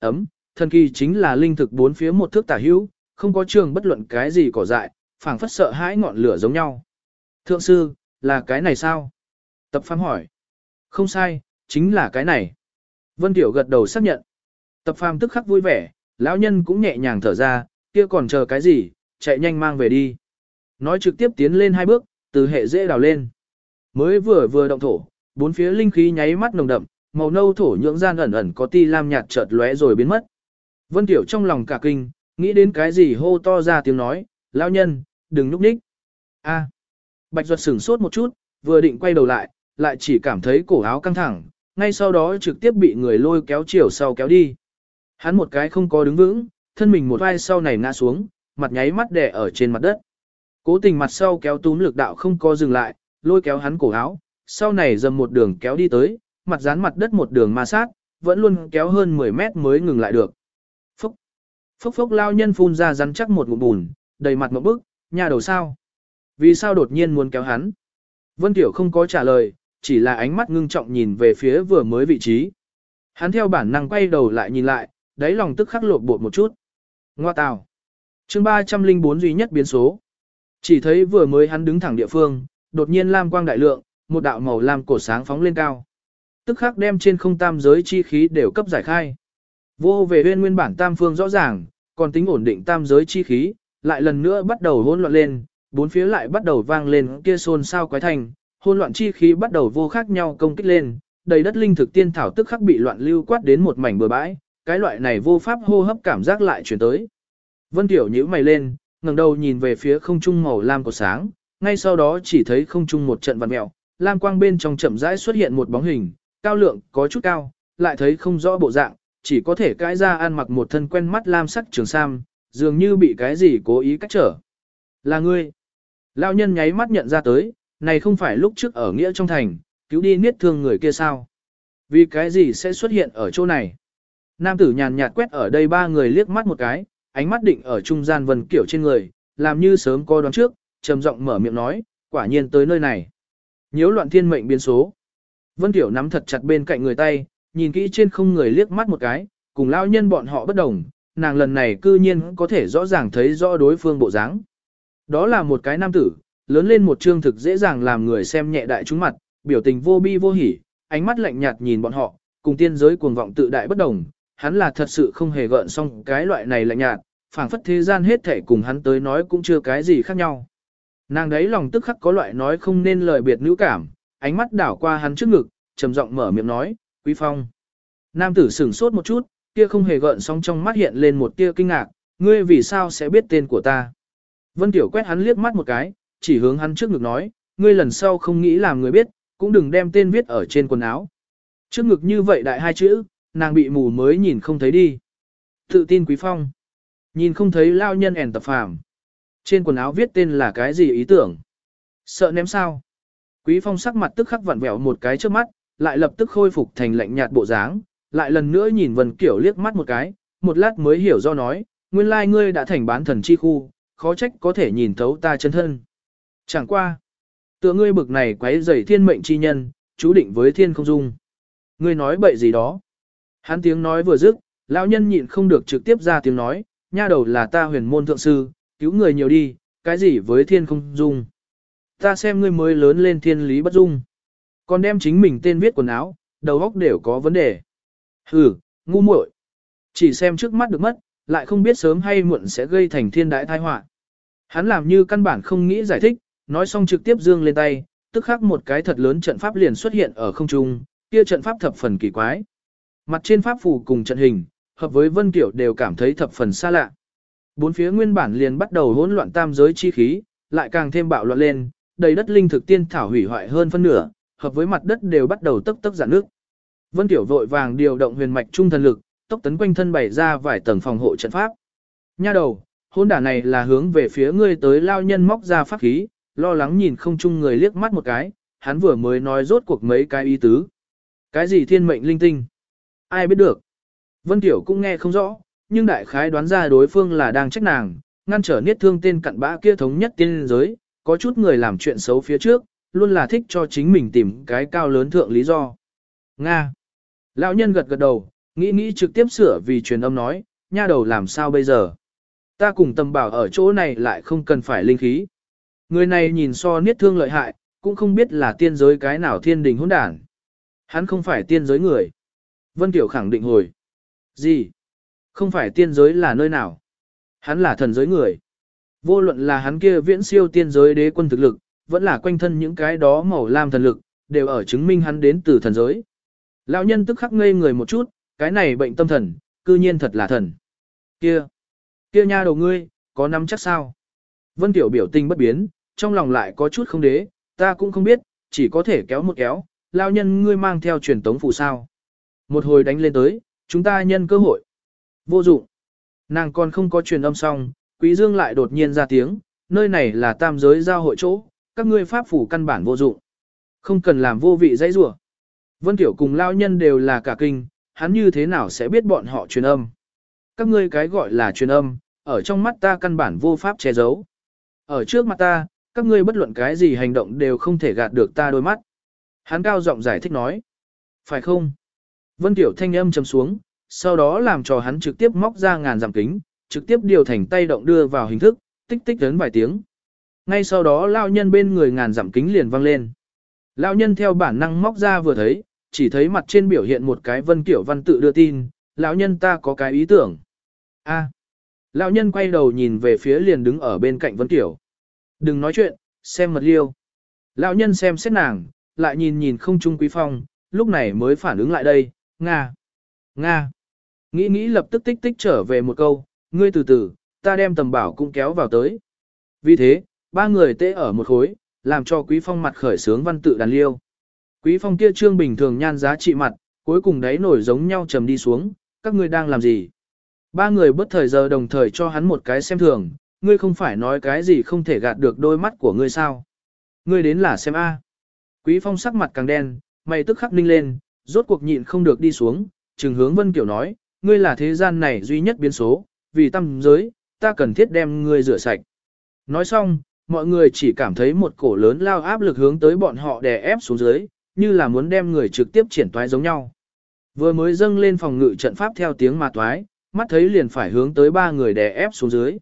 ấm, thần kỳ chính là linh thực bốn phía một thước tả hữu, không có trường bất luận cái gì cỏ dại, phảng phất sợ hãi ngọn lửa giống nhau. Thượng sư, là cái này sao? Tập phàm hỏi. Không sai, chính là cái này. Vân Tiểu gật đầu xác nhận. Tập phàm tức khắc vui vẻ, lão nhân cũng nhẹ nhàng thở ra, kia còn chờ cái gì, chạy nhanh mang về đi. Nói trực tiếp tiến lên hai bước, từ hệ dễ đào lên. Mới vừa vừa động thổ, bốn phía linh khí nháy mắt nồng đậm, màu nâu thổ nhưỡng gian ẩn ẩn có ti lam nhạt chợt lóe rồi biến mất. Vân Tiểu trong lòng cả kinh, nghĩ đến cái gì hô to ra tiếng nói, lão nhân, đừng núp ních. A. Bạch Duật sửng sốt một chút, vừa định quay đầu lại, lại chỉ cảm thấy cổ áo căng thẳng, ngay sau đó trực tiếp bị người lôi kéo chiều sau kéo đi. Hắn một cái không có đứng vững, thân mình một vai sau này ngã xuống, mặt nháy mắt đè ở trên mặt đất. Cố tình mặt sau kéo túm lực đạo không có dừng lại, lôi kéo hắn cổ áo, sau này dầm một đường kéo đi tới, mặt dán mặt đất một đường ma sát, vẫn luôn kéo hơn 10 mét mới ngừng lại được. Phốc, phốc phốc lao nhân phun ra rắn chắc một ngụm bùn, đầy mặt một bức, nhà đầu sao? Vì sao đột nhiên muốn kéo hắn? Vân Tiểu không có trả lời, chỉ là ánh mắt ngưng trọng nhìn về phía vừa mới vị trí. Hắn theo bản năng quay đầu lại nhìn lại, đáy lòng tức khắc lột bột một chút. Ngoa tào. chương 304 duy nhất biến số. Chỉ thấy vừa mới hắn đứng thẳng địa phương, đột nhiên lam quang đại lượng, một đạo màu lam cổ sáng phóng lên cao. Tức khắc đem trên không tam giới chi khí đều cấp giải khai. Vô về huyên nguyên bản tam phương rõ ràng, còn tính ổn định tam giới chi khí, lại lần nữa bắt đầu hỗn loạn lên, bốn phía lại bắt đầu vang lên kia xôn sao quái thành, hỗn loạn chi khí bắt đầu vô khác nhau công kích lên, đầy đất linh thực tiên thảo tức khắc bị loạn lưu quát đến một mảnh bừa bãi, cái loại này vô pháp hô hấp cảm giác lại chuyển tới. Vân Tiểu nhíu mày lên, ngẩng đầu nhìn về phía không trung màu lam của sáng, ngay sau đó chỉ thấy không trung một trận vặn mèo, lam quang bên trong chậm rãi xuất hiện một bóng hình, cao lượng có chút cao, lại thấy không rõ bộ dạng, chỉ có thể cãi ra ăn mặc một thân quen mắt lam sắc trường sam, dường như bị cái gì cố ý cách trở. Là ngươi. Lão nhân nháy mắt nhận ra tới, này không phải lúc trước ở nghĩa trong thành, cứu đi niết thương người kia sao? Vì cái gì sẽ xuất hiện ở chỗ này? Nam tử nhàn nhạt quét ở đây ba người liếc mắt một cái, ánh mắt định ở trung gian vần kiểu trên người, làm như sớm coi đoán trước, trầm giọng mở miệng nói, quả nhiên tới nơi này. Nhiễu loạn thiên mệnh biến số. Vân Tiểu nắm thật chặt bên cạnh người tay, nhìn kỹ trên không người liếc mắt một cái, cùng lao nhân bọn họ bất đồng, nàng lần này cư nhiên có thể rõ ràng thấy rõ đối phương bộ dáng. Đó là một cái nam tử, lớn lên một trương thực dễ dàng làm người xem nhẹ đại chúng mặt, biểu tình vô bi vô hỉ, ánh mắt lạnh nhạt nhìn bọn họ, cùng tiên giới cuồng vọng tự đại bất đồng, hắn là thật sự không hề gợn xong cái loại này lạnh nhạt, phảng phất thế gian hết thể cùng hắn tới nói cũng chưa cái gì khác nhau. Nàng đấy lòng tức khắc có loại nói không nên lời biệt nữ cảm, ánh mắt đảo qua hắn trước ngực, trầm giọng mở miệng nói, Quý Phong. Nam tử sửng sốt một chút, kia không hề gợn sóng trong mắt hiện lên một tia kinh ngạc, ngươi vì sao sẽ biết tên của ta. Vân Tiểu quét hắn liếc mắt một cái, chỉ hướng hắn trước ngực nói, ngươi lần sau không nghĩ làm người biết, cũng đừng đem tên viết ở trên quần áo. Trước ngực như vậy đại hai chữ, nàng bị mù mới nhìn không thấy đi. Tự tin Quý Phong. Nhìn không thấy lao nhân ẻn tập phàm. Trên quần áo viết tên là cái gì ý tưởng? Sợ ném sao? Quý Phong sắc mặt tức khắc vặn vẹo một cái trước mắt, lại lập tức khôi phục thành lạnh nhạt bộ dáng, lại lần nữa nhìn Vân Kiểu liếc mắt một cái, một lát mới hiểu do nói, nguyên lai ngươi đã thành bán thần chi khu, khó trách có thể nhìn thấu ta chân thân. Chẳng qua, tựa ngươi bực này quấy rầy thiên mệnh chi nhân, chú định với thiên không dung. Ngươi nói bậy gì đó? Hắn tiếng nói vừa dứt, lão nhân nhịn không được trực tiếp ra tiếng nói, nha đầu là ta huyền môn thượng sư, cứu người nhiều đi, cái gì với thiên không dung. Ta xem ngươi mới lớn lên thiên lý bất dung. Còn đem chính mình tên viết quần áo, đầu óc đều có vấn đề. Hừ, ngu muội. Chỉ xem trước mắt được mất, lại không biết sớm hay muộn sẽ gây thành thiên đại tai họa. Hắn làm như căn bản không nghĩ giải thích, nói xong trực tiếp dương lên tay, tức khắc một cái thật lớn trận pháp liền xuất hiện ở không trung, kia trận pháp thập phần kỳ quái. Mặt trên pháp phù cùng trận hình, hợp với Vân Kiểu đều cảm thấy thập phần xa lạ. Bốn phía nguyên bản liền bắt đầu hỗn loạn tam giới chi khí, lại càng thêm bạo loạn lên, đầy đất linh thực tiên thảo hủy hoại hơn phân nửa, hợp với mặt đất đều bắt đầu tấp tấp giãn nước. Vân Tiểu vội vàng điều động huyền mạch trung thần lực, tốc tấn quanh thân bày ra vài tầng phòng hộ trận pháp. Nha đầu, hôn đả này là hướng về phía ngươi tới lao nhân móc ra pháp khí, lo lắng nhìn không chung người liếc mắt một cái, hắn vừa mới nói rốt cuộc mấy cái ý tứ. Cái gì thiên mệnh linh tinh? Ai biết được? Vân Tiểu cũng nghe không rõ, nhưng đại khái đoán ra đối phương là đang trách nàng, ngăn trở niết thương tên cặn bã kia thống nhất tiên giới, có chút người làm chuyện xấu phía trước, luôn là thích cho chính mình tìm cái cao lớn thượng lý do. Nga. Lão nhân gật gật đầu, Nghĩ nghĩ trực tiếp sửa vì truyền âm nói, nha đầu làm sao bây giờ. Ta cùng tầm bảo ở chỗ này lại không cần phải linh khí. Người này nhìn so niết thương lợi hại, cũng không biết là tiên giới cái nào thiên đình hỗn đản. Hắn không phải tiên giới người. Vân Tiểu khẳng định hồi. Gì? Không phải tiên giới là nơi nào? Hắn là thần giới người. Vô luận là hắn kia viễn siêu tiên giới đế quân thực lực, vẫn là quanh thân những cái đó màu lam thần lực, đều ở chứng minh hắn đến từ thần giới. Lão nhân tức khắc ngây người một chút, cái này bệnh tâm thần, cư nhiên thật là thần. Kia, kia nha đầu ngươi, có nắm chắc sao? Vân Tiểu biểu tình bất biến, trong lòng lại có chút không đế, ta cũng không biết, chỉ có thể kéo một kéo, lão nhân ngươi mang theo truyền tống phù sao. Một hồi đánh lên tới, chúng ta nhân cơ hội. Vô dụng. Nàng còn không có truyền âm xong, Quý Dương lại đột nhiên ra tiếng, nơi này là tam giới giao hội chỗ, các ngươi pháp phủ căn bản vô dụng. Không cần làm vô vị dãy rủa. Vân Tiểu cùng Lão nhân đều là cả kinh, hắn như thế nào sẽ biết bọn họ truyền âm. Các ngươi cái gọi là truyền âm, ở trong mắt ta căn bản vô pháp che giấu. Ở trước mặt ta, các ngươi bất luận cái gì hành động đều không thể gạt được ta đôi mắt. Hắn cao giọng giải thích nói. Phải không? Vân Tiểu thanh âm trầm xuống, sau đó làm cho hắn trực tiếp móc ra ngàn giảm kính, trực tiếp điều thành tay động đưa vào hình thức, tích tích lớn vài tiếng. Ngay sau đó lao nhân bên người ngàn giảm kính liền vang lên. Lao nhân theo bản năng móc ra vừa thấy, chỉ thấy mặt trên biểu hiện một cái vân kiểu văn tự đưa tin, lão nhân ta có cái ý tưởng. A. Lão nhân quay đầu nhìn về phía liền đứng ở bên cạnh vân kiểu. Đừng nói chuyện, xem mật liêu. Lão nhân xem xét nàng, lại nhìn nhìn không trung quý phong, lúc này mới phản ứng lại đây, Nga. Nga. Nghĩ nghĩ lập tức tích tích trở về một câu, ngươi từ từ, ta đem tầm bảo cũng kéo vào tới. Vì thế, ba người tê ở một khối, làm cho quý phong mặt khởi sướng văn tự đàn liêu. Quý phong kia trương bình thường nhan giá trị mặt, cuối cùng đáy nổi giống nhau trầm đi xuống, các ngươi đang làm gì? Ba người bất thời giờ đồng thời cho hắn một cái xem thường, ngươi không phải nói cái gì không thể gạt được đôi mắt của ngươi sao? Ngươi đến là xem A. Quý phong sắc mặt càng đen, mày tức khắc ninh lên, rốt cuộc nhịn không được đi xuống, trừng hướng Vân Kiểu nói, ngươi là thế gian này duy nhất biến số, vì tâm giới, ta cần thiết đem ngươi rửa sạch. Nói xong, mọi người chỉ cảm thấy một cổ lớn lao áp lực hướng tới bọn họ đè ép xuống dưới, như là muốn đem người trực tiếp triển toái giống nhau. Vừa mới dâng lên phòng ngự trận pháp theo tiếng mà toái, mắt thấy liền phải hướng tới ba người đè ép xuống dưới.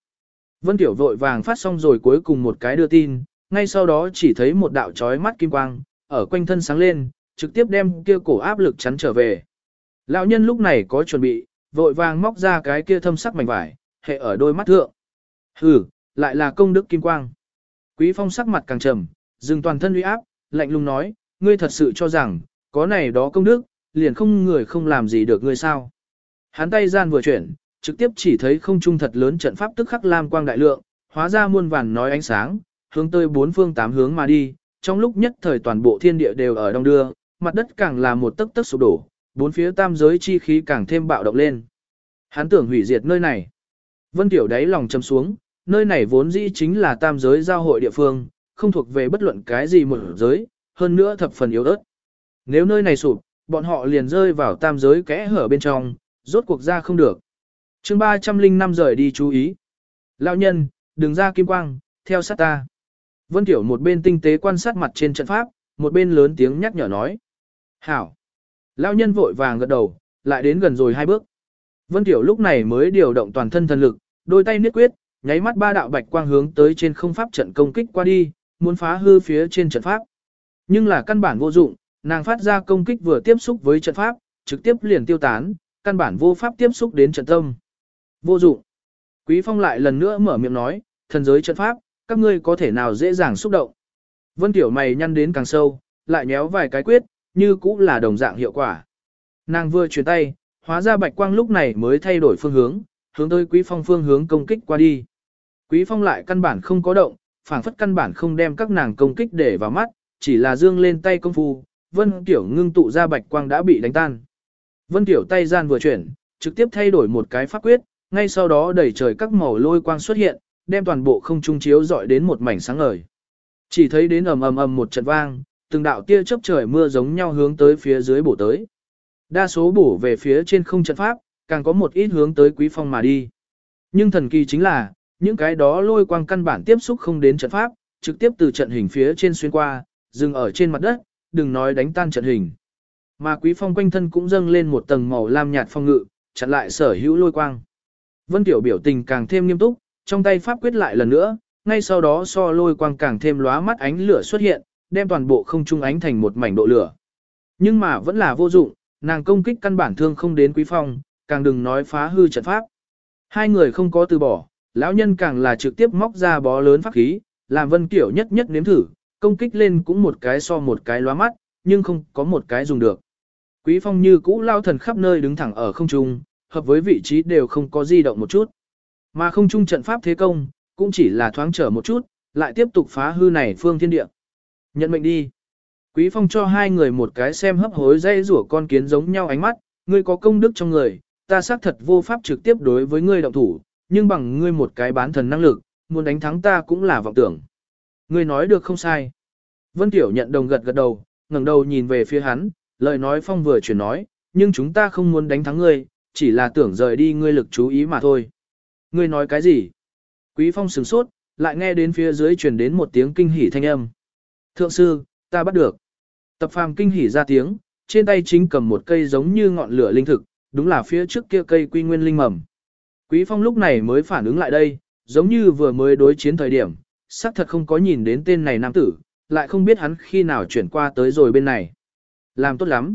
Vân Tiểu vội vàng phát xong rồi cuối cùng một cái đưa tin, ngay sau đó chỉ thấy một đạo chói mắt kim quang, ở quanh thân sáng lên, trực tiếp đem kia cổ áp lực chắn trở về. Lão nhân lúc này có chuẩn bị, vội vàng móc ra cái kia thâm sắc mảnh vải, hệ ở đôi mắt thượng. Hừ, lại là công đức kim quang. Quý phong sắc mặt càng trầm, dừng toàn thân uy áp, lạnh lùng nói, ngươi thật sự cho rằng, có này đó công đức, liền không người không làm gì được ngươi sao. Hắn tay gian vừa chuyển, trực tiếp chỉ thấy không trung thật lớn trận pháp tức khắc lam quang đại lượng, hóa ra muôn vàn nói ánh sáng, hướng tới bốn phương tám hướng mà đi, trong lúc nhất thời toàn bộ thiên địa đều ở đông đưa, mặt đất càng là một tấc tấc sụp đổ, bốn phía tam giới chi khí càng thêm bạo động lên. Hắn tưởng hủy diệt nơi này. Vân Tiểu đáy lòng châm xuống, nơi này vốn dĩ chính là tam giới giao hội địa phương, không thuộc về bất luận cái gì một giới, hơn nữa thập phần yếu ớt. Nếu nơi này sụp, bọn họ liền rơi vào tam giới kẽ hở bên trong, rốt cuộc ra không được. chương 305 rời đi chú ý. Lão nhân, đừng ra kim quang, theo sát ta. Vân Tiểu một bên tinh tế quan sát mặt trên trận pháp, một bên lớn tiếng nhắc nhở nói. Hảo. Lão nhân vội vàng gật đầu, lại đến gần rồi hai bước. Vân Tiểu lúc này mới điều động toàn thân thần lực, đôi tay niết quyết, nháy mắt ba đạo bạch quang hướng tới trên không pháp trận công kích qua đi, muốn phá hư phía trên trận pháp. Nhưng là căn bản vô dụng, nàng phát ra công kích vừa tiếp xúc với trận pháp, trực tiếp liền tiêu tán, căn bản vô pháp tiếp xúc đến trận tâm. Vô dụng. Quý Phong lại lần nữa mở miệng nói, thần giới trận pháp, các ngươi có thể nào dễ dàng xúc động. Vân Tiểu mày nhăn đến càng sâu, lại nhéo vài cái quyết, như cũng là đồng dạng hiệu quả. Nàng vừa chuyển tay, hóa ra bạch quang lúc này mới thay đổi phương hướng, hướng tới Quý Phong phương hướng công kích qua đi. Quý Phong lại căn bản không có động, phản phất căn bản không đem các nàng công kích để vào mắt, chỉ là dương lên tay công phu, Vân Tiểu ngưng tụ ra bạch quang đã bị đánh tan. Vân Tiểu tay gian vừa chuyển, trực tiếp thay đổi một cái pháp quyết, ngay sau đó đẩy trời các màu lôi quang xuất hiện, đem toàn bộ không trung chiếu dọi đến một mảnh sáng ngời. Chỉ thấy đến ầm ầm ầm một trận vang, từng đạo tia chớp trời mưa giống nhau hướng tới phía dưới bổ tới. Đa số bổ về phía trên không trận pháp, càng có một ít hướng tới quý phong mà đi. Nhưng thần kỳ chính là, những cái đó lôi quang căn bản tiếp xúc không đến trận pháp, trực tiếp từ trận hình phía trên xuyên qua, dừng ở trên mặt đất, đừng nói đánh tan trận hình. Mà Quý Phong quanh thân cũng dâng lên một tầng màu lam nhạt phong ngự, chặn lại sở hữu lôi quang. Vân Tiểu biểu tình càng thêm nghiêm túc, trong tay pháp quyết lại lần nữa, ngay sau đó so lôi quang càng thêm lóa mắt ánh lửa xuất hiện, đem toàn bộ không trung ánh thành một mảnh độ lửa. Nhưng mà vẫn là vô dụng, nàng công kích căn bản thương không đến Quý Phong, càng đừng nói phá hư trận pháp. Hai người không có từ bỏ, lão nhân càng là trực tiếp móc ra bó lớn pháp khí, làm Vân kiểu nhất nhất nếm thử, công kích lên cũng một cái so một cái lóa mắt, nhưng không có một cái dùng được. Quý Phong như cũ lao thần khắp nơi đứng thẳng ở không trung, hợp với vị trí đều không có di động một chút. Mà không trung trận pháp thế công, cũng chỉ là thoáng trở một chút, lại tiếp tục phá hư này phương thiên địa. Nhận mệnh đi. Quý Phong cho hai người một cái xem hấp hối dây rủa con kiến giống nhau ánh mắt, ngươi có công đức trong người, ta xác thật vô pháp trực tiếp đối với ngươi động thủ, nhưng bằng ngươi một cái bán thần năng lực, muốn đánh thắng ta cũng là vọng tưởng. Ngươi nói được không sai. Vân Tiểu nhận đồng gật gật đầu, ngẩng đầu nhìn về phía hắn, lời nói phong vừa chuyển nói, nhưng chúng ta không muốn đánh thắng ngươi, chỉ là tưởng rời đi ngươi lực chú ý mà thôi. Ngươi nói cái gì? Quý phong sửng sốt, lại nghe đến phía dưới truyền đến một tiếng kinh hỉ thanh âm. Thượng sư, ta bắt được. Tập phàm kinh hỉ ra tiếng, trên tay chính cầm một cây giống như ngọn lửa linh thực, đúng là phía trước kia cây quy nguyên linh mầm. Quý phong lúc này mới phản ứng lại đây, giống như vừa mới đối chiến thời điểm, xác thật không có nhìn đến tên này nam tử, lại không biết hắn khi nào chuyển qua tới rồi bên này. Làm tốt lắm.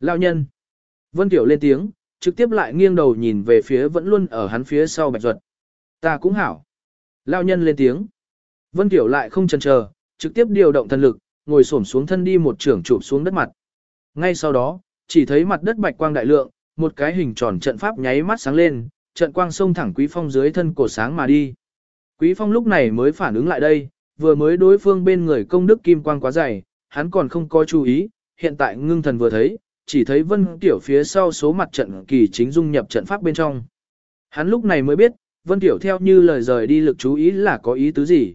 Lão nhân. Vân Tiểu lên tiếng, trực tiếp lại nghiêng đầu nhìn về phía vẫn luôn ở hắn phía sau bạch ruột. Ta cũng hảo. Lão nhân lên tiếng. Vân Tiểu lại không chần chờ, trực tiếp điều động thần lực, ngồi xổm xuống thân đi một trưởng chụp xuống đất mặt. Ngay sau đó, chỉ thấy mặt đất bạch quang đại lượng, một cái hình tròn trận pháp nháy mắt sáng lên, trận quang xông thẳng Quý Phong dưới thân cổ sáng mà đi. Quý Phong lúc này mới phản ứng lại đây, vừa mới đối phương bên người công đức kim quang quá dày, hắn còn không có chú ý, hiện tại ngưng thần vừa thấy, chỉ thấy Vân Tiểu phía sau số mặt trận kỳ chính dung nhập trận pháp bên trong. Hắn lúc này mới biết, Vân Tiểu theo như lời rời đi lực chú ý là có ý tứ gì.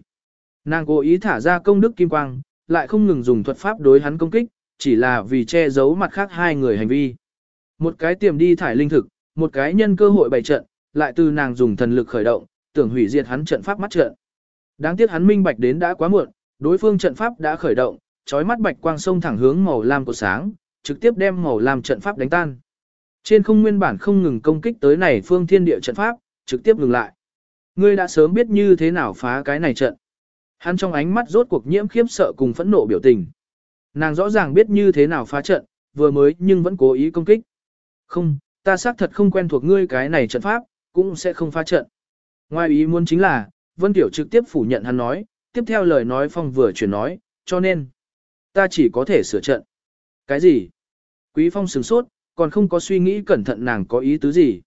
Nàng cố ý thả ra công đức kim quang, lại không ngừng dùng thuật pháp đối hắn công kích, chỉ là vì che giấu mặt khác hai người hành vi. Một cái tiềm đi thải linh thực, một cái nhân cơ hội bày trận, lại từ nàng dùng thần lực khởi động, tưởng hủy diệt hắn trận pháp mắt trận. Đáng tiếc hắn minh bạch đến đã quá muộn, đối phương trận pháp đã khởi động, chói mắt bạch quang sông thẳng hướng màu lam của sáng, trực tiếp đem màu lam trận pháp đánh tan. Trên không nguyên bản không ngừng công kích tới này phương thiên địa trận pháp, trực tiếp ngừng lại. Ngươi đã sớm biết như thế nào phá cái này trận. Hắn trong ánh mắt rốt cuộc nhiễm khiếp sợ cùng phẫn nộ biểu tình. Nàng rõ ràng biết như thế nào phá trận, vừa mới nhưng vẫn cố ý công kích. Không, ta xác thật không quen thuộc ngươi cái này trận pháp, cũng sẽ không phá trận. Ngoài ý muốn chính là, Vân Tiểu trực tiếp phủ nhận hắn nói, tiếp theo lời nói phong vừa chuyển nói, cho nên, ta chỉ có thể sửa trận. Cái gì? Quý phong sửng sốt, còn không có suy nghĩ cẩn thận nàng có ý tứ gì.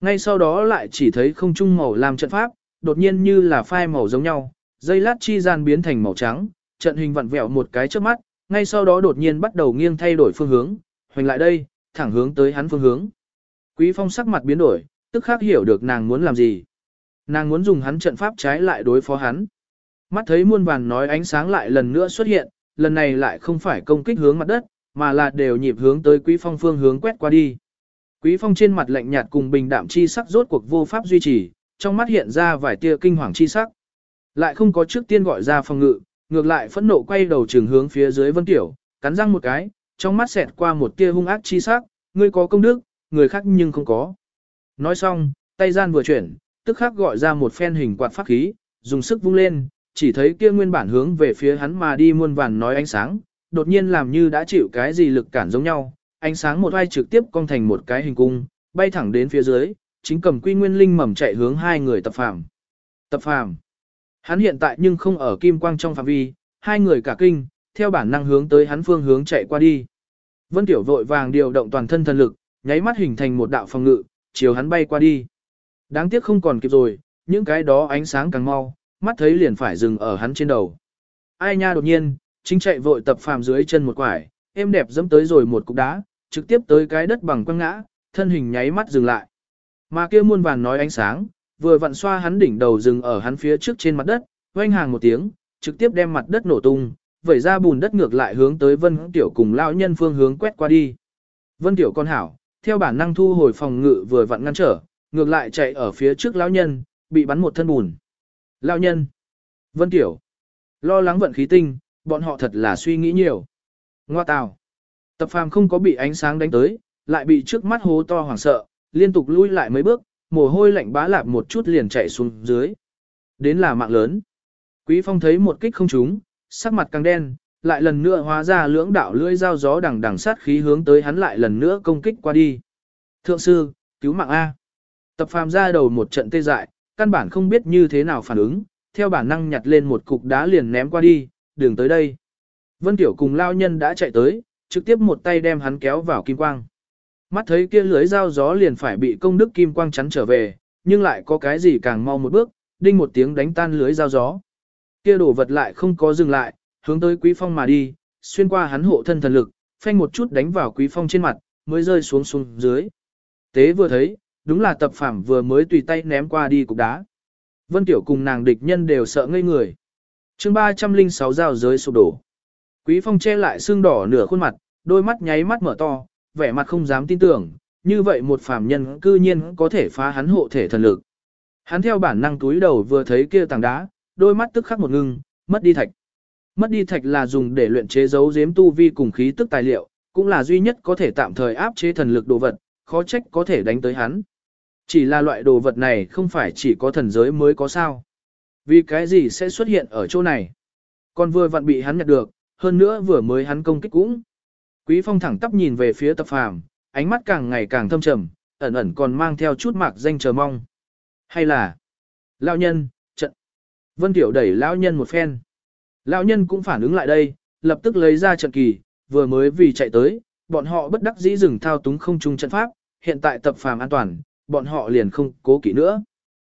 Ngay sau đó lại chỉ thấy không trung màu làm trận pháp, đột nhiên như là phai màu giống nhau, dây lát chi gian biến thành màu trắng, trận hình vặn vẹo một cái trước mắt, ngay sau đó đột nhiên bắt đầu nghiêng thay đổi phương hướng, hoành lại đây, thẳng hướng tới hắn phương hướng. Quý phong sắc mặt biến đổi, tức khắc hiểu được nàng muốn làm gì. Nàng muốn dùng hắn trận pháp trái lại đối phó hắn. Mắt thấy muôn vàn nói ánh sáng lại lần nữa xuất hiện, lần này lại không phải công kích hướng mặt đất, mà là đều nhịp hướng tới Quý Phong phương hướng quét qua đi. Quý Phong trên mặt lạnh nhạt cùng bình đạm chi sắc rốt cuộc vô pháp duy trì, trong mắt hiện ra vài tia kinh hoàng chi sắc. Lại không có trước tiên gọi ra phòng ngự, ngược lại phẫn nộ quay đầu trường hướng phía dưới Vân Tiểu, cắn răng một cái, trong mắt xẹt qua một tia hung ác chi sắc, ngươi có công đức, người khác nhưng không có. Nói xong, tay gian vừa chuyển, tức khắc gọi ra một phen hình quạt pháp khí, dùng sức vung lên, chỉ thấy kia nguyên bản hướng về phía hắn mà đi muôn vàn nói ánh sáng, đột nhiên làm như đã chịu cái gì lực cản giống nhau, ánh sáng một vai trực tiếp cong thành một cái hình cung, bay thẳng đến phía dưới, chính cầm quy nguyên linh mầm chạy hướng hai người tập phàm. Tập phàm. Hắn hiện tại nhưng không ở kim quang trong phạm vi, hai người cả kinh, theo bản năng hướng tới hắn phương hướng chạy qua đi. Vân Tiểu vội vàng điều động toàn thân thần lực, nháy mắt hình thành một đạo phòng ngự, chiều hắn bay qua đi. Đáng tiếc không còn kịp rồi, những cái đó ánh sáng càng mau, mắt thấy liền phải dừng ở hắn trên đầu. Ai nha đột nhiên, chính chạy vội tập phàm dưới chân một quải, êm đẹp dẫm tới rồi một cục đá, trực tiếp tới cái đất bằng quăng ngã, thân hình nháy mắt dừng lại. Mà kia muôn vàng nói ánh sáng, vừa vặn xoa hắn đỉnh đầu dừng ở hắn phía trước trên mặt đất, oanh hàng một tiếng, trực tiếp đem mặt đất nổ tung, vẩy ra bùn đất ngược lại hướng tới Vân Tiểu cùng lão nhân phương hướng quét qua đi. Vân Tiểu con hảo, theo bản năng thu hồi phòng ngự vừa vặn ngăn trở, ngược lại chạy ở phía trước lão nhân, bị bắn một thân bùn. Lão nhân, Vân Tiểu, lo lắng vận khí tinh, bọn họ thật là suy nghĩ nhiều. Ngoa tào, Tập phàm không có bị ánh sáng đánh tới, lại bị trước mắt hố to hoảng sợ, liên tục lui lại mấy bước, mồ hôi lạnh bá lạp một chút liền chạy xuống dưới. Đến là mạng lớn. Quý phong thấy một kích không trúng, sắc mặt càng đen, lại lần nữa hóa ra lưỡng đạo lưỡi dao gió đằng đằng sát khí hướng tới hắn lại lần nữa công kích qua đi. Thượng sư, cứu mạng A. Tập phàm ra đầu một trận tê dại, căn bản không biết như thế nào phản ứng, theo bản năng nhặt lên một cục đá liền ném qua đi, đường tới đây. Vân Tiểu cùng lao nhân đã chạy tới, trực tiếp một tay đem hắn kéo vào kim quang. Mắt thấy kia lưới dao gió liền phải bị công đức kim quang chắn trở về, nhưng lại có cái gì càng mau một bước, đinh một tiếng đánh tan lưới dao gió. Kia đổ vật lại không có dừng lại, hướng tới Quý Phong mà đi, xuyên qua hắn hộ thân thần lực, phanh một chút đánh vào Quý Phong trên mặt, mới rơi xuống xuống dưới. Tế vừa thấy, đúng là tập phạm vừa mới tùy tay ném qua đi cục đá. Vân Tiểu cùng nàng địch nhân đều sợ ngây người. chương 306 giao giới sụp đổ. Quý Phong che lại xương đỏ nửa khuôn mặt, đôi mắt nháy mắt mở to, vẻ mặt không dám tin tưởng, như vậy một phàm nhân cư nhiên có thể phá hắn hộ thể thần lực. Hắn theo bản năng túi đầu vừa thấy kia tảng đá, đôi mắt tức khắc một ngưng, mất đi thạch. Mất đi thạch là dùng để luyện chế giấu giếm tu vi cùng khí tức tài liệu, cũng là duy nhất có thể tạm thời áp chế thần lực đồ vật, khó trách có thể đánh tới hắn. Chỉ là loại đồ vật này không phải chỉ có thần giới mới có sao. Vì cái gì sẽ xuất hiện ở chỗ này? Còn vừa vặn bị hắn nhặt được, hơn nữa vừa mới hắn công kích cũng. Quý phong thẳng tắp nhìn về phía tập phàm, ánh mắt càng ngày càng thâm trầm, ẩn ẩn còn mang theo chút mạc danh chờ mong. Hay là, lão nhân, trận. Vân Tiểu đẩy lão nhân một phen. Lão nhân cũng phản ứng lại đây, lập tức lấy ra trận kỳ, vừa mới vì chạy tới, bọn họ bất đắc dĩ dừng thao túng không trung trận pháp, hiện tại tập phàm an toàn, bọn họ liền không cố kỵ nữa.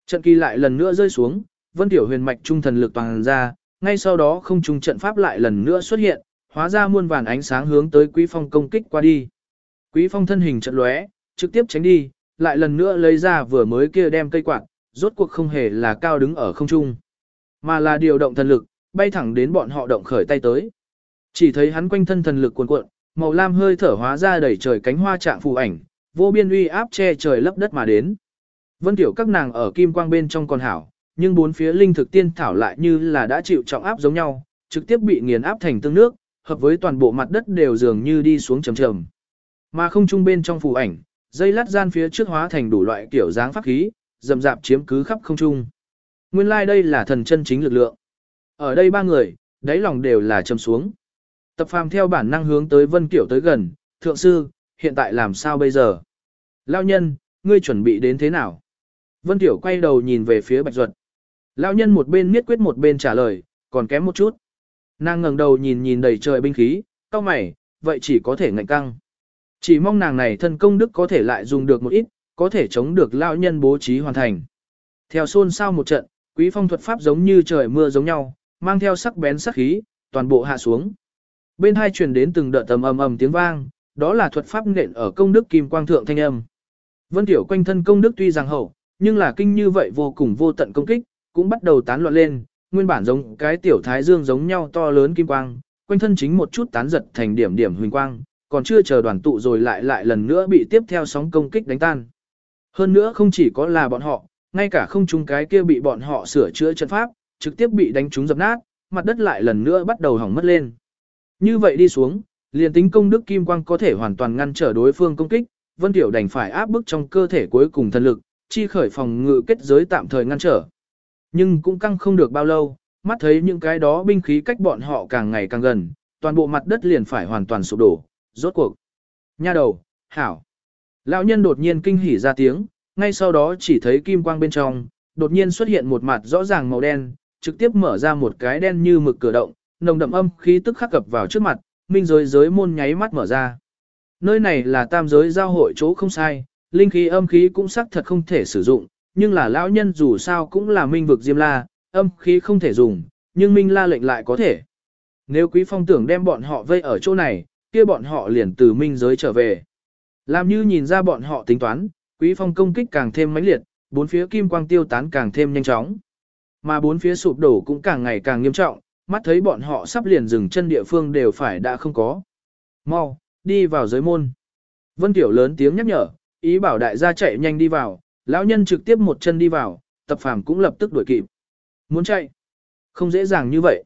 Trận kỳ lại lần nữa rơi xuống, Vân Tiểu huyền mạch trung thần lực toàn ra, ngay sau đó không trung trận pháp lại lần nữa xuất hiện, hóa ra muôn vàn ánh sáng hướng tới Quý Phong công kích qua đi. Quý Phong thân hình chợt lóe, trực tiếp tránh đi, lại lần nữa lấy ra vừa mới kia đem cây quạt, rốt cuộc không hề là cao đứng ở không trung, mà là điều động thần lực, bay thẳng đến bọn họ động khởi tay tới. Chỉ thấy hắn quanh thân thần lực cuồn cuộn, màu lam hơi thở hóa ra đẩy trời cánh hoa trạng phù ảnh, vô biên uy áp che trời lấp đất mà đến. Vân tiểu các nàng ở kim quang bên trong còn hảo, nhưng bốn phía linh thực tiên thảo lại như là đã chịu trọng áp giống nhau, trực tiếp bị nghiền áp thành tương nước, hợp với toàn bộ mặt đất đều dường như đi xuống trầm trầm. Mà không trung bên trong phù ảnh, dây lát gian phía trước hóa thành đủ loại kiểu dáng pháp khí, dầm dạp chiếm cứ khắp không trung. Nguyên lai like đây là thần chân chính lực lượng. Ở đây ba người, đáy lòng đều là trầm xuống. Tập phàm theo bản năng hướng tới Vân Kiểu tới gần, thượng sư, hiện tại làm sao bây giờ? Lão nhân, ngươi chuẩn bị đến thế nào? Vân Tiểu quay đầu nhìn về phía Bạch Duật. Lão nhân một bên miết quyết một bên trả lời, còn kém một chút. Nàng ngẩng đầu nhìn nhìn đầy trời binh khí, cao mày, vậy chỉ có thể ngạnh căng. Chỉ mong nàng này thân công đức có thể lại dùng được một ít, có thể chống được lão nhân bố trí hoàn thành. Theo xôn xao một trận, quý phong thuật pháp giống như trời mưa giống nhau, mang theo sắc bén sắc khí, toàn bộ hạ xuống. Bên hai truyền đến từng đợt tầm ầm ầm tiếng vang, đó là thuật pháp nện ở công đức kim quang thượng thanh âm. Vân Tiểu quanh thân công đức tuy rằng hậu, nhưng là kinh như vậy vô cùng vô tận công kích, cũng bắt đầu tán loạn lên, nguyên bản giống cái tiểu thái dương giống nhau to lớn kim quang, quanh thân chính một chút tán giật thành điểm điểm huỳnh quang, còn chưa chờ đoàn tụ rồi lại lại lần nữa bị tiếp theo sóng công kích đánh tan. Hơn nữa không chỉ có là bọn họ, ngay cả không chung cái kia bị bọn họ sửa chữa trận pháp, trực tiếp bị đánh trúng dập nát, mặt đất lại lần nữa bắt đầu hỏng mất lên. Như vậy đi xuống, liền tính công đức kim quang có thể hoàn toàn ngăn trở đối phương công kích, Vân Tiểu đành phải áp bức trong cơ thể cuối cùng thần lực, chi khởi phòng ngự kết giới tạm thời ngăn trở. Nhưng cũng căng không được bao lâu, mắt thấy những cái đó binh khí cách bọn họ càng ngày càng gần, toàn bộ mặt đất liền phải hoàn toàn sụp đổ, rốt cuộc. Nha đầu, hảo. Lão nhân đột nhiên kinh hỉ ra tiếng, ngay sau đó chỉ thấy kim quang bên trong, đột nhiên xuất hiện một mặt rõ ràng màu đen, trực tiếp mở ra một cái đen như mực cửa động, nồng đậm âm khí tức khắc cập vào trước mặt, minh giới giới môn nháy mắt mở ra. Nơi này là tam giới giao hội chỗ không sai, linh khí âm khí cũng sắc thật không thể sử dụng, nhưng là lão nhân dù sao cũng là minh vực diêm la, âm khí không thể dùng, nhưng minh la lệnh lại có thể. Nếu quý phong tưởng đem bọn họ vây ở chỗ này, kia bọn họ liền từ minh giới trở về. Làm như nhìn ra bọn họ tính toán, quý phong công kích càng thêm mãnh liệt, bốn phía kim quang tiêu tán càng thêm nhanh chóng. Mà bốn phía sụp đổ cũng càng ngày càng nghiêm trọng, mắt thấy bọn họ sắp liền dừng chân địa phương đều phải đã không có. Mau, đi vào giới môn. Vân Tiểu lớn tiếng nhắc nhở, ý bảo đại gia chạy nhanh đi vào, lão nhân trực tiếp một chân đi vào, tập phàm cũng lập tức đuổi kịp. Muốn chạy? Không dễ dàng như vậy.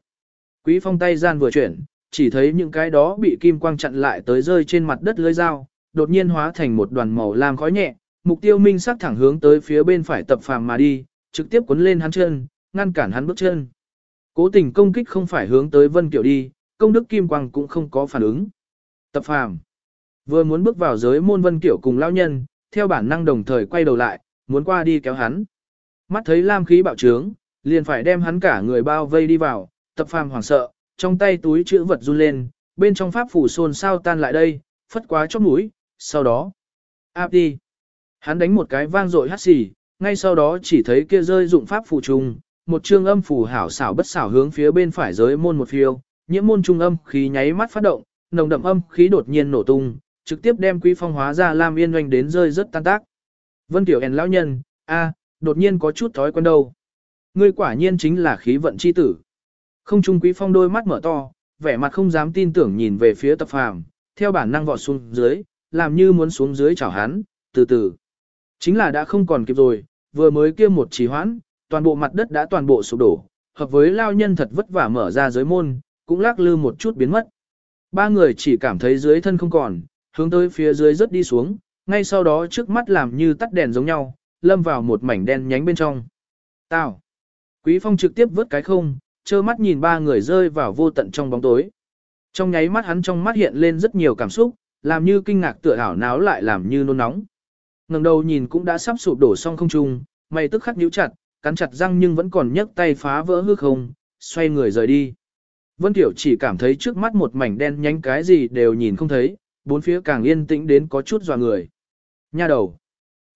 Quý phong tay gian vừa chuyển, chỉ thấy những cái đó bị kim quang chặn lại tới rơi trên mặt đất lưới dao, đột nhiên hóa thành một đoàn màu lam khói nhẹ, mục tiêu minh sắc thẳng hướng tới phía bên phải tập phàm mà đi, trực tiếp cuốn lên hắn chân, ngăn cản hắn bước chân. Cố tình công kích không phải hướng tới Vân Kiểu đi, công đức kim quang cũng không có phản ứng. Tập phàm vừa muốn bước vào giới môn Vân Kiểu cùng lão nhân, theo bản năng đồng thời quay đầu lại, muốn qua đi kéo hắn. Mắt thấy lam khí bạo trướng, liền phải đem hắn cả người bao vây đi vào, tập phàm hoảng sợ, trong tay túi chữ vật run lên, bên trong pháp phủ xôn sao tan lại đây, phất quá chóp mũi, sau đó, áp đi. Hắn đánh một cái vang dội hắt xì, ngay sau đó chỉ thấy kia rơi dụng pháp phủ trùng, một trương âm phủ hảo xảo bất xảo hướng phía bên phải giới môn một phiêu, nhiễm môn trung âm khí nháy mắt phát động, nồng đậm âm khí đột nhiên nổ tung, trực tiếp đem quý phong hóa ra lam yên doanh đến rơi rất tan tác. Vân Tiểu En lão nhân, a, đột nhiên có chút thói quen đâu. Ngươi quả nhiên chính là khí vận chi tử. Không trung quý phong đôi mắt mở to, vẻ mặt không dám tin tưởng nhìn về phía tập phàm, theo bản năng vọt xuống dưới, làm như muốn xuống dưới chảo hắn, từ từ. Chính là đã không còn kịp rồi, vừa mới kia một trì hoãn, toàn bộ mặt đất đã toàn bộ sụp đổ, hợp với lao nhân thật vất vả mở ra giới môn, cũng lắc lư một chút biến mất. Ba người chỉ cảm thấy dưới thân không còn, hướng tới phía dưới rất đi xuống, ngay sau đó trước mắt làm như tắt đèn giống nhau, lâm vào một mảnh đen nhánh bên trong. Tao! Quý phong trực tiếp vớt cái không, trơ mắt nhìn ba người rơi vào vô tận trong bóng tối. Trong nháy mắt hắn trong mắt hiện lên rất nhiều cảm xúc, làm như kinh ngạc tựa hảo náo lại làm như nôn nóng. ngẩng đầu nhìn cũng đã sắp sụp đổ xong không trung, mày tức khắc nhíu chặt, cắn chặt răng nhưng vẫn còn nhấc tay phá vỡ hư không, xoay người rời đi. Vân Tiểu chỉ cảm thấy trước mắt một mảnh đen nhánh cái gì đều nhìn không thấy, bốn phía càng yên tĩnh đến có chút dò người. Nha đầu.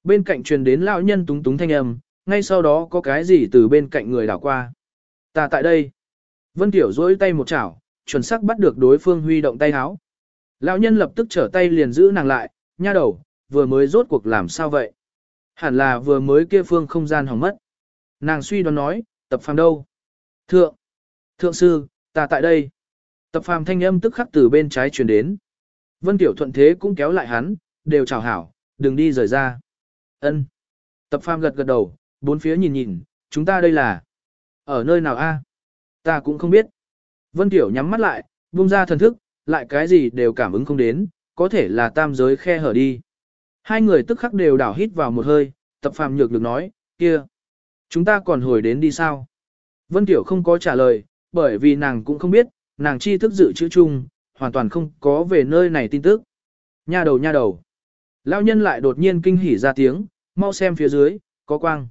Bên cạnh truyền đến lão nhân túng túng thanh âm, ngay sau đó có cái gì từ bên cạnh người đảo qua. Ta tại đây. Vân Tiểu dối tay một chảo, chuẩn xác bắt được đối phương huy động tay háo. Lão nhân lập tức trở tay liền giữ nàng lại, nha đầu, vừa mới rốt cuộc làm sao vậy? Hẳn là vừa mới kia phương không gian hỏng mất. Nàng suy đoán nói, tập phàm đâu? Thượng! Thượng sư, ta tại đây. Tập phàm thanh âm tức khắc từ bên trái truyền đến. Vân Tiểu thuận thế cũng kéo lại hắn, đều chào hảo, đừng đi rời ra. Ân. Tập phàm gật gật đầu, bốn phía nhìn nhìn, chúng ta đây là... Ở nơi nào a? Ta cũng không biết. Vân Tiểu nhắm mắt lại, buông ra thần thức, lại cái gì đều cảm ứng không đến, có thể là tam giới khe hở đi. Hai người tức khắc đều đảo hít vào một hơi, tập phàm nhược được nói, kia. Chúng ta còn hồi đến đi sao? Vân Tiểu không có trả lời, bởi vì nàng cũng không biết, nàng chi thức dự chữ chung, hoàn toàn không có về nơi này tin tức. Nha đầu nha đầu. Lão nhân lại đột nhiên kinh hỉ ra tiếng, mau xem phía dưới, có quang.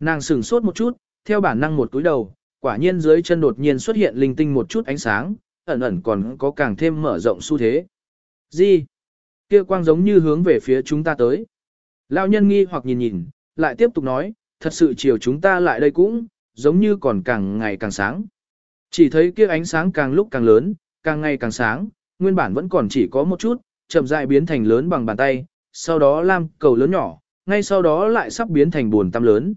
Nàng sửng sốt một chút, theo bản năng một túi đầu, quả nhiên dưới chân đột nhiên xuất hiện linh tinh một chút ánh sáng, ẩn ẩn còn có càng thêm mở rộng xu thế. Gì? Kia quang giống như hướng về phía chúng ta tới. Lão nhân nghi hoặc nhìn nhìn, lại tiếp tục nói, thật sự chiều chúng ta lại đây cũng, giống như còn càng ngày càng sáng. Chỉ thấy kia ánh sáng càng lúc càng lớn, càng ngày càng sáng, nguyên bản vẫn còn chỉ có một chút, chậm rãi biến thành lớn bằng bàn tay, sau đó lam cầu lớn nhỏ, ngay sau đó lại sắp biến thành buồn tăm lớn.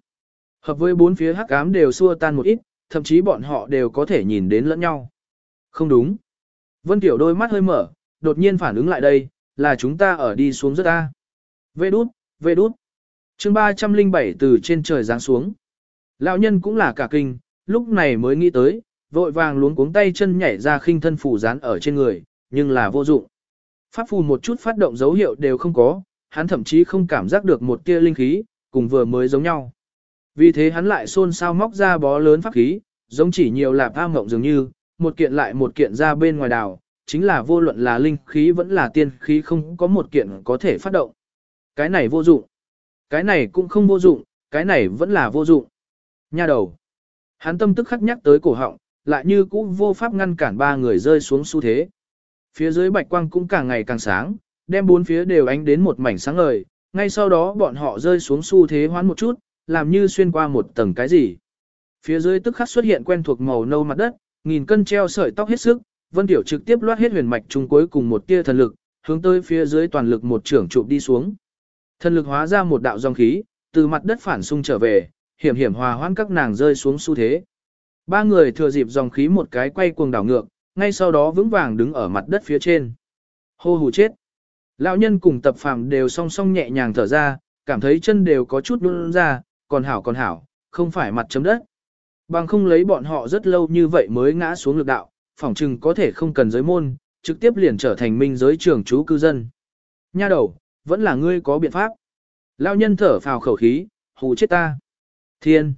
Hợp với bốn phía hắc ám đều xua tan một ít, thậm chí bọn họ đều có thể nhìn đến lẫn nhau. Không đúng. Vân Tiểu đôi mắt hơi mở, đột nhiên phản ứng lại đây, là chúng ta ở đi xuống rất ta. Vê đút, vê đút. chương 307 từ trên trời giáng xuống. Lão nhân cũng là cả kinh, lúc này mới nghĩ tới, vội vàng luống cuống tay chân nhảy ra khinh thân phủ dán ở trên người, nhưng là vô dụng. Pháp phù một chút phát động dấu hiệu đều không có, hắn thậm chí không cảm giác được một tia linh khí, cùng vừa mới giống nhau. Vì thế hắn lại xôn xao móc ra bó lớn pháp khí, giống chỉ nhiều lạp am ngộng dường như, một kiện lại một kiện ra bên ngoài đảo, chính là vô luận là linh khí vẫn là tiên khí không có một kiện có thể phát động. Cái này vô dụng. Cái này cũng không vô dụng, cái này vẫn là vô dụng. Nha đầu. Hắn tâm tức khắc nhắc tới cổ họng, lại như cũ vô pháp ngăn cản ba người rơi xuống xu thế. Phía dưới bạch quang cũng càng ngày càng sáng, đem bốn phía đều ánh đến một mảnh sáng ngời, ngay sau đó bọn họ rơi xuống xu thế hoán một chút, làm như xuyên qua một tầng cái gì. Phía dưới tức khắc xuất hiện quen thuộc màu nâu mặt đất, nghìn cân treo sợi tóc hết sức, Vân Tiểu trực tiếp loát hết huyền mạch trung cuối cùng một tia thần lực, hướng tới phía dưới toàn lực một trưởng chụp đi xuống. Thần lực hóa ra một đạo dòng khí, từ mặt đất phản xung trở về, hiểm hiểm hòa hoãn các nàng rơi xuống xu thế. Ba người thừa dịp dòng khí một cái quay cuồng đảo ngược, ngay sau đó vững vàng đứng ở mặt đất phía trên. Hô hù chết. Lão nhân cùng tập phàm đều song song nhẹ nhàng thở ra, cảm thấy chân đều có chút đun ra, còn hảo còn hảo, không phải mặt chấm đất. Bằng không lấy bọn họ rất lâu như vậy mới ngã xuống lực đạo, phỏng chừng có thể không cần giới môn, trực tiếp liền trở thành minh giới trưởng chú cư dân. Nha đầu, vẫn là ngươi có biện pháp. lão nhân thở phào khẩu khí, hù chết ta. Thiên,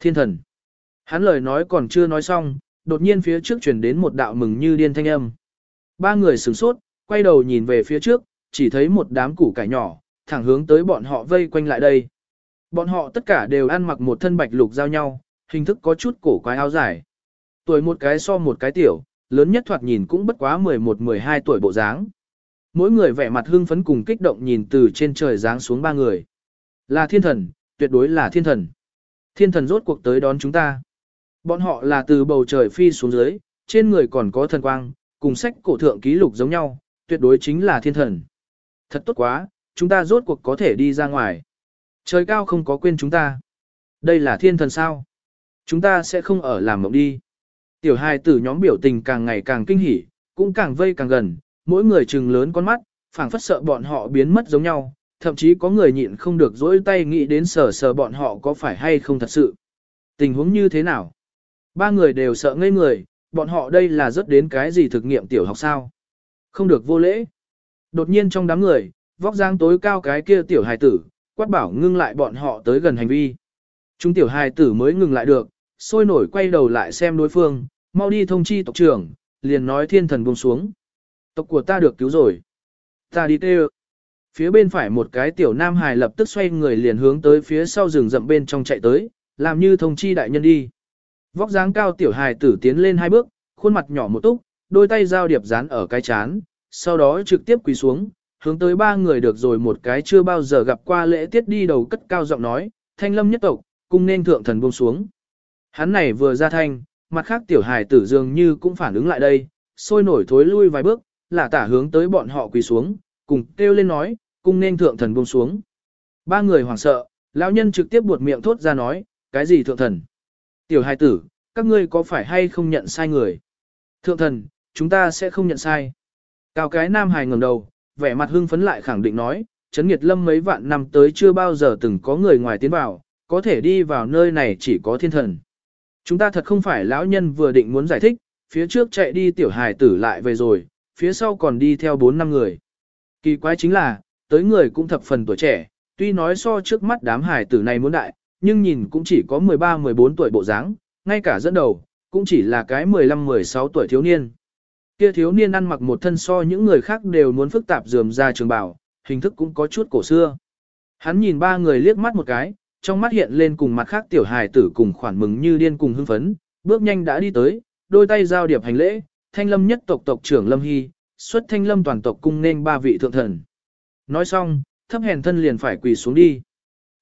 thiên thần. Hắn lời nói còn chưa nói xong, đột nhiên phía trước chuyển đến một đạo mừng như điên thanh âm. Ba người sửng sốt, quay đầu nhìn về phía trước, chỉ thấy một đám củ cải nhỏ, thẳng hướng tới bọn họ vây quanh lại đây. Bọn họ tất cả đều ăn mặc một thân bạch lục giao nhau, hình thức có chút cổ quái áo dài. Tuổi một cái so một cái tiểu, lớn nhất thoạt nhìn cũng bất quá 11-12 tuổi bộ dáng. Mỗi người vẻ mặt hưng phấn cùng kích động nhìn từ trên trời giáng xuống ba người. Là thiên thần, tuyệt đối là thiên thần. Thiên thần rốt cuộc tới đón chúng ta. Bọn họ là từ bầu trời phi xuống dưới, trên người còn có thần quang, cùng sách cổ thượng ký lục giống nhau, tuyệt đối chính là thiên thần. Thật tốt quá, chúng ta rốt cuộc có thể đi ra ngoài. Trời cao không có quên chúng ta. Đây là thiên thần sao? Chúng ta sẽ không ở làm mộng đi. Tiểu hài tử nhóm biểu tình càng ngày càng kinh hỉ, cũng càng vây càng gần, mỗi người trừng lớn con mắt, phảng phất sợ bọn họ biến mất giống nhau, thậm chí có người nhịn không được dỗi tay nghĩ đến sờ sờ bọn họ có phải hay không thật sự. Tình huống như thế nào? Ba người đều sợ ngây người, bọn họ đây là rất đến cái gì thực nghiệm tiểu học sao? Không được vô lễ. Đột nhiên trong đám người, vóc dáng tối cao cái kia tiểu hài tử, quát bảo ngưng lại bọn họ tới gần hành vi. Chúng tiểu hài tử mới ngừng lại được, sôi nổi quay đầu lại xem đối phương, mau đi thông chi tộc trưởng, liền nói thiên thần buông xuống. Tộc của ta được cứu rồi. Ta đi tê Phía bên phải một cái tiểu nam hài lập tức xoay người liền hướng tới phía sau rừng rậm bên trong chạy tới, làm như thông chi đại nhân đi. Vóc dáng cao tiểu hài tử tiến lên hai bước, khuôn mặt nhỏ một túc, đôi tay giao điệp dán ở cái chán, sau đó trực tiếp quỳ xuống, hướng tới ba người được rồi một cái chưa bao giờ gặp qua lễ tiết đi đầu cất cao giọng nói, thanh lâm nhất tộc, cung nên thượng thần buông xuống. Hắn này vừa ra thanh, mặt khác tiểu hài tử dường như cũng phản ứng lại đây, sôi nổi thối lui vài bước, là tả hướng tới bọn họ quỳ xuống, cùng kêu lên nói, cung nên thượng thần buông xuống. Ba người hoảng sợ, lão nhân trực tiếp buột miệng thốt ra nói, cái gì thượng thần? Tiểu hài tử, các ngươi có phải hay không nhận sai người? Thượng thần, chúng ta sẽ không nhận sai. Cao cái nam hài ngẩng đầu, vẻ mặt hưng phấn lại khẳng định nói, Trấn Nghiệt Lâm mấy vạn năm tới chưa bao giờ từng có người ngoài tiến vào, có thể đi vào nơi này chỉ có thiên thần. Chúng ta thật không phải lão nhân vừa định muốn giải thích, phía trước chạy đi tiểu hài tử lại về rồi, phía sau còn đi theo 4 năm người. Kỳ quái chính là, tới người cũng thập phần tuổi trẻ, tuy nói so trước mắt đám hài tử này muốn đại, nhưng nhìn cũng chỉ có 13-14 tuổi bộ dáng, ngay cả dẫn đầu, cũng chỉ là cái 15-16 tuổi thiếu niên. Kia thiếu niên ăn mặc một thân so những người khác đều muốn phức tạp dườm ra trường bảo hình thức cũng có chút cổ xưa. Hắn nhìn ba người liếc mắt một cái, trong mắt hiện lên cùng mặt khác tiểu hài tử cùng khoản mừng như điên cùng hưng phấn, bước nhanh đã đi tới, đôi tay giao điệp hành lễ, thanh lâm nhất tộc tộc trưởng Lâm Hy, xuất thanh lâm toàn tộc cung nên ba vị thượng thần. Nói xong, thấp hèn thân liền phải quỳ xuống đi.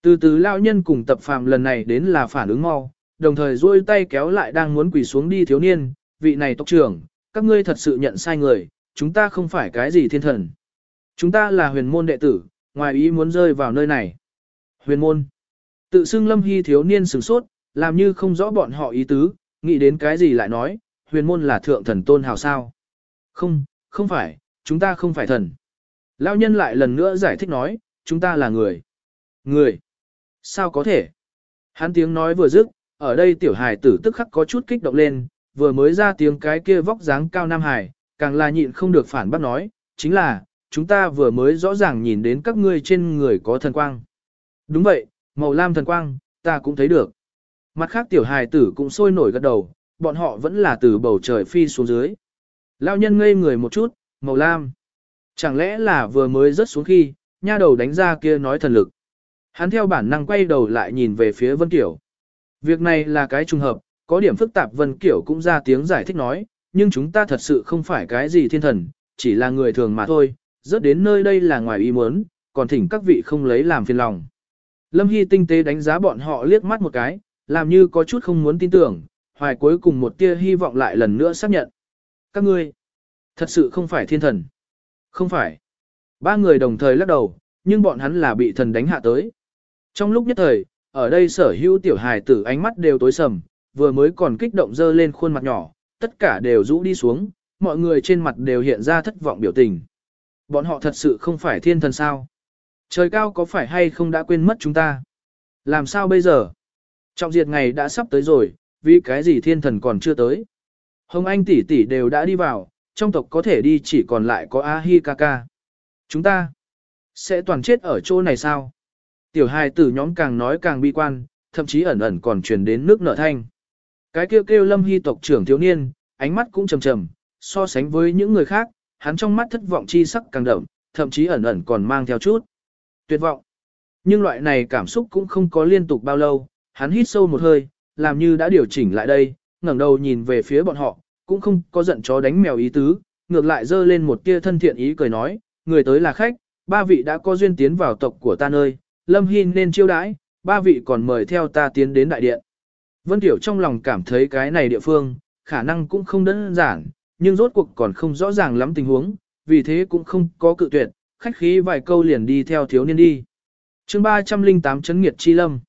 Từ từ lao nhân cùng tập phàm lần này đến là phản ứng mau, đồng thời duỗi tay kéo lại đang muốn quỳ xuống đi thiếu niên, vị này tộc trưởng, các ngươi thật sự nhận sai người, chúng ta không phải cái gì thiên thần. Chúng ta là huyền môn đệ tử, ngoài ý muốn rơi vào nơi này. Huyền môn. Tự xưng lâm hy thiếu niên sửng sốt, làm như không rõ bọn họ ý tứ, nghĩ đến cái gì lại nói, huyền môn là thượng thần tôn hào sao. Không, không phải, chúng ta không phải thần. Lao nhân lại lần nữa giải thích nói, chúng ta là người. Người. Sao có thể? Hắn tiếng nói vừa dứt, ở đây tiểu hài tử tức khắc có chút kích động lên, vừa mới ra tiếng cái kia vóc dáng cao nam hải, càng là nhịn không được phản bác nói, chính là, chúng ta vừa mới rõ ràng nhìn đến các ngươi trên người có thần quang. Đúng vậy, màu lam thần quang, ta cũng thấy được. Mặt khác tiểu hài tử cũng sôi nổi gật đầu, bọn họ vẫn là từ bầu trời phi xuống dưới. Lao nhân ngây người một chút, màu lam. Chẳng lẽ là vừa mới rớt xuống khi, nha đầu đánh ra kia nói thần lực. Hắn theo bản năng quay đầu lại nhìn về phía Vân Kiểu. Việc này là cái trùng hợp, có điểm phức tạp Vân Kiểu cũng ra tiếng giải thích nói, nhưng chúng ta thật sự không phải cái gì thiên thần, chỉ là người thường mà thôi, rớt đến nơi đây là ngoài ý muốn, còn thỉnh các vị không lấy làm phiền lòng. Lâm Hy tinh tế đánh giá bọn họ liếc mắt một cái, làm như có chút không muốn tin tưởng, hoài cuối cùng một tia hy vọng lại lần nữa xác nhận. Các ngươi, thật sự không phải thiên thần. Không phải. Ba người đồng thời lắc đầu, nhưng bọn hắn là bị thần đánh hạ tới. Trong lúc nhất thời, ở đây sở hữu tiểu hài tử ánh mắt đều tối sầm, vừa mới còn kích động dơ lên khuôn mặt nhỏ, tất cả đều rũ đi xuống, mọi người trên mặt đều hiện ra thất vọng biểu tình. Bọn họ thật sự không phải thiên thần sao? Trời cao có phải hay không đã quên mất chúng ta? Làm sao bây giờ? Trọng diệt ngày đã sắp tới rồi, vì cái gì thiên thần còn chưa tới? Hồng Anh tỷ tỷ đều đã đi vào, trong tộc có thể đi chỉ còn lại có A-hi ca. Chúng ta sẽ toàn chết ở chỗ này sao? Tiểu hài tử nhóm càng nói càng bi quan, thậm chí ẩn ẩn còn truyền đến nước nợ thanh. Cái kêu kêu lâm hy tộc trưởng thiếu niên, ánh mắt cũng trầm trầm, so sánh với những người khác, hắn trong mắt thất vọng chi sắc càng đậm, thậm chí ẩn ẩn còn mang theo chút tuyệt vọng. Nhưng loại này cảm xúc cũng không có liên tục bao lâu, hắn hít sâu một hơi, làm như đã điều chỉnh lại đây, ngẩng đầu nhìn về phía bọn họ, cũng không có giận chó đánh mèo ý tứ, ngược lại dơ lên một tia thân thiện ý cười nói, người tới là khách, ba vị đã có duyên tiến vào tộc của ta nơi, Lâm Hy nên chiêu đãi, ba vị còn mời theo ta tiến đến đại điện. Vân Tiểu trong lòng cảm thấy cái này địa phương, khả năng cũng không đơn giản, nhưng rốt cuộc còn không rõ ràng lắm tình huống, vì thế cũng không có cự tuyệt, khách khí vài câu liền đi theo thiếu niên đi. chương 308 Trấn nghiệt chi lâm.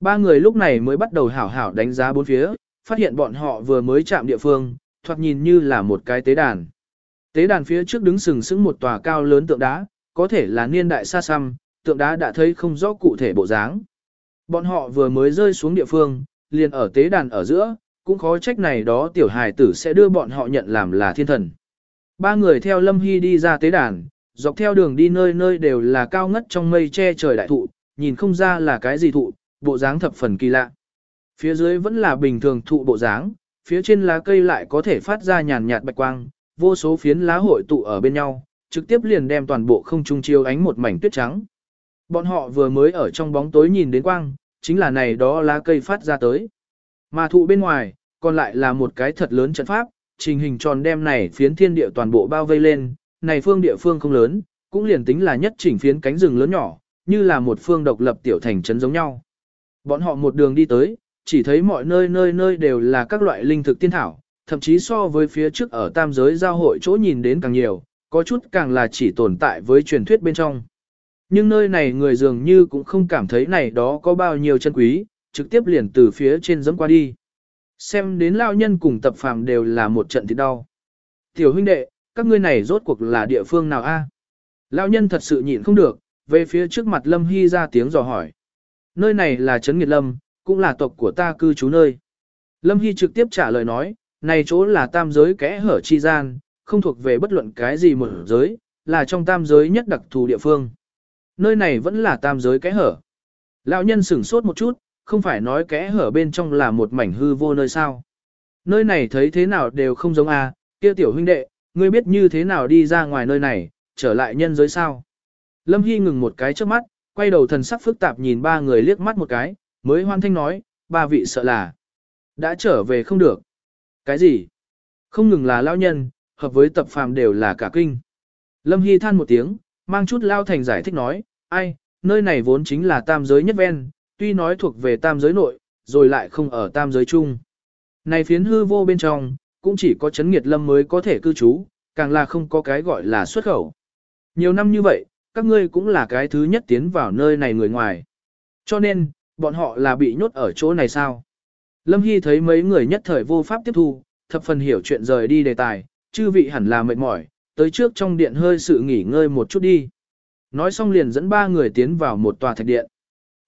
Ba người lúc này mới bắt đầu hảo hảo đánh giá bốn phía, phát hiện bọn họ vừa mới chạm địa phương, thoạt nhìn như là một cái tế đàn. Tế đàn phía trước đứng sừng sững một tòa cao lớn tượng đá, có thể là niên đại xa xăm, tượng đá đã thấy không rõ cụ thể bộ dáng. Bọn họ vừa mới rơi xuống địa phương, liền ở tế đàn ở giữa, cũng khó trách này đó tiểu hài tử sẽ đưa bọn họ nhận làm là thiên thần. Ba người theo Lâm Hy đi ra tế đàn, dọc theo đường đi nơi nơi đều là cao ngất trong mây che trời đại thụ, nhìn không ra là cái gì thụ, bộ dáng thập phần kỳ lạ. Phía dưới vẫn là bình thường thụ bộ dáng, phía trên lá cây lại có thể phát ra nhàn nhạt bạch quang, vô số phiến lá hội tụ ở bên nhau, trực tiếp liền đem toàn bộ không trung chiếu ánh một mảnh tuyết trắng. Bọn họ vừa mới ở trong bóng tối nhìn đến quang, chính là này đó lá cây phát ra tới. Mà thụ bên ngoài, còn lại là một cái thật lớn trận pháp, trình hình tròn đem này phiến thiên địa toàn bộ bao vây lên, này phương địa phương không lớn, cũng liền tính là nhất chỉnh phiến cánh rừng lớn nhỏ, như là một phương độc lập tiểu thành trấn giống nhau. Bọn họ một đường đi tới, chỉ thấy mọi nơi nơi nơi đều là các loại linh thực tiên thảo, thậm chí so với phía trước ở tam giới giao hội chỗ nhìn đến càng nhiều, có chút càng là chỉ tồn tại với truyền thuyết bên trong. Nhưng nơi này người dường như cũng không cảm thấy này đó có bao nhiêu chân quý, trực tiếp liền từ phía trên dẫm qua đi. Xem đến lao nhân cùng tập phàm đều là một trận thịt đau. Tiểu huynh đệ, các ngươi này rốt cuộc là địa phương nào a? Lao nhân thật sự nhịn không được, về phía trước mặt Lâm Hy ra tiếng dò hỏi. Nơi này là Trấn Nghiệt Lâm, cũng là tộc của ta cư trú nơi. Lâm Hy trực tiếp trả lời nói, này chỗ là tam giới kẽ hở chi gian, không thuộc về bất luận cái gì một giới, là trong tam giới nhất đặc thù địa phương. Nơi này vẫn là tam giới kẽ hở. Lão nhân sửng sốt một chút, không phải nói kẽ hở bên trong là một mảnh hư vô nơi sao. Nơi này thấy thế nào đều không giống a, kia tiểu huynh đệ, ngươi biết như thế nào đi ra ngoài nơi này, trở lại nhân giới sao. Lâm Hy ngừng một cái trước mắt, quay đầu thần sắc phức tạp nhìn ba người liếc mắt một cái, mới hoan thanh nói, ba vị sợ là đã trở về không được. Cái gì? Không ngừng là lão nhân, hợp với tập phàm đều là cả kinh. Lâm Hy than một tiếng, mang chút lao thành giải thích nói, ai, nơi này vốn chính là tam giới nhất ven, tuy nói thuộc về tam giới nội, rồi lại không ở tam giới chung. Này phiến hư vô bên trong, cũng chỉ có chấn nghiệt lâm mới có thể cư trú, càng là không có cái gọi là xuất khẩu. Nhiều năm như vậy, các ngươi cũng là cái thứ nhất tiến vào nơi này người ngoài. Cho nên, bọn họ là bị nhốt ở chỗ này sao? Lâm Hy thấy mấy người nhất thời vô pháp tiếp thu, thập phần hiểu chuyện rời đi đề tài, chư vị hẳn là mệt mỏi, tới trước trong điện hơi sự nghỉ ngơi một chút đi. Nói xong liền dẫn ba người tiến vào một tòa thạch điện.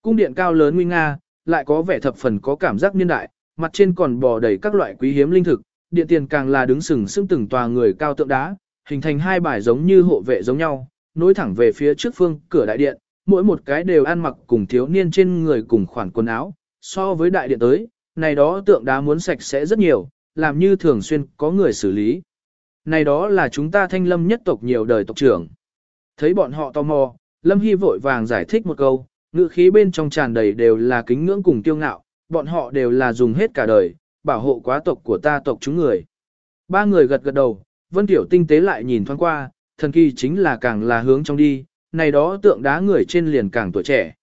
Cung điện cao lớn nguy nga, lại có vẻ thập phần có cảm giác niên đại, mặt trên còn bò đầy các loại quý hiếm linh thực, điện tiền càng là đứng sừng sững từng tòa người cao tượng đá, hình thành hai bài giống như hộ vệ giống nhau, nối thẳng về phía trước phương cửa đại điện, mỗi một cái đều ăn mặc cùng thiếu niên trên người cùng khoản quần áo, so với đại điện tới, này đó tượng đá muốn sạch sẽ rất nhiều, làm như thường xuyên có người xử lý. Này đó là chúng ta thanh lâm nhất tộc nhiều đời tộc trưởng. Thấy bọn họ tò mò, Lâm Hy vội vàng giải thích một câu, ngữ khí bên trong tràn đầy đều là kính ngưỡng cùng tiêu ngạo, bọn họ đều là dùng hết cả đời, bảo hộ quá tộc của ta tộc chúng người. Ba người gật gật đầu, Vân Tiểu tinh tế lại nhìn thoáng qua, thần kỳ chính là càng là hướng trong đi, này đó tượng đá người trên liền càng tuổi trẻ.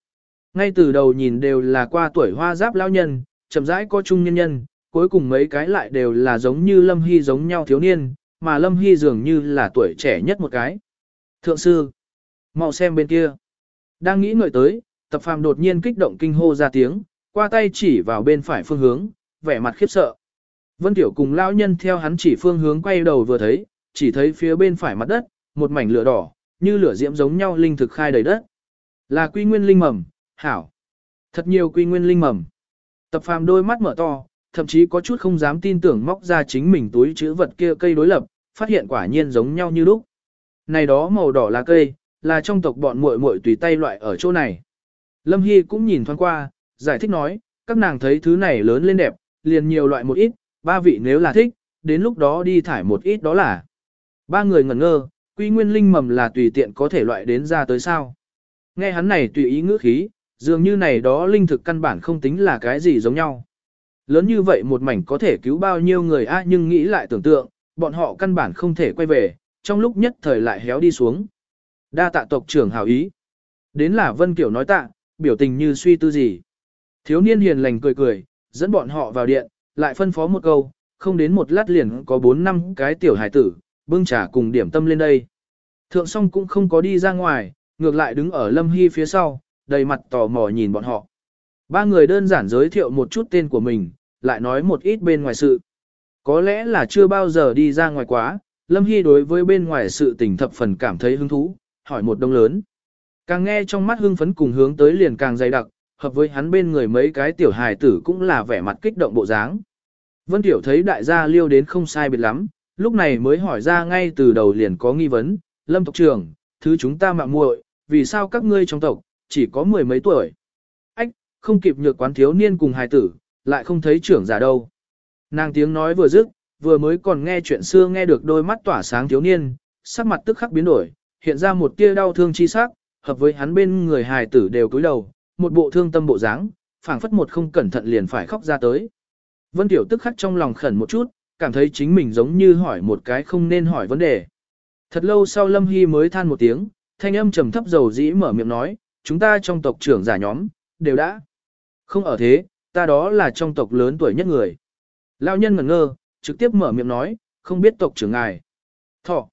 Ngay từ đầu nhìn đều là qua tuổi hoa giáp lao nhân, chậm rãi có trung nhân nhân, cuối cùng mấy cái lại đều là giống như Lâm Hy giống nhau thiếu niên, mà Lâm Hy dường như là tuổi trẻ nhất một cái. Thượng sư, mau xem bên kia. Đang nghĩ ngợi tới, tập phàm đột nhiên kích động kinh hô ra tiếng, qua tay chỉ vào bên phải phương hướng, vẻ mặt khiếp sợ. Vân Tiểu cùng lão nhân theo hắn chỉ phương hướng quay đầu vừa thấy, chỉ thấy phía bên phải mặt đất, một mảnh lửa đỏ, như lửa diễm giống nhau linh thực khai đầy đất. Là quy nguyên linh mầm, hảo. Thật nhiều quy nguyên linh mầm. Tập phàm đôi mắt mở to, thậm chí có chút không dám tin tưởng móc ra chính mình túi chữ vật kia cây đối lập, phát hiện quả nhiên giống nhau như lúc. Này đó màu đỏ là cây, là trong tộc bọn muội muội tùy tay loại ở chỗ này. Lâm Hy cũng nhìn thoáng qua, giải thích nói, các nàng thấy thứ này lớn lên đẹp, liền nhiều loại một ít, ba vị nếu là thích, đến lúc đó đi thải một ít đó là. Ba người ngẩn ngơ, quy nguyên linh mầm là tùy tiện có thể loại đến ra tới sao. Nghe hắn này tùy ý ngữ khí, dường như này đó linh thực căn bản không tính là cái gì giống nhau. Lớn như vậy một mảnh có thể cứu bao nhiêu người a nhưng nghĩ lại tưởng tượng, bọn họ căn bản không thể quay về, trong lúc nhất thời lại héo đi xuống. Đa tạ tộc trưởng hảo ý. Đến là Vân Kiểu nói tạ, biểu tình như suy tư gì. Thiếu niên hiền lành cười cười, dẫn bọn họ vào điện, lại phân phó một câu, không đến một lát liền có bốn năm cái tiểu hải tử, bưng trà cùng điểm tâm lên đây. Thượng song cũng không có đi ra ngoài, ngược lại đứng ở Lâm Hy phía sau, đầy mặt tò mò nhìn bọn họ. Ba người đơn giản giới thiệu một chút tên của mình, lại nói một ít bên ngoài sự. Có lẽ là chưa bao giờ đi ra ngoài quá, Lâm Hy đối với bên ngoài sự tình thập phần cảm thấy hứng thú, hỏi một đông lớn. Càng nghe trong mắt hưng phấn cùng hướng tới liền càng dày đặc, hợp với hắn bên người mấy cái tiểu hài tử cũng là vẻ mặt kích động bộ dáng. Vân Tiểu thấy đại gia liêu đến không sai biệt lắm, lúc này mới hỏi ra ngay từ đầu liền có nghi vấn, Lâm tộc trưởng, thứ chúng ta mạng muội, vì sao các ngươi trong tộc, chỉ có mười mấy tuổi. Ách, không kịp nhược quán thiếu niên cùng hài tử, lại không thấy trưởng giả đâu. Nàng tiếng nói vừa dứt, vừa mới còn nghe chuyện xưa nghe được đôi mắt tỏa sáng thiếu niên, sắc mặt tức khắc biến đổi, hiện ra một tia đau thương chi sắc, hợp với hắn bên người hài tử đều cúi đầu, một bộ thương tâm bộ dáng, phảng phất một không cẩn thận liền phải khóc ra tới. Vân Tiểu tức khắc trong lòng khẩn một chút, cảm thấy chính mình giống như hỏi một cái không nên hỏi vấn đề. Thật lâu sau Lâm Hy mới than một tiếng, thanh âm trầm thấp dầu dĩ mở miệng nói, chúng ta trong tộc trưởng giả nhóm, đều đã. Không ở thế, ta đó là trong tộc lớn tuổi nhất người. Lão nhân ngẩn ngơ, trực tiếp mở miệng nói, không biết tộc trưởng ngài. Thọ.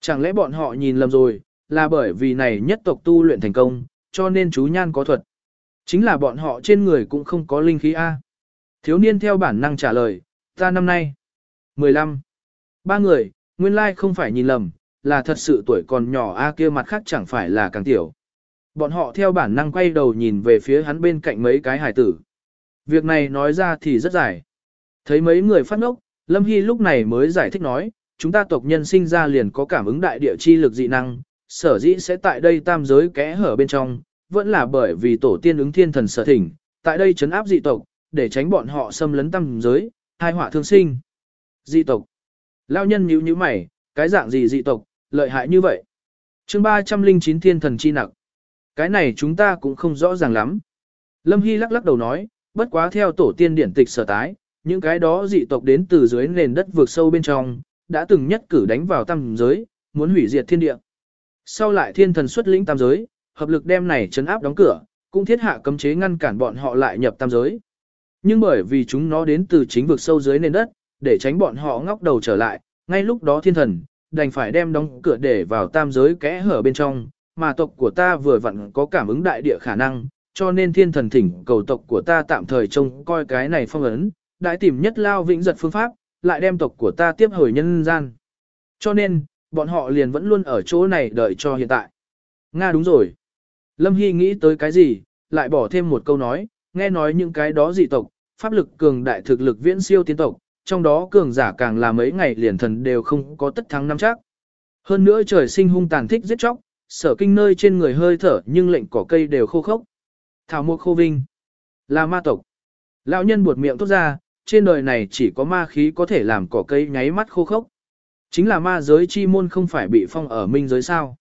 Chẳng lẽ bọn họ nhìn lầm rồi, là bởi vì này nhất tộc tu luyện thành công, cho nên chú nhan có thuật. Chính là bọn họ trên người cũng không có linh khí A. Thiếu niên theo bản năng trả lời, ta năm nay. 15. Ba người, nguyên lai không phải nhìn lầm, là thật sự tuổi còn nhỏ A kia mặt khác chẳng phải là càng tiểu. Bọn họ theo bản năng quay đầu nhìn về phía hắn bên cạnh mấy cái hải tử. Việc này nói ra thì rất dài. Thấy mấy người phát ngốc, Lâm Hy lúc này mới giải thích nói, chúng ta tộc nhân sinh ra liền có cảm ứng đại địa chi lực dị năng, sở dĩ sẽ tại đây tam giới kẽ hở bên trong, vẫn là bởi vì tổ tiên ứng thiên thần sở thỉnh, tại đây chấn áp dị tộc, để tránh bọn họ xâm lấn tam giới, hai họa thương sinh. Dị tộc. Lao nhân nhíu nhíu mày, cái dạng gì dị tộc, lợi hại như vậy. chương 309 thiên thần chi nặc. Cái này chúng ta cũng không rõ ràng lắm. Lâm Hy lắc lắc đầu nói, bất quá theo tổ tiên điển tịch sở tái, những cái đó dị tộc đến từ dưới nền đất vượt sâu bên trong, đã từng nhất cử đánh vào tam giới, muốn hủy diệt thiên địa. Sau lại thiên thần xuất lĩnh tam giới, hợp lực đem này chấn áp đóng cửa, cũng thiết hạ cấm chế ngăn cản bọn họ lại nhập tam giới. Nhưng bởi vì chúng nó đến từ chính vực sâu dưới nền đất, để tránh bọn họ ngóc đầu trở lại, ngay lúc đó thiên thần, đành phải đem đóng cửa để vào tam giới kẽ hở bên trong, mà tộc của ta vừa vặn có cảm ứng đại địa khả năng, cho nên thiên thần thỉnh cầu tộc của ta tạm thời trông coi cái này phong ấn, đã tìm nhất lao vĩnh giật phương pháp, lại đem tộc của ta tiếp hồi nhân gian. Cho nên, bọn họ liền vẫn luôn ở chỗ này đợi cho hiện tại. Nga đúng rồi. Lâm Hy nghĩ tới cái gì, lại bỏ thêm một câu nói, nghe nói những cái đó dị tộc, pháp lực cường đại thực lực viễn siêu tiến tộc, trong đó cường giả càng là mấy ngày liền thần đều không có tất thắng năm chắc. Hơn nữa trời sinh hung tàn thích giết chóc, sở kinh nơi trên người hơi thở nhưng lệnh cỏ cây đều khô khốc. Thảo mục khô vinh, là ma tộc. Lão nhân buột miệng tốt ra, trên đời này chỉ có ma khí có thể làm cỏ cây nháy mắt khô khốc. Chính là ma giới chi môn không phải bị phong ở minh giới sao.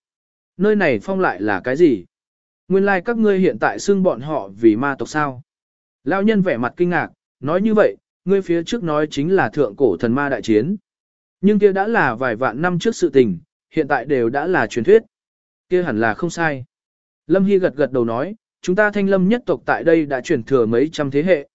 Nơi này phong lại là cái gì? Nguyên lai like các ngươi hiện tại xưng bọn họ vì ma tộc sao? Lão nhân vẻ mặt kinh ngạc, nói như vậy, ngươi phía trước nói chính là thượng cổ thần ma đại chiến. Nhưng kia đã là vài vạn năm trước sự tình, hiện tại đều đã là truyền thuyết. Kia hẳn là không sai. Lâm Hy gật gật đầu nói, chúng ta thanh lâm nhất tộc tại đây đã chuyển thừa mấy trăm thế hệ.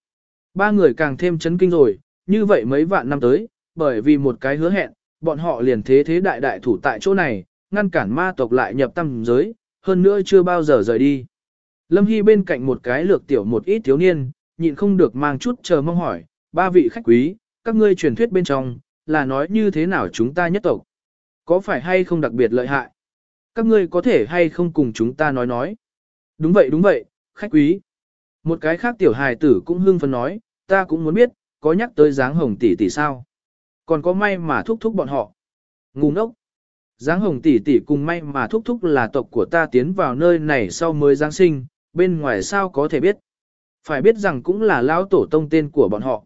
Ba người càng thêm chấn kinh rồi, như vậy mấy vạn năm tới, bởi vì một cái hứa hẹn, bọn họ liền thế thế đại đại thủ tại chỗ này, ngăn cản ma tộc lại nhập tâm giới, hơn nữa chưa bao giờ rời đi. Lâm Hy bên cạnh một cái lược tiểu một ít thiếu niên, nhịn không được mang chút chờ mong hỏi, ba vị khách quý, các ngươi truyền thuyết bên trong, là nói như thế nào chúng ta nhất tộc? Có phải hay không đặc biệt lợi hại? Các ngươi có thể hay không cùng chúng ta nói nói? Đúng vậy đúng vậy, khách quý. Một cái khác tiểu hài tử cũng hưng phấn nói, ta cũng muốn biết, có nhắc tới dáng hồng tỷ tỷ sao? Còn có may mà thúc thúc bọn họ. Ngu ngốc. Giáng hồng tỷ tỷ cùng may mà thúc thúc là tộc của ta tiến vào nơi này sau mới Giáng sinh, bên ngoài sao có thể biết. Phải biết rằng cũng là lão tổ tông tên của bọn họ.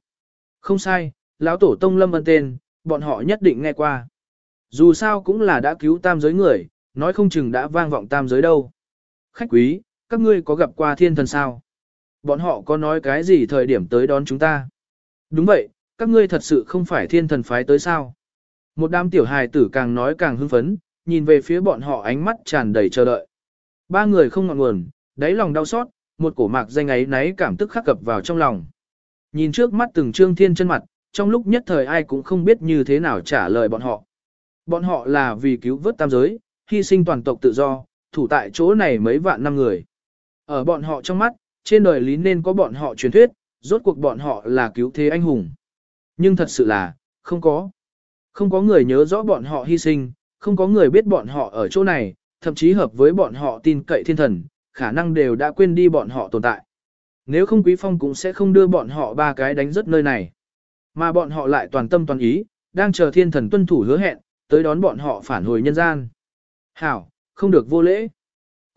Không sai, lão tổ tông lâm ân tên, bọn họ nhất định nghe qua. Dù sao cũng là đã cứu tam giới người, nói không chừng đã vang vọng tam giới đâu. Khách quý, các ngươi có gặp qua thiên thần sao? Bọn họ có nói cái gì thời điểm tới đón chúng ta? Đúng vậy, các ngươi thật sự không phải thiên thần phái tới sao? Một đám tiểu hài tử càng nói càng hưng phấn, nhìn về phía bọn họ ánh mắt tràn đầy chờ đợi. Ba người không ngọn nguồn, đáy lòng đau xót, một cổ mạc danh ấy náy cảm tức khắc cập vào trong lòng. Nhìn trước mắt từng trương thiên chân mặt, trong lúc nhất thời ai cũng không biết như thế nào trả lời bọn họ. Bọn họ là vì cứu vớt tam giới, hy sinh toàn tộc tự do, thủ tại chỗ này mấy vạn năm người. Ở bọn họ trong mắt, trên đời lý nên có bọn họ truyền thuyết, rốt cuộc bọn họ là cứu thế anh hùng. Nhưng thật sự là, không có. Không có người nhớ rõ bọn họ hy sinh, không có người biết bọn họ ở chỗ này, thậm chí hợp với bọn họ tin cậy thiên thần, khả năng đều đã quên đi bọn họ tồn tại. Nếu không Quý Phong cũng sẽ không đưa bọn họ ba cái đánh rất nơi này. Mà bọn họ lại toàn tâm toàn ý, đang chờ thiên thần tuân thủ hứa hẹn, tới đón bọn họ phản hồi nhân gian. Hảo, không được vô lễ.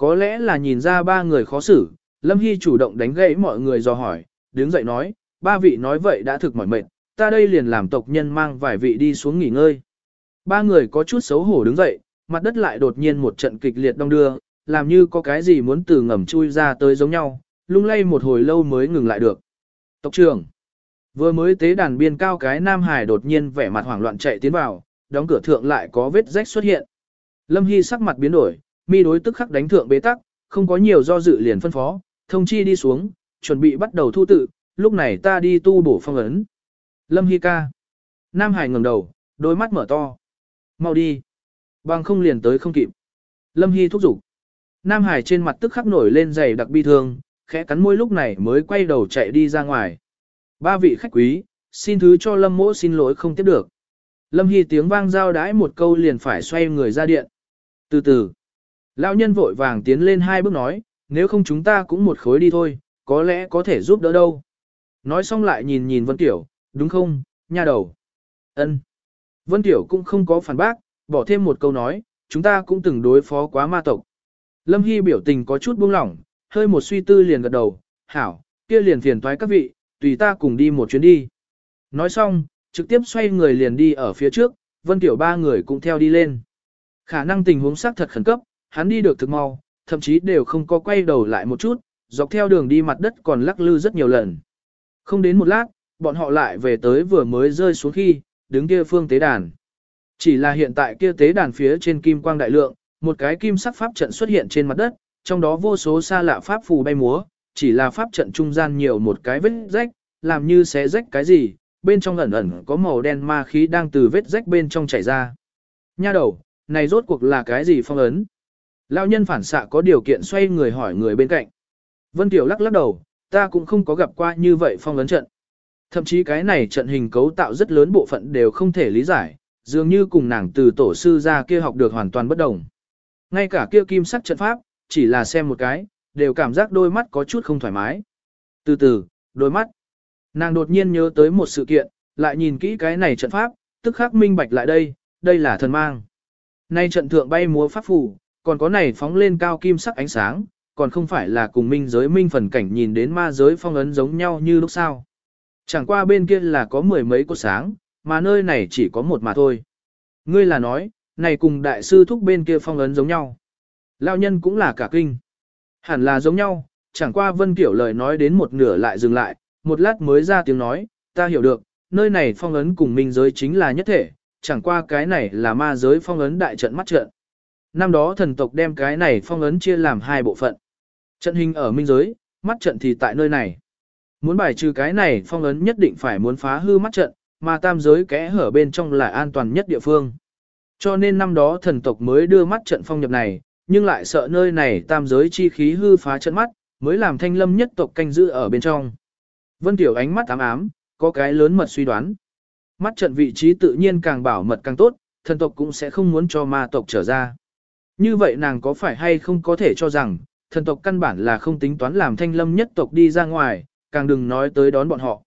Có lẽ là nhìn ra ba người khó xử, Lâm Hy chủ động đánh gãy mọi người dò hỏi, đứng dậy nói, ba vị nói vậy đã thực mỏi mệt, ta đây liền làm tộc nhân mang vài vị đi xuống nghỉ ngơi. Ba người có chút xấu hổ đứng dậy, mặt đất lại đột nhiên một trận kịch liệt đông đưa, làm như có cái gì muốn từ ngầm chui ra tới giống nhau, lung lay một hồi lâu mới ngừng lại được. Tộc trưởng, vừa mới tế đàn biên cao cái Nam Hải đột nhiên vẻ mặt hoảng loạn chạy tiến vào, đóng cửa thượng lại có vết rách xuất hiện. Lâm Hy sắc mặt biến đổi, mi đối tức khắc đánh thượng bế tắc, không có nhiều do dự liền phân phó, thông chi đi xuống, chuẩn bị bắt đầu thu tự, lúc này ta đi tu bổ phong ấn. Lâm Hy ca. Nam Hải ngẩng đầu, đôi mắt mở to. Mau đi. Bằng không liền tới không kịp. Lâm Hy thúc giục. Nam Hải trên mặt tức khắc nổi lên dày đặc bi thương, khẽ cắn môi lúc này mới quay đầu chạy đi ra ngoài. Ba vị khách quý, xin thứ cho Lâm mỗ xin lỗi không tiếp được. Lâm Hy tiếng vang giao đãi một câu liền phải xoay người ra điện. Từ từ, lão nhân vội vàng tiến lên hai bước nói, nếu không chúng ta cũng một khối đi thôi, có lẽ có thể giúp đỡ đâu. Nói xong lại nhìn nhìn Vân Tiểu, đúng không, nha đầu. ân Vân Tiểu cũng không có phản bác, bỏ thêm một câu nói, chúng ta cũng từng đối phó quá ma tộc. Lâm Hy biểu tình có chút buông lỏng, hơi một suy tư liền gật đầu, hảo, kia liền phiền toái các vị, tùy ta cùng đi một chuyến đi. Nói xong, trực tiếp xoay người liền đi ở phía trước, Vân Tiểu ba người cũng theo đi lên. Khả năng tình huống xác thật khẩn cấp, hắn đi được thực mau, thậm chí đều không có quay đầu lại một chút, dọc theo đường đi mặt đất còn lắc lư rất nhiều lần. Không đến một lát, bọn họ lại về tới vừa mới rơi xuống khi, đứng kia phương tế đàn. Chỉ là hiện tại kia tế đàn phía trên kim quang đại lượng, một cái kim sắc pháp trận xuất hiện trên mặt đất, trong đó vô số xa lạ pháp phù bay múa, chỉ là pháp trận trung gian nhiều một cái vết rách, làm như xé rách cái gì, bên trong ẩn ẩn có màu đen ma khí đang từ vết rách bên trong chảy ra. Nha đầu, này rốt cuộc là cái gì phong ấn? Lão nhân phản xạ có điều kiện xoay người hỏi người bên cạnh. Vân Tiểu lắc lắc đầu, ta cũng không có gặp qua như vậy phong ấn trận. Thậm chí cái này trận hình cấu tạo rất lớn bộ phận đều không thể lý giải, dường như cùng nàng từ tổ sư ra kia học được hoàn toàn bất đồng. Ngay cả kia kim sắc trận pháp, chỉ là xem một cái, đều cảm giác đôi mắt có chút không thoải mái. Từ từ, đôi mắt. Nàng đột nhiên nhớ tới một sự kiện, lại nhìn kỹ cái này trận pháp, tức khắc minh bạch lại đây, đây là thần mang. Nay trận thượng bay múa pháp phù, còn có này phóng lên cao kim sắc ánh sáng, còn không phải là cùng minh giới minh phần cảnh nhìn đến ma giới phong ấn giống nhau như lúc sau. Chẳng qua bên kia là có mười mấy cột sáng, mà nơi này chỉ có một mà thôi. Ngươi là nói, này cùng đại sư thúc bên kia phong ấn giống nhau. Lao nhân cũng là cả kinh. Hẳn là giống nhau, chẳng qua Vân Kiểu lời nói đến một nửa lại dừng lại, một lát mới ra tiếng nói, ta hiểu được, nơi này phong ấn cùng minh giới chính là nhất thể, chẳng qua cái này là ma giới phong ấn đại trận mắt trận. Năm đó thần tộc đem cái này phong ấn chia làm hai bộ phận. Trận hình ở minh giới, mắt trận thì tại nơi này. Muốn bài trừ cái này phong ấn nhất định phải muốn phá hư mắt trận, mà tam giới kẽ hở bên trong là an toàn nhất địa phương. Cho nên năm đó thần tộc mới đưa mắt trận phong nhập này, nhưng lại sợ nơi này tam giới chi khí hư phá trận mắt, mới làm thanh lâm nhất tộc canh giữ ở bên trong. Vân Tiểu ánh mắt ám ám, có cái lớn mật suy đoán. Mắt trận vị trí tự nhiên càng bảo mật càng tốt, thần tộc cũng sẽ không muốn cho ma tộc trở ra. Như vậy nàng có phải hay không có thể cho rằng, thần tộc căn bản là không tính toán làm thanh lâm nhất tộc đi ra ngoài, càng đừng nói tới đón bọn họ.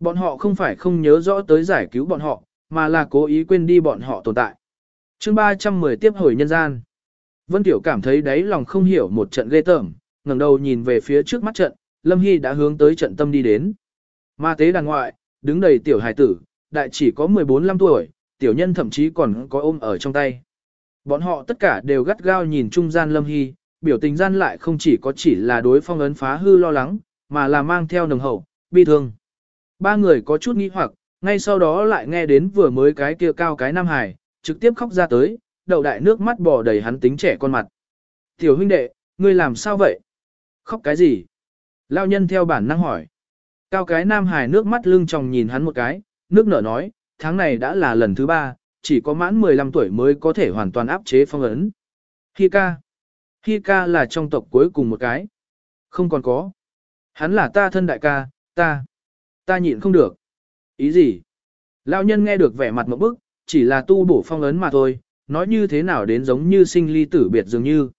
Bọn họ không phải không nhớ rõ tới giải cứu bọn họ, mà là cố ý quên đi bọn họ tồn tại. chương 310 tiếp hồi nhân gian. Vân Tiểu cảm thấy đáy lòng không hiểu một trận ghê tởm, ngẩng đầu nhìn về phía trước mắt trận, Lâm Hy đã hướng tới trận tâm đi đến. Ma tế đàn ngoại, đứng đầy tiểu hài tử, đại chỉ có 14-15 tuổi, tiểu nhân thậm chí còn có ôm ở trong tay. Bọn họ tất cả đều gắt gao nhìn trung gian Lâm Hy, biểu tình gian lại không chỉ có chỉ là đối phong ấn phá hư lo lắng, mà là mang theo nồng hậu, bi thương. Ba người có chút nghi hoặc, ngay sau đó lại nghe đến vừa mới cái kia cao cái Nam Hải, trực tiếp khóc ra tới, đầu đại nước mắt bò đầy hắn tính trẻ con mặt. Tiểu huynh đệ, ngươi làm sao vậy? Khóc cái gì? Lao nhân theo bản năng hỏi. Cao cái Nam Hải nước mắt lưng tròng nhìn hắn một cái, nước nở nói, tháng này đã là lần thứ ba, chỉ có mãn 15 tuổi mới có thể hoàn toàn áp chế phong ấn. Khi ca. khi ca là trong tộc cuối cùng một cái. Không còn có. Hắn là ta thân đại ca, ta. Ta nhịn không được. Ý gì? Lão nhân nghe được vẻ mặt một bức, chỉ là tu bổ phong ấn mà thôi, nói như thế nào đến giống như sinh ly tử biệt dường như.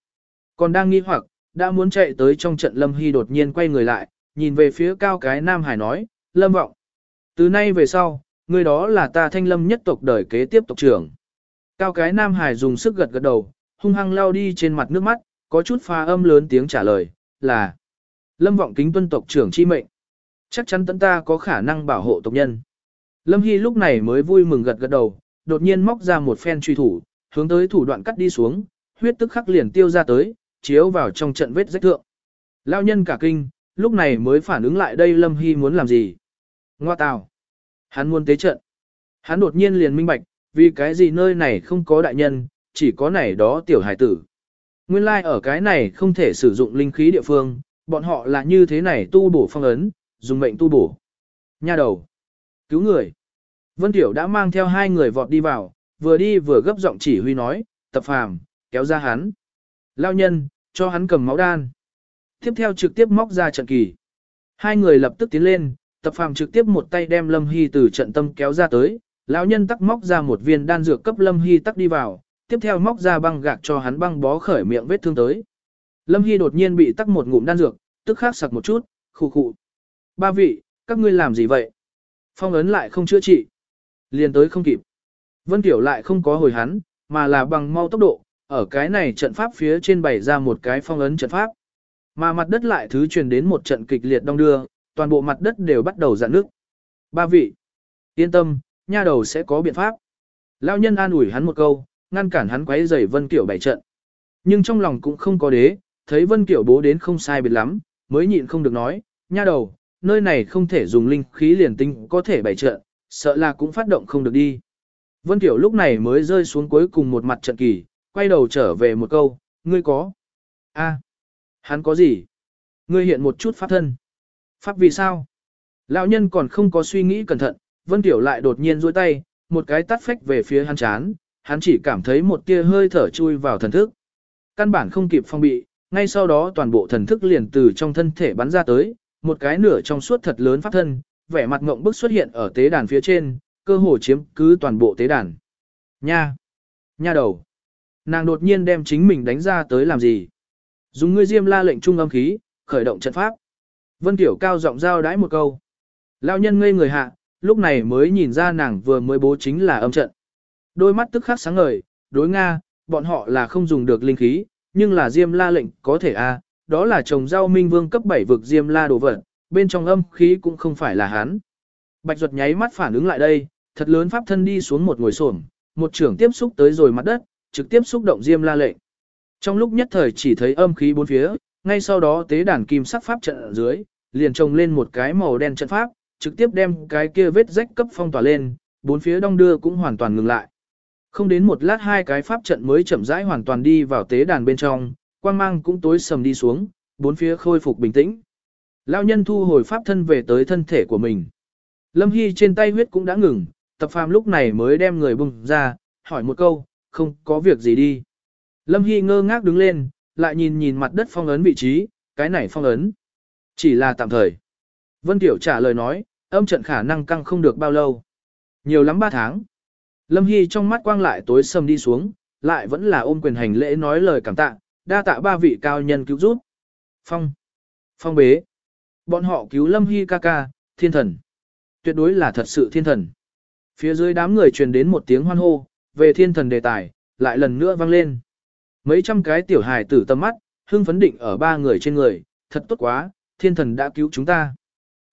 Còn đang nghi hoặc, đã muốn chạy tới trong trận Lâm Hy đột nhiên quay người lại, nhìn về phía cao cái Nam Hải nói, Lâm vọng. Từ nay về sau, người đó là ta thanh lâm nhất tộc đời kế tiếp tộc trưởng. Cao cái Nam Hải dùng sức gật gật đầu, hung hăng lao đi trên mặt nước mắt, có chút pha âm lớn tiếng trả lời, là Lâm vọng kính tuân tộc trưởng chi mệnh. Chắc chắn tận ta có khả năng bảo hộ tộc nhân. Lâm Hy lúc này mới vui mừng gật gật đầu, đột nhiên móc ra một phen truy thủ, hướng tới thủ đoạn cắt đi xuống, huyết tức khắc liền tiêu ra tới, chiếu vào trong trận vết rách thượng. Lao nhân cả kinh, lúc này mới phản ứng lại đây Lâm Hy muốn làm gì. Ngoa tào. Hắn muốn tế trận. Hắn đột nhiên liền minh bạch, vì cái gì nơi này không có đại nhân, chỉ có này đó tiểu hải tử. Nguyên lai like ở cái này không thể sử dụng linh khí địa phương, bọn họ là như thế này tu bổ phong ấn, dùng mệnh tu bổ. Nha đầu. Cứu người. Vân Tiểu đã mang theo hai người vọt đi vào, vừa đi vừa gấp giọng chỉ huy nói, tập phàm, kéo ra hắn. Lao nhân, cho hắn cầm máu đan. Tiếp theo trực tiếp móc ra trận kỳ. Hai người lập tức tiến lên, tập phàm trực tiếp một tay đem Lâm Hy từ trận tâm kéo ra tới, lão nhân tắc móc ra một viên đan dược cấp Lâm Hy tắc đi vào, tiếp theo móc ra băng gạc cho hắn băng bó khởi miệng vết thương tới. Lâm Hy đột nhiên bị tắc một ngụm đan dược, tức khắc sặc một chút, khụ khụ. Ba vị, các ngươi làm gì vậy? Phong ấn lại không chữa trị. Liền tới không kịp. Vân Tiểu lại không có hồi hắn, mà là bằng mau tốc độ, ở cái này trận pháp phía trên bày ra một cái phong ấn trận pháp. Mà mặt đất lại thứ truyền đến một trận kịch liệt đông đưa, toàn bộ mặt đất đều bắt đầu dạn nước. Ba vị, yên tâm, nha đầu sẽ có biện pháp. Lão nhân an ủi hắn một câu, ngăn cản hắn quấy rầy Vân Kiểu bảy trận. Nhưng trong lòng cũng không có đế, thấy Vân Kiểu bố đến không sai biệt lắm, mới nhịn không được nói, nha đầu, nơi này không thể dùng linh khí liền tinh có thể bảy trận, sợ là cũng phát động không được đi. Vân Tiểu lúc này mới rơi xuống cuối cùng một mặt trận kỳ, quay đầu trở về một câu, ngươi có. a hắn có gì? Ngươi hiện một chút pháp thân. Pháp vì sao? Lão nhân còn không có suy nghĩ cẩn thận, Vân Tiểu lại đột nhiên duỗi tay, một cái tắt phách về phía hắn chán, hắn chỉ cảm thấy một tia hơi thở chui vào thần thức. Căn bản không kịp phong bị, ngay sau đó toàn bộ thần thức liền từ trong thân thể bắn ra tới, một cái nửa trong suốt thật lớn pháp thân, vẻ mặt ngộng bức xuất hiện ở tế đàn phía trên, cơ hồ chiếm cứ toàn bộ tế đàn. Nha! Nha đầu! Nàng đột nhiên đem chính mình đánh ra tới làm gì? Dùng ngươi diêm la lệnh trung âm khí, khởi động trận pháp. Vân Tiểu cao giọng giao đái một câu. Lão nhân ngây người hạ, lúc này mới nhìn ra nàng vừa mới bố chính là âm trận. Đôi mắt tức khắc sáng ngời, đối Nga, bọn họ là không dùng được linh khí, nhưng là diêm la lệnh có thể a, đó là trồng rau minh vương cấp 7 vực diêm la đồ vật, bên trong âm khí cũng không phải là hắn. Bạch ruột nháy mắt phản ứng lại đây, thật lớn pháp thân đi xuống một ngồi xổm, một trưởng tiếp xúc tới rồi mặt đất, trực tiếp xúc động diêm la lệnh. Trong lúc nhất thời chỉ thấy âm khí bốn phía, ngay sau đó tế đàn kim sắc pháp trận ở dưới, liền trồng lên một cái màu đen trận pháp, trực tiếp đem cái kia vết rách cấp phong tỏa lên, bốn phía đông đưa cũng hoàn toàn ngừng lại. Không đến một lát hai cái pháp trận mới chậm rãi hoàn toàn đi vào tế đàn bên trong, quang mang cũng tối sầm đi xuống, bốn phía khôi phục bình tĩnh. Lão nhân thu hồi pháp thân về tới thân thể của mình. Lâm Hy trên tay huyết cũng đã ngừng, tập phàm lúc này mới đem người bùng ra, hỏi một câu, không có việc gì đi. Lâm Hy ngơ ngác đứng lên, lại nhìn nhìn mặt đất phong ấn vị trí, cái này phong ấn. Chỉ là tạm thời. Vân Tiểu trả lời nói, âm trận khả năng căng không được bao lâu. Nhiều lắm ba tháng. Lâm Hy trong mắt quang lại tối sầm đi xuống, lại vẫn là ôm quyền hành lễ nói lời cảm tạ, đa tạ ba vị cao nhân cứu giúp. Phong. Phong bế. Bọn họ cứu Lâm Hy ca ca, thiên thần. tuyệt đối là thật sự thiên thần. Phía dưới đám người truyền đến một tiếng hoan hô, về thiên thần đề tài, lại lần nữa vang lên. Mấy trăm cái tiểu hài tử tâm mắt, hưng phấn định ở ba người trên người, thật tốt quá, thiên thần đã cứu chúng ta.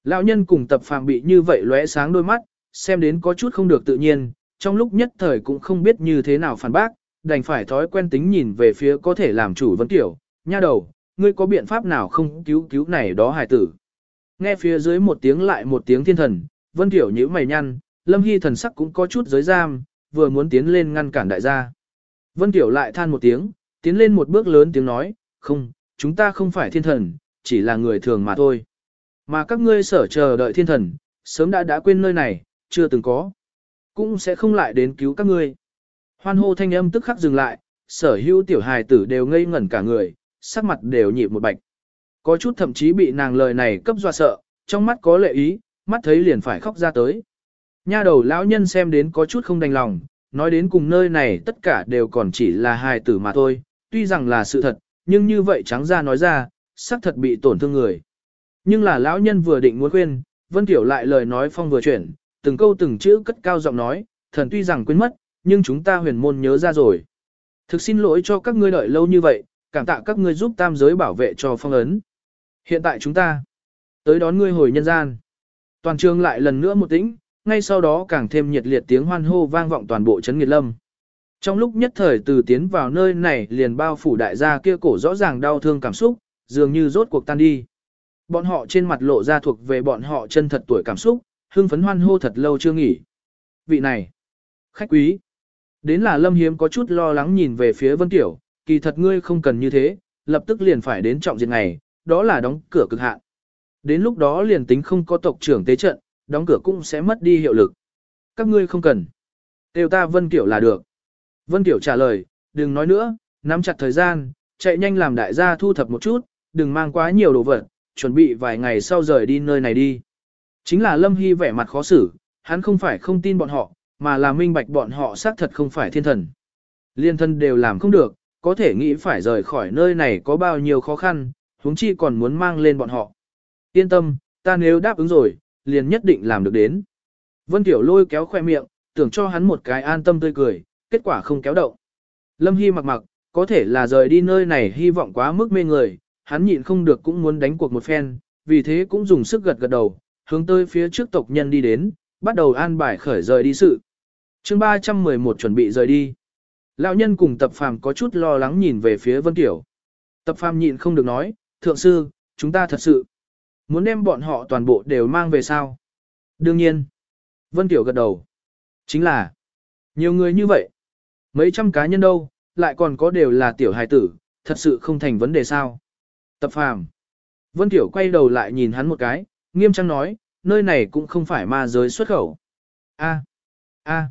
Lão nhân cùng tập phàm bị như vậy lóe sáng đôi mắt, xem đến có chút không được tự nhiên, trong lúc nhất thời cũng không biết như thế nào phản bác, đành phải thói quen tính nhìn về phía có thể làm chủ vấn tiểu, nha đầu, ngươi có biện pháp nào không cứu cứu này đó hài tử. Nghe phía dưới một tiếng lại một tiếng thiên thần, vân tiểu nhíu mày nhăn, lâm hy thần sắc cũng có chút giới giam, vừa muốn tiến lên ngăn cản đại gia. Vân tiểu lại than một tiếng, tiến lên một bước lớn tiếng nói, không, chúng ta không phải thiên thần, chỉ là người thường mà thôi. Mà các ngươi sở chờ đợi thiên thần, sớm đã đã quên nơi này, chưa từng có. Cũng sẽ không lại đến cứu các ngươi. Hoan hô thanh âm tức khắc dừng lại, sở hữu tiểu hài tử đều ngây ngẩn cả người, sắc mặt đều nhịp một bạch. Có chút thậm chí bị nàng lời này cấp dọa sợ, trong mắt có lệ ý, mắt thấy liền phải khóc ra tới. Nha đầu lão nhân xem đến có chút không đành lòng, nói đến cùng nơi này tất cả đều còn chỉ là hài tử mà thôi, tuy rằng là sự thật, nhưng như vậy trắng ra nói ra, xác thật bị tổn thương người. Nhưng là lão nhân vừa định muốn khuyên, Vân Tiểu lại lời nói phong vừa chuyển, từng câu từng chữ cất cao giọng nói, thần tuy rằng quên mất, nhưng chúng ta huyền môn nhớ ra rồi. Thực xin lỗi cho các ngươi đợi lâu như vậy, cảm tạ các ngươi giúp tam giới bảo vệ cho phong ấn. Hiện tại chúng ta tới đón ngươi hồi nhân gian. Toàn trường lại lần nữa một tĩnh, ngay sau đó càng thêm nhiệt liệt tiếng hoan hô vang vọng toàn bộ chấn nghiệt lâm. Trong lúc nhất thời từ tiến vào nơi này liền bao phủ đại gia kia cổ rõ ràng đau thương cảm xúc, dường như rốt cuộc tan đi. Bọn họ trên mặt lộ ra thuộc về bọn họ chân thật tuổi cảm xúc, hưng phấn hoan hô thật lâu chưa nghỉ. Vị này, khách quý, đến là Lâm Hiếm có chút lo lắng nhìn về phía Vân Tiểu, kỳ thật ngươi không cần như thế, lập tức liền phải đến trọng diện ngày, đó là đóng cửa cực hạn. Đến lúc đó liền tính không có tộc trưởng tế trận, đóng cửa cũng sẽ mất đi hiệu lực. Các ngươi không cần. Đều ta Vân Tiểu là được. Vân Tiểu trả lời, đừng nói nữa, nắm chặt thời gian, chạy nhanh làm đại gia thu thập một chút, đừng mang quá nhiều đồ vật, chuẩn bị vài ngày sau rời đi nơi này đi. Chính là Lâm Hy vẻ mặt khó xử, hắn không phải không tin bọn họ, mà là minh bạch bọn họ xác thật không phải thiên thần. Liên thân đều làm không được, có thể nghĩ phải rời khỏi nơi này có bao nhiêu khó khăn, huống chi còn muốn mang lên bọn họ. Yên tâm, ta nếu đáp ứng rồi, liền nhất định làm được đến. Vân Tiểu lôi kéo khoe miệng, tưởng cho hắn một cái an tâm tươi cười, kết quả không kéo động. Lâm Hy mặc mặc, có thể là rời đi nơi này hy vọng quá mức mê người, hắn nhịn không được cũng muốn đánh cuộc một phen, vì thế cũng dùng sức gật gật đầu, hướng tới phía trước tộc nhân đi đến, bắt đầu an bài khởi rời đi sự. chương 311 chuẩn bị rời đi. Lão nhân cùng tập phàm có chút lo lắng nhìn về phía Vân Tiểu. Tập phàm nhịn không được nói, thượng sư, chúng ta thật sự muốn đem bọn họ toàn bộ đều mang về sao? Đương nhiên. Vân Tiểu gật đầu. Chính là, nhiều người như vậy. Mấy trăm cá nhân đâu, lại còn có đều là tiểu hài tử, thật sự không thành vấn đề sao. Tập phàm. Vân Tiểu quay đầu lại nhìn hắn một cái, nghiêm trang nói, nơi này cũng không phải ma giới xuất khẩu. A, a.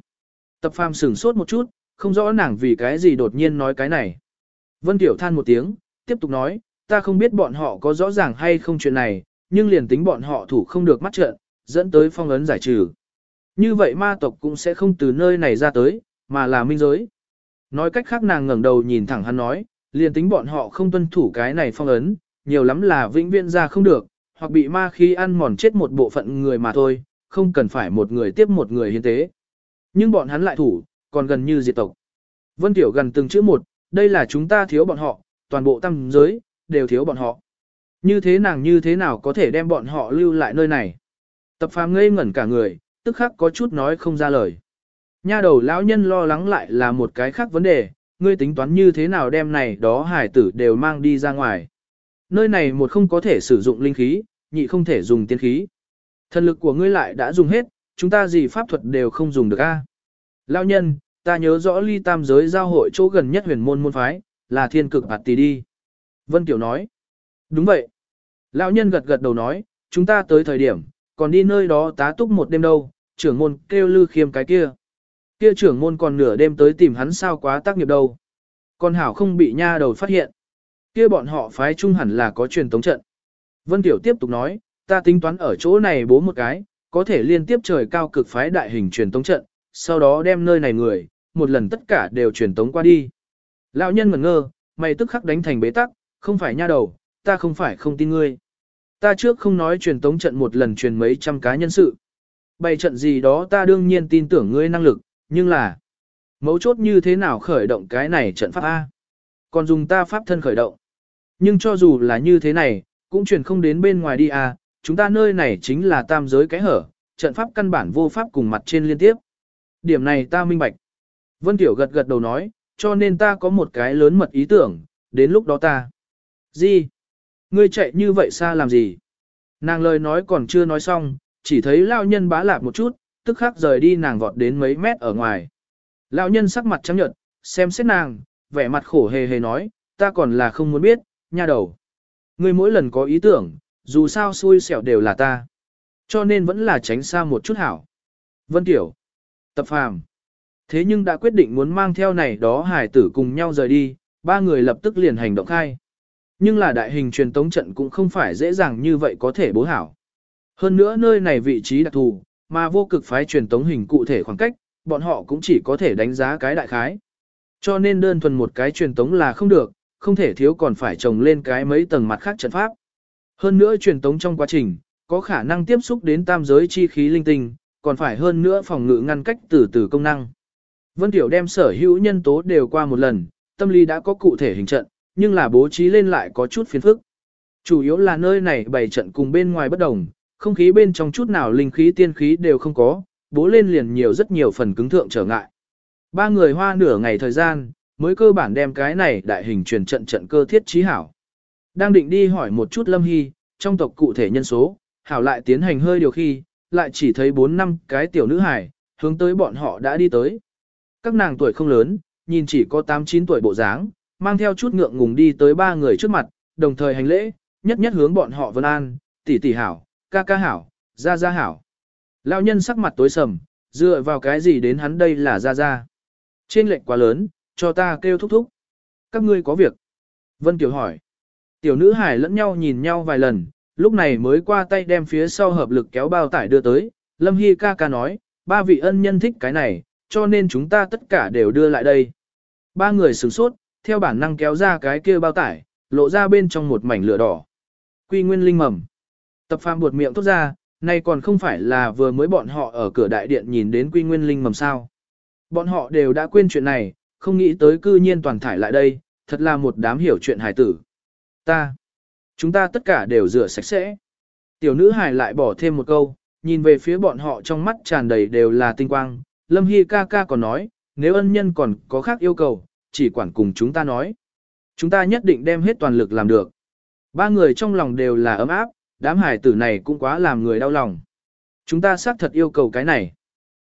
Tập phàm sửng sốt một chút, không rõ nàng vì cái gì đột nhiên nói cái này. Vân Tiểu than một tiếng, tiếp tục nói, ta không biết bọn họ có rõ ràng hay không chuyện này, nhưng liền tính bọn họ thủ không được mắt trận, dẫn tới phong ấn giải trừ. Như vậy ma tộc cũng sẽ không từ nơi này ra tới, mà là minh giới. Nói cách khác nàng ngẩng đầu nhìn thẳng hắn nói, liền tính bọn họ không tuân thủ cái này phong ấn, nhiều lắm là vĩnh viễn ra không được, hoặc bị ma khí ăn mòn chết một bộ phận người mà thôi, không cần phải một người tiếp một người hiến tế. Nhưng bọn hắn lại thủ, còn gần như diệt tộc. Vân Tiểu gần từng chữ một, đây là chúng ta thiếu bọn họ, toàn bộ tâm giới, đều thiếu bọn họ. Như thế nàng như thế nào có thể đem bọn họ lưu lại nơi này? Tập phàm ngây ngẩn cả người, tức khắc có chút nói không ra lời. Nha đầu lão nhân lo lắng lại là một cái khác vấn đề, ngươi tính toán như thế nào đem này đó hải tử đều mang đi ra ngoài. Nơi này một không có thể sử dụng linh khí, nhị không thể dùng tiên khí. Thần lực của ngươi lại đã dùng hết, chúng ta gì pháp thuật đều không dùng được a. Lão nhân, ta nhớ rõ ly tam giới giao hội chỗ gần nhất huyền môn môn phái, là thiên cực hạt tỷ đi. Vân Tiểu nói. Đúng vậy. Lão nhân gật gật đầu nói, chúng ta tới thời điểm, còn đi nơi đó tá túc một đêm đâu, trưởng môn kêu lư khiêm cái kia. Kia trưởng môn còn nửa đêm tới tìm hắn sao quá tác nghiệp đâu. Còn hảo không bị nha đầu phát hiện. Kia bọn họ phái trung hẳn là có truyền tống trận. Vân Tiểu tiếp tục nói, ta tính toán ở chỗ này bố một cái, có thể liên tiếp trời cao cực phái đại hình truyền tống trận, sau đó đem nơi này người, một lần tất cả đều truyền tống qua đi. Lão nhân ngẩn ngơ, mày tức khắc đánh thành bế tắc, không phải nha đầu, ta không phải không tin ngươi. Ta trước không nói truyền tống trận một lần truyền mấy trăm cá nhân sự. Bày trận gì đó ta đương nhiên tin tưởng ngươi năng lực, nhưng là mấu chốt như thế nào khởi động cái này trận pháp A. Còn dùng ta pháp thân khởi động. Nhưng cho dù là như thế này, cũng truyền không đến bên ngoài đi A, chúng ta nơi này chính là tam giới cái hở, trận pháp căn bản vô pháp cùng mặt trên liên tiếp. Điểm này ta minh bạch. Vân Tiểu gật gật đầu nói, cho nên ta có một cái lớn mật ý tưởng, đến lúc đó ta. Gì? Ngươi chạy như vậy xa làm gì? Nàng lời nói còn chưa nói xong, chỉ thấy lao nhân bá lạp một chút, tức khắc rời đi nàng vọt đến mấy mét ở ngoài. Lão nhân sắc mặt trắng nhợt, xem xét nàng, vẻ mặt khổ hề hề nói, ta còn là không muốn biết, nha đầu. Ngươi mỗi lần có ý tưởng, dù sao xui xẻo đều là ta. Cho nên vẫn là tránh xa một chút hảo. Vân Tiểu, Tập Phàm Thế nhưng đã quyết định muốn mang theo này đó hải tử cùng nhau rời đi, ba người lập tức liền hành động khai. Nhưng là đại hình truyền tống trận cũng không phải dễ dàng như vậy có thể bố hảo. Hơn nữa nơi này vị trí đặc thù, mà vô cực phái truyền tống hình cụ thể khoảng cách, bọn họ cũng chỉ có thể đánh giá cái đại khái. Cho nên đơn thuần một cái truyền tống là không được, không thể thiếu còn phải trồng lên cái mấy tầng mặt khác trận pháp. Hơn nữa truyền tống trong quá trình, có khả năng tiếp xúc đến tam giới chi khí linh tinh, còn phải hơn nữa phòng ngự ngăn cách từ từ công năng. Vân Tiểu đem sở hữu nhân tố đều qua một lần, tâm lý đã có cụ thể hình trận, nhưng là bố trí lên lại có chút phiền phức. Chủ yếu là nơi này bày trận cùng bên ngoài bất đồng, không khí bên trong chút nào linh khí tiên khí đều không có, bố lên liền nhiều rất nhiều phần cứng thượng trở ngại. Ba người hoa nửa ngày thời gian, mới cơ bản đem cái này đại hình truyền trận trận cơ thiết trí hảo. Đang định đi hỏi một chút Lâm Hy, trong tộc cụ thể nhân số, hảo lại tiến hành hơi điều khi, lại chỉ thấy 4 năm cái tiểu nữ hải, hướng tới bọn họ đã đi tới. Các nàng tuổi không lớn, nhìn chỉ có 8-9 tuổi bộ dáng, mang theo chút ngượng ngùng đi tới ba người trước mặt, đồng thời hành lễ, nhất nhất hướng bọn họ vân an, tỷ tỷ hảo, ca ca hảo, Ra Ra hảo. Lão nhân sắc mặt tối sầm, dựa vào cái gì đến hắn đây là Ra Ra. Trên lệnh quá lớn, cho ta kêu thúc thúc. Các ngươi có việc. Vân Tiểu hỏi. Tiểu nữ hải lẫn nhau nhìn nhau vài lần, lúc này mới qua tay đem phía sau hợp lực kéo bao tải đưa tới. Lâm Hy ca ca nói, ba vị ân nhân thích cái này, cho nên chúng ta tất cả đều đưa lại đây. Ba người sửng sốt, theo bản năng kéo ra cái kia bao tải, lộ ra bên trong một mảnh lửa đỏ. Quy nguyên linh mầm. Tập phàm buột miệng tốt ra, nay còn không phải là vừa mới bọn họ ở cửa đại điện nhìn đến quy nguyên linh mầm sao. Bọn họ đều đã quên chuyện này, không nghĩ tới cư nhiên toàn thải lại đây, thật là một đám hiểu chuyện hài tử. Ta, chúng ta tất cả đều rửa sạch sẽ. Tiểu nữ hài lại bỏ thêm một câu, nhìn về phía bọn họ trong mắt tràn đầy đều là tinh quang. Lâm Hy ca ca còn nói, nếu ân nhân còn có khác yêu cầu, chỉ quản cùng chúng ta nói. Chúng ta nhất định đem hết toàn lực làm được. Ba người trong lòng đều là ấm áp, đám hải tử này cũng quá làm người đau lòng. Chúng ta xác thật yêu cầu cái này.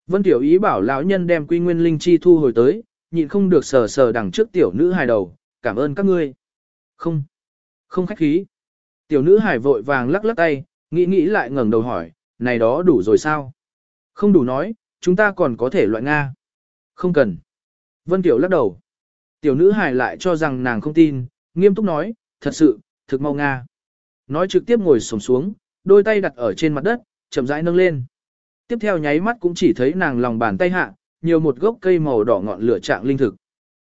Vân Tiểu ý bảo lão nhân đem quy nguyên linh chi thu hồi tới, nhịn không được sờ sờ đằng trước tiểu nữ hài đầu, cảm ơn các ngươi. Không, không khách khí. Tiểu nữ hài vội vàng lắc lắc tay, nghĩ nghĩ lại ngẩng đầu hỏi, này đó đủ rồi sao? Không đủ nói, chúng ta còn có thể loại Nga. Không cần. Vân Tiểu lắc đầu. Tiểu nữ hài lại cho rằng nàng không tin, nghiêm túc nói, thật sự, thực mau Nga. Nói trực tiếp ngồi sổng xuống, đôi tay đặt ở trên mặt đất, chậm rãi nâng lên. Tiếp theo nháy mắt cũng chỉ thấy nàng lòng bàn tay hạ, nhiều một gốc cây màu đỏ ngọn lửa trạng linh thực.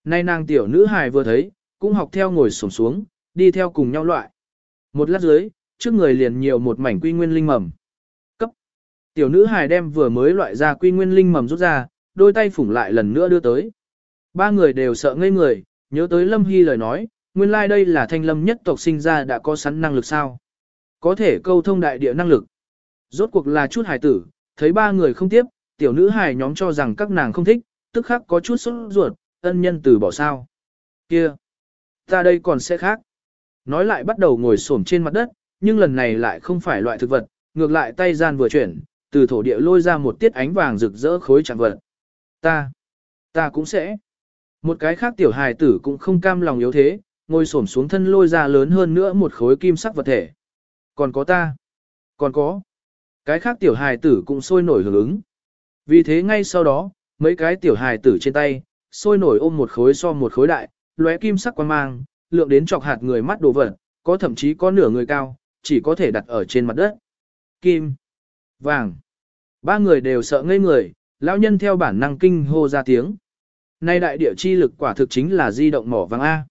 Nay nàng tiểu nữ hài vừa thấy, cũng học theo ngồi sổng xuống, đi theo cùng nhau loại. Một lát dưới, trước người liền nhiều một mảnh quy nguyên linh mầm. Cấp. Tiểu nữ hài đem vừa mới loại ra quy nguyên linh mầm rút ra, đôi tay phủng lại lần nữa đưa tới. Ba người đều sợ ngây người, nhớ tới Lâm Hy lời nói, nguyên lai like đây là thanh lâm nhất tộc sinh ra đã có sẵn năng lực sao. Có thể câu thông đại địa năng lực. Rốt cuộc là chút hài tử, thấy ba người không tiếp, tiểu nữ hài nhóm cho rằng các nàng không thích, tức khắc có chút sốt ruột, ân nhân từ bỏ sao. Kia, ta đây còn sẽ khác. Nói lại bắt đầu ngồi xổm trên mặt đất, nhưng lần này lại không phải loại thực vật, ngược lại tay gian vừa chuyển, từ thổ địa lôi ra một tiết ánh vàng rực rỡ khối chẳng vật. Ta, ta cũng sẽ. Một cái khác tiểu hài tử cũng không cam lòng yếu thế, ngồi xổm xuống thân lôi ra lớn hơn nữa một khối kim sắc vật thể. Còn có ta. Còn có. Cái khác tiểu hài tử cũng sôi nổi hưởng ứng. Vì thế ngay sau đó, mấy cái tiểu hài tử trên tay, sôi nổi ôm một khối so một khối đại, lóe kim sắc quang mang, lượng đến chọc hạt người mắt đồ vật, có thậm chí có nửa người cao, chỉ có thể đặt ở trên mặt đất. Kim, vàng, ba người đều sợ ngây người, lão nhân theo bản năng kinh hô ra tiếng. Nay đại địa chi lực quả thực chính là di động mỏ vàng A.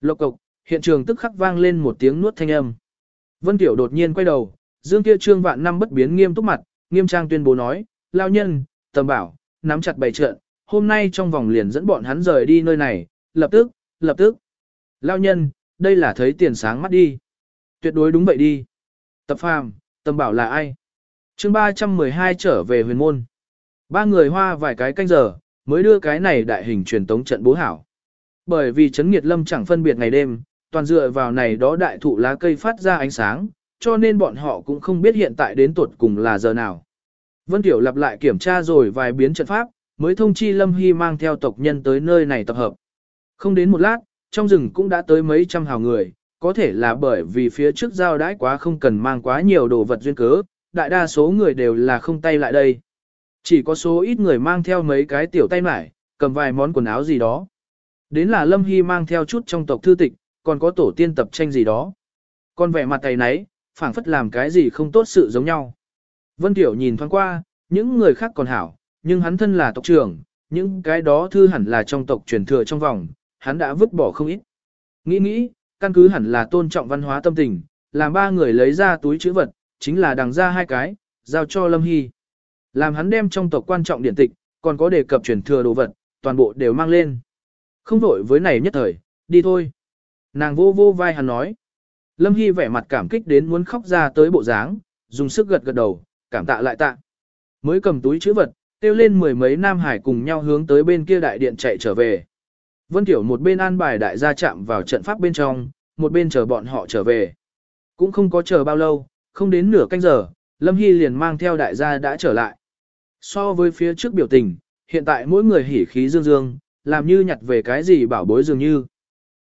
Lộc cộc, hiện trường tức khắc vang lên một tiếng nuốt thanh âm. Vân Tiểu đột nhiên quay đầu, dương kia trương vạn năm bất biến nghiêm túc mặt, nghiêm trang tuyên bố nói, lao nhân, tầm bảo, nắm chặt bày trận, hôm nay trong vòng liền dẫn bọn hắn rời đi nơi này, lập tức, lập tức. Lao nhân, đây là thấy tiền sáng mắt đi. Tuyệt đối đúng vậy đi. Tập phàm, tầm bảo là ai? chương 312 trở về huyền môn. Ba người hoa vài cái canh giờ, mới đưa cái này đại hình truyền tống trận bố hảo. Bởi vì chấn nghiệt lâm chẳng phân biệt ngày đêm, toàn dựa vào này đó đại thụ lá cây phát ra ánh sáng, cho nên bọn họ cũng không biết hiện tại đến tuột cùng là giờ nào. Vân Tiểu lặp lại kiểm tra rồi vài biến trận pháp, mới thông chi Lâm Hy mang theo tộc nhân tới nơi này tập hợp. Không đến một lát, trong rừng cũng đã tới mấy trăm hào người, có thể là bởi vì phía trước giao đãi quá không cần mang quá nhiều đồ vật duyên cớ, đại đa số người đều là không tay lại đây. Chỉ có số ít người mang theo mấy cái tiểu tay mải, cầm vài món quần áo gì đó. Đến là Lâm Hy mang theo chút trong tộc thư tịch, còn có tổ tiên tập tranh gì đó. Còn vẻ mặt tay nấy, phảng phất làm cái gì không tốt sự giống nhau. Vân Tiểu nhìn thoáng qua, những người khác còn hảo, nhưng hắn thân là tộc trưởng, những cái đó thư hẳn là trong tộc truyền thừa trong vòng, hắn đã vứt bỏ không ít. Nghĩ nghĩ, căn cứ hẳn là tôn trọng văn hóa tâm tình, làm ba người lấy ra túi chữ vật, chính là đằng ra hai cái, giao cho Lâm Hy. Làm hắn đem trong tộc quan trọng điển tịch, còn có đề cập truyền thừa đồ vật, toàn bộ đều mang lên. Không vội với này nhất thời, đi thôi. Nàng vô vô vai hắn nói. Lâm Hy vẻ mặt cảm kích đến muốn khóc ra tới bộ dáng, dùng sức gật gật đầu, cảm tạ lại tạ. Mới cầm túi chữ vật, tiêu lên mười mấy nam hải cùng nhau hướng tới bên kia đại điện chạy trở về. Vân Tiểu một bên an bài đại gia chạm vào trận pháp bên trong, một bên chờ bọn họ trở về. Cũng không có chờ bao lâu, không đến nửa canh giờ, Lâm Hy liền mang theo đại gia đã trở lại. So với phía trước biểu tình, hiện tại mỗi người hỉ khí dương dương, làm như nhặt về cái gì bảo bối dường như.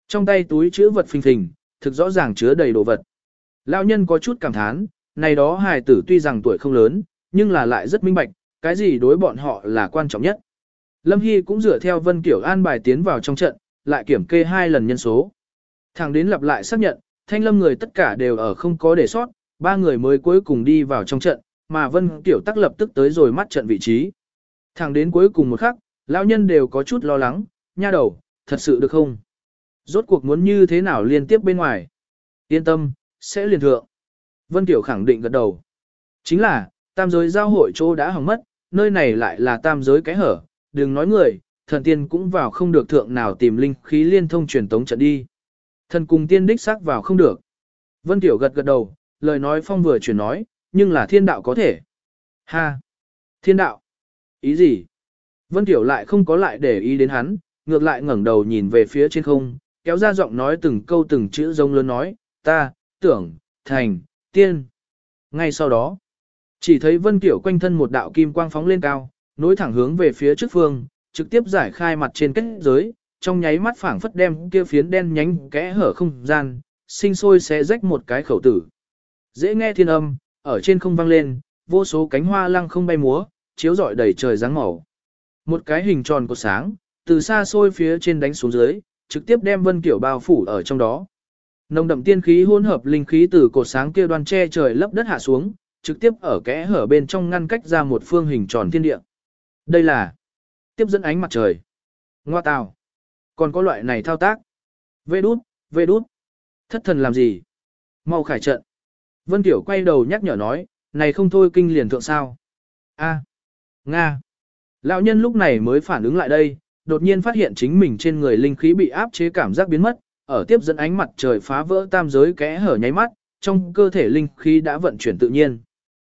Trong tay túi chữ vật phình phình, thực rõ ràng chứa đầy đồ vật. Lão nhân có chút cảm thán, này đó hài tử tuy rằng tuổi không lớn, nhưng là lại rất minh bạch, cái gì đối bọn họ là quan trọng nhất. Lâm Hy cũng dựa theo Vân Kiểu an bài tiến vào trong trận, lại kiểm kê hai lần nhân số. thằng đến lặp lại xác nhận, thanh lâm người tất cả đều ở không có để sót, ba người mới cuối cùng đi vào trong trận, mà Vân Kiểu tắc lập tức tới rồi mắt trận vị trí. thằng đến cuối cùng một khắc, lão nhân đều có chút lo lắng, nha đầu, thật sự được không? Rốt cuộc muốn như thế nào liên tiếp bên ngoài? Yên tâm, sẽ liền thượng. Vân Tiểu khẳng định gật đầu. Chính là, tam giới giao hội chỗ đã hỏng mất, nơi này lại là tam giới cái hở, đừng nói người, thần tiên cũng vào không được thượng nào tìm linh khí liên thông truyền tống trận đi. Thần cùng tiên đích xác vào không được. Vân Tiểu gật gật đầu, lời nói phong vừa chuyển nói, nhưng là thiên đạo có thể. Ha! Thiên đạo! Ý gì? Vân Tiểu lại không có lại để ý đến hắn, ngược lại ngẩng đầu nhìn về phía trên không, kéo ra giọng nói từng câu từng chữ rông lớn nói, ta, tưởng, thành, tiên. Ngay sau đó, chỉ thấy Vân Tiểu quanh thân một đạo kim quang phóng lên cao, nối thẳng hướng về phía trước phương, trực tiếp giải khai mặt trên kết giới, trong nháy mắt phảng phất đem kia phiến đen nhánh kẽ hở không gian, sinh sôi sẽ rách một cái khẩu tử. Dễ nghe thiên âm, ở trên không vang lên, vô số cánh hoa lăng không bay múa, chiếu rọi đầy trời dáng màu. Một cái hình tròn của sáng, từ xa xôi phía trên đánh xuống dưới, trực tiếp đem Vân Kiểu bao phủ ở trong đó. Nồng đậm tiên khí hỗn hợp linh khí từ cột sáng kia đoan che trời lấp đất hạ xuống, trực tiếp ở kẽ hở bên trong ngăn cách ra một phương hình tròn thiên địa. Đây là tiếp dẫn ánh mặt trời. Ngoa tào. Còn có loại này thao tác. Vê đút, vê đút. Thất thần làm gì? Mau khải trận. Vân Tiểu quay đầu nhắc nhở nói, này không thôi kinh liền thượng sao. A. Nga. Lão nhân lúc này mới phản ứng lại đây, đột nhiên phát hiện chính mình trên người linh khí bị áp chế cảm giác biến mất, ở tiếp dẫn ánh mặt trời phá vỡ tam giới kẽ hở nháy mắt, trong cơ thể linh khí đã vận chuyển tự nhiên.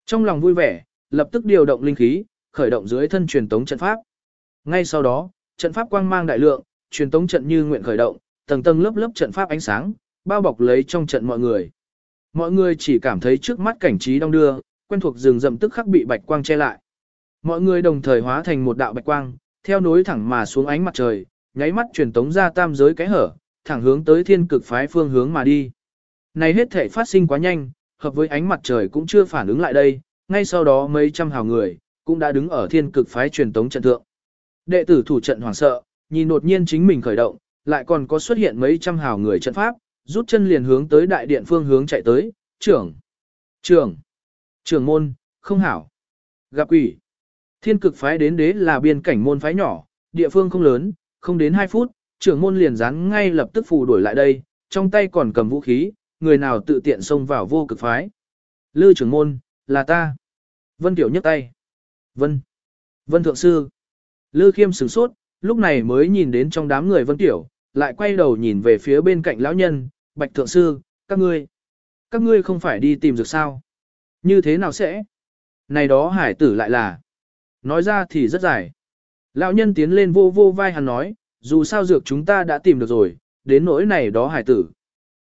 Trong lòng vui vẻ, lập tức điều động linh khí, khởi động dưới thân truyền tống trận pháp. Ngay sau đó, trận pháp quang mang đại lượng, truyền tống trận như nguyện khởi động, tầng tầng lớp lớp trận pháp ánh sáng, bao bọc lấy trong trận mọi người. Mọi người chỉ cảm thấy trước mắt cảnh trí đông đưa, quen thuộc rừng rậm tức khắc bị bạch quang che lại. Mọi người đồng thời hóa thành một đạo bạch quang, theo nối thẳng mà xuống ánh mặt trời, nháy mắt truyền tống ra tam giới cái hở, thẳng hướng tới thiên cực phái phương hướng mà đi. Này hết thể phát sinh quá nhanh, hợp với ánh mặt trời cũng chưa phản ứng lại đây, ngay sau đó mấy trăm hào người, cũng đã đứng ở thiên cực phái truyền tống trận thượng. Đệ tử thủ trận hoảng sợ, nhìn đột nhiên chính mình khởi động, lại còn có xuất hiện mấy trăm hào người trận pháp, rút chân liền hướng tới đại điện phương hướng chạy tới, trưởng, trưởng, trưởng môn, không hảo, gặp quỷ. Thiên cực phái đến đế là biên cảnh môn phái nhỏ, địa phương không lớn, không đến 2 phút, trưởng môn liền rán ngay lập tức phù đuổi lại đây, trong tay còn cầm vũ khí, người nào tự tiện xông vào vô cực phái. Lư trưởng môn, là ta. Vân Tiểu nhấc tay. Vân. Vân Thượng Sư. Lư Khiêm sửng sốt, lúc này mới nhìn đến trong đám người Vân Tiểu, lại quay đầu nhìn về phía bên cạnh lão nhân, Bạch Thượng Sư, các ngươi. Các ngươi không phải đi tìm dược sao? Như thế nào sẽ? Này đó hải tử lại là. Nói ra thì rất dài. Lão nhân tiến lên vô vô vai hắn nói, dù sao dược chúng ta đã tìm được rồi, đến nỗi này đó hải tử.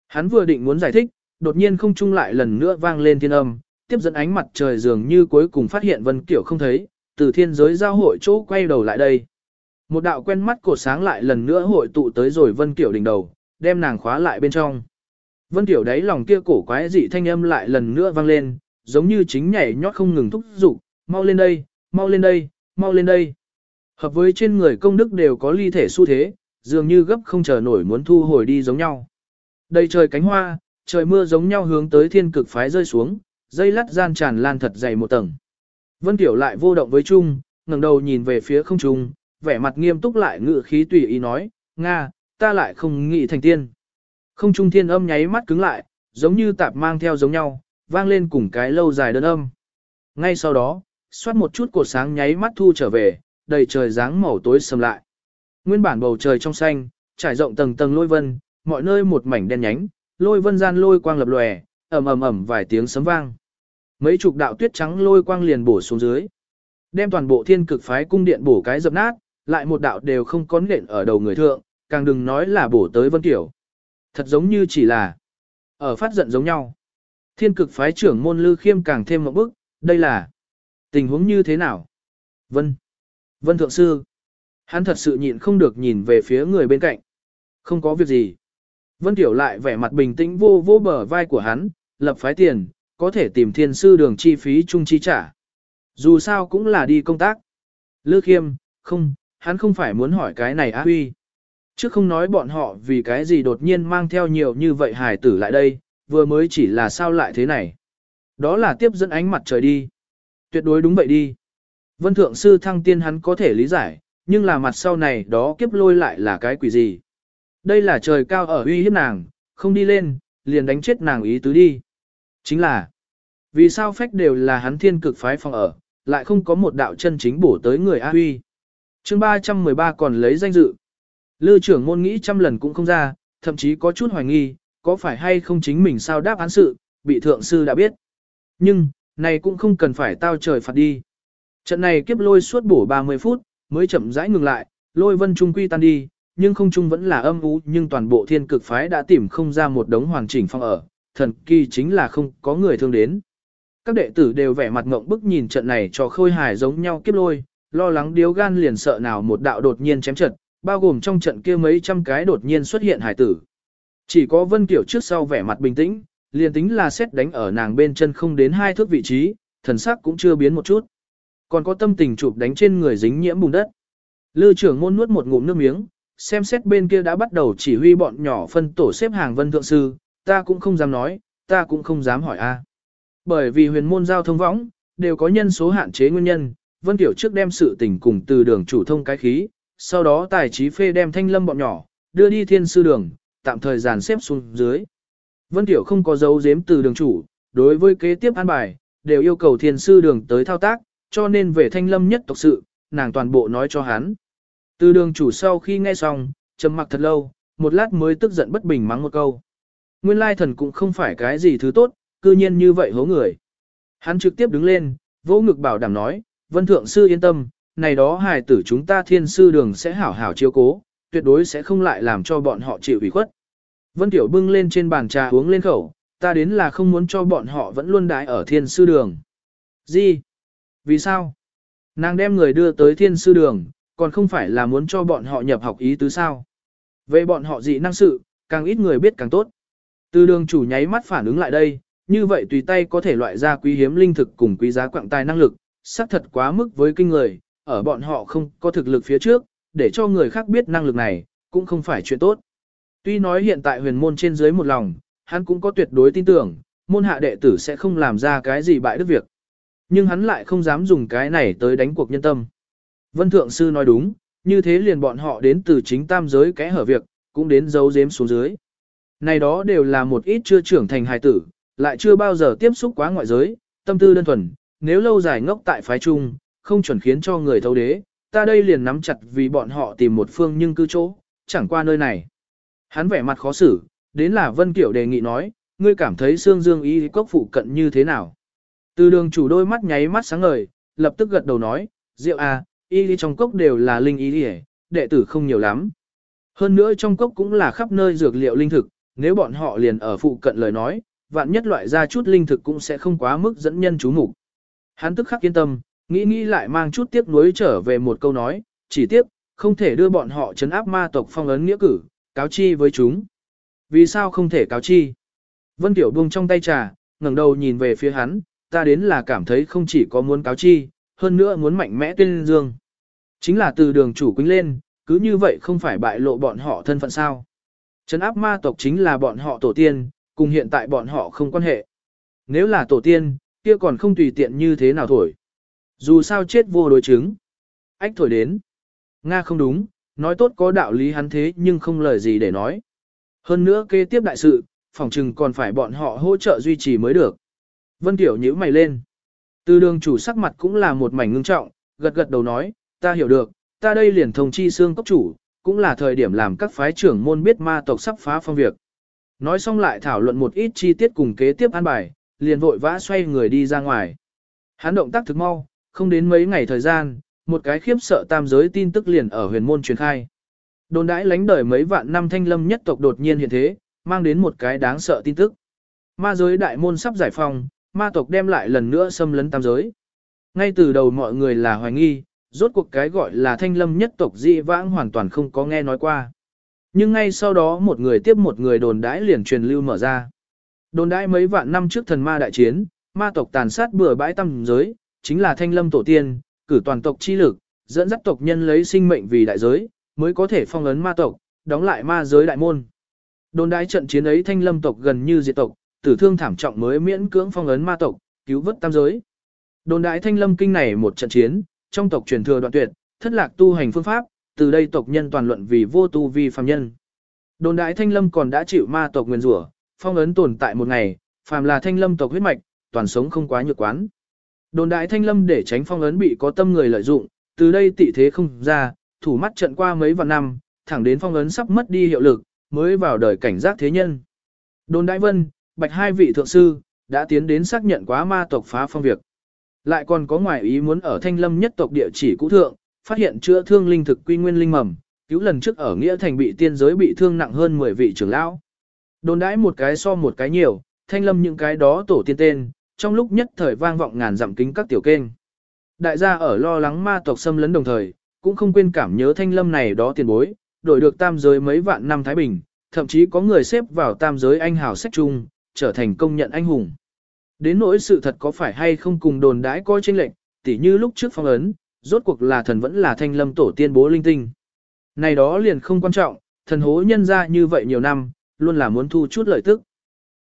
Hắn vừa định muốn giải thích, đột nhiên không trung lại lần nữa vang lên thiên âm, tiếp dẫn ánh mặt trời dường như cuối cùng phát hiện Vân Kiểu không thấy, từ thiên giới giao hội chỗ quay đầu lại đây. Một đạo quen mắt cổ sáng lại lần nữa hội tụ tới rồi Vân Kiểu đỉnh đầu, đem nàng khóa lại bên trong. Vân Kiểu đấy lòng kia cổ quái dị thanh âm lại lần nữa vang lên, giống như chính nhảy nhót không ngừng thúc giục, mau lên đây, mau lên đây, mau lên đây. Hợp với trên người công đức đều có ly thể xu thế, dường như gấp không chờ nổi muốn thu hồi đi giống nhau. Đầy trời cánh hoa, trời mưa giống nhau hướng tới thiên cực phái rơi xuống, dây lắt gian tràn lan thật dày một tầng. Vân Tiểu lại vô động với Trung, ngẩng đầu nhìn về phía không trung, vẻ mặt nghiêm túc lại ngự khí tùy ý nói, Nga, ta lại không nghĩ thành tiên. Không trung thiên âm nháy mắt cứng lại, giống như tạp mang theo giống nhau, vang lên cùng cái lâu dài đơn âm. Ngay sau đó, xoát một chút cột sáng nháy mắt thu trở về, đầy trời dáng màu tối sầm lại. Nguyên bản bầu trời trong xanh, trải rộng tầng tầng lôi vân, mọi nơi một mảnh đen nhánh, lôi vân gian lôi quang lập lòe, ầm ầm ầm vài tiếng sấm vang. Mấy chục đạo tuyết trắng lôi quang liền bổ xuống dưới. Đem toàn bộ thiên cực phái cung điện bổ cái dập nát, lại một đạo đều không có nện ở đầu người thượng, càng đừng nói là bổ tới vân tiểu. Thật giống như chỉ là ở phát giận giống nhau. Thiên cực phái trưởng môn lư khiêm càng thêm một bức, đây là tình huống như thế nào? Vân. Vân thượng sư. Hắn thật sự nhịn không được nhìn về phía người bên cạnh. Không có việc gì. Vân Tiểu lại vẻ mặt bình tĩnh vô vô bờ vai của hắn, lập phái tiền, có thể tìm thiên sư đường chi phí chung chi trả. Dù sao cũng là đi công tác. Lư khiêm, không, hắn không phải muốn hỏi cái này á huy. Chứ không nói bọn họ vì cái gì đột nhiên mang theo nhiều như vậy hài tử lại đây, vừa mới chỉ là sao lại thế này. Đó là tiếp dẫn ánh mặt trời đi. Tuyệt đối đúng vậy đi. Vân Thượng Sư Thăng Tiên hắn có thể lý giải, nhưng là mặt sau này đó kiếp lôi lại là cái quỷ gì. Đây là trời cao ở uy hiếp nàng, không đi lên, liền đánh chết nàng ý tứ đi. Chính là, vì sao phách đều là hắn thiên cực phái phòng ở, lại không có một đạo chân chính bổ tới người A Huy. chương 313 còn lấy danh dự. Lư trưởng môn nghĩ trăm lần cũng không ra, thậm chí có chút hoài nghi, có phải hay không chính mình sao đáp án sự, bị thượng sư đã biết. Nhưng, này cũng không cần phải tao trời phạt đi. Trận này kiếp lôi suốt bổ 30 phút, mới chậm rãi ngừng lại, lôi vân trung quy tan đi, nhưng không trung vẫn là âm u nhưng toàn bộ thiên cực phái đã tìm không ra một đống hoàn chỉnh phong ở, thần kỳ chính là không có người thương đến. Các đệ tử đều vẻ mặt ngộng bức nhìn trận này cho khôi hài giống nhau kiếp lôi, lo lắng điếu gan liền sợ nào một đạo đột nhiên chém trận, bao gồm trong trận kia mấy trăm cái đột nhiên xuất hiện hải tử. Chỉ có Vân Kiểu trước sau vẻ mặt bình tĩnh, liền tính là xét đánh ở nàng bên chân không đến hai thước vị trí, thần sắc cũng chưa biến một chút. Còn có tâm tình chụp đánh trên người dính nhiễm bùn đất. Lư trưởng môn nuốt một ngụm nước miếng, xem xét bên kia đã bắt đầu chỉ huy bọn nhỏ phân tổ xếp hàng vân thượng sư, ta cũng không dám nói, ta cũng không dám hỏi a. Bởi vì huyền môn giao thông võng, đều có nhân số hạn chế nguyên nhân, Vân Tiểu trước đem sự tình cùng từ đường chủ thông cái khí, sau đó tài trí phê đem thanh lâm bọn nhỏ, đưa đi thiên sư đường, tạm thời dàn xếp xuống dưới. Vân Tiểu không có dấu giếm từ đường chủ, đối với kế tiếp an bài, đều yêu cầu thiên sư đường tới thao tác, cho nên về thanh lâm nhất tộc sự, nàng toàn bộ nói cho hắn. Từ đường chủ sau khi nghe xong, trầm mặc thật lâu, một lát mới tức giận bất bình mắng một câu. Nguyên lai thần cũng không phải cái gì thứ tốt, cư nhiên như vậy hố người. Hắn trực tiếp đứng lên, vỗ ngực bảo đảm nói, vân thượng sư yên tâm, này đó hài tử chúng ta thiên sư đường sẽ hảo hảo chiếu cố, tuyệt đối sẽ không lại làm cho bọn họ chịu ủy khuất. Vân Tiểu bưng lên trên bàn trà uống lên khẩu, ta đến là không muốn cho bọn họ vẫn luôn đái ở thiên sư đường. Gì? Vì sao? Nàng đem người đưa tới thiên sư đường, còn không phải là muốn cho bọn họ nhập học ý tứ sao. Về bọn họ dị năng sự, càng ít người biết càng tốt. Từ đường chủ nháy mắt phản ứng lại đây, như vậy tùy tay có thể loại ra quý hiếm linh thực cùng quý giá quạng tài năng lực, xác thật quá mức với kinh người, ở bọn họ không có thực lực phía trước, để cho người khác biết năng lực này, cũng không phải chuyện tốt. Tuy nói hiện tại huyền môn trên dưới một lòng, hắn cũng có tuyệt đối tin tưởng, môn hạ đệ tử sẽ không làm ra cái gì bại đức việc. Nhưng hắn lại không dám dùng cái này tới đánh cuộc nhân tâm. Vân Thượng Sư nói đúng, như thế liền bọn họ đến từ chính tam giới kẽ hở việc, cũng đến giấu giếm xuống dưới. Này đó đều là một ít chưa trưởng thành hài tử, lại chưa bao giờ tiếp xúc quá ngoại giới, tâm tư đơn thuần, nếu lâu dài ngốc tại phái trung, không chuẩn khiến cho người thấu đế, ta đây liền nắm chặt vì bọn họ tìm một phương nhưng cư chỗ, chẳng qua nơi này. Hắn vẻ mặt khó xử, đến là Vân Kiểu đề nghị nói, ngươi cảm thấy xương dương y cốc phụ cận như thế nào. Từ đường chủ đôi mắt nháy mắt sáng ngời, lập tức gật đầu nói, rượu à, y trong cốc đều là linh y đi đệ tử không nhiều lắm. Hơn nữa trong cốc cũng là khắp nơi dược liệu linh thực, nếu bọn họ liền ở phụ cận lời nói, vạn nhất loại ra chút linh thực cũng sẽ không quá mức dẫn nhân chú mục. Hắn tức khắc yên tâm, nghĩ nghĩ lại mang chút tiếc nuối trở về một câu nói, chỉ tiếc, không thể đưa bọn họ chấn áp ma tộc phong ấn nghĩa cử, cáo chi với chúng. Vì sao không thể cáo chi? Vân Tiểu buông trong tay trà, ngẩng đầu nhìn về phía hắn, ta đến là cảm thấy không chỉ có muốn cáo chi, hơn nữa muốn mạnh mẽ tuyên dương. Chính là từ đường chủ quýnh lên, cứ như vậy không phải bại lộ bọn họ thân phận sao. Trấn áp ma tộc chính là bọn họ tổ tiên, cùng hiện tại bọn họ không quan hệ. Nếu là tổ tiên, kia còn không tùy tiện như thế nào thổi. Dù sao chết vô đối chứng. Ách thổi đến. Nga không đúng, nói tốt có đạo lý hắn thế nhưng không lời gì để nói. Hơn nữa kế tiếp đại sự, phòng trừng còn phải bọn họ hỗ trợ duy trì mới được. Vân Tiểu nhíu mày lên. Từ đường chủ sắc mặt cũng là một mảnh ngưng trọng, gật gật đầu nói, ta hiểu được, ta đây liền thông chi xương cốc chủ, cũng là thời điểm làm các phái trưởng môn biết ma tộc sắp phá phong việc. Nói xong lại thảo luận một ít chi tiết cùng kế tiếp an bài, liền vội vã xoay người đi ra ngoài. Hắn động tác thực mau, không đến mấy ngày thời gian, một cái khiếp sợ tam giới tin tức liền ở huyền môn truyền khai. Đồn đãi lánh đời mấy vạn năm thanh lâm nhất tộc đột nhiên hiện thế, mang đến một cái đáng sợ tin tức. Ma giới đại môn sắp giải phong, ma tộc đem lại lần nữa xâm lấn tam giới. Ngay từ đầu mọi người là hoài nghi, rốt cuộc cái gọi là thanh lâm nhất tộc dị vãng hoàn toàn không có nghe nói qua. Nhưng ngay sau đó một người tiếp một người đồn đãi liền truyền lưu mở ra. Đồn đãi mấy vạn năm trước thần ma đại chiến, ma tộc tàn sát bừa bãi tam giới, chính là thanh lâm tổ tiên, cử toàn tộc chi lực, dẫn dắt tộc nhân lấy sinh mệnh vì đại giới, mới có thể phong ấn ma tộc, đóng lại ma giới đại môn. Đồn đái trận chiến ấy thanh lâm tộc gần như diệt tộc, tử thương thảm trọng mới miễn cưỡng phong ấn ma tộc, cứu vớt tam giới. Đồn đái thanh lâm kinh này một trận chiến, trong tộc truyền thừa đoạn tuyệt, thất lạc tu hành phương pháp, từ đây tộc nhân toàn luận vì vô tu vi phàm nhân. Đồn đại thanh lâm còn đã chịu ma tộc nguyên rủa, phong ấn tồn tại một ngày, phàm là thanh lâm tộc huyết mạch, toàn sống không quá nhược quán. Đồn đại thanh lâm để tránh phong ấn bị có tâm người lợi dụng, từ đây tị thế không ra, thủ mắt trận qua mấy vạn năm, thẳng đến phong ấn sắp mất đi hiệu lực, mới vào đời cảnh giác thế nhân. Đồn đại vân, bạch hai vị thượng sư, đã tiến đến xác nhận quá ma tộc phá phong việc. Lại còn có ngoại ý muốn ở thanh lâm nhất tộc địa chỉ cũ thượng, phát hiện chữa thương linh thực quy nguyên linh mầm, cứu lần trước ở Nghĩa Thành bị tiên giới bị thương nặng hơn 10 vị trưởng lão. Đồn đãi một cái so một cái nhiều, thanh lâm những cái đó tổ tiên tên, trong lúc nhất thời vang vọng ngàn dặm kính các tiểu kênh. Đại gia ở lo lắng ma tộc xâm lấn đồng thời, cũng không quên cảm nhớ thanh lâm này đó tiền bối, đổi được tam giới mấy vạn năm Thái Bình, thậm chí có người xếp vào tam giới anh hào sách chung, trở thành công nhận anh hùng. Đến nỗi sự thật có phải hay không cùng đồn đãi coi tranh lệnh, tỉ như lúc trước phong ấn, rốt cuộc là thần vẫn là thanh lâm tổ tiên bố linh tinh. Này đó liền không quan trọng, thần hố nhân ra như vậy nhiều năm, luôn là muốn thu chút lợi tức.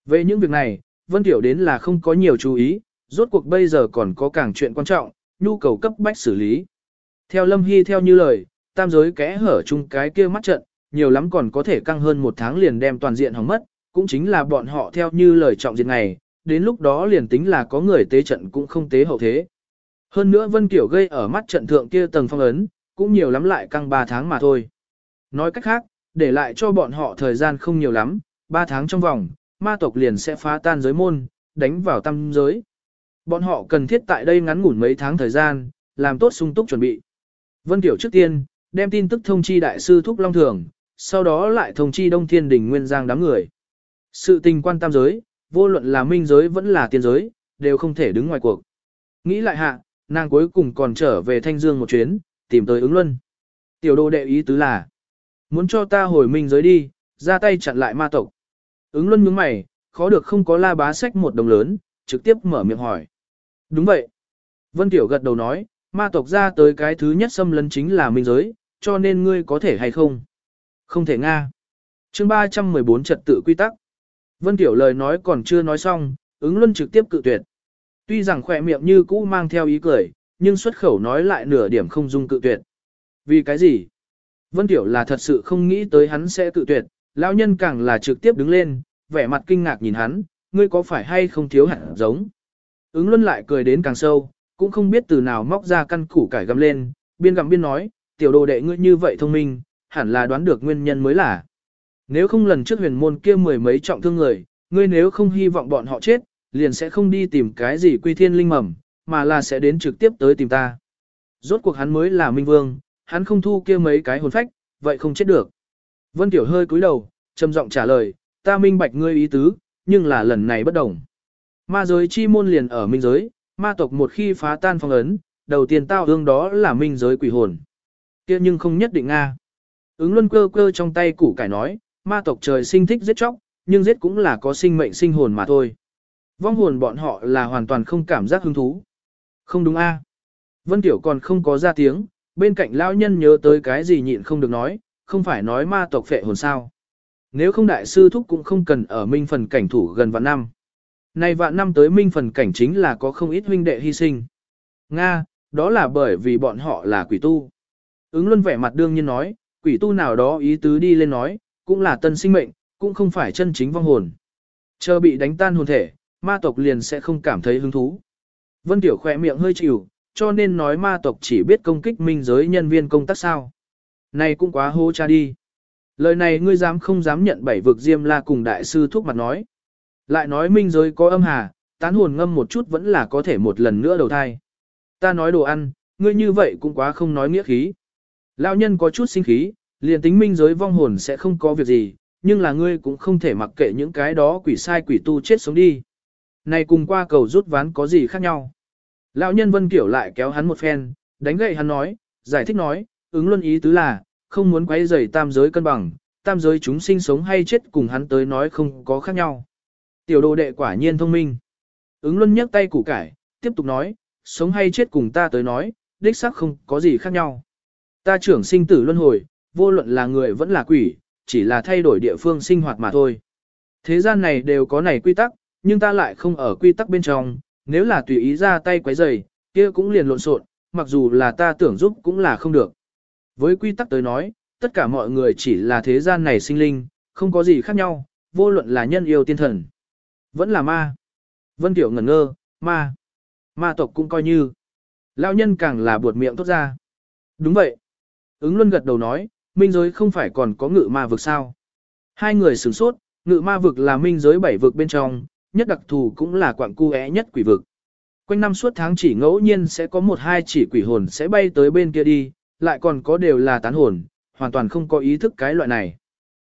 Về những việc này, Vân Tiểu đến là không có nhiều chú ý, rốt cuộc bây giờ còn có càng chuyện quan trọng, nhu cầu cấp bách xử lý. Theo Lâm Hy theo như lời, tam giới kẽ hở chung cái kia mắt trận, nhiều lắm còn có thể căng hơn một tháng liền đem toàn diện hỏng mất, cũng chính là bọn họ theo như lời trọng diện này, đến lúc đó liền tính là có người tế trận cũng không tế hậu thế. Hơn nữa Vân Kiểu gây ở mắt trận thượng kia tầng phong ấn, cũng nhiều lắm lại căng 3 tháng mà thôi. Nói cách khác, để lại cho bọn họ thời gian không nhiều lắm, 3 tháng trong vòng, ma tộc liền sẽ phá tan giới môn, đánh vào tâm giới. Bọn họ cần thiết tại đây ngắn ngủn mấy tháng thời gian, làm tốt sung túc chuẩn bị. Vân tiểu trước tiên, đem tin tức thông chi đại sư Thúc Long Thường, sau đó lại thông chi Đông Thiên Đình Nguyên Giang đám người. Sự tình quan tam giới, vô luận là minh giới vẫn là tiên giới, đều không thể đứng ngoài cuộc. Nghĩ lại hạ, nàng cuối cùng còn trở về Thanh Dương một chuyến, tìm tới ứng luân. Tiểu đồ đệ ý tứ là, muốn cho ta hồi minh giới đi, ra tay chặn lại ma tộc. Ứng luân nhướng mày, khó được không có la bá sách một đồng lớn, trực tiếp mở miệng hỏi. Đúng vậy. Vân Tiểu gật đầu nói, ma tộc ra tới cái thứ nhất xâm lấn chính là minh giới, cho nên ngươi có thể hay không? Không thể Nga. chương 314 trật tự quy tắc. Vân Tiểu lời nói còn chưa nói xong, ứng luân trực tiếp cự tuyệt. Tuy rằng khỏe miệng như cũ mang theo ý cười, nhưng xuất khẩu nói lại nửa điểm không dung cự tuyệt. Vì cái gì? Vân Tiểu là thật sự không nghĩ tới hắn sẽ cự tuyệt, lão nhân càng là trực tiếp đứng lên, vẻ mặt kinh ngạc nhìn hắn, ngươi có phải hay không thiếu hạt giống? Ứng luân lại cười đến càng sâu, cũng không biết từ nào móc ra căn củ cải găm lên, biên gặm biên nói, tiểu đồ đệ ngươi như vậy thông minh, hẳn là đoán được nguyên nhân mới là. Nếu không lần trước huyền môn kia mười mấy trọng thương người, ngươi nếu không hy vọng bọn họ chết, liền sẽ không đi tìm cái gì quy thiên linh mầm, mà là sẽ đến trực tiếp tới tìm ta. Rốt cuộc hắn mới là minh vương, hắn không thu kia mấy cái hồn phách, vậy không chết được. Vân Tiểu hơi cúi đầu, trầm giọng trả lời, ta minh bạch ngươi ý tứ, nhưng là lần này bất đồng. Ma giới chi môn liền ở minh giới, ma tộc một khi phá tan phong ấn, đầu tiên tao hương đó là minh giới quỷ hồn. kia nhưng không nhất định Nga. Ứng luân cơ cơ trong tay củ cải nói, ma tộc trời sinh thích giết chóc, nhưng giết cũng là có sinh mệnh sinh hồn mà thôi. Vong hồn bọn họ là hoàn toàn không cảm giác hứng thú. Không đúng a? Vân Tiểu còn không có ra tiếng, bên cạnh lão nhân nhớ tới cái gì nhịn không được nói, không phải nói ma tộc phệ hồn sao. Nếu không đại sư thúc cũng không cần ở minh phần cảnh thủ gần vạn năm. Nay vạn năm tới minh phần cảnh chính là có không ít huynh đệ hy sinh. Nga, đó là bởi vì bọn họ là quỷ tu. Ứng luân vẻ mặt đương nhiên nói, quỷ tu nào đó ý tứ đi lên nói, cũng là tân sinh mệnh, cũng không phải chân chính vong hồn. Chờ bị đánh tan hồn thể, ma tộc liền sẽ không cảm thấy hứng thú. Vân Tiểu khỏe miệng hơi chịu, cho nên nói ma tộc chỉ biết công kích minh giới nhân viên công tác sao. Này cũng quá hô cha đi. Lời này ngươi dám không dám nhận bảy vực diêm la cùng đại sư thuốc mặt nói. Lại nói minh giới có âm hà, tán hồn ngâm một chút vẫn là có thể một lần nữa đầu thai. Ta nói đồ ăn, ngươi như vậy cũng quá không nói nghĩa khí. Lão nhân có chút sinh khí, liền tính minh giới vong hồn sẽ không có việc gì, nhưng là ngươi cũng không thể mặc kệ những cái đó quỷ sai quỷ tu chết sống đi. Này cùng qua cầu rút ván có gì khác nhau. Lão nhân Vân Kiểu lại kéo hắn một phen, đánh gậy hắn nói, giải thích nói, ứng luân ý tứ là, không muốn quấy rầy tam giới cân bằng, tam giới chúng sinh sống hay chết cùng hắn tới nói không có khác nhau. Tiểu đồ đệ quả nhiên thông minh. Ứng luân nhấc tay củ cải, tiếp tục nói, sống hay chết cùng ta tới nói, đích xác không có gì khác nhau. Ta trưởng sinh tử luân hồi, vô luận là người vẫn là quỷ, chỉ là thay đổi địa phương sinh hoạt mà thôi. Thế gian này đều có này quy tắc, nhưng ta lại không ở quy tắc bên trong, nếu là tùy ý ra tay quấy rầy, kia cũng liền lộn xộn, mặc dù là ta tưởng giúp cũng là không được. Với quy tắc tới nói, tất cả mọi người chỉ là thế gian này sinh linh, không có gì khác nhau, vô luận là nhân yêu tiên thần, vẫn là ma. Vân Tiểu ngẩn ngơ, ma. Ma tộc cũng coi như. Lão nhân càng là buột miệng tốt ra. Đúng vậy. Ứng Luân gật đầu nói, minh giới không phải còn có ngự ma vực sao. Hai người sửng sốt, ngự ma vực là minh giới bảy vực bên trong, nhất đặc thù cũng là quạng cu é nhất quỷ vực. Quanh năm suốt tháng chỉ ngẫu nhiên sẽ có một hai chỉ quỷ hồn sẽ bay tới bên kia đi, lại còn có đều là tán hồn, hoàn toàn không có ý thức cái loại này.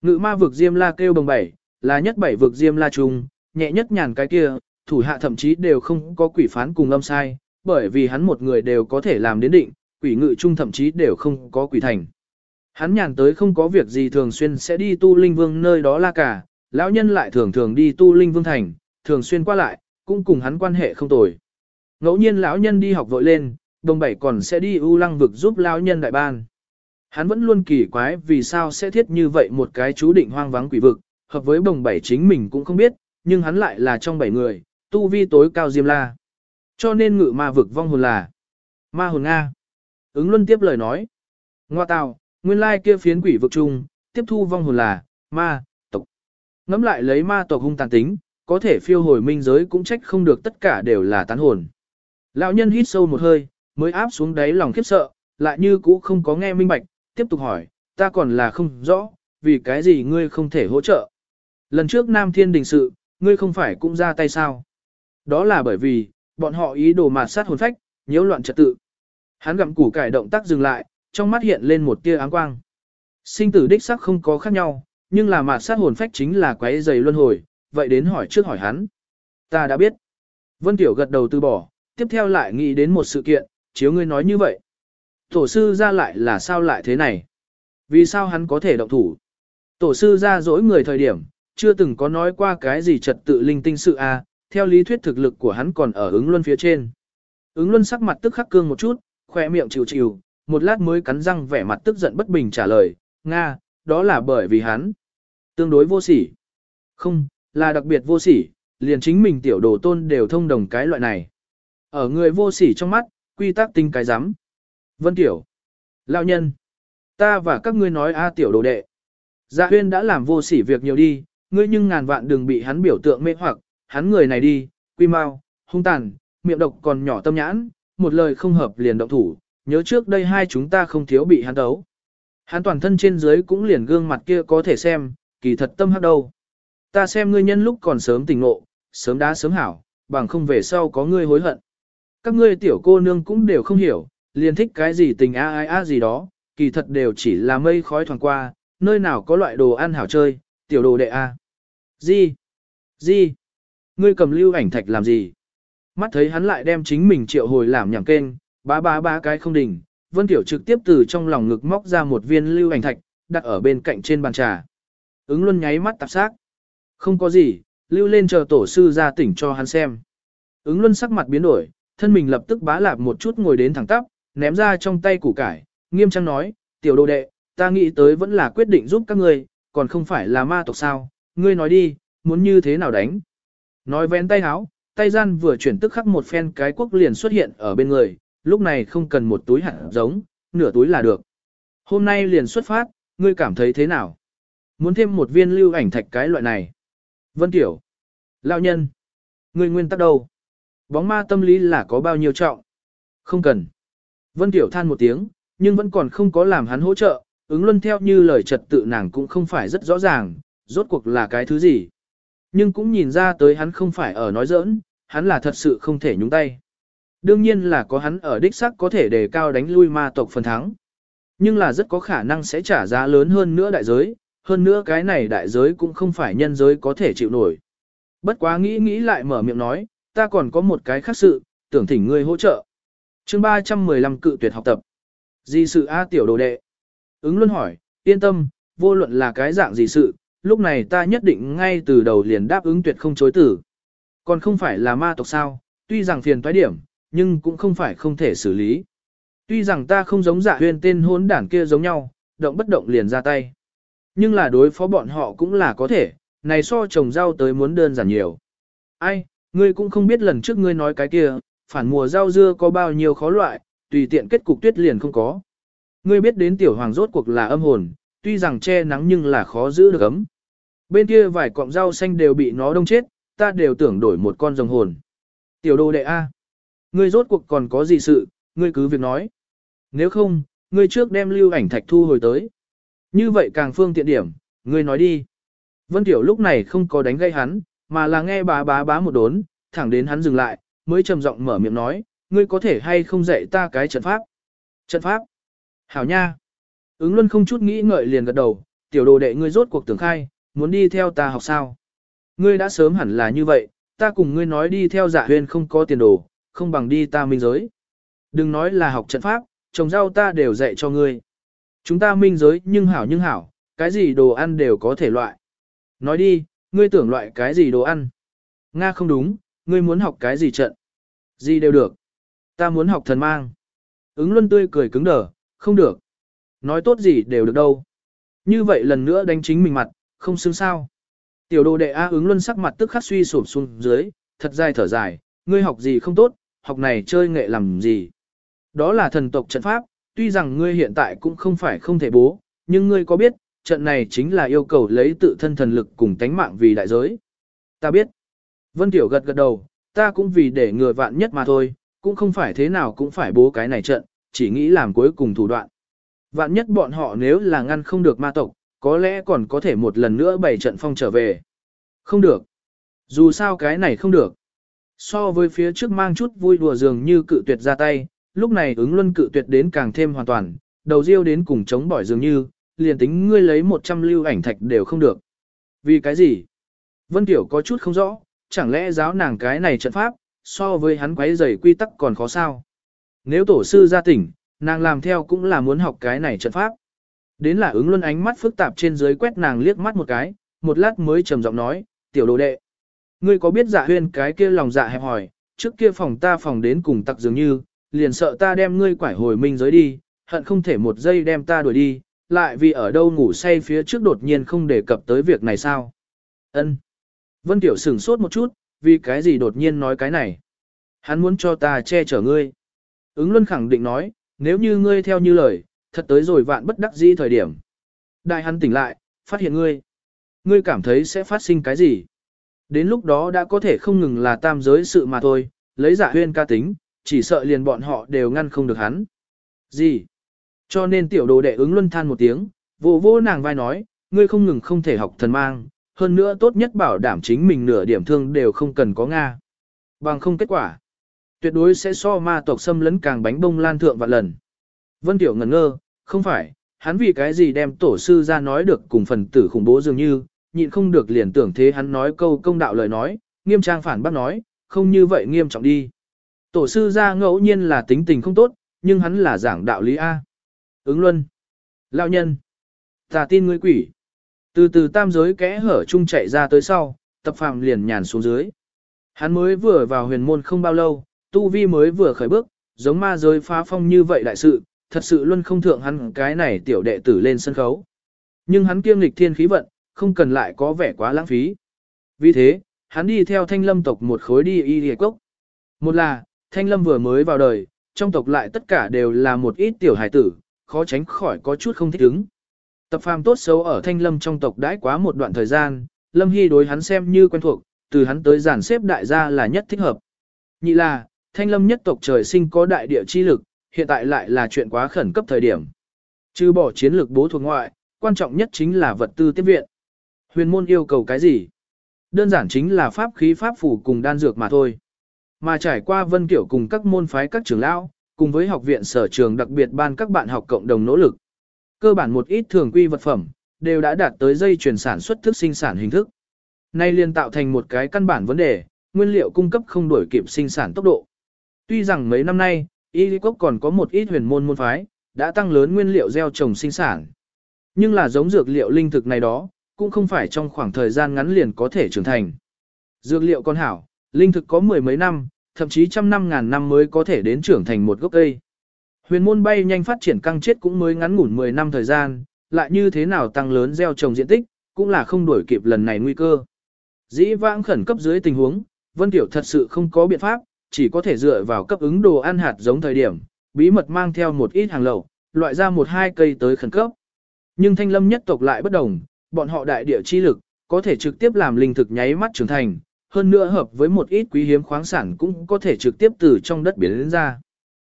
Ngự ma vực Diêm La kêu bồng bảy, là nhất bảy vực Diêm La trung, nhẹ nhất nhàn cái kia, thủ hạ thậm chí đều không có quỷ phán cùng âm sai, bởi vì hắn một người đều có thể làm đến định, quỷ ngự trung thậm chí đều không có quỷ thành. Hắn nhàn tới không có việc gì thường xuyên sẽ đi tu linh vương nơi đó la cả, lão nhân lại thường thường đi tu linh vương thành, thường xuyên qua lại, cũng cùng hắn quan hệ không tồi. Ngẫu nhiên lão nhân đi học vội lên, đồng bảy còn sẽ đi ưu lăng vực giúp lão nhân đại ban. Hắn vẫn luôn kỳ quái vì sao sẽ thiết như vậy một cái chú định hoang vắng quỷ vực, hợp với bồng bảy chính mình cũng không biết, nhưng hắn lại là trong bảy người, tu vi tối cao diêm la. Cho nên ngự ma vực vong hồn là ma hồn Nga. Ứng luân tiếp lời nói. Ngoa tào, nguyên lai kia phiến quỷ vực chung, tiếp thu vong hồn là ma, tộc. Ngắm lại lấy ma tộc hung tàn tính, có thể phiêu hồi minh giới cũng trách không được tất cả đều là tán hồn. Lão nhân hít sâu một hơi, mới áp xuống đáy lòng khiếp sợ, lại như cũ không có nghe minh bạch, tiếp tục hỏi, ta còn là không rõ, vì cái gì ngươi không thể hỗ trợ. Lần trước Nam Thiên Đình sự, ngươi không phải cũng ra tay sao? Đó là bởi vì, bọn họ ý đồ mạt sát hồn phách, nhiễu loạn trật tự. Hắn gặm củ cải động tác dừng lại, trong mắt hiện lên một tia áng quang. Sinh tử đích sắc không có khác nhau, nhưng là mạt sát hồn phách chính là quái dày luân hồi, vậy đến hỏi trước hỏi hắn. Ta đã biết. Vân Tiểu gật đầu từ bỏ, tiếp theo lại nghĩ đến một sự kiện, chiếu ngươi nói như vậy. Tổ sư ra lại là sao lại thế này? Vì sao hắn có thể động thủ? Tổ sư ra dỗi người thời điểm, chưa từng có nói qua cái gì trật tự linh tinh sự a. À, theo lý thuyết thực lực của hắn còn ở ứng luân phía trên. Ứng luân sắc mặt tức khắc cương một chút, khỏe miệng chịu chịu, một lát mới cắn răng vẻ mặt tức giận bất bình trả lời, Nga, đó là bởi vì hắn tương đối vô sỉ. Không, là đặc biệt vô sỉ, liền chính mình tiểu đồ tôn đều thông đồng cái loại này. Ở người vô sỉ trong mắt, quy tắc tinh cái rắm Vân Tiểu. Lão nhân. Ta và các ngươi nói a tiểu đồ đệ. Dạ huyên đã làm vô sỉ việc nhiều đi, ngươi nhưng ngàn vạn đừng bị hắn biểu tượng mê hoặc, hắn người này đi, quy mau, hung tàn, miệng độc còn nhỏ tâm nhãn, một lời không hợp liền động thủ, nhớ trước đây hai chúng ta không thiếu bị hắn đấu. Hắn toàn thân trên dưới cũng liền gương mặt kia có thể xem, kỳ thật tâm hắc đâu. Ta xem ngươi nhân lúc còn sớm tỉnh ngộ, sớm đã sớm hảo, bằng không về sau có ngươi hối hận. Các ngươi tiểu cô nương cũng đều không hiểu, liền thích cái gì tình a ai a gì đó, kỳ thật đều chỉ là mây khói thoảng qua, nơi nào có loại đồ ăn hảo chơi, tiểu đồ đệ a. Gì? Gì? Ngươi cầm lưu ảnh thạch làm gì? Mắt thấy hắn lại đem chính mình triệu hồi làm nhảm kênh, bá bá bá cái không đỉnh, Vân Tiểu trực tiếp từ trong lòng ngực móc ra một viên lưu ảnh thạch, đặt ở bên cạnh trên bàn trà. Ứng luân nháy mắt tạp xác. Không có gì, lưu lên chờ tổ sư ra tỉnh cho hắn xem. Ứng luân sắc mặt biến đổi, thân mình lập tức bá lạp một chút ngồi đến thẳng tắp, ném ra trong tay củ cải, nghiêm trang nói, tiểu đồ đệ, ta nghĩ tới vẫn là quyết định giúp các ngươi, còn không phải là ma tộc sao, ngươi nói đi, muốn như thế nào đánh. Nói vén tay háo, tay gian vừa chuyển tức khắc một phen cái quốc liền xuất hiện ở bên người, lúc này không cần một túi hạt giống, nửa túi là được. Hôm nay liền xuất phát, ngươi cảm thấy thế nào? Muốn thêm một viên lưu ảnh thạch cái loại này. Vân Tiểu. Lão nhân. Ngươi nguyên tắc đâu? Bóng ma tâm lý là có bao nhiêu trọng? Không cần. Vân Tiểu than một tiếng, nhưng vẫn còn không có làm hắn hỗ trợ, ứng luân theo như lời trật tự nàng cũng không phải rất rõ ràng, rốt cuộc là cái thứ gì. Nhưng cũng nhìn ra tới hắn không phải ở nói giỡn, hắn là thật sự không thể nhúng tay. Đương nhiên là có hắn ở đích sắc có thể đề cao đánh lui ma tộc phần thắng. Nhưng là rất có khả năng sẽ trả giá lớn hơn nữa đại giới, hơn nữa cái này đại giới cũng không phải nhân giới có thể chịu nổi. Bất quá nghĩ nghĩ lại mở miệng nói, ta còn có một cái khác sự, tưởng thỉnh ngươi hỗ trợ. chương 315 cự tuyệt học tập. Di sự A tiểu đồ đệ? Ứng luôn hỏi, yên tâm, vô luận là cái dạng gì sự, lúc này ta nhất định ngay từ đầu liền đáp ứng tuyệt không chối tử. Còn không phải là ma tộc sao, tuy rằng phiền toái điểm, nhưng cũng không phải không thể xử lý. Tuy rằng ta không giống dạ huyền tên hốn đảng kia giống nhau, động bất động liền ra tay. Nhưng là đối phó bọn họ cũng là có thể, này so trồng rau tới muốn đơn giản nhiều. Ai, ngươi cũng không biết lần trước ngươi nói cái kia, phản mùa rau dưa có bao nhiêu khó loại, tùy tiện kết cục tuyết liền không có. Ngươi biết đến tiểu hoàng rốt cuộc là âm hồn, tuy rằng che nắng nhưng là khó giữ được ấm. Bên kia vài cọng rau xanh đều bị nó đông chết, ta đều tưởng đổi một con rồng hồn. Tiểu đồ đệ A. Ngươi rốt cuộc còn có gì sự, ngươi cứ việc nói. Nếu không, ngươi trước đem lưu ảnh thạch thu hồi tới. Như vậy càng phương tiện điểm, ngươi nói đi. Vân Tiểu lúc này không có đánh gây hắn, mà là nghe bá bá bá một đốn, thẳng đến hắn dừng lại, mới trầm giọng mở miệng nói, ngươi có thể hay không dạy ta cái trận pháp. Trận pháp. Hảo nha. Ứng luân không chút nghĩ ngợi liền gật đầu, tiểu đồ đệ ngươi rốt cuộc tưởng khai, muốn đi theo ta học sao. Ngươi đã sớm hẳn là như vậy, ta cùng ngươi nói đi theo dạ huyên không có tiền đồ, không bằng đi ta minh giới. Đừng nói là học trận pháp, trồng rau ta đều dạy cho ngươi. Chúng ta minh giới nhưng hảo nhưng hảo, cái gì đồ ăn đều có thể loại. Nói đi, ngươi tưởng loại cái gì đồ ăn? Nga không đúng, ngươi muốn học cái gì trận? Gì đều được. Ta muốn học thần mang. Ứng luân tươi cười cứng đờ, không được. Nói tốt gì đều được đâu. Như vậy lần nữa đánh chính mình mặt, không xứng sao. Tiểu đồ đệ A ứng luân sắc mặt tức khắc suy sụp xuống dưới, thật dài thở dài, ngươi học gì không tốt, học này chơi nghệ làm gì. Đó là thần tộc trận pháp, tuy rằng ngươi hiện tại cũng không phải không thể bố, nhưng ngươi có biết, trận này chính là yêu cầu lấy tự thân thần lực cùng tánh mạng vì đại giới. Ta biết. Vân Tiểu gật gật đầu, ta cũng vì để ngừa vạn nhất mà thôi, cũng không phải thế nào cũng phải bố cái này trận, chỉ nghĩ làm cuối cùng thủ đoạn. Vạn nhất bọn họ nếu là ngăn không được ma tộc, có lẽ còn có thể một lần nữa bày trận phong trở về. Không được. Dù sao cái này không được. So với phía trước mang chút vui đùa dường như cự tuyệt ra tay, lúc này ứng luân cự tuyệt đến càng thêm hoàn toàn, đầu riêu đến cùng chống bỏi dường như, liền tính ngươi lấy 100 lưu ảnh thạch đều không được. Vì cái gì? Vân Tiểu có chút không rõ, chẳng lẽ giáo nàng cái này trận pháp, so với hắn quấy giày quy tắc còn khó sao? Nếu tổ sư ra tỉnh, nàng làm theo cũng là muốn học cái này trận pháp. Đến là ứng luân ánh mắt phức tạp trên dưới quét nàng liếc mắt một cái, một lát mới trầm giọng nói, tiểu đồ đệ. Ngươi có biết dạ huyên cái kia lòng dạ hẹp hỏi, trước kia phòng ta phòng đến cùng tặc dường như, liền sợ ta đem ngươi quải hồi minh giới đi, hận không thể một giây đem ta đuổi đi, lại vì ở đâu ngủ say phía trước đột nhiên không đề cập tới việc này sao. Ân. Vân Tiểu sửng sốt một chút, vì cái gì đột nhiên nói cái này. Hắn muốn cho ta che chở ngươi. Ứng Luân khẳng định nói, nếu như ngươi theo như lời, thật tới rồi vạn bất đắc dĩ thời điểm. Đại hắn tỉnh lại, phát hiện ngươi. Ngươi cảm thấy sẽ phát sinh cái gì? Đến lúc đó đã có thể không ngừng là tam giới sự mà thôi, lấy giả huyên ca tính, chỉ sợ liền bọn họ đều ngăn không được hắn. Gì? Cho nên tiểu đồ đệ ứng luân than một tiếng, vô vô nàng vai nói, ngươi không ngừng không thể học thần mang, hơn nữa tốt nhất bảo đảm chính mình nửa điểm thương đều không cần có Nga. Bằng không kết quả, tuyệt đối sẽ so ma tộc xâm lấn càng bánh bông lan thượng vạn lần. Vân Tiểu ngẩn ngơ, không phải, hắn vì cái gì đem tổ sư ra nói được cùng phần tử khủng bố dường như, nhịn không được liền tưởng thế hắn nói câu công đạo lời nói, nghiêm trang phản bác nói, không như vậy nghiêm trọng đi. Tổ sư ra ngẫu nhiên là tính tình không tốt, nhưng hắn là giảng đạo lý A. Ứng luân. Lão nhân. Ta tin ngươi quỷ. Từ từ tam giới kẽ hở chung chạy ra tới sau, tập phàm liền nhàn xuống dưới. Hắn mới vừa vào huyền môn không bao lâu, tu vi mới vừa khởi bước, giống ma giới phá phong như vậy đại sự, thật sự luôn không thượng hắn cái này tiểu đệ tử lên sân khấu. Nhưng hắn kiêng lịch thiên khí vận, không cần lại có vẻ quá lãng phí. Vì thế, hắn đi theo thanh lâm tộc một khối đi y địa cốc. Một là, thanh lâm vừa mới vào đời, trong tộc lại tất cả đều là một ít tiểu hải tử, khó tránh khỏi có chút không thích ứng. Tập phàm tốt xấu ở thanh lâm trong tộc đãi quá một đoạn thời gian, lâm hy đối hắn xem như quen thuộc, từ hắn tới giản xếp đại gia là nhất thích hợp. Nhị là, thanh lâm nhất tộc trời sinh có đại địa chi lực, hiện tại lại là chuyện quá khẩn cấp thời điểm. Trừ bỏ chiến lược bố thuộc ngoại, quan trọng nhất chính là vật tư tiếp viện. Huyền môn yêu cầu cái gì? Đơn giản chính là pháp khí pháp phủ cùng đan dược mà thôi. Mà trải qua vân kiểu cùng các môn phái các trưởng lão, cùng với học viện sở trường đặc biệt ban các bạn học cộng đồng nỗ lực. Cơ bản một ít thường quy vật phẩm, đều đã đạt tới dây chuyển sản xuất thức sinh sản hình thức. Nay liền tạo thành một cái căn bản vấn đề, nguyên liệu cung cấp không đổi kịp sinh sản tốc độ. Tuy rằng mấy năm nay, Y quốc còn có một ít huyền môn môn phái, đã tăng lớn nguyên liệu gieo trồng sinh sản. Nhưng là giống dược liệu linh thực này đó, cũng không phải trong khoảng thời gian ngắn liền có thể trưởng thành. Dược liệu con hảo, linh thực có mười mấy năm, thậm chí trăm năm ngàn năm mới có thể đến trưởng thành một gốc cây. Huyền môn bay nhanh phát triển căng chết cũng mới ngắn ngủn 10 năm thời gian, lại như thế nào tăng lớn gieo trồng diện tích, cũng là không đuổi kịp lần này nguy cơ. Dĩ vãng khẩn cấp dưới tình huống, Vân Tiểu thật sự không có biện pháp, chỉ có thể dựa vào cấp ứng đồ ăn hạt giống thời điểm, bí mật mang theo một ít hàng lậu, loại ra một hai cây tới khẩn cấp. Nhưng thanh lâm nhất tộc lại bất đồng, bọn họ đại địa chi lực, có thể trực tiếp làm linh thực nháy mắt trưởng thành, hơn nữa hợp với một ít quý hiếm khoáng sản cũng có thể trực tiếp từ trong đất biến lên ra.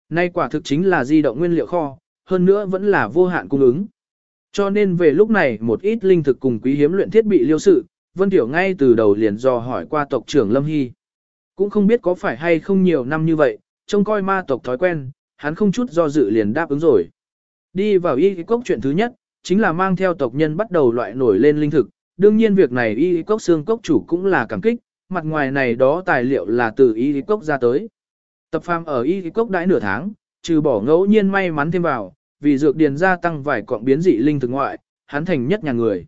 Nay quả thực chính là di động nguyên liệu kho, hơn nữa vẫn là vô hạn cung ứng. Cho nên về lúc này một ít linh thực cùng quý hiếm luyện thiết bị liêu sự, Vân Tiểu ngay từ đầu liền dò hỏi qua tộc trưởng Lâm Hy. Cũng không biết có phải hay không nhiều năm như vậy, trông coi ma tộc thói quen, hắn không chút do dự liền đáp ứng rồi. Đi vào y cốc chuyện thứ nhất, chính là mang theo tộc nhân bắt đầu loại nổi lên linh thực. Đương nhiên việc này y cốc xương cốc chủ cũng là cảm kích, mặt ngoài này đó tài liệu là từ y cốc ra tới. Tập phàm ở y cốc đãi nửa tháng, trừ bỏ ngẫu nhiên may mắn thêm vào, vì dược điền gia tăng vài quạng biến dị linh thực ngoại, hắn thành nhất nhà người.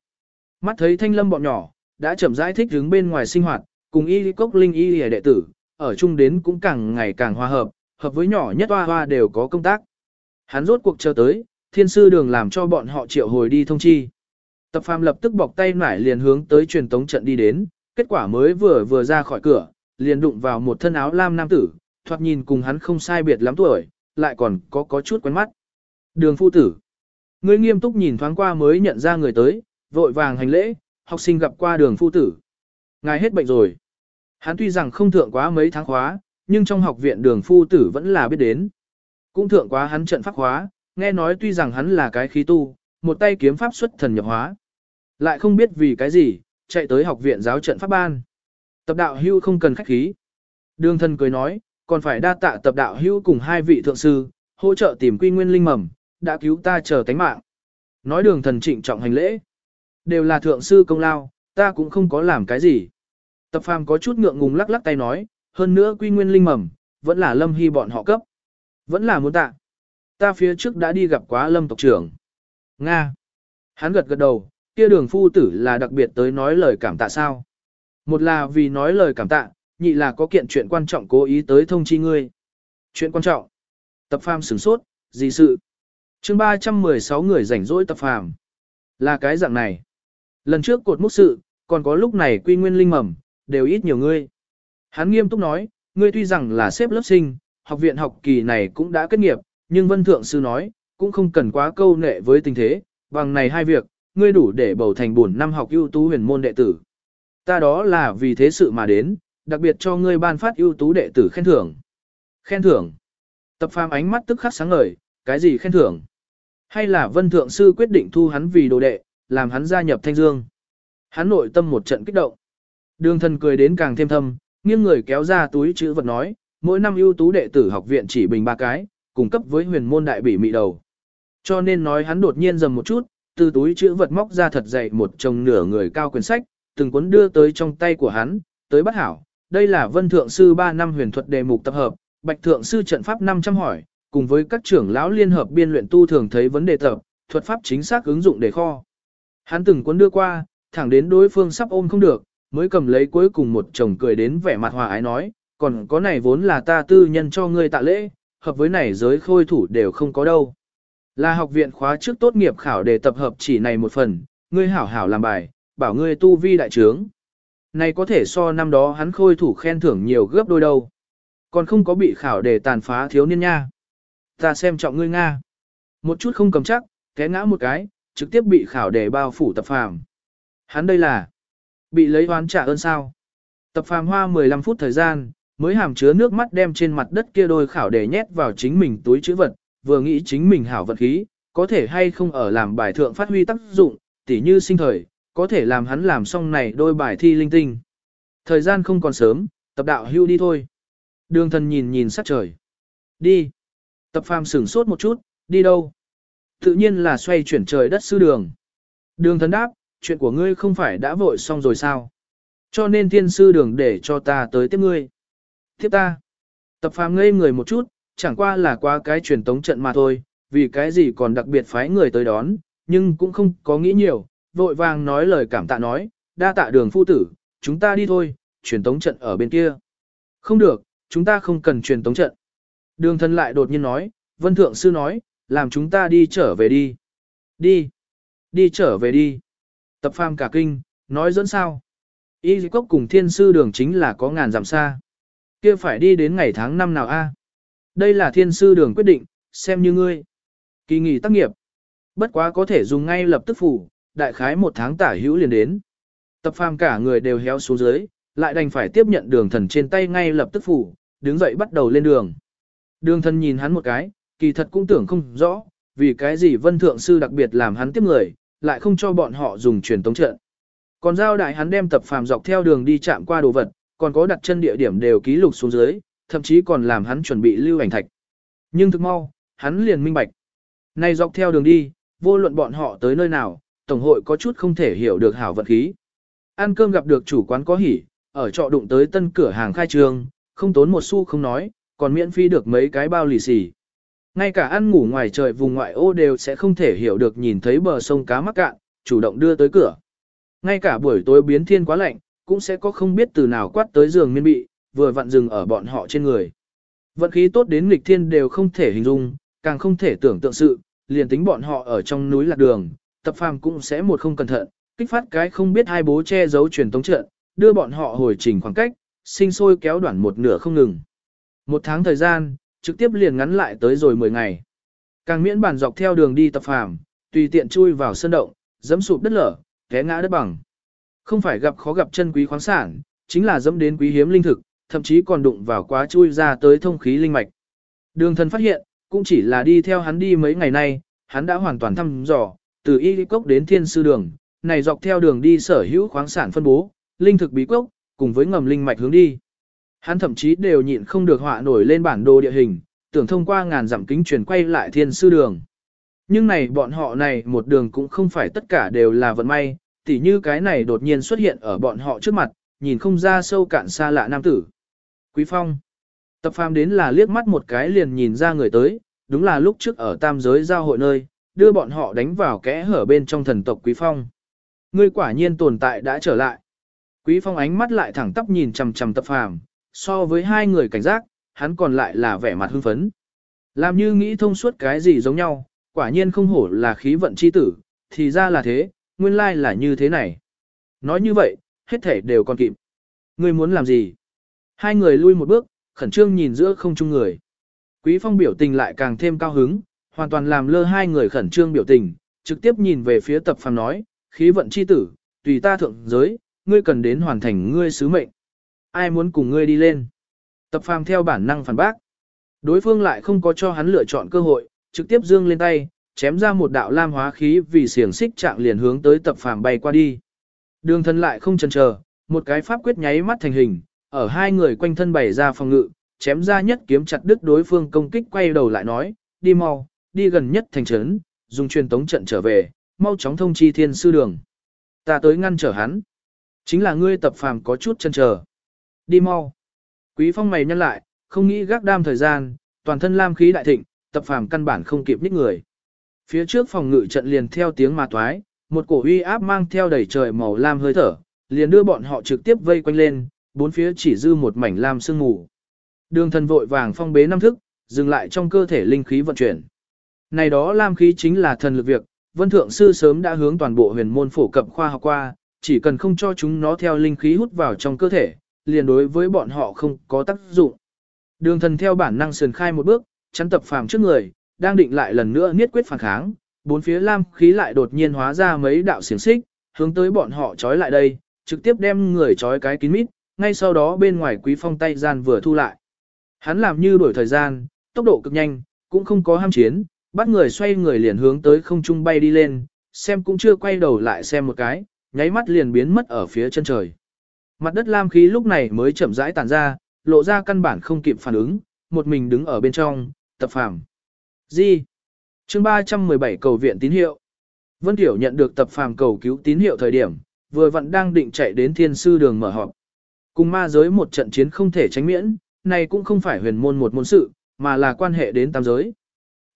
Mắt thấy thanh lâm bọn nhỏ, đã chậm rãi thích đứng bên ngoài sinh hoạt, cùng y cốc linh y đệ tử, ở chung đến cũng càng ngày càng hòa hợp, hợp với nhỏ nhất hoa hoa đều có công tác. Hắn rốt cuộc chờ tới, thiên sư đường làm cho bọn họ triệu hồi đi thông chi. Tập phàm lập tức bọc tay nải liền hướng tới truyền tống trận đi đến, kết quả mới vừa vừa ra khỏi cửa, liền đụng vào một thân áo lam nam tử, thoạt nhìn cùng hắn không sai biệt lắm tuổi, lại còn có có chút quen mắt. Đường phu tử. Người nghiêm túc nhìn thoáng qua mới nhận ra người tới, vội vàng hành lễ, học sinh gặp qua đường phu tử. Ngài hết bệnh rồi. Hắn tuy rằng không thượng quá mấy tháng khóa, nhưng trong học viện đường phu tử vẫn là biết đến. Cũng thượng quá hắn trận pháp khóa, nghe nói tuy rằng hắn là cái khí tu, một tay kiếm pháp xuất thần nhập hóa. Lại không biết vì cái gì, chạy tới học viện giáo trận pháp ban. Tập đạo hưu không cần khách khí. Đường thần cười nói, còn phải đa tạ tập đạo hưu cùng hai vị thượng sư, hỗ trợ tìm quy nguyên linh mầm, đã cứu ta chờ tánh mạng. Nói đường thần trịnh trọng hành lễ. Đều là thượng sư công lao, ta cũng không có làm cái gì. Tập phàm có chút ngượng ngùng lắc lắc tay nói, hơn nữa quy nguyên linh mầm, vẫn là lâm hy bọn họ cấp. Vẫn là muốn tạ. Ta phía trước đã đi gặp quá lâm tộc trưởng. Nga. Hắn gật gật đầu, kia đường phu tử là đặc biệt tới nói lời cảm tạ sao. Một là vì nói lời cảm tạ, nhị là có kiện chuyện quan trọng cố ý tới thông chi ngươi. Chuyện quan trọng. Tập phàm sửng sốt, gì sự? chương 316 người rảnh rỗi tập phàm. Là cái dạng này. Lần trước cột múc sự, còn có lúc này quy nguyên linh mầm, đều ít nhiều ngươi. Hắn nghiêm túc nói, ngươi tuy rằng là xếp lớp sinh, học viện học kỳ này cũng đã kết nghiệp, nhưng vân thượng sư nói, cũng không cần quá câu nệ với tình thế, bằng này hai việc, ngươi đủ để bầu thành bổn năm học ưu tú huyền môn đệ tử. Ta đó là vì thế sự mà đến, đặc biệt cho ngươi ban phát ưu tú đệ tử khen thưởng. Khen thưởng. Tập phàm ánh mắt tức khắc sáng ngời, cái gì khen thưởng? Hay là vân thượng sư quyết định thu hắn vì đồ đệ, làm hắn gia nhập thanh dương? Hắn nội tâm một trận kích động. Đường thần cười đến càng thêm thâm, nghiêng người kéo ra túi chữ vật nói, mỗi năm ưu tú đệ tử học viện chỉ bình ba cái, cung cấp với huyền môn đại bỉ mị đầu. Cho nên nói hắn đột nhiên dầm một chút, từ túi chữ vật móc ra thật dày một chồng nửa người cao quyển sách, từng cuốn đưa tới trong tay của hắn, tới bắt hảo. Đây là vân thượng sư 3 năm huyền thuật đề mục tập hợp, bạch thượng sư trận pháp 500 hỏi, cùng với các trưởng lão liên hợp biên luyện tu thường thấy vấn đề tập, thuật pháp chính xác ứng dụng để kho. Hắn từng cuốn đưa qua, thẳng đến đối phương sắp ôm không được, mới cầm lấy cuối cùng một chồng cười đến vẻ mặt hòa ái nói, còn có này vốn là ta tư nhân cho ngươi tạ lễ, hợp với này giới khôi thủ đều không có đâu. Là học viện khóa trước tốt nghiệp khảo để tập hợp chỉ này một phần, ngươi hảo hảo làm bài, bảo ngươi tu vi đại trướng. Này có thể so năm đó hắn khôi thủ khen thưởng nhiều gấp đôi đâu. Còn không có bị khảo để tàn phá thiếu niên nha. Ta xem trọng ngươi Nga. Một chút không cầm chắc, té ngã một cái, trực tiếp bị khảo để bao phủ tập phàm. Hắn đây là bị lấy oán trả ơn sao. Tập phàm hoa 15 phút thời gian, mới hàm chứa nước mắt đem trên mặt đất kia đôi khảo để nhét vào chính mình túi chữ vật, vừa nghĩ chính mình hảo vận khí, có thể hay không ở làm bài thượng phát huy tác dụng, tỉ như sinh thời, có thể làm hắn làm xong này đôi bài thi linh tinh. Thời gian không còn sớm, tập đạo hưu đi thôi. Đường thần nhìn nhìn sắc trời. Đi. Tập phàm sửng sốt một chút, đi đâu? Tự nhiên là xoay chuyển trời đất sư đường. Đường thần đáp, chuyện của ngươi không phải đã vội xong rồi sao? Cho nên thiên sư đường để cho ta tới tiếp ngươi. Tiếp ta. Tập phàm ngây người một chút, chẳng qua là qua cái truyền tống trận mà thôi, vì cái gì còn đặc biệt phái người tới đón, nhưng cũng không có nghĩ nhiều, vội vàng nói lời cảm tạ nói, đa tạ đường phu tử, chúng ta đi thôi, truyền tống trận ở bên kia. Không được, chúng ta không cần truyền tống trận. Đường thân lại đột nhiên nói, vân thượng sư nói, làm chúng ta đi trở về đi. Đi. Đi trở về đi. Tập phàm cả kinh, nói dẫn sao. Y cốc cùng thiên sư đường chính là có ngàn dặm xa. kia phải đi đến ngày tháng năm nào a? Đây là thiên sư đường quyết định, xem như ngươi. Kỳ nghỉ tác nghiệp. Bất quá có thể dùng ngay lập tức phủ, đại khái một tháng tả hữu liền đến. Tập phàm cả người đều héo xuống dưới, lại đành phải tiếp nhận đường thần trên tay ngay lập tức phủ, đứng dậy bắt đầu lên đường. Đường thần nhìn hắn một cái, kỳ thật cũng tưởng không rõ, vì cái gì vân thượng sư đặc biệt làm hắn tiếp người, lại không cho bọn họ dùng truyền tống trận. Còn giao đại hắn đem tập phàm dọc theo đường đi chạm qua đồ vật, còn có đặt chân địa điểm đều ký lục xuống dưới, thậm chí còn làm hắn chuẩn bị lưu ảnh thạch. Nhưng thực mau, hắn liền minh bạch. Này dọc theo đường đi, vô luận bọn họ tới nơi nào, Tổng hội có chút không thể hiểu được hảo vận khí. Ăn cơm gặp được chủ quán có hỉ, ở trọ đụng tới tân cửa hàng khai trương, không tốn một xu không nói, còn miễn phí được mấy cái bao lì xì. Ngay cả ăn ngủ ngoài trời vùng ngoại ô đều sẽ không thể hiểu được nhìn thấy bờ sông cá mắc cạn, chủ động đưa tới cửa. Ngay cả buổi tối biến thiên quá lạnh, cũng sẽ có không biết từ nào quát tới giường miên bị, vừa vặn dừng ở bọn họ trên người. Vận khí tốt đến nghịch thiên đều không thể hình dung, càng không thể tưởng tượng sự, liền tính bọn họ ở trong núi lạc đường, tập phàm cũng sẽ một không cẩn thận, kích phát cái không biết hai bố che giấu truyền tống trận, đưa bọn họ hồi trình khoảng cách, sinh sôi kéo đoạn một nửa không ngừng. Một tháng thời gian, trực tiếp liền ngắn lại tới rồi 10 ngày. Càng miễn bản dọc theo đường đi tập phàm, tùy tiện chui vào sân động, dẫm sụp đất lở, té ngã đất bằng. Không phải gặp khó gặp chân quý khoáng sản, chính là dẫm đến quý hiếm linh thực, thậm chí còn đụng vào quá chui ra tới thông khí linh mạch. Đường thần phát hiện, cũng chỉ là đi theo hắn đi mấy ngày nay, hắn đã hoàn toàn thăm dò, từ y cốc đến thiên sư đường, này dọc theo đường đi sở hữu khoáng sản phân bố, linh thực bí cốc, cùng với ngầm linh mạch hướng đi. Hắn thậm chí đều nhịn không được họa nổi lên bản đồ địa hình, tưởng thông qua ngàn dặm kính truyền quay lại thiên sư đường. Nhưng này bọn họ này một đường cũng không phải tất cả đều là vận may, tỉ như cái này đột nhiên xuất hiện ở bọn họ trước mặt, nhìn không ra sâu cạn xa lạ nam tử. Quý Phong. Tập phàm đến là liếc mắt một cái liền nhìn ra người tới, đúng là lúc trước ở tam giới giao hội nơi, đưa bọn họ đánh vào kẽ hở bên trong thần tộc Quý Phong. Ngươi quả nhiên tồn tại đã trở lại. Quý Phong ánh mắt lại thẳng tắp nhìn chằm chằm tập phàm, so với hai người cảnh giác, hắn còn lại là vẻ mặt hưng phấn. Làm như nghĩ thông suốt cái gì giống nhau, quả nhiên không hổ là khí vận chi tử, thì ra là thế, nguyên lai là như thế này. Nói như vậy, hết thể đều còn kịp. Ngươi muốn làm gì? Hai người lui một bước, khẩn trương nhìn giữa không chung người. Quý phong biểu tình lại càng thêm cao hứng, hoàn toàn làm lơ hai người khẩn trương biểu tình, trực tiếp nhìn về phía tập phàm nói, khí vận chi tử, tùy ta thượng giới, ngươi cần đến hoàn thành ngươi sứ mệnh. Ai muốn cùng ngươi đi lên? Tập phàm theo bản năng phản bác. Đối phương lại không có cho hắn lựa chọn cơ hội, trực tiếp dương lên tay, chém ra một đạo lam hóa khí vì xiềng xích trạng liền hướng tới tập phàm bay qua đi. Đường thân lại không chần chờ, một cái pháp quyết nháy mắt thành hình, ở hai người quanh thân bày ra phòng ngự, chém ra nhất kiếm chặt đứt đối phương công kích quay đầu lại nói, đi mau, đi gần nhất thành trấn, dùng truyền tống trận trở về, mau chóng thông chi thiên sư đường. Ta tới ngăn trở hắn. Chính là ngươi tập phàm có chút chân chờ. Đi mau. Quý phong mày nhăn lại, không nghĩ gác đam thời gian, toàn thân lam khí đại thịnh, tập phàm căn bản không kịp ních người. Phía trước phòng ngự trận liền theo tiếng mà toái, một cổ uy áp mang theo đầy trời màu lam hơi thở, liền đưa bọn họ trực tiếp vây quanh lên, bốn phía chỉ dư một mảnh lam sương mù. Đường thần vội vàng phong bế năm thức, dừng lại trong cơ thể linh khí vận chuyển. Này đó lam khí chính là thần lực việc, vân thượng sư sớm đã hướng toàn bộ huyền môn phổ cập khoa học qua, chỉ cần không cho chúng nó theo linh khí hút vào trong cơ thể, liền đối với bọn họ không có tác dụng. Đường thần theo bản năng sườn khai một bước, chắn tập phàm trước người, đang định lại lần nữa niết quyết phản kháng, bốn phía lam khí lại đột nhiên hóa ra mấy đạo xiềng xích, hướng tới bọn họ trói lại đây, trực tiếp đem người trói cái kín mít, ngay sau đó bên ngoài quý phong tay gian vừa thu lại. Hắn làm như đổi thời gian, tốc độ cực nhanh, cũng không có ham chiến, bắt người xoay người liền hướng tới không trung bay đi lên, xem cũng chưa quay đầu lại xem một cái, nháy mắt liền biến mất ở phía chân trời. Mặt đất lam khí lúc này mới chậm rãi tản ra, lộ ra căn bản không kịp phản ứng, một mình đứng ở bên trong, tập phàm. Gì? chương 317 cầu viện tín hiệu. Vân Tiểu nhận được tập phàm cầu cứu tín hiệu thời điểm, vừa vặn đang định chạy đến thiên sư đường mở họp. Cùng ma giới một trận chiến không thể tránh miễn, này cũng không phải huyền môn một môn sự, mà là quan hệ đến tam giới.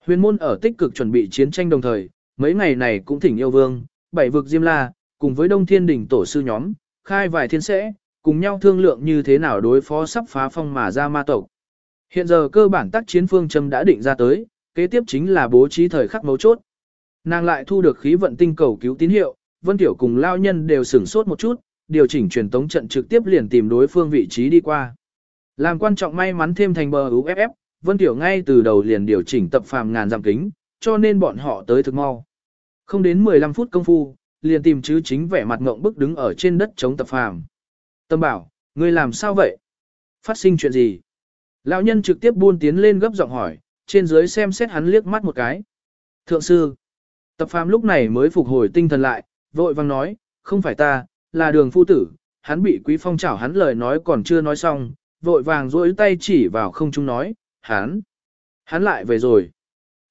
Huyền môn ở tích cực chuẩn bị chiến tranh đồng thời, mấy ngày này cũng thỉnh yêu vương, bảy vực Diêm La, cùng với Đông Thiên đỉnh tổ sư nhóm, khai vài thiên sẽ, cùng nhau thương lượng như thế nào đối phó sắp phá phong mà ra ma tộc. Hiện giờ cơ bản tác chiến phương châm đã định ra tới, kế tiếp chính là bố trí thời khắc mấu chốt. Nàng lại thu được khí vận tinh cầu cứu tín hiệu, Vân Tiểu cùng lao nhân đều sửng sốt một chút, điều chỉnh truyền tống trận trực tiếp liền tìm đối phương vị trí đi qua. Làm quan trọng may mắn thêm thành bờ UFF, Vân Tiểu ngay từ đầu liền điều chỉnh tập phàm ngàn dặm kính, cho nên bọn họ tới thực mau. Không đến 15 phút công phu, liền tìm chứ chính vẻ mặt ngộng bức đứng ở trên đất chống tập phàm. Tâm bảo, ngươi làm sao vậy? Phát sinh chuyện gì? Lão nhân trực tiếp buôn tiến lên gấp giọng hỏi, trên dưới xem xét hắn liếc mắt một cái. Thượng sư, tập phàm lúc này mới phục hồi tinh thần lại, vội vang nói, không phải ta, là đường phu tử, hắn bị quý phong chảo hắn lời nói còn chưa nói xong, vội vàng duỗi tay chỉ vào không trung nói, hắn, hắn lại về rồi.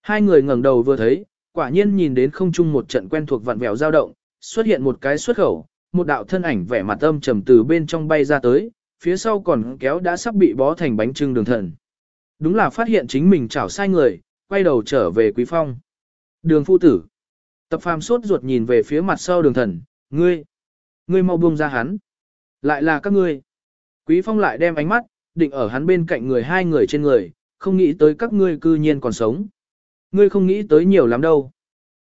Hai người ngẩng đầu vừa thấy, quả nhiên nhìn đến không trung một trận quen thuộc vặn vẹo dao động, xuất hiện một cái xuất khẩu, một đạo thân ảnh vẻ mặt âm trầm từ bên trong bay ra tới, phía sau còn kéo đã sắp bị bó thành bánh trưng đường thần. Đúng là phát hiện chính mình chảo sai người, quay đầu trở về quý phong. Đường phu tử. Tập phàm sốt ruột nhìn về phía mặt sau đường thần, ngươi, ngươi mau buông ra hắn. Lại là các ngươi. Quý phong lại đem ánh mắt, định ở hắn bên cạnh người hai người trên người, không nghĩ tới các ngươi cư nhiên còn sống. Ngươi không nghĩ tới nhiều lắm đâu.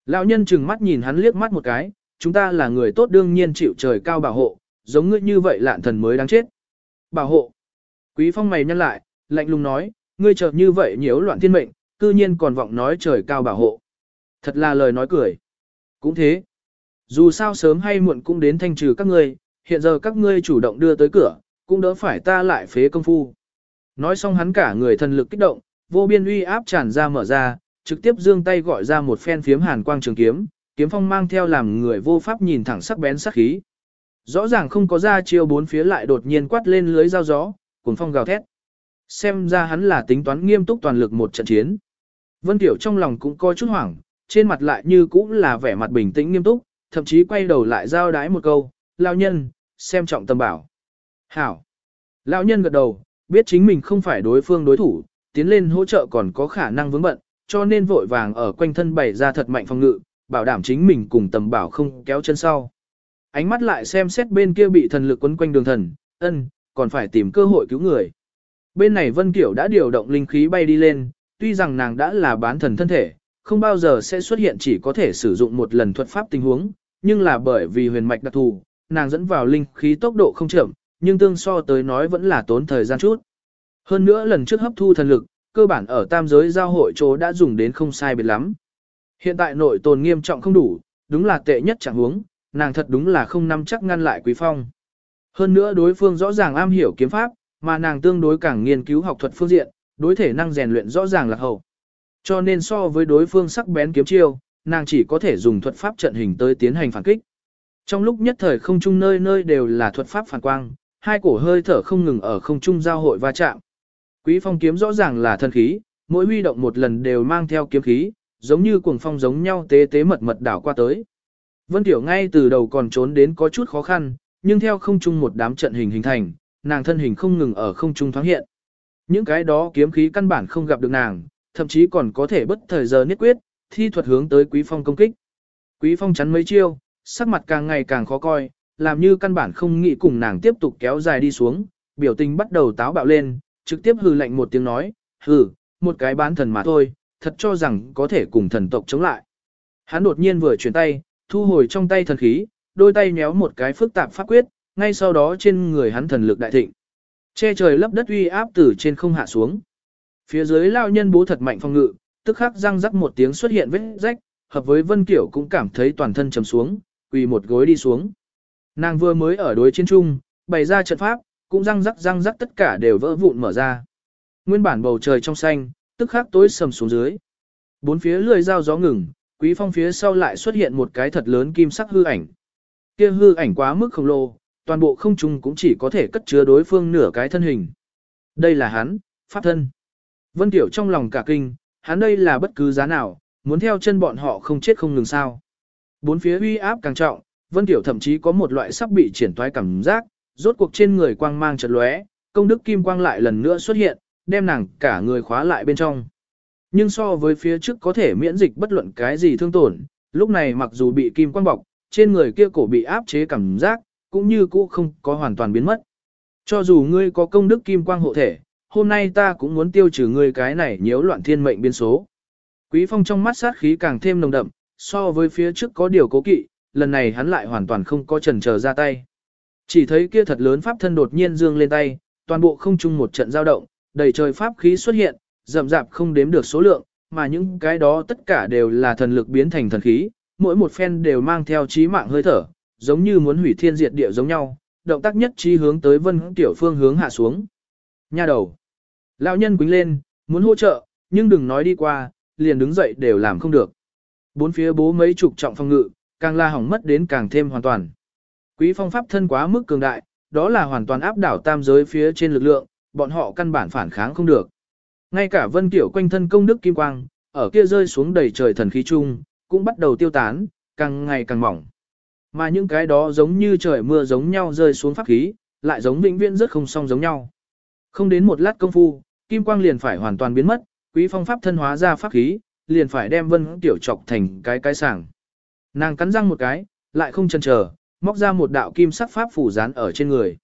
Lão nhân chừng mắt nhìn hắn liếc mắt một cái, chúng ta là người tốt đương nhiên chịu trời cao bảo hộ, giống ngươi như vậy lạn thần mới đáng chết. Bảo hộ. Quý phong mày nhăn lại, lạnh lùng nói, ngươi chợt như vậy nhiễu loạn thiên mệnh, cư nhiên còn vọng nói trời cao bảo hộ. Thật là lời nói cười. Cũng thế. Dù sao sớm hay muộn cũng đến thanh trừ các ngươi, hiện giờ các ngươi chủ động đưa tới cửa, cũng đỡ phải ta lại phế công phu. Nói xong hắn cả người thần lực kích động, vô biên uy áp tràn ra mở ra, trực tiếp dương tay gọi ra một phen phiếm hàn quang trường kiếm, kiếm phong mang theo làm người vô pháp nhìn thẳng sắc bén sắc khí. Rõ ràng không có ra chiêu bốn phía lại đột nhiên quát lên lưới dao gió, cuồng phong gào thét. Xem ra hắn là tính toán nghiêm túc toàn lực một trận chiến. Vân Tiểu trong lòng cũng coi chút hoảng, trên mặt lại như cũng là vẻ mặt bình tĩnh nghiêm túc, thậm chí quay đầu lại giao đái một câu, lao nhân, xem trọng tâm bảo. Hảo. Lão nhân gật đầu, biết chính mình không phải đối phương đối thủ, tiến lên hỗ trợ còn có khả năng vướng bận, cho nên vội vàng ở quanh thân bày ra thật mạnh phòng ngự, bảo đảm chính mình cùng tầm bảo không kéo chân sau. Ánh mắt lại xem xét bên kia bị thần lực quấn quanh đường thần, ân, còn phải tìm cơ hội cứu người. Bên này Vân Kiểu đã điều động linh khí bay đi lên, tuy rằng nàng đã là bán thần thân thể, không bao giờ sẽ xuất hiện chỉ có thể sử dụng một lần thuật pháp tình huống, nhưng là bởi vì huyền mạch đặc thù, nàng dẫn vào linh khí tốc độ không chậm, nhưng tương so tới nói vẫn là tốn thời gian chút. Hơn nữa lần trước hấp thu thần lực, cơ bản ở tam giới giao hội chỗ đã dùng đến không sai biệt lắm. Hiện tại nội tồn nghiêm trọng không đủ, đúng là tệ nhất chẳng huống, nàng thật đúng là không nắm chắc ngăn lại Quý Phong. Hơn nữa đối phương rõ ràng am hiểu kiếm pháp, mà nàng tương đối càng nghiên cứu học thuật phương diện, đối thể năng rèn luyện rõ ràng là hậu. Cho nên so với đối phương sắc bén kiếm chiêu, nàng chỉ có thể dùng thuật pháp trận hình tới tiến hành phản kích. Trong lúc nhất thời không trung nơi nơi đều là thuật pháp phản quang, hai cổ hơi thở không ngừng ở không trung giao hội va chạm. Quý phong kiếm rõ ràng là thân khí, mỗi huy động một lần đều mang theo kiếm khí, giống như cuồng phong giống nhau tế tế mật mật đảo qua tới. Vân Tiểu ngay từ đầu còn trốn đến có chút khó khăn, nhưng theo không trung một đám trận hình hình thành, nàng thân hình không ngừng ở không trung thoáng hiện. Những cái đó kiếm khí căn bản không gặp được nàng, thậm chí còn có thể bất thời giờ niết quyết, thi thuật hướng tới Quý Phong công kích. Quý Phong chắn mấy chiêu, sắc mặt càng ngày càng khó coi, làm như căn bản không nghĩ cùng nàng tiếp tục kéo dài đi xuống, biểu tình bắt đầu táo bạo lên, trực tiếp hừ lạnh một tiếng nói, hừ, một cái bán thần mà thôi, thật cho rằng có thể cùng thần tộc chống lại. Hắn đột nhiên vừa chuyển tay, thu hồi trong tay thần khí, đôi tay nhéo một cái phức tạp pháp quyết, ngay sau đó trên người hắn thần lực đại thịnh. Che trời lấp đất uy áp từ trên không hạ xuống. Phía dưới lao nhân bố thật mạnh phong ngự, tức khắc răng rắc một tiếng xuất hiện vết rách, hợp với Vân Kiểu cũng cảm thấy toàn thân trầm xuống, quỳ một gối đi xuống. Nàng vừa mới ở đối chiến trung, bày ra trận pháp, cũng răng rắc răng rắc tất cả đều vỡ vụn mở ra. Nguyên bản bầu trời trong xanh, tức khắc tối sầm xuống dưới. Bốn phía lười dao gió ngừng, quý phong phía sau lại xuất hiện một cái thật lớn kim sắc hư ảnh. Kia hư ảnh quá mức khổng lồ, toàn bộ không trung cũng chỉ có thể cất chứa đối phương nửa cái thân hình. Đây là hắn, pháp thân. Vân Tiểu trong lòng cả kinh, hắn đây là bất cứ giá nào, muốn theo chân bọn họ không chết không ngừng sao. Bốn phía uy áp càng trọng, Vân Tiểu thậm chí có một loại sắp bị triển toái cảm giác, rốt cuộc trên người quang mang chợt lóe, công đức kim quang lại lần nữa xuất hiện, đem nàng cả người khóa lại bên trong. Nhưng so với phía trước có thể miễn dịch bất luận cái gì thương tổn, lúc này mặc dù bị kim quang bọc, trên người kia cổ bị áp chế cảm giác, cũng như cũ không có hoàn toàn biến mất. Cho dù ngươi có công đức kim quang hộ thể, hôm nay ta cũng muốn tiêu trừ ngươi cái này nhiễu loạn thiên mệnh biên số. Quý phong trong mắt sát khí càng thêm nồng đậm, so với phía trước có điều cố kỵ, lần này hắn lại hoàn toàn không có chần chờ ra tay. Chỉ thấy kia thật lớn pháp thân đột nhiên dương lên tay, toàn bộ không chung một trận giao động, đầy trời pháp khí xuất hiện, rậm rạp không đếm được số lượng, mà những cái đó tất cả đều là thần lực biến thành thần khí, mỗi một phen đều mang theo chí mạng hơi thở, giống như muốn hủy thiên diệt địa giống nhau, động tác nhất trí hướng tới Vân Tiểu Phương hướng hạ xuống. Nha đầu. Lão nhân quính lên, muốn hỗ trợ, nhưng đừng nói đi qua, liền đứng dậy đều làm không được. Bốn phía bố mấy chục trọng phong ngự, càng la hỏng mất đến càng thêm hoàn toàn. Quý phong pháp thân quá mức cường đại, đó là hoàn toàn áp đảo tam giới phía trên lực lượng, bọn họ căn bản phản kháng không được. Ngay cả vân tiểu quanh thân công đức kim quang, ở kia rơi xuống đầy trời thần khí chung, cũng bắt đầu tiêu tán, càng ngày càng mỏng. Mà những cái đó giống như trời mưa giống nhau rơi xuống pháp khí, lại giống vĩnh viễn rất không song giống nhau. Không đến một lát công phu, kim quang liền phải hoàn toàn biến mất, quý phong pháp thân hóa ra pháp khí, liền phải đem vân tiểu trọc thành cái cái sảng. Nàng cắn răng một cái, lại không chần chờ, móc ra một đạo kim sắc pháp phù dán ở trên người.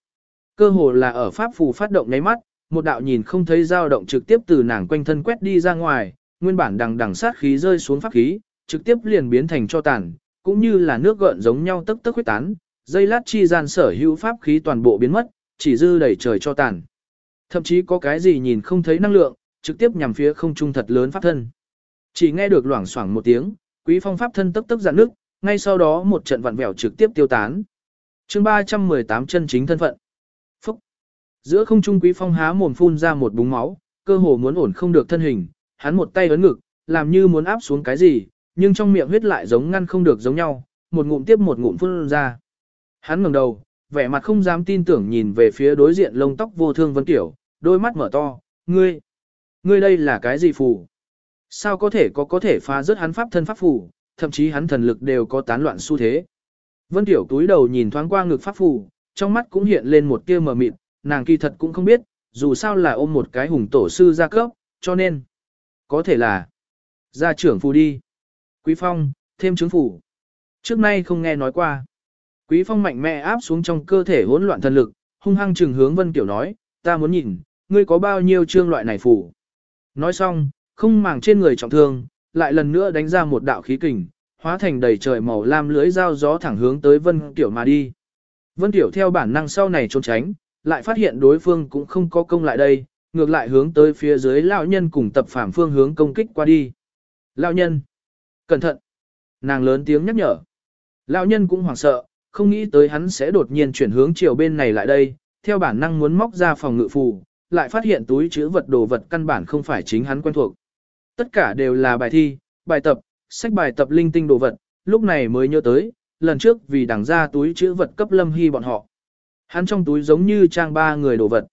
Cơ hồ là ở pháp phù phát động nháy mắt, một đạo nhìn không thấy dao động trực tiếp từ nàng quanh thân quét đi ra ngoài, nguyên bản đằng đằng sát khí rơi xuống pháp khí, trực tiếp liền biến thành cho tàn, cũng như là nước gợn giống nhau tức tức huyết tán, dây lát chi gian sở hữu pháp khí toàn bộ biến mất, chỉ dư đầy trời cho tàn. Thậm chí có cái gì nhìn không thấy năng lượng, trực tiếp nhằm phía không trung thật lớn pháp thân. Chỉ nghe được loảng xoảng một tiếng, quý phong pháp thân tức tức giãn nước, ngay sau đó một trận vặn vẹo trực tiếp tiêu tán. Chương 318 chân chính thân phận. Phúc. Giữa không trung quý phong há mồm phun ra một búng máu, cơ hồ muốn ổn không được thân hình, hắn một tay ấn ngực, làm như muốn áp xuống cái gì, nhưng trong miệng huyết lại giống ngăn không được giống nhau, một ngụm tiếp một ngụm phun ra. Hắn ngẩng đầu, vẻ mặt không dám tin tưởng nhìn về phía đối diện lông tóc vô thương Vân Tiểu, đôi mắt mở to, ngươi, ngươi đây là cái gì phù? Sao có thể có có thể phá rớt hắn pháp thân pháp phù, thậm chí hắn thần lực đều có tán loạn xu thế. Vân Tiểu túi đầu nhìn thoáng qua ngực pháp phù, trong mắt cũng hiện lên một tia mờ mịt, nàng kỳ thật cũng không biết, dù sao là ôm một cái hùng tổ sư gia cấp, cho nên, có thể là, gia trưởng phù đi. Quý Phong, thêm chứng phủ. Trước nay không nghe nói qua. Quý Phong mạnh mẽ áp xuống trong cơ thể hỗn loạn thần lực, hung hăng trừng hướng Vân Tiểu nói, ta muốn nhìn, ngươi có bao nhiêu trương loại này phủ. Nói xong, không màng trên người trọng thương, lại lần nữa đánh ra một đạo khí kình, hóa thành đầy trời màu lam lưới dao gió thẳng hướng tới Vân Tiểu mà đi. Vân Tiểu theo bản năng sau này trốn tránh, lại phát hiện đối phương cũng không có công lại đây, ngược lại hướng tới phía dưới lão nhân cùng tập phạm phương hướng công kích qua đi. Lão nhân, cẩn thận! Nàng lớn tiếng nhắc nhở. Lão nhân cũng hoảng sợ, không nghĩ tới hắn sẽ đột nhiên chuyển hướng chiều bên này lại đây, theo bản năng muốn móc ra phòng ngự phù, lại phát hiện túi chứa vật đồ vật căn bản không phải chính hắn quen thuộc. Tất cả đều là bài thi, bài tập, sách bài tập linh tinh đồ vật, lúc này mới nhớ tới, lần trước vì đằng ra túi chứa vật cấp lâm hy bọn họ. Hắn trong túi giống như trang ba người đồ vật.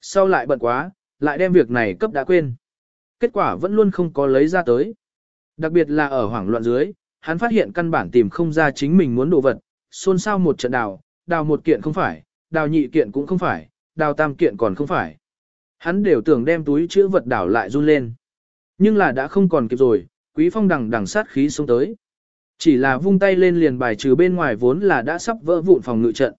Sau lại bận quá, lại đem việc này cấp đã quên. Kết quả vẫn luôn không có lấy ra tới. Đặc biệt là ở hoảng loạn dưới, hắn phát hiện căn bản tìm không ra chính mình muốn đồ vật, xôn xao một trận đào, đào một kiện không phải, đào nhị kiện cũng không phải, đào tam kiện còn không phải. Hắn đều tưởng đem túi chữ vật đảo lại run lên. Nhưng là đã không còn kịp rồi, quý phong đằng đằng sát khí xuống tới. Chỉ là vung tay lên liền bài trừ bên ngoài vốn là đã sắp vỡ vụn phòng ngự trận.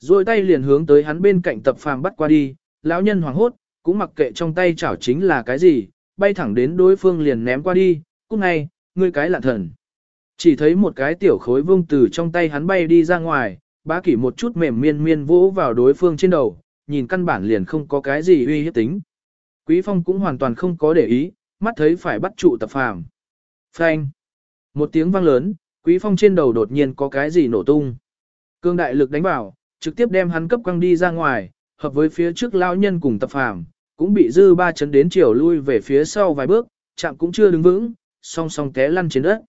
Rồi tay liền hướng tới hắn bên cạnh tập phàm bắt qua đi, lão nhân hoảng hốt, cũng mặc kệ trong tay chảo chính là cái gì, bay thẳng đến đối phương liền ném qua đi, cúc ngay, ngươi cái lạ thần. Chỉ thấy một cái tiểu khối vương từ trong tay hắn bay đi ra ngoài, bá kỷ một chút mềm miên miên vỗ vào đối phương trên đầu, nhìn căn bản liền không có cái gì uy hiếp tính. Quý phong cũng hoàn toàn không có để ý, mắt thấy phải bắt trụ tập phàm. Phanh. Một tiếng vang lớn, quý phong trên đầu đột nhiên có cái gì nổ tung. Cương đại lực đánh vào, trực tiếp đem hắn cấp quăng đi ra ngoài, hợp với phía trước lao nhân cùng tập phàm, cũng bị dư ba chấn đến chiều lui về phía sau vài bước, chạm cũng chưa đứng vững, song song té lăn trên đất.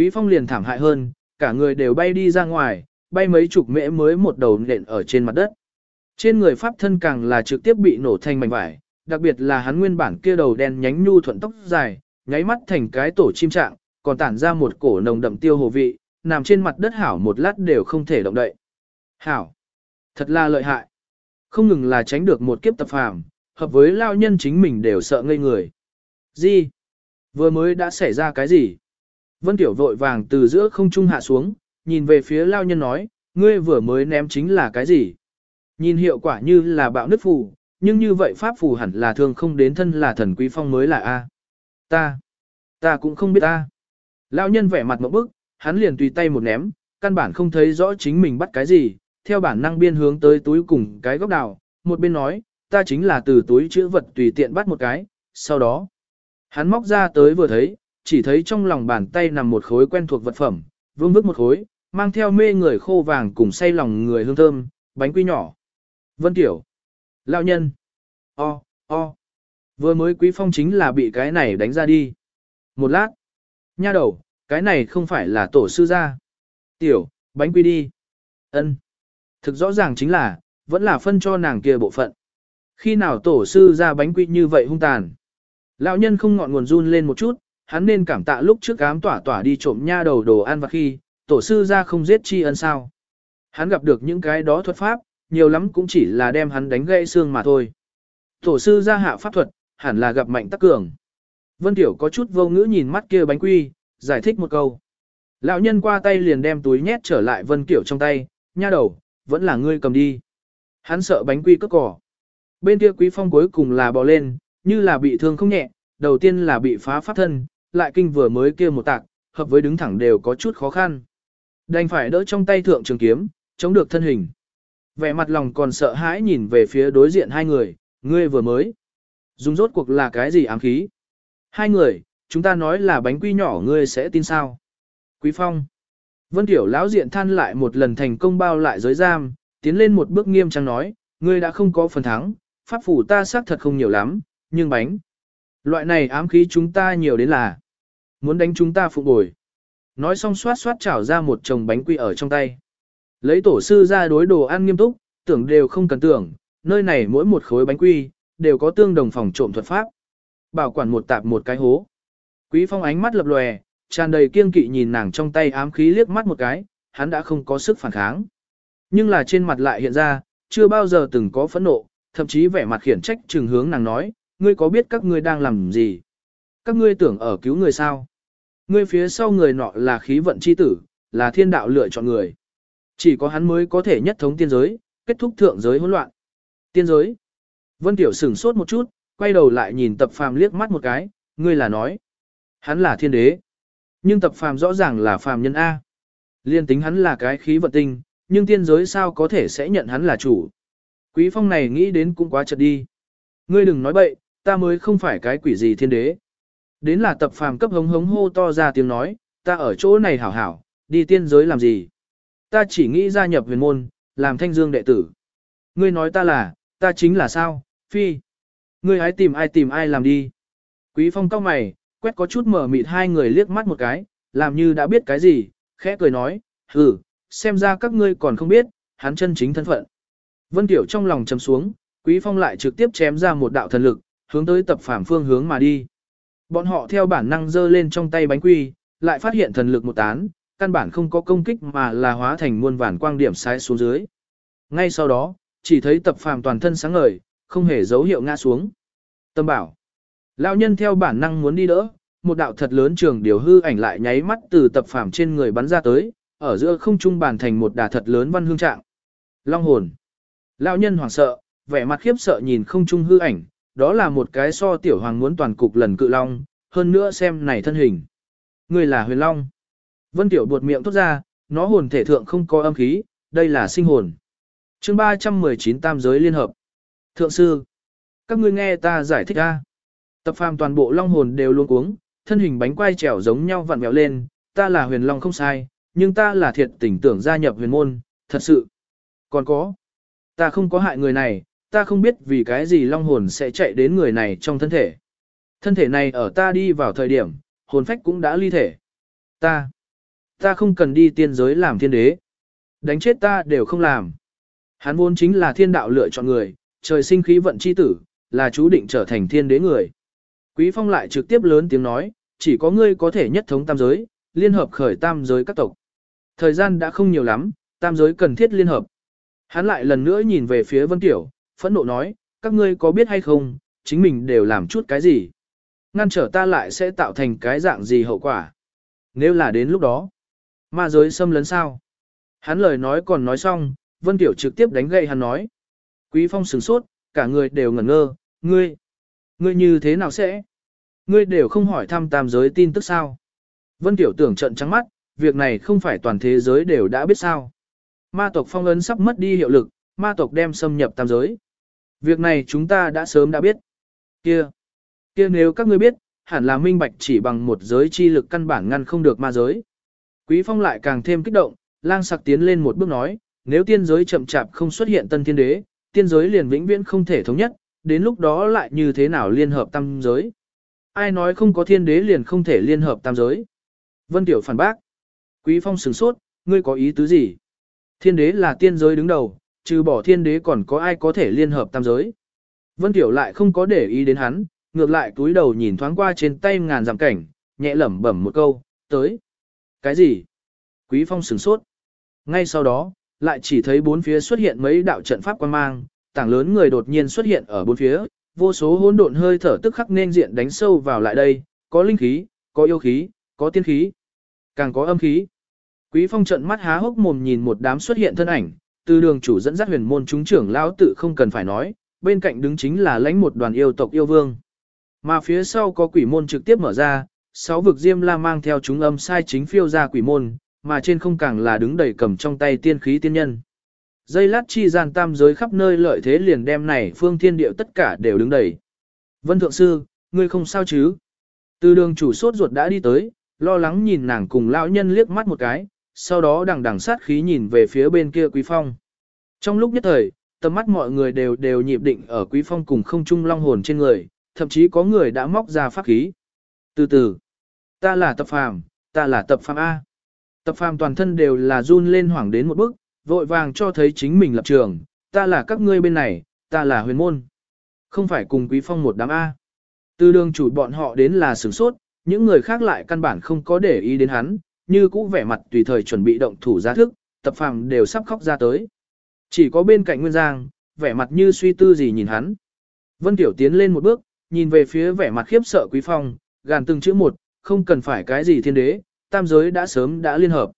Quý phong liền thảm hại hơn, cả người đều bay đi ra ngoài, bay mấy chục mễ mới một đầu nện ở trên mặt đất. Trên người pháp thân càng là trực tiếp bị nổ thành mảnh vải, đặc biệt là hắn nguyên bản kia đầu đen nhánh nhu thuận tóc dài, nháy mắt thành cái tổ chim trạng, còn tản ra một cổ nồng đậm tiêu hồ vị, nằm trên mặt đất hảo một lát đều không thể động đậy. Hảo! Thật là lợi hại! Không ngừng là tránh được một kiếp tập phàm, hợp với lao nhân chính mình đều sợ ngây người. Gì? Vừa mới đã xảy ra cái gì? Vân Tiểu vội vàng từ giữa không trung hạ xuống, nhìn về phía lao nhân nói, ngươi vừa mới ném chính là cái gì? Nhìn hiệu quả như là bạo nứt phù, nhưng như vậy pháp phù hẳn là thường không đến thân là thần quý phong mới là A. Ta, ta cũng không biết A. Lao nhân vẻ mặt một bức, hắn liền tùy tay một ném, căn bản không thấy rõ chính mình bắt cái gì, theo bản năng biên hướng tới túi cùng cái góc đào, một bên nói, ta chính là từ túi chữ vật tùy tiện bắt một cái, sau đó, hắn móc ra tới vừa thấy, chỉ thấy trong lòng bàn tay nằm một khối quen thuộc vật phẩm, vương vức một khối, mang theo mê người khô vàng cùng say lòng người hương thơm, bánh quy nhỏ. Vân Tiểu, Lão Nhân, o, o, vừa mới quý phong chính là bị cái này đánh ra đi. Một lát, nha đầu, cái này không phải là tổ sư gia. Tiểu, bánh quy đi. ân Thực rõ ràng chính là, vẫn là phân cho nàng kia bộ phận. Khi nào tổ sư ra bánh quy như vậy hung tàn? Lão nhân không ngọn nguồn run lên một chút, hắn nên cảm tạ lúc trước ám tỏa tỏa đi trộm nha đầu đồ ăn và khi, tổ sư ra không giết chi ân sao. Hắn gặp được những cái đó thuật pháp, nhiều lắm cũng chỉ là đem hắn đánh gãy xương mà thôi. Tổ sư ra hạ pháp thuật, hẳn là gặp mạnh tắc cường. Vân Tiểu có chút vô ngữ nhìn mắt kia bánh quy, giải thích một câu. Lão nhân qua tay liền đem túi nhét trở lại Vân Tiểu trong tay, nha đầu, vẫn là ngươi cầm đi. Hắn sợ bánh quy cướp cỏ. Bên kia quý phong cuối cùng là bò lên, như là bị thương không nhẹ, đầu tiên là bị phá pháp thân, lại kinh vừa mới kia một tạc, hợp với đứng thẳng đều có chút khó khăn. Đành phải đỡ trong tay thượng trường kiếm, chống được thân hình. Vẻ mặt lòng còn sợ hãi nhìn về phía đối diện hai người, ngươi vừa mới. Dùng rốt cuộc là cái gì ám khí? Hai người, chúng ta nói là bánh quy nhỏ ngươi sẽ tin sao? Quý Phong. Vân Tiểu lão diện than lại một lần thành công bao lại giới giam, tiến lên một bước nghiêm trang nói, ngươi đã không có phần thắng, pháp phủ ta xác thật không nhiều lắm, nhưng bánh. Loại này ám khí chúng ta nhiều đến là muốn đánh chúng ta phục bồi. Nói xong xoát xoát chảo ra một chồng bánh quy ở trong tay. Lấy tổ sư ra đối đồ ăn nghiêm túc, tưởng đều không cần tưởng, nơi này mỗi một khối bánh quy, đều có tương đồng phòng trộm thuật pháp. Bảo quản một tạp một cái hố. Quý phong ánh mắt lập lòe, tràn đầy kiên kỵ nhìn nàng trong tay ám khí liếc mắt một cái, hắn đã không có sức phản kháng. Nhưng là trên mặt lại hiện ra, chưa bao giờ từng có phẫn nộ, thậm chí vẻ mặt khiển trách trừng hướng nàng nói, ngươi có biết các ngươi đang làm gì? Các ngươi tưởng ở cứu người sao? Ngươi phía sau người nọ là khí vận chi tử, là thiên đạo lựa chọn người. Chỉ có hắn mới có thể nhất thống tiên giới, kết thúc thượng giới hỗn loạn. Tiên giới. Vân Tiểu sửng sốt một chút, quay đầu lại nhìn tập phàm liếc mắt một cái, ngươi là nói. Hắn là thiên đế. Nhưng tập phàm rõ ràng là phàm nhân A. Liên tính hắn là cái khí vận tinh, nhưng tiên giới sao có thể sẽ nhận hắn là chủ. Quý phong này nghĩ đến cũng quá chật đi. Ngươi đừng nói bậy, ta mới không phải cái quỷ gì thiên đế. Đến là tập phàm cấp hống hống hô to ra tiếng nói, ta ở chỗ này hảo hảo, đi tiên giới làm gì. Ta chỉ nghĩ gia nhập huyền môn, làm thanh dương đệ tử. Ngươi nói ta là, ta chính là sao, phi. Ngươi hãy tìm ai tìm ai làm đi. Quý phong cao mày, quét có chút mở mịt hai người liếc mắt một cái, làm như đã biết cái gì, khẽ cười nói, hừ, xem ra các ngươi còn không biết, hắn chân chính thân phận. Vân Tiểu trong lòng trầm xuống, Quý Phong lại trực tiếp chém ra một đạo thần lực, hướng tới tập phản phương hướng mà đi. Bọn họ theo bản năng giơ lên trong tay bánh quy, lại phát hiện thần lực một tán, căn bản không có công kích mà là hóa thành muôn vàn quang điểm sai xuống dưới. Ngay sau đó, chỉ thấy tập phàm toàn thân sáng ngời, không hề dấu hiệu ngã xuống. Tâm bảo. Lão nhân theo bản năng muốn đi đỡ, một đạo thật lớn trường điều hư ảnh lại nháy mắt từ tập phàm trên người bắn ra tới, ở giữa không trung bàn thành một đà thật lớn văn hương trạng. Long hồn. Lão nhân hoảng sợ, vẻ mặt khiếp sợ nhìn không trung hư ảnh, đó là một cái so tiểu hoàng muốn toàn cục lần cự long, hơn nữa xem này thân hình. Người là huyền long. Vân tiểu buột miệng thốt ra, nó hồn thể thượng không có âm khí, đây là sinh hồn. chương 319 tam giới liên hợp. Thượng sư. Các ngươi nghe ta giải thích ra. Tập phàm toàn bộ long hồn đều luôn cuống, thân hình bánh quai trèo giống nhau vặn vẹo lên, ta là huyền long không sai, nhưng ta là thiệt tình tưởng gia nhập huyền môn, thật sự. Còn có, ta không có hại người này, ta không biết vì cái gì long hồn sẽ chạy đến người này trong thân thể. Thân thể này ở ta đi vào thời điểm, hồn phách cũng đã ly thể. Ta, ta không cần đi tiên giới làm thiên đế. Đánh chết ta đều không làm. Hắn vốn chính là thiên đạo lựa chọn người, trời sinh khí vận chi tử, là chú định trở thành thiên đế người. Quý Phong lại trực tiếp lớn tiếng nói, chỉ có ngươi có thể nhất thống tam giới, liên hợp khởi tam giới các tộc. Thời gian đã không nhiều lắm, tam giới cần thiết liên hợp. Hắn lại lần nữa nhìn về phía Vân Tiểu, phẫn nộ nói, các ngươi có biết hay không, chính mình đều làm chút cái gì. Ngăn trở ta lại sẽ tạo thành cái dạng gì hậu quả. Nếu là đến lúc đó, ma giới xâm lấn sao? Hắn lời nói còn nói xong, Vân Tiểu trực tiếp đánh gậy hắn nói. Quý Phong sửng sốt, cả người đều ngẩn ngơ, ngươi, ngươi như thế nào sẽ? Ngươi đều không hỏi thăm tam giới tin tức sao? Vân Tiểu tưởng trận trắng mắt, việc này không phải toàn thế giới đều đã biết sao. Ma tộc phong ấn sắp mất đi hiệu lực, ma tộc đem xâm nhập tam giới. Việc này chúng ta đã sớm đã biết. Kia, kia nếu các ngươi biết, hẳn là minh bạch chỉ bằng một giới chi lực căn bản ngăn không được ma giới. Quý phong lại càng thêm kích động, lang sặc tiến lên một bước nói, nếu tiên giới chậm chạp không xuất hiện tân thiên đế, tiên giới liền vĩnh viễn không thể thống nhất, đến lúc đó lại như thế nào liên hợp tam giới. Ai nói không có thiên đế liền không thể liên hợp tam giới. Vân Tiểu phản bác. Quý phong sửng sốt, ngươi có ý tứ gì? Thiên đế là tiên giới đứng đầu, trừ bỏ thiên đế còn có ai có thể liên hợp tam giới. Vân Tiểu lại không có để ý đến hắn, ngược lại túi đầu nhìn thoáng qua trên tay ngàn dặm cảnh, nhẹ lẩm bẩm một câu, tới. Cái gì? Quý phong sửng sốt. Ngay sau đó, lại chỉ thấy bốn phía xuất hiện mấy đạo trận pháp quan mang, tảng lớn người đột nhiên xuất hiện ở bốn phía, vô số hỗn độn hơi thở tức khắc nên diện đánh sâu vào lại đây, có linh khí, có yêu khí, có tiên khí, càng có âm khí. Quý phong trận mắt há hốc mồm nhìn một đám xuất hiện thân ảnh, từ đường chủ dẫn dắt huyền môn chúng trưởng lão tự không cần phải nói, bên cạnh đứng chính là lãnh một đoàn yêu tộc yêu vương. Mà phía sau có quỷ môn trực tiếp mở ra, sáu vực diêm la mang theo chúng âm sai chính phiêu ra quỷ môn, mà trên không càng là đứng đầy cầm trong tay tiên khí tiên nhân. Dây lát chi gian tam giới khắp nơi lợi thế liền đem này phương thiên điệu tất cả đều đứng đầy. Vân Thượng Sư, ngươi không sao chứ? Từ đường chủ sốt ruột đã đi tới, lo lắng nhìn nàng cùng lão nhân liếc mắt một cái, sau đó đằng đằng sát khí nhìn về phía bên kia Quý Phong. Trong lúc nhất thời, tầm mắt mọi người đều đều nhịp định ở Quý Phong cùng không trung long hồn trên người, thậm chí có người đã móc ra pháp khí. Từ từ, ta là tập phàm, ta là tập phàm A. Tập phàm toàn thân đều là run lên hoảng đến một bước, vội vàng cho thấy chính mình lập trường, ta là các ngươi bên này, ta là huyền môn. Không phải cùng Quý Phong một đám A. Từ đường chủ bọn họ đến là sửng sốt, những người khác lại căn bản không có để ý đến hắn, như cũ vẻ mặt tùy thời chuẩn bị động thủ ra thức, tập phàm đều sắp khóc ra tới. Chỉ có bên cạnh Nguyên Giang, vẻ mặt như suy tư gì nhìn hắn. Vân Tiểu tiến lên một bước, nhìn về phía vẻ mặt khiếp sợ Quý Phong, gàn từng chữ một, không cần phải cái gì thiên đế, tam giới đã sớm đã liên hợp.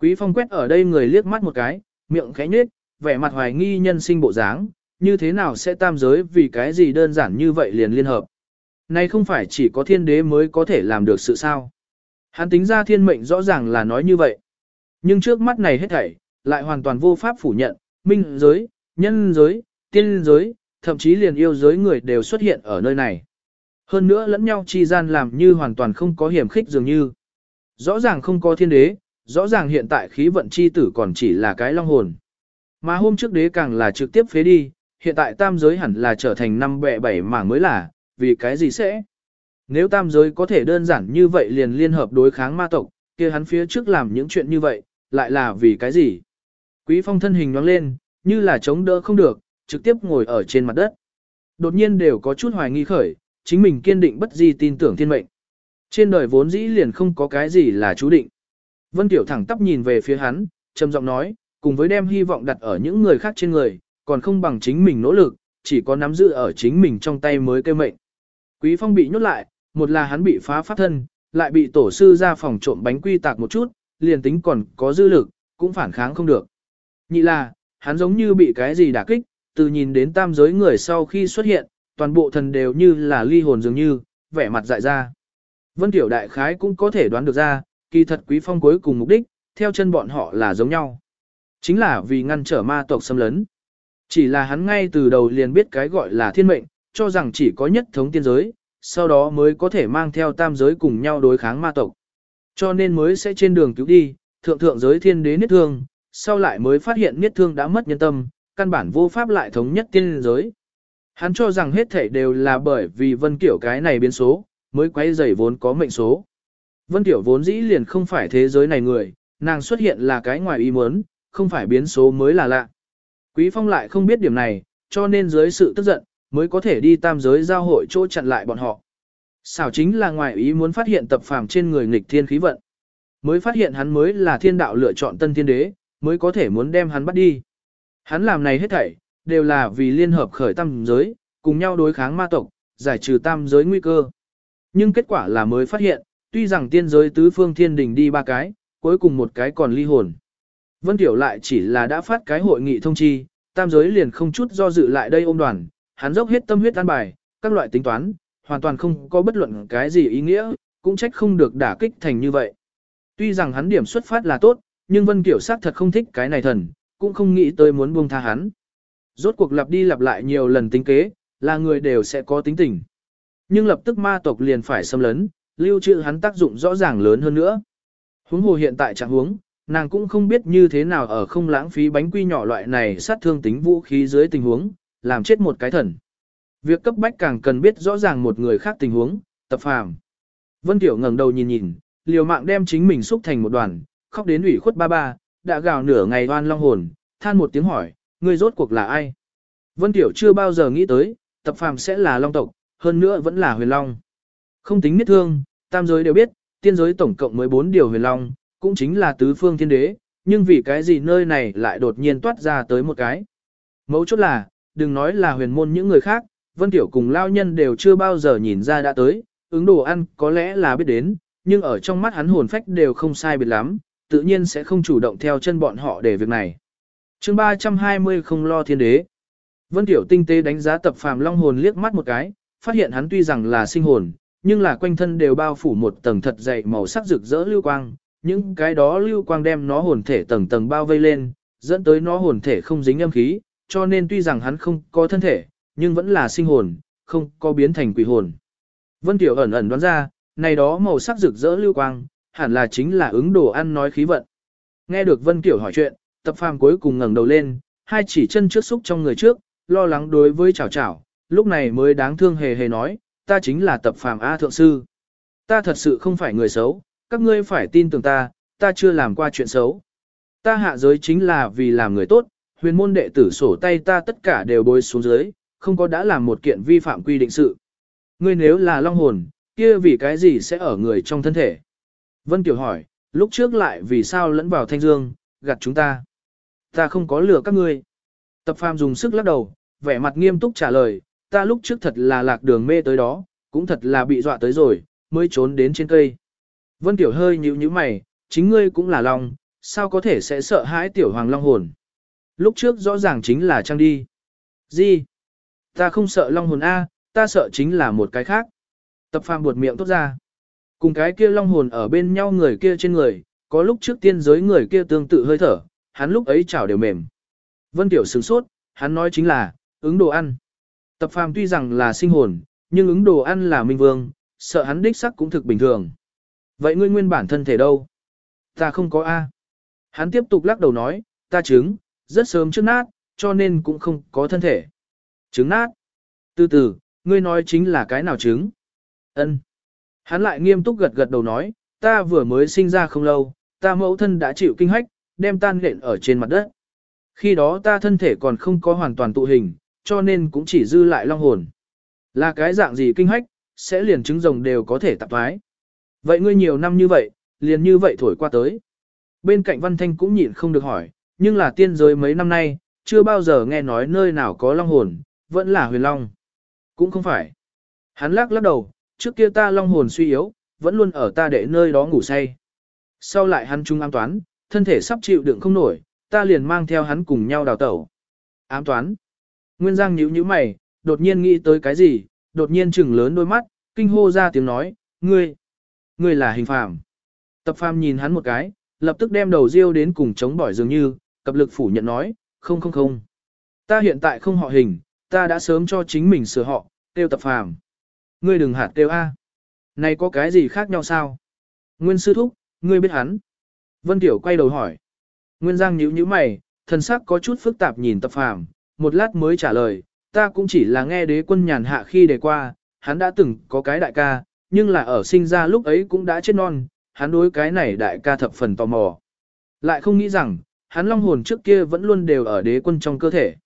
Quý Phong quét ở đây người liếc mắt một cái, miệng khẽ nhếch, vẻ mặt hoài nghi nhân sinh bộ dáng, như thế nào sẽ tam giới vì cái gì đơn giản như vậy liền liên hợp. Này không phải chỉ có thiên đế mới có thể làm được sự sao. Hắn tính ra thiên mệnh rõ ràng là nói như vậy. Nhưng trước mắt này hết thảy, lại hoàn toàn vô pháp phủ nhận, minh giới, nhân giới, tiên giới, thậm chí liền yêu giới người đều xuất hiện ở nơi này. Hơn nữa lẫn nhau chi gian làm như hoàn toàn không có hiểm khích dường như. Rõ ràng không có thiên đế, rõ ràng hiện tại khí vận chi tử còn chỉ là cái long hồn. Mà hôm trước đế càng là trực tiếp phế đi, hiện tại tam giới hẳn là trở thành năm bẹ bảy mảng mới là, vì cái gì sẽ? Nếu tam giới có thể đơn giản như vậy liền liên hợp đối kháng ma tộc, kia hắn phía trước làm những chuyện như vậy, lại là vì cái gì? Quý phong thân hình nhoáng lên, như là chống đỡ không được, trực tiếp ngồi ở trên mặt đất. Đột nhiên đều có chút hoài nghi khởi, chính mình kiên định bất di tin tưởng thiên mệnh. Trên đời vốn dĩ liền không có cái gì là chú định. Vân Tiểu thẳng tắp nhìn về phía hắn, trầm giọng nói, cùng với đem hy vọng đặt ở những người khác trên người, còn không bằng chính mình nỗ lực, chỉ có nắm giữ ở chính mình trong tay mới kêu mệnh. Quý Phong bị nhốt lại, một là hắn bị phá pháp thân, lại bị tổ sư ra phòng trộm bánh quy tạc một chút, liền tính còn có dư lực, cũng phản kháng không được. Nhị là, hắn giống như bị cái gì đả kích, từ nhìn đến tam giới người sau khi xuất hiện, toàn bộ thần đều như là ly hồn dường như, vẻ mặt dại ra. Vân Tiểu Đại Khái cũng có thể đoán được ra, kỳ thật Quý Phong cuối cùng mục đích, theo chân bọn họ là giống nhau. Chính là vì ngăn trở ma tộc xâm lấn. Chỉ là hắn ngay từ đầu liền biết cái gọi là thiên mệnh, cho rằng chỉ có nhất thống tiên giới, sau đó mới có thể mang theo tam giới cùng nhau đối kháng ma tộc. Cho nên mới sẽ trên đường cứu đi, thượng thượng giới thiên đế niết thương, sau lại mới phát hiện niết thương đã mất nhân tâm, căn bản vô pháp lại thống nhất tiên giới. Hắn cho rằng hết thể đều là bởi vì vân kiểu cái này biến số, mới quay dày vốn có mệnh số. Vân kiểu vốn dĩ liền không phải thế giới này người, nàng xuất hiện là cái ngoài ý muốn, không phải biến số mới là lạ. Quý phong lại không biết điểm này, cho nên dưới sự tức giận, mới có thể đi tam giới giao hội chỗ chặn lại bọn họ. Xảo chính là ngoài ý muốn phát hiện tập phàm trên người nghịch thiên khí vận. Mới phát hiện hắn mới là thiên đạo lựa chọn tân thiên đế, mới có thể muốn đem hắn bắt đi. Hắn làm này hết thảy, đều là vì liên hợp khởi tam giới, cùng nhau đối kháng ma tộc, giải trừ tam giới nguy cơ. Nhưng kết quả là mới phát hiện, tuy rằng tiên giới tứ phương thiên đình đi ba cái, cuối cùng một cái còn ly hồn. Vân Tiểu lại chỉ là đã phát cái hội nghị thông chi, tam giới liền không chút do dự lại đây ôm đoàn, hắn dốc hết tâm huyết an bài, các loại tính toán, hoàn toàn không có bất luận cái gì ý nghĩa, cũng trách không được đả kích thành như vậy. Tuy rằng hắn điểm xuất phát là tốt, nhưng Vân Kiểu xác thật không thích cái này thần, cũng không nghĩ tới muốn buông tha hắn. Rốt cuộc lặp đi lặp lại nhiều lần tính kế, là người đều sẽ có tính tình. Nhưng lập tức ma tộc liền phải xâm lấn, lưu trữ hắn tác dụng rõ ràng lớn hơn nữa. Huống hồ hiện tại trạng huống, nàng cũng không biết như thế nào ở không lãng phí bánh quy nhỏ loại này sát thương tính vũ khí dưới tình huống, làm chết một cái thần. Việc cấp bách càng cần biết rõ ràng một người khác tình huống, tập phàm. Vân Tiểu ngẩng đầu nhìn nhìn, liều mạng đem chính mình xúc thành một đoàn, khóc đến ủy khuất ba ba, đã gào nửa ngày oan long hồn, than một tiếng hỏi, người rốt cuộc là ai? Vân Tiểu chưa bao giờ nghĩ tới, tập phàm sẽ là long tộc, hơn nữa vẫn là huyền long. Không tính miết thương, tam giới đều biết, tiên giới tổng cộng 14 điều huyền long, cũng chính là tứ phương thiên đế, nhưng vì cái gì nơi này lại đột nhiên toát ra tới một cái. Mấu chốt là, đừng nói là huyền môn những người khác, Vân Tiểu cùng lao nhân đều chưa bao giờ nhìn ra đã tới, ứng đồ ăn có lẽ là biết đến, nhưng ở trong mắt hắn hồn phách đều không sai biệt lắm, tự nhiên sẽ không chủ động theo chân bọn họ để việc này. chương 320 không lo thiên đế. Vân Tiểu tinh tế đánh giá tập phàm long hồn liếc mắt một cái, phát hiện hắn tuy rằng là sinh hồn, nhưng là quanh thân đều bao phủ một tầng thật dày màu sắc rực rỡ lưu quang, những cái đó lưu quang đem nó hồn thể tầng tầng bao vây lên, dẫn tới nó hồn thể không dính âm khí, cho nên tuy rằng hắn không có thân thể, nhưng vẫn là sinh hồn, không có biến thành quỷ hồn. Vân Tiểu ẩn ẩn đoán ra, này đó màu sắc rực rỡ lưu quang, hẳn là chính là ứng đồ ăn nói khí vận. Nghe được Vân Tiểu hỏi chuyện, tập phàm cuối cùng ngẩng đầu lên, hai chỉ chân trước xúc trong người trước, lo lắng đối với chảo chảo, lúc này mới đáng thương hề hề nói, ta chính là tập phàm A Thượng Sư. Ta thật sự không phải người xấu, các ngươi phải tin tưởng ta, ta chưa làm qua chuyện xấu. Ta hạ giới chính là vì làm người tốt, huyền môn đệ tử sổ tay ta tất cả đều bôi xuống dưới, không có đã làm một kiện vi phạm quy định sự. Ngươi nếu là long hồn, kia vì cái gì sẽ ở người trong thân thể? Vân Kiều hỏi, lúc trước lại vì sao lẫn vào thanh dương, gạt chúng ta? Ta không có lừa các ngươi. Tập phàm dùng sức lắc đầu, vẻ mặt nghiêm túc trả lời, ta lúc trước thật là lạc đường mê tới đó, cũng thật là bị dọa tới rồi, mới trốn đến trên cây. Vân Tiểu hơi nhíu nhíu mày, chính ngươi cũng là long, sao có thể sẽ sợ hãi tiểu hoàng long hồn? Lúc trước rõ ràng chính là trang đi. Gì? Ta không sợ long hồn A, ta sợ chính là một cái khác. Tập phàm buột miệng tốt ra. Cùng cái kia long hồn ở bên nhau người kia trên người, có lúc trước tiên giới người kia tương tự hơi thở, hắn lúc ấy chảo đều mềm. Vân Tiểu sửng sốt, hắn nói chính là, ứng đồ ăn. Tập phàm tuy rằng là sinh hồn, nhưng ứng đồ ăn là minh vương, sợ hắn đích sắc cũng thực bình thường. Vậy ngươi nguyên bản thân thể đâu? Ta không có A. Hắn tiếp tục lắc đầu nói, ta trứng, rất sớm trước nát, cho nên cũng không có thân thể. Trứng nát. Từ từ, ngươi nói chính là cái nào trứng? Ân. Hắn lại nghiêm túc gật gật đầu nói, ta vừa mới sinh ra không lâu, ta mẫu thân đã chịu kinh hách, đem tan nện ở trên mặt đất. Khi đó ta thân thể còn không có hoàn toàn tụ hình, cho nên cũng chỉ dư lại long hồn. Là cái dạng gì kinh hách, sẽ liền trứng rồng đều có thể tạp thoái. Vậy ngươi nhiều năm như vậy, liền như vậy thổi qua tới. Bên cạnh Văn Thanh cũng nhịn không được hỏi, nhưng là tiên giới mấy năm nay, chưa bao giờ nghe nói nơi nào có long hồn, vẫn là huyền long. Cũng không phải. Hắn lắc lắc đầu, trước kia ta long hồn suy yếu, vẫn luôn ở ta để nơi đó ngủ say. Sau lại hắn trung ám toán, thân thể sắp chịu đựng không nổi, ta liền mang theo hắn cùng nhau đào tẩu. Ám toán. Nguyên Giang nhíu nhíu mày, đột nhiên nghĩ tới cái gì, đột nhiên trừng lớn đôi mắt, kinh hô ra tiếng nói, ngươi, ngươi là hình phàm. Tập phàm nhìn hắn một cái, lập tức đem đầu riêu đến cùng chống bỏi dường như, cập lực phủ nhận nói, không không không. Ta hiện tại không họ hình, ta đã sớm cho chính mình sửa họ, tiêu tập phàm. Ngươi đừng hạt tiêu A. Này có cái gì khác nhau sao? Nguyên sư thúc, ngươi biết hắn. Vân Tiểu quay đầu hỏi. Nguyên Giang nhíu nhíu mày, thần sắc có chút phức tạp nhìn tập phàm, một lát mới trả lời, ta cũng chỉ là nghe đế quân nhàn hạ khi đề qua, hắn đã từng có cái đại ca, nhưng là ở sinh ra lúc ấy cũng đã chết non, hắn đối cái này đại ca thập phần tò mò. Lại không nghĩ rằng, hắn long hồn trước kia vẫn luôn đều ở đế quân trong cơ thể.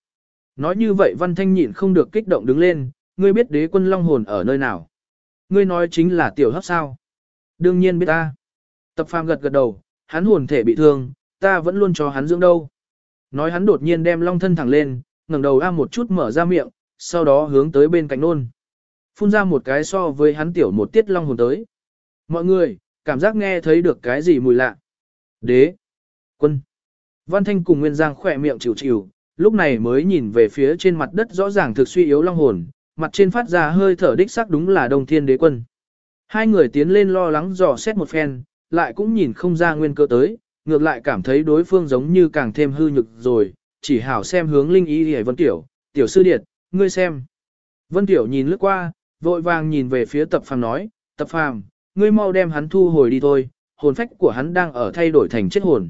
Nói như vậy văn thanh nhịn không được kích động đứng lên, ngươi biết đế quân long hồn ở nơi nào. Ngươi nói chính là tiểu hấp sao. Đương nhiên biết ta. Tập phàm gật gật đầu, hắn hồn thể bị thương, ta vẫn luôn cho hắn dưỡng đâu. Nói hắn đột nhiên đem long thân thẳng lên, ngẩng đầu a một chút mở ra miệng, sau đó hướng tới bên cạnh nôn. Phun ra một cái so với hắn tiểu một tiết long hồn tới. Mọi người, cảm giác nghe thấy được cái gì mùi lạ. Đế. Quân. Văn Thanh cùng Nguyên Giang khỏe miệng chịu chịu, lúc này mới nhìn về phía trên mặt đất rõ ràng thực suy yếu long hồn, mặt trên phát ra hơi thở đích sắc đúng là Đông Thiên Đế Quân. Hai người tiến lên lo lắng dò xét một phen, lại cũng nhìn không ra nguyên cơ tới, ngược lại cảm thấy đối phương giống như càng thêm hư nhực rồi, chỉ hảo xem hướng Linh Ý Hề Vân Tiểu, Tiểu Sư Điệt, ngươi xem. Vân Tiểu nhìn lướt qua, vội vàng nhìn về phía Tập Phàm nói, Tập Phàm, ngươi mau đem hắn thu hồi đi thôi, hồn phách của hắn đang ở thay đổi thành chết hồn.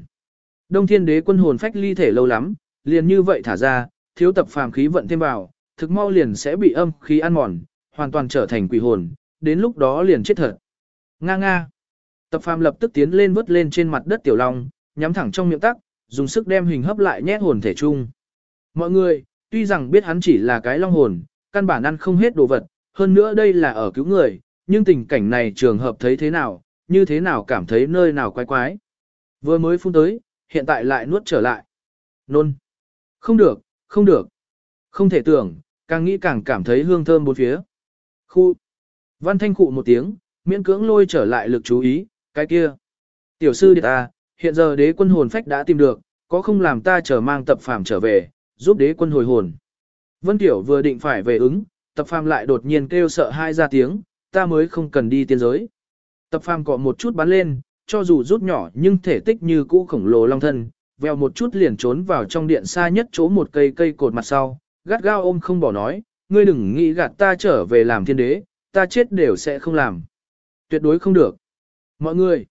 Đông Thiên Đế quân hồn phách ly thể lâu lắm, liền như vậy thả ra, thiếu Tập Phàm khí vận thêm vào, thực mau liền sẽ bị âm khí ăn mòn, hoàn toàn trở thành quỷ hồn, đến lúc đó liền chết thật. Nga nga. Tập Phàm lập tức tiến lên vớt lên trên mặt đất tiểu long, nhắm thẳng trong miệng tắc, dùng sức đem hình hấp lại nhét hồn thể chung. Mọi người, tuy rằng biết hắn chỉ là cái long hồn, căn bản ăn không hết đồ vật, hơn nữa đây là ở cứu người, nhưng tình cảnh này trường hợp thấy thế nào, như thế nào cảm thấy nơi nào quái quái. Vừa mới phun tới, hiện tại lại nuốt trở lại. Nôn. Không được, không được. Không thể tưởng, càng nghĩ càng cảm thấy hương thơm bốn phía. Khu. Văn thanh cụ một tiếng, miễn cưỡng lôi trở lại lực chú ý, cái kia. Tiểu sư điệt ta, hiện giờ đế quân hồn phách đã tìm được, có không làm ta chờ mang tập phàm trở về, giúp đế quân hồi hồn. Vân Tiểu vừa định phải về ứng, tập phàm lại đột nhiên kêu sợ hai ra tiếng, ta mới không cần đi tiên giới. Tập phàm cọ một chút bắn lên, cho dù rút nhỏ nhưng thể tích như cũ khổng lồ long thân, veo một chút liền trốn vào trong điện xa nhất chỗ một cây cây cột mặt sau, gắt gao ôm không bỏ nói, ngươi đừng nghĩ gạt ta trở về làm thiên đế, ta chết đều sẽ không làm. Tuyệt đối không được. Mọi người,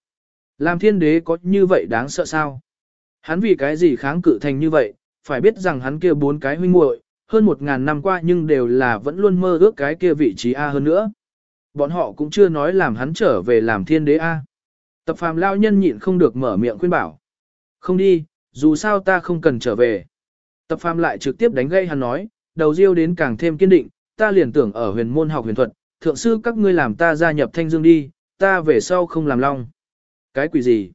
làm thiên đế có như vậy đáng sợ sao? Hắn vì cái gì kháng cự thành như vậy, phải biết rằng hắn kia bốn cái huynh muội hơn một ngàn năm qua nhưng đều là vẫn luôn mơ ước cái kia vị trí A hơn nữa. Bọn họ cũng chưa nói làm hắn trở về làm thiên đế A. Tập phàm lao nhân nhịn không được mở miệng khuyên bảo. Không đi, dù sao ta không cần trở về. Tập phàm lại trực tiếp đánh gây hắn nói, đầu riêu đến càng thêm kiên định, ta liền tưởng ở huyền môn học huyền thuật, thượng sư các ngươi làm ta gia nhập thanh dương đi, ta về sau không làm long. Cái quỷ gì?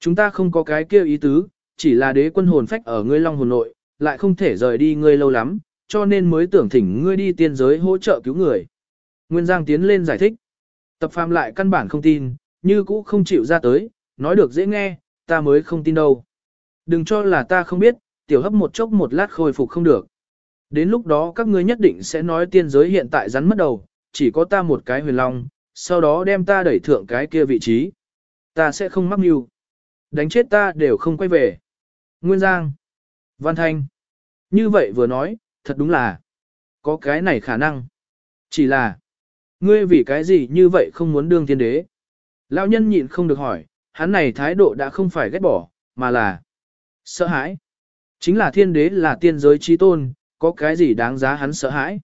Chúng ta không có cái kia ý tứ, chỉ là đế quân hồn phách ở ngươi long hồn nội, lại không thể rời đi ngươi lâu lắm, cho nên mới tưởng thỉnh ngươi đi tiên giới hỗ trợ cứu người. Nguyên Giang tiến lên giải thích. Tập phàm lại căn bản không tin, như cũ không chịu ra tới, nói được dễ nghe, ta mới không tin đâu. Đừng cho là ta không biết, tiểu hấp một chốc một lát khôi phục không được. Đến lúc đó các ngươi nhất định sẽ nói tiên giới hiện tại rắn mất đầu, chỉ có ta một cái huyền long, sau đó đem ta đẩy thượng cái kia vị trí. Ta sẽ không mắc mưu. Đánh chết ta đều không quay về. Nguyên Giang. Văn Thanh. Như vậy vừa nói, thật đúng là. Có cái này khả năng. Chỉ là. Ngươi vì cái gì như vậy không muốn đương tiên đế? Lão nhân nhịn không được hỏi, hắn này thái độ đã không phải ghét bỏ, mà là sợ hãi. Chính là thiên đế là tiên giới trí tôn, có cái gì đáng giá hắn sợ hãi.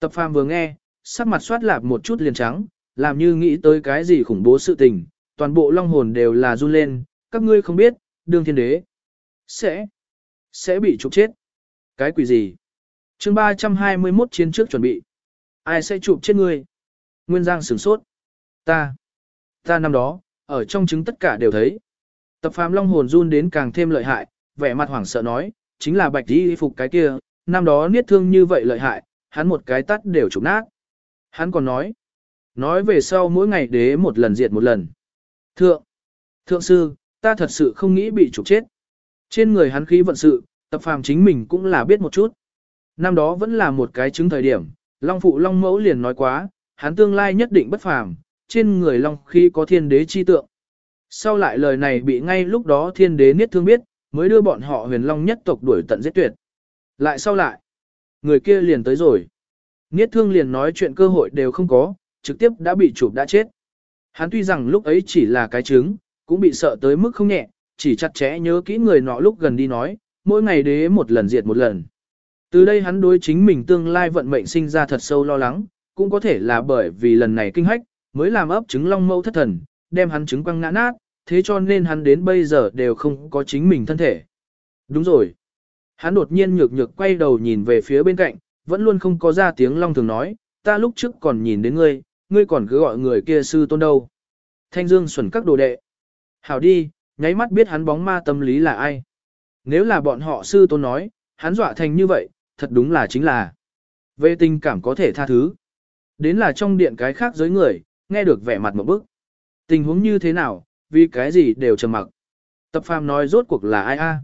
Tập phàm vừa nghe, sắc mặt xoát lạp một chút liền trắng, làm như nghĩ tới cái gì khủng bố sự tình, toàn bộ long hồn đều là run lên, các ngươi không biết, đương thiên đế. Sẽ, sẽ bị trục chết. Cái quỷ gì? chương 321 chiến trước chuẩn bị. Ai sẽ chụp chết ngươi? Nguyên Giang sửng sốt. Ta. Ta năm đó, ở trong chứng tất cả đều thấy. Tập phàm long hồn run đến càng thêm lợi hại, vẻ mặt hoảng sợ nói, chính là bạch đi phục cái kia, năm đó niết thương như vậy lợi hại, hắn một cái tắt đều trục nát. Hắn còn nói, nói về sau mỗi ngày đế một lần diệt một lần. Thượng, thượng sư, ta thật sự không nghĩ bị trục chết. Trên người hắn khí vận sự, tập phàm chính mình cũng là biết một chút. Năm đó vẫn là một cái chứng thời điểm, Long Phụ Long Mẫu liền nói quá, hắn tương lai nhất định bất phàm, trên người Long khi có thiên đế chi tượng. Sau lại lời này bị ngay lúc đó thiên đế niết thương biết, mới đưa bọn họ huyền Long nhất tộc đuổi tận giết tuyệt. Lại sau lại, người kia liền tới rồi. Niết thương liền nói chuyện cơ hội đều không có, trực tiếp đã bị chụp đã chết. Hắn tuy rằng lúc ấy chỉ là cái trứng, cũng bị sợ tới mức không nhẹ, chỉ chặt chẽ nhớ kỹ người nọ lúc gần đi nói, mỗi ngày đế một lần diệt một lần. Từ đây hắn đối chính mình tương lai vận mệnh sinh ra thật sâu lo lắng, cũng có thể là bởi vì lần này kinh hách, mới làm ấp trứng long mẫu thất thần, đem hắn trứng quăng ngã nát, thế cho nên hắn đến bây giờ đều không có chính mình thân thể. Đúng rồi. Hắn đột nhiên nhược nhược quay đầu nhìn về phía bên cạnh, vẫn luôn không có ra tiếng long thường nói, ta lúc trước còn nhìn đến ngươi, ngươi còn cứ gọi người kia sư tôn đâu. Thanh Dương xuẩn các đồ đệ. Hảo đi, nháy mắt biết hắn bóng ma tâm lý là ai. Nếu là bọn họ sư tôn nói, hắn dọa thành như vậy, thật đúng là chính là. Về tình cảm có thể tha thứ. Đến là trong điện cái khác giới người, nghe được vẻ mặt một bức. Tình huống như thế nào, vì cái gì đều trầm mặc. Tập phàm nói rốt cuộc là ai a?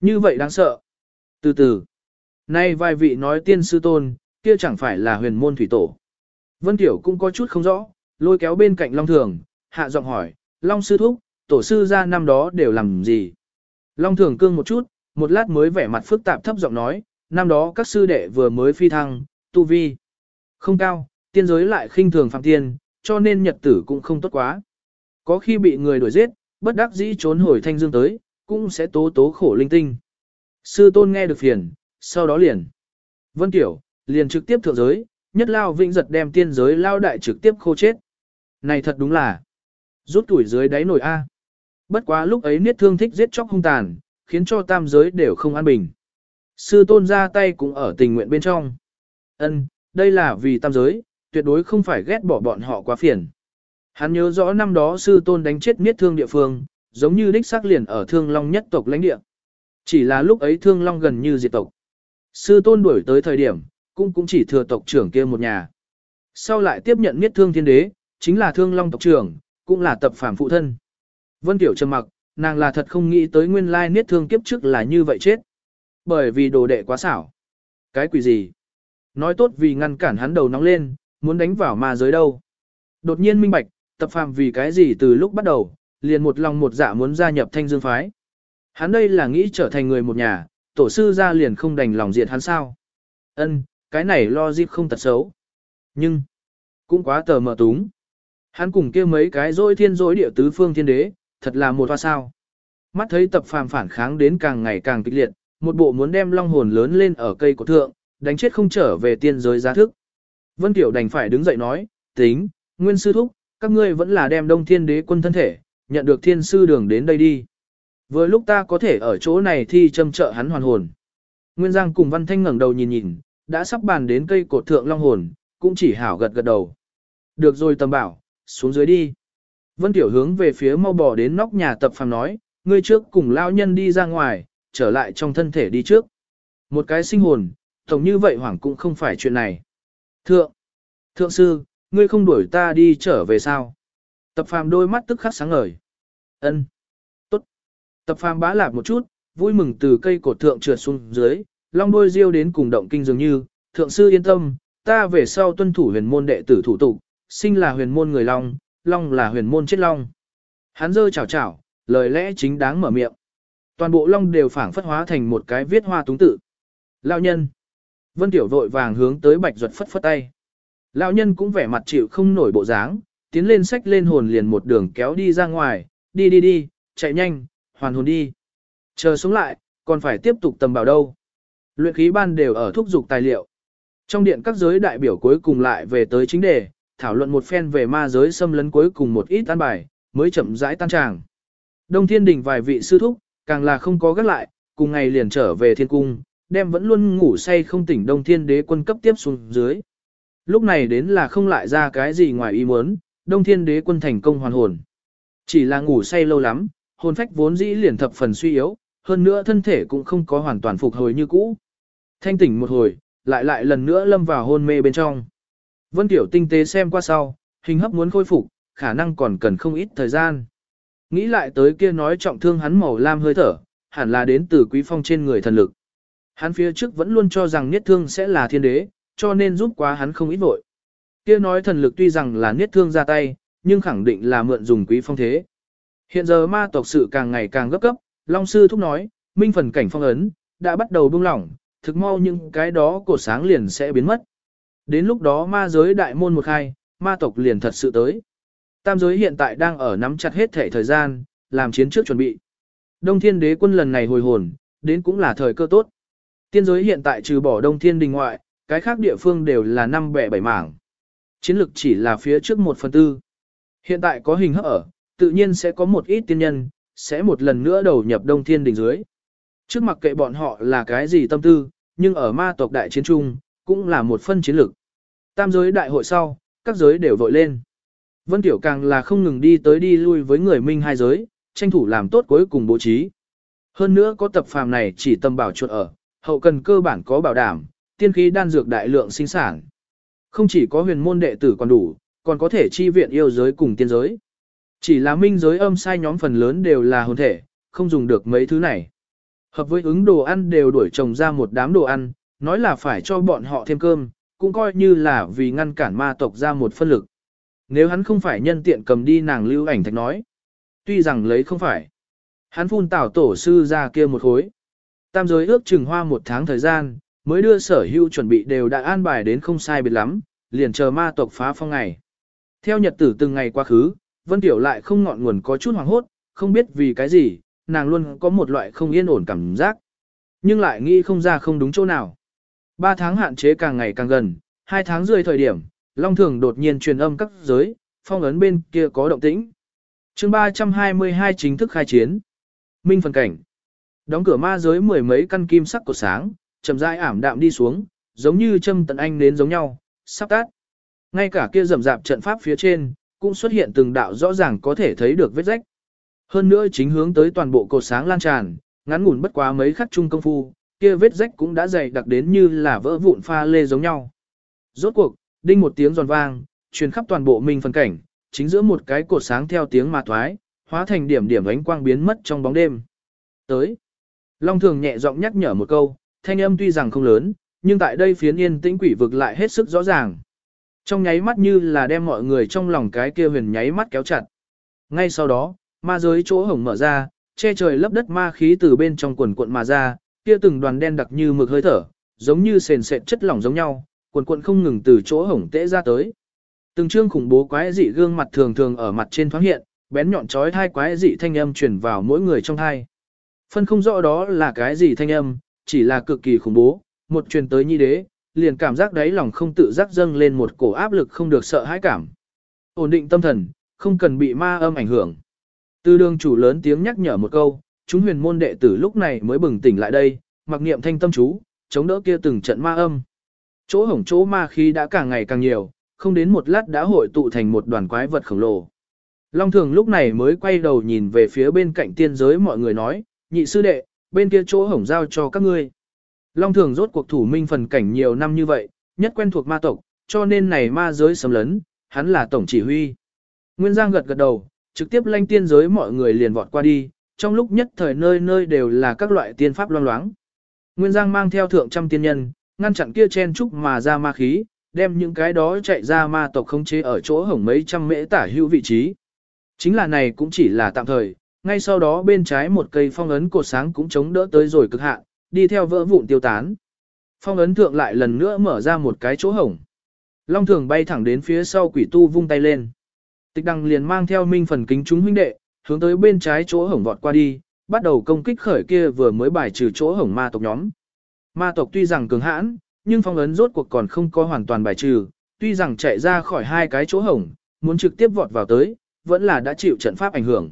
Như vậy đáng sợ. Từ từ. Nay vài vị nói tiên sư tôn, kia chẳng phải là huyền môn thủy tổ. Vân Tiểu cũng có chút không rõ, lôi kéo bên cạnh Long Thường, hạ giọng hỏi, Long sư thúc, tổ sư ra năm đó đều làm gì? Long Thường cương một chút, một lát mới vẻ mặt phức tạp thấp giọng nói, năm đó các sư đệ vừa mới phi thăng, tu vi. Không cao, tiên giới lại khinh thường phạm tiên, cho nên nhật tử cũng không tốt quá. Có khi bị người đuổi giết, bất đắc dĩ trốn hồi thanh dương tới, cũng sẽ tố tố khổ linh tinh. Sư tôn nghe được phiền, sau đó liền. Vân Tiểu, liền trực tiếp thượng giới, nhất lao vĩnh giật đem tiên giới lao đại trực tiếp khô chết. Này thật đúng là, rút tuổi dưới đáy nổi A. Bất quá lúc ấy niết thương thích giết chóc hung tàn, khiến cho tam giới đều không an bình. Sư tôn ra tay cũng ở tình nguyện bên trong. Ân, đây là vì tam giới, tuyệt đối không phải ghét bỏ bọn họ quá phiền. Hắn nhớ rõ năm đó sư tôn đánh chết niết thương địa phương, giống như đích xác liền ở thương long nhất tộc lãnh địa. Chỉ là lúc ấy thương long gần như diệt tộc. Sư tôn đuổi tới thời điểm, cũng cũng chỉ thừa tộc trưởng kia một nhà. Sau lại tiếp nhận niết thương thiên đế, chính là thương long tộc trưởng, cũng là tập phàm phụ thân. Vân Tiểu trầm mặc, nàng là thật không nghĩ tới nguyên lai niết thương kiếp trước là như vậy chết. Bởi vì đồ đệ quá xảo. Cái quỷ gì? Nói tốt vì ngăn cản hắn đầu nóng lên, muốn đánh vào ma giới đâu. Đột nhiên minh bạch, tập phàm vì cái gì từ lúc bắt đầu, liền một lòng một dạ muốn gia nhập thanh dương phái. Hắn đây là nghĩ trở thành người một nhà, tổ sư ra liền không đành lòng diệt hắn sao. Ân, cái này lo dịp không tật xấu. Nhưng, cũng quá tờ mờ túng. Hắn cùng kia mấy cái dối thiên dối địa tứ phương thiên đế, thật là một hoa sao. Mắt thấy tập phàm phản kháng đến càng ngày càng kịch liệt, một bộ muốn đem long hồn lớn lên ở cây cổ thượng, đánh chết không trở về tiên giới giá thức. Vân Tiểu đành phải đứng dậy nói, tính, nguyên sư thúc, các ngươi vẫn là đem đông thiên đế quân thân thể, nhận được thiên sư đường đến đây đi. Vừa lúc ta có thể ở chỗ này thi châm trợ hắn hoàn hồn. Nguyên Giang cùng Văn Thanh ngẩng đầu nhìn nhìn, đã sắp bàn đến cây cột thượng long hồn, cũng chỉ hảo gật gật đầu. Được rồi tầm bảo, xuống dưới đi. Vân Tiểu hướng về phía mau bò đến nóc nhà tập phàm nói, ngươi trước cùng lao nhân đi ra ngoài, trở lại trong thân thể đi trước. Một cái sinh hồn, tổng như vậy hoảng cũng không phải chuyện này. Thượng, thượng sư, ngươi không đuổi ta đi trở về sao? Tập phàm đôi mắt tức khắc sáng ngời. Ân, tốt. Tập phàm bá lạp một chút, vui mừng từ cây cột thượng trượt xuống dưới, long đôi riêu đến cùng động kinh dường như, thượng sư yên tâm, ta về sau tuân thủ huyền môn đệ tử thủ tục, sinh là huyền môn người long, long là huyền môn chết long. Hắn dơ chào chào, lời lẽ chính đáng mở miệng. Toàn bộ long đều phảng phất hóa thành một cái viết hoa túng tự. Lão nhân. Vân Tiểu vội vàng hướng tới Bạch Duật phất phất tay. Lão nhân cũng vẻ mặt chịu không nổi bộ dáng, tiến lên sách lên hồn liền một đường kéo đi ra ngoài, đi đi đi, chạy nhanh, hoàn hồn đi. Chờ xuống lại, còn phải tiếp tục tầm bảo đâu. Luyện khí ban đều ở thúc dục tài liệu. Trong điện các giới đại biểu cuối cùng lại về tới chính đề, thảo luận một phen về ma giới xâm lấn cuối cùng một ít tan bài, mới chậm rãi tan tràng. Đông Thiên Đình vài vị sư thúc, càng là không có gắt lại, cùng ngày liền trở về thiên cung, đem vẫn luôn ngủ say không tỉnh Đông Thiên Đế quân cấp tiếp xuống dưới. Lúc này đến là không lại ra cái gì ngoài ý muốn, Đông Thiên Đế quân thành công hoàn hồn. Chỉ là ngủ say lâu lắm, hồn phách vốn dĩ liền thập phần suy yếu, hơn nữa thân thể cũng không có hoàn toàn phục hồi như cũ. Thanh tỉnh một hồi, lại lại lần nữa lâm vào hôn mê bên trong. Vân Tiểu tinh tế xem qua sau, hình hấp muốn khôi phục, khả năng còn cần không ít thời gian. Nghĩ lại tới kia nói trọng thương hắn màu lam hơi thở, hẳn là đến từ quý phong trên người thần lực. Hắn phía trước vẫn luôn cho rằng niết thương sẽ là thiên đế, cho nên giúp quá hắn không ít vội. Kia nói thần lực tuy rằng là niết thương ra tay, nhưng khẳng định là mượn dùng quý phong thế. Hiện giờ ma tộc sự càng ngày càng gấp cấp, Long Sư thúc nói, minh phần cảnh phong ấn, đã bắt đầu buông lỏng, thực mau những cái đó cổ sáng liền sẽ biến mất. Đến lúc đó ma giới đại môn một khai, ma tộc liền thật sự tới. Tam giới hiện tại đang ở nắm chặt hết thể thời gian, làm chiến trước chuẩn bị. Đông thiên đế quân lần này hồi hồn, đến cũng là thời cơ tốt. Tiên giới hiện tại trừ bỏ đông thiên đình ngoại, cái khác địa phương đều là năm bẻ bảy mảng. Chiến lực chỉ là phía trước một phần tư. Hiện tại có hình hấp ở, tự nhiên sẽ có một ít tiên nhân, sẽ một lần nữa đầu nhập đông thiên đình dưới. Trước mặc kệ bọn họ là cái gì tâm tư, nhưng ở ma tộc đại chiến trung, cũng là một phân chiến lực. Tam giới đại hội sau, các giới đều vội lên. Vân Tiểu càng là không ngừng đi tới đi lui với người minh hai giới, tranh thủ làm tốt cuối cùng bố trí. Hơn nữa có tập phàm này chỉ tâm bảo chuột ở, hậu cần cơ bản có bảo đảm, tiên khí đan dược đại lượng sinh sản. Không chỉ có huyền môn đệ tử còn đủ, còn có thể chi viện yêu giới cùng tiên giới. Chỉ là minh giới âm sai nhóm phần lớn đều là hồn thể, không dùng được mấy thứ này. Hợp với ứng đồ ăn đều đuổi trồng ra một đám đồ ăn, nói là phải cho bọn họ thêm cơm, cũng coi như là vì ngăn cản ma tộc ra một phân lực. Nếu hắn không phải nhân tiện cầm đi nàng lưu ảnh thạch nói. Tuy rằng lấy không phải. Hắn phun tảo tổ sư ra kia một khối. Tam giới ước chừng hoa một tháng thời gian, mới đưa sở hữu chuẩn bị đều đã an bài đến không sai biệt lắm, liền chờ ma tộc phá phong ngày. Theo nhật tử từng ngày quá khứ, Vân Tiểu lại không ngọn nguồn có chút hoảng hốt, không biết vì cái gì, nàng luôn có một loại không yên ổn cảm giác. Nhưng lại nghĩ không ra không đúng chỗ nào. Ba tháng hạn chế càng ngày càng gần, hai tháng rưỡi thời điểm, Long Thường đột nhiên truyền âm các giới, phong ấn bên kia có động tĩnh. chương 322 chính thức khai chiến. Minh phần cảnh. Đóng cửa ma giới mười mấy căn kim sắc của sáng, chậm rãi ảm đạm đi xuống, giống như châm tận anh đến giống nhau, sắp tát. Ngay cả kia rầm rạp trận pháp phía trên, cũng xuất hiện từng đạo rõ ràng có thể thấy được vết rách. Hơn nữa chính hướng tới toàn bộ cột sáng lan tràn, ngắn ngủn bất quá mấy khắc chung công phu, kia vết rách cũng đã dày đặc đến như là vỡ vụn pha lê giống nhau. Rốt cuộc, đinh một tiếng giòn vang, truyền khắp toàn bộ minh phần cảnh, chính giữa một cái cột sáng theo tiếng mà thoái, hóa thành điểm điểm ánh quang biến mất trong bóng đêm. Tới. Long thường nhẹ giọng nhắc nhở một câu, thanh âm tuy rằng không lớn, nhưng tại đây phiến yên tĩnh quỷ vực lại hết sức rõ ràng. Trong nháy mắt như là đem mọi người trong lòng cái kia huyền nháy mắt kéo chặt. Ngay sau đó, ma giới chỗ hổng mở ra, che trời lấp đất ma khí từ bên trong quần cuộn mà ra, kia từng đoàn đen đặc như mực hơi thở, giống như sền sệt chất lỏng giống nhau, quần cuộn không ngừng từ chỗ hổng tễ ra tới. Từng trương khủng bố quái dị gương mặt thường thường ở mặt trên thoáng hiện, bén nhọn chói thai quái dị thanh âm truyền vào mỗi người trong thai. Phân không rõ đó là cái gì thanh âm, chỉ là cực kỳ khủng bố, một truyền tới nhi đế, liền cảm giác đáy lòng không tự giác dâng lên một cổ áp lực không được sợ hãi cảm. Ổn định tâm thần, không cần bị ma âm ảnh hưởng. Tư đường chủ lớn tiếng nhắc nhở một câu, chúng huyền môn đệ tử lúc này mới bừng tỉnh lại đây, mặc niệm thanh tâm chú, chống đỡ kia từng trận ma âm. Chỗ hổng chỗ ma khí đã càng ngày càng nhiều, không đến một lát đã hội tụ thành một đoàn quái vật khổng lồ. Long thường lúc này mới quay đầu nhìn về phía bên cạnh tiên giới mọi người nói, nhị sư đệ, bên kia chỗ hổng giao cho các ngươi. Long thường rốt cuộc thủ minh phần cảnh nhiều năm như vậy, nhất quen thuộc ma tộc, cho nên này ma giới sầm lấn, hắn là tổng chỉ huy. Nguyên Giang gật gật đầu, trực tiếp lanh tiên giới mọi người liền vọt qua đi, trong lúc nhất thời nơi nơi đều là các loại tiên pháp loang loáng. Nguyên Giang mang theo thượng trăm tiên nhân, ngăn chặn kia chen trúc mà ra ma khí, đem những cái đó chạy ra ma tộc khống chế ở chỗ hổng mấy trăm mễ tả hữu vị trí. Chính là này cũng chỉ là tạm thời, ngay sau đó bên trái một cây phong ấn cột sáng cũng chống đỡ tới rồi cực hạn, đi theo vỡ vụn tiêu tán. Phong ấn thượng lại lần nữa mở ra một cái chỗ hổng. Long thường bay thẳng đến phía sau quỷ tu vung tay lên. Tịch đăng liền mang theo minh phần kính chúng huynh đệ, hướng tới bên trái chỗ hổng vọt qua đi, bắt đầu công kích khởi kia vừa mới bài trừ chỗ hổng ma tộc nhóm. Ma tộc tuy rằng cường hãn, nhưng phong ấn rốt cuộc còn không có hoàn toàn bài trừ, tuy rằng chạy ra khỏi hai cái chỗ hổng, muốn trực tiếp vọt vào tới, vẫn là đã chịu trận pháp ảnh hưởng.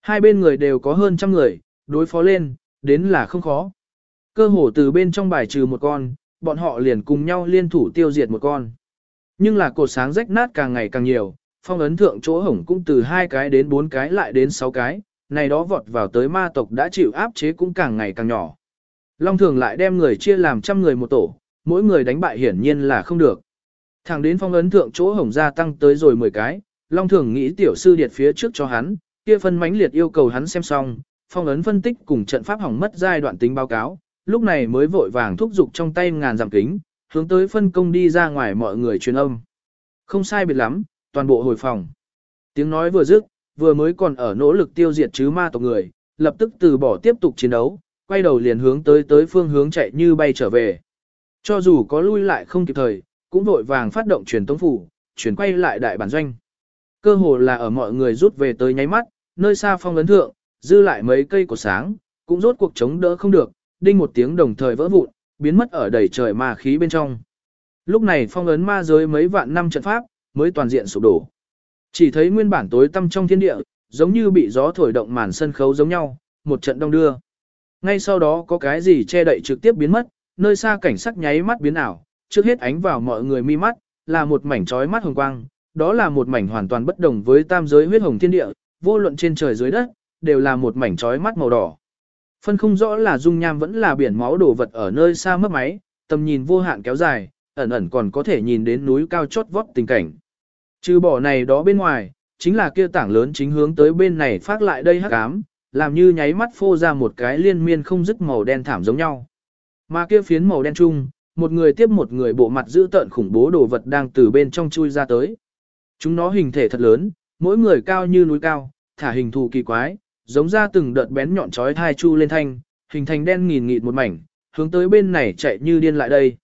Hai bên người đều có hơn trăm người, đối phó lên, đến là không khó. Cơ hồ từ bên trong bài trừ một con, bọn họ liền cùng nhau liên thủ tiêu diệt một con. Nhưng là cột sáng rách nát càng ngày càng nhiều, phong ấn thượng chỗ hổng cũng từ hai cái đến bốn cái lại đến sáu cái, này đó vọt vào tới ma tộc đã chịu áp chế cũng càng ngày càng nhỏ. Long thường lại đem người chia làm trăm người một tổ, mỗi người đánh bại hiển nhiên là không được. Thẳng đến phong ấn thượng chỗ hổng gia tăng tới rồi 10 cái, Long thường nghĩ tiểu sư điệt phía trước cho hắn, kia phân mãnh liệt yêu cầu hắn xem xong, phong ấn phân tích cùng trận pháp hỏng mất giai đoạn tính báo cáo, lúc này mới vội vàng thúc giục trong tay ngàn giảm kính, hướng tới phân công đi ra ngoài mọi người truyền âm. Không sai biệt lắm, toàn bộ hồi phòng. Tiếng nói vừa dứt, vừa mới còn ở nỗ lực tiêu diệt chứ ma tộc người, lập tức từ bỏ tiếp tục chiến đấu, quay đầu liền hướng tới tới phương hướng chạy như bay trở về. Cho dù có lui lại không kịp thời, cũng vội vàng phát động truyền tống phủ, chuyển quay lại đại bản doanh. Cơ hồ là ở mọi người rút về tới nháy mắt, nơi xa phong ấn thượng, dư lại mấy cây của sáng, cũng rốt cuộc chống đỡ không được, đinh một tiếng đồng thời vỡ vụn, biến mất ở đầy trời ma khí bên trong. Lúc này phong ấn ma giới mấy vạn năm trận pháp, mới toàn diện sụp đổ. Chỉ thấy nguyên bản tối tăm trong thiên địa, giống như bị gió thổi động màn sân khấu giống nhau, một trận đông đưa. Ngay sau đó có cái gì che đậy trực tiếp biến mất, nơi xa cảnh sắc nháy mắt biến ảo, trước hết ánh vào mọi người mi mắt, là một mảnh trói mắt hồng quang, đó là một mảnh hoàn toàn bất đồng với tam giới huyết hồng thiên địa, vô luận trên trời dưới đất, đều là một mảnh trói mắt màu đỏ. Phân không rõ là dung nham vẫn là biển máu đổ vật ở nơi xa mất máy, tầm nhìn vô hạn kéo dài, ẩn ẩn còn có thể nhìn đến núi cao chót vót tình cảnh. Trừ bỏ này đó bên ngoài, chính là kia tảng lớn chính hướng tới bên này phát lại đây hắc ám, làm như nháy mắt phô ra một cái liên miên không dứt màu đen thảm giống nhau. Mà kia phiến màu đen chung, một người tiếp một người bộ mặt giữ tợn khủng bố đồ vật đang từ bên trong chui ra tới. Chúng nó hình thể thật lớn, mỗi người cao như núi cao, thả hình thù kỳ quái, giống ra từng đợt bén nhọn chói thai chu lên thanh, hình thành đen nghìn nghịt một mảnh, hướng tới bên này chạy như điên lại đây.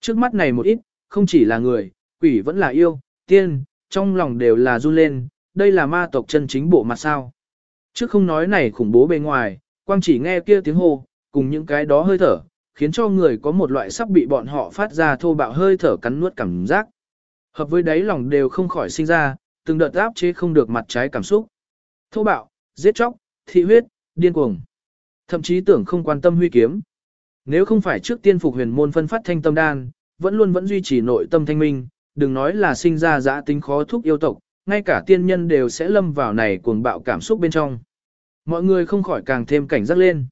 Trước mắt này một ít, không chỉ là người, quỷ vẫn là yêu, tiên, trong lòng đều là run lên, đây là ma tộc chân chính bộ mặt sao. Trước không nói này khủng bố bên ngoài, quang chỉ nghe kia tiếng hô, cùng những cái đó hơi thở, khiến cho người có một loại sắp bị bọn họ phát ra thô bạo hơi thở cắn nuốt cảm giác. Hợp với đáy lòng đều không khỏi sinh ra, từng đợt áp chế không được mặt trái cảm xúc. Thô bạo, giết chóc, thị huyết, điên cuồng. Thậm chí tưởng không quan tâm huy kiếm. Nếu không phải trước tiên phục huyền môn phân phát thanh tâm đan, vẫn luôn vẫn duy trì nội tâm thanh minh, đừng nói là sinh ra giã tính khó thúc yêu tộc, ngay cả tiên nhân đều sẽ lâm vào này cuồng bạo cảm xúc bên trong. Mọi người không khỏi càng thêm cảnh giác lên.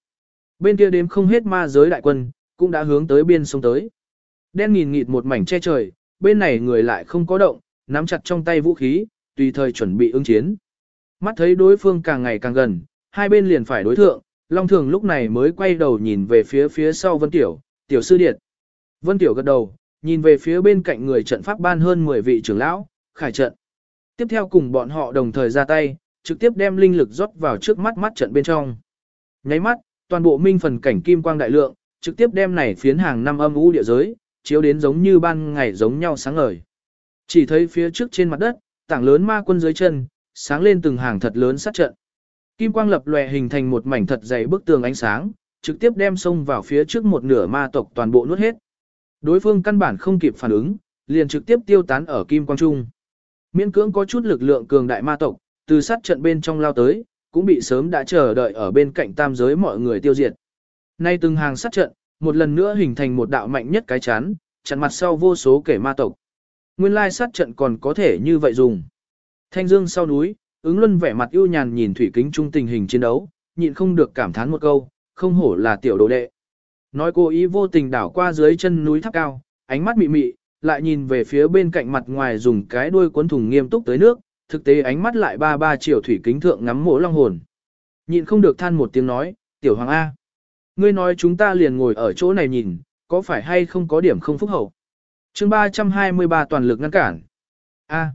Bên kia đếm không hết ma giới đại quân, cũng đã hướng tới biên sông tới. Đen nghìn nghịt một mảnh che trời, bên này người lại không có động, nắm chặt trong tay vũ khí, tùy thời chuẩn bị ứng chiến. Mắt thấy đối phương càng ngày càng gần, hai bên liền phải đối thượng, Long Thường lúc này mới quay đầu nhìn về phía phía sau Vân Tiểu, Tiểu Sư Điệt. Vân Tiểu gật đầu, nhìn về phía bên cạnh người trận pháp ban hơn 10 vị trưởng lão, khải trận. Tiếp theo cùng bọn họ đồng thời ra tay, trực tiếp đem linh lực rót vào trước mắt mắt trận bên trong. Nháy mắt, toàn bộ minh phần cảnh kim quang đại lượng, trực tiếp đem này phiến hàng năm âm u địa giới, chiếu đến giống như ban ngày giống nhau sáng ngời. Chỉ thấy phía trước trên mặt đất, tảng lớn ma quân dưới chân, sáng lên từng hàng thật lớn sát trận. Kim quang lập lòe hình thành một mảnh thật dày bức tường ánh sáng, trực tiếp đem xông vào phía trước một nửa ma tộc toàn bộ nuốt hết. Đối phương căn bản không kịp phản ứng, liền trực tiếp tiêu tán ở kim quang trung. Miễn cưỡng có chút lực lượng cường đại ma tộc, từ sát trận bên trong lao tới, cũng bị sớm đã chờ đợi ở bên cạnh tam giới mọi người tiêu diệt. Nay từng hàng sát trận, một lần nữa hình thành một đạo mạnh nhất cái chán, chặn mặt sau vô số kẻ ma tộc. Nguyên lai sát trận còn có thể như vậy dùng. Thanh dương sau núi, ứng luân vẻ mặt ưu nhàn nhìn thủy kính trung tình hình chiến đấu, nhịn không được cảm thán một câu, không hổ là tiểu đồ đệ. Nói cô ý vô tình đảo qua dưới chân núi tháp cao, ánh mắt mị mị, lại nhìn về phía bên cạnh mặt ngoài dùng cái đuôi cuốn thùng nghiêm túc tới nước, thực tế ánh mắt lại ba ba chiều thủy kính thượng ngắm mộ long hồn. Nhịn không được than một tiếng nói, tiểu hoàng A. Ngươi nói chúng ta liền ngồi ở chỗ này nhìn, có phải hay không có điểm không phúc hậu. chương 323 toàn lực ngăn cản. A.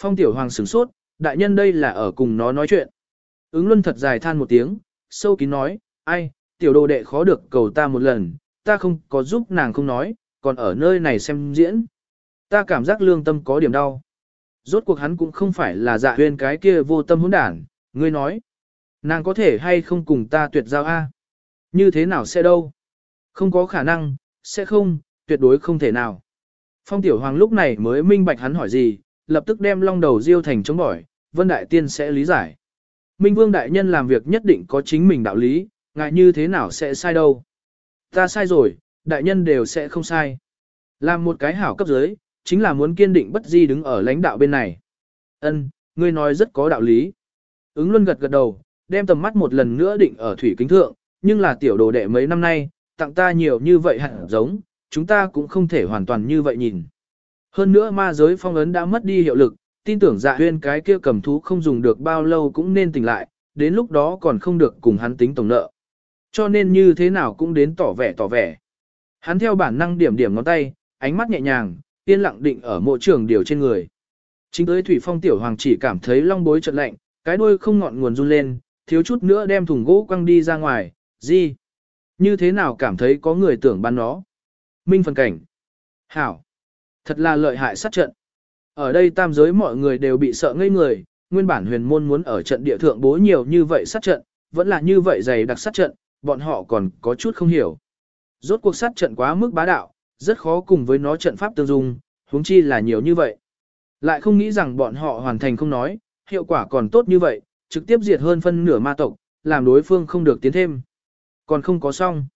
Phong tiểu hoàng sửng sốt, đại nhân đây là ở cùng nó nói chuyện. Ứng luân thật dài than một tiếng, sâu kín nói, ai, tiểu đồ đệ khó được cầu ta một lần, ta không có giúp nàng không nói, còn ở nơi này xem diễn. Ta cảm giác lương tâm có điểm đau. Rốt cuộc hắn cũng không phải là dạ huyên cái kia vô tâm hỗn đản, ngươi nói, nàng có thể hay không cùng ta tuyệt giao a? Như thế nào sẽ đâu? Không có khả năng, sẽ không, tuyệt đối không thể nào. Phong Tiểu Hoàng lúc này mới minh bạch hắn hỏi gì, lập tức đem long đầu diêu thành chống bỏi, Vân Đại Tiên sẽ lý giải. Minh Vương Đại Nhân làm việc nhất định có chính mình đạo lý, ngại như thế nào sẽ sai đâu. Ta sai rồi, Đại Nhân đều sẽ không sai. Làm một cái hảo cấp dưới, chính là muốn kiên định bất di đứng ở lãnh đạo bên này. Ân, ngươi nói rất có đạo lý. Ứng Luân gật gật đầu, đem tầm mắt một lần nữa định ở thủy kính thượng, nhưng là tiểu đồ đệ mấy năm nay, tặng ta nhiều như vậy hẳn giống, chúng ta cũng không thể hoàn toàn như vậy nhìn. Hơn nữa ma giới phong ấn đã mất đi hiệu lực, tin tưởng dạ huyên cái kia cầm thú không dùng được bao lâu cũng nên tỉnh lại, đến lúc đó còn không được cùng hắn tính tổng nợ. Cho nên như thế nào cũng đến tỏ vẻ tỏ vẻ. Hắn theo bản năng điểm điểm ngón tay, ánh mắt nhẹ nhàng, yên lặng định ở mộ trường điều trên người. Chính tới thủy phong tiểu hoàng chỉ cảm thấy long bối chợt lạnh, cái đuôi không ngọn nguồn run lên, thiếu chút nữa đem thùng gỗ quăng đi ra ngoài, gì? Như thế nào cảm thấy có người tưởng bắn nó? Minh phần cảnh. Hảo. Thật là lợi hại sát trận. Ở đây tam giới mọi người đều bị sợ ngây người, nguyên bản huyền môn muốn ở trận địa thượng bố nhiều như vậy sát trận, vẫn là như vậy dày đặc sát trận, bọn họ còn có chút không hiểu. Rốt cuộc sát trận quá mức bá đạo, rất khó cùng với nó trận pháp tương dung, huống chi là nhiều như vậy. Lại không nghĩ rằng bọn họ hoàn thành không nói, hiệu quả còn tốt như vậy, trực tiếp diệt hơn phân nửa ma tộc, làm đối phương không được tiến thêm. Còn không có xong.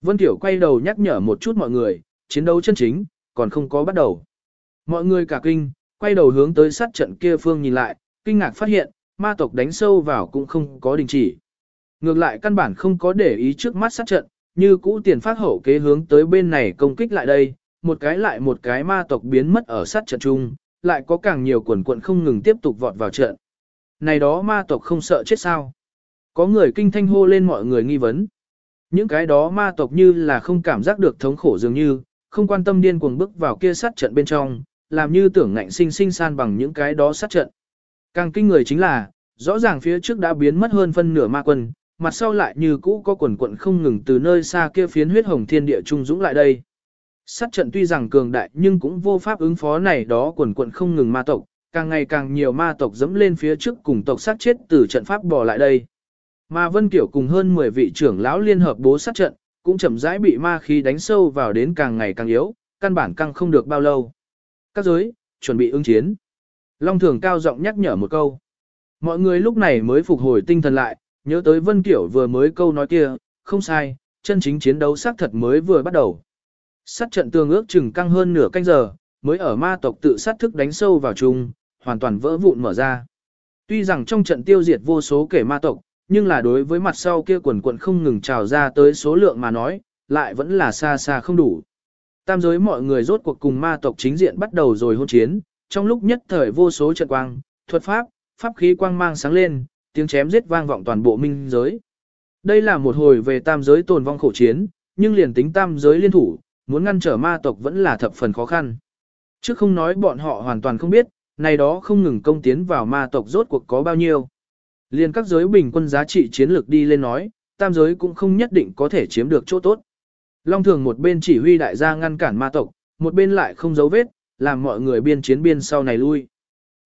Vân Tiểu quay đầu nhắc nhở một chút mọi người, chiến đấu chân chính, còn không có bắt đầu. Mọi người cả kinh, quay đầu hướng tới sát trận kia phương nhìn lại, kinh ngạc phát hiện, ma tộc đánh sâu vào cũng không có đình chỉ. Ngược lại căn bản không có để ý trước mắt sát trận, như cũ tiền phát hậu kế hướng tới bên này công kích lại đây, một cái lại một cái ma tộc biến mất ở sát trận chung, lại có càng nhiều quần quận không ngừng tiếp tục vọt vào trận. Này đó ma tộc không sợ chết sao? Có người kinh thanh hô lên mọi người nghi vấn. Những cái đó ma tộc như là không cảm giác được thống khổ dường như, không quan tâm điên cuồng bước vào kia sát trận bên trong, làm như tưởng ngạnh sinh sinh san bằng những cái đó sát trận. Càng kinh người chính là, rõ ràng phía trước đã biến mất hơn phân nửa ma quân, mặt sau lại như cũ có quần quận không ngừng từ nơi xa kia phiến huyết hồng thiên địa trung dũng lại đây. Sát trận tuy rằng cường đại nhưng cũng vô pháp ứng phó này đó quần quận không ngừng ma tộc, càng ngày càng nhiều ma tộc dẫm lên phía trước cùng tộc sát chết từ trận pháp bỏ lại đây. Mà Vân Kiểu cùng hơn 10 vị trưởng lão liên hợp bố sát trận, cũng chậm rãi bị ma khí đánh sâu vào đến càng ngày càng yếu, căn bản căng không được bao lâu. Các giới, chuẩn bị ứng chiến. Long Thường cao giọng nhắc nhở một câu. Mọi người lúc này mới phục hồi tinh thần lại, nhớ tới Vân Kiểu vừa mới câu nói kia, không sai, chân chính chiến đấu xác thật mới vừa bắt đầu. Sát trận tương ước chừng căng hơn nửa canh giờ, mới ở ma tộc tự sát thức đánh sâu vào chung, hoàn toàn vỡ vụn mở ra. Tuy rằng trong trận tiêu diệt vô số kẻ ma tộc, nhưng là đối với mặt sau kia quần quần không ngừng trào ra tới số lượng mà nói, lại vẫn là xa xa không đủ. Tam giới mọi người rốt cuộc cùng ma tộc chính diện bắt đầu rồi hôn chiến, trong lúc nhất thời vô số trận quang, thuật pháp, pháp khí quang mang sáng lên, tiếng chém giết vang vọng toàn bộ minh giới. Đây là một hồi về tam giới tồn vong khổ chiến, nhưng liền tính tam giới liên thủ, muốn ngăn trở ma tộc vẫn là thập phần khó khăn. Chứ không nói bọn họ hoàn toàn không biết, này đó không ngừng công tiến vào ma tộc rốt cuộc có bao nhiêu. Liên các giới bình quân giá trị chiến lược đi lên nói, tam giới cũng không nhất định có thể chiếm được chỗ tốt. Long thường một bên chỉ huy đại gia ngăn cản ma tộc, một bên lại không giấu vết, làm mọi người biên chiến biên sau này lui.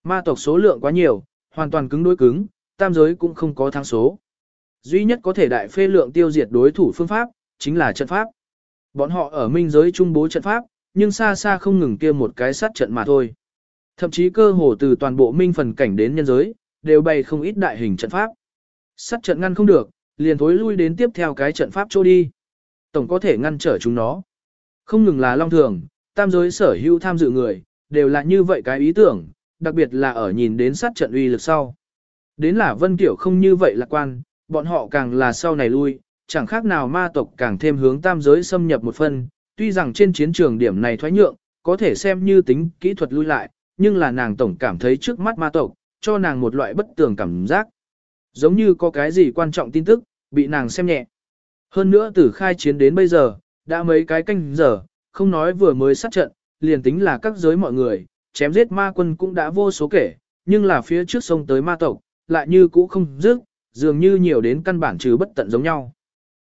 Ma tộc số lượng quá nhiều, hoàn toàn cứng đối cứng, tam giới cũng không có thắng số. Duy nhất có thể đại phê lượng tiêu diệt đối thủ phương pháp, chính là trận pháp. Bọn họ ở minh giới trung bố trận pháp, nhưng xa xa không ngừng kia một cái sát trận mà thôi. Thậm chí cơ hồ từ toàn bộ minh phần cảnh đến nhân giới, đều bày không ít đại hình trận pháp. Sát trận ngăn không được, liền thối lui đến tiếp theo cái trận pháp chỗ đi. Tổng có thể ngăn trở chúng nó. Không ngừng là long thường, tam giới sở hữu tham dự người, đều là như vậy cái ý tưởng, đặc biệt là ở nhìn đến sát trận uy lực sau. Đến là vân kiểu không như vậy lạc quan, bọn họ càng là sau này lui, chẳng khác nào ma tộc càng thêm hướng tam giới xâm nhập một phần, tuy rằng trên chiến trường điểm này thoái nhượng, có thể xem như tính kỹ thuật lui lại, nhưng là nàng tổng cảm thấy trước mắt ma tộc, cho nàng một loại bất tường cảm giác. Giống như có cái gì quan trọng tin tức, bị nàng xem nhẹ. Hơn nữa từ khai chiến đến bây giờ, đã mấy cái canh giờ, không nói vừa mới sát trận, liền tính là các giới mọi người, chém giết ma quân cũng đã vô số kể, nhưng là phía trước sông tới ma tộc, lại như cũ không dứt, dường như nhiều đến căn bản trừ bất tận giống nhau.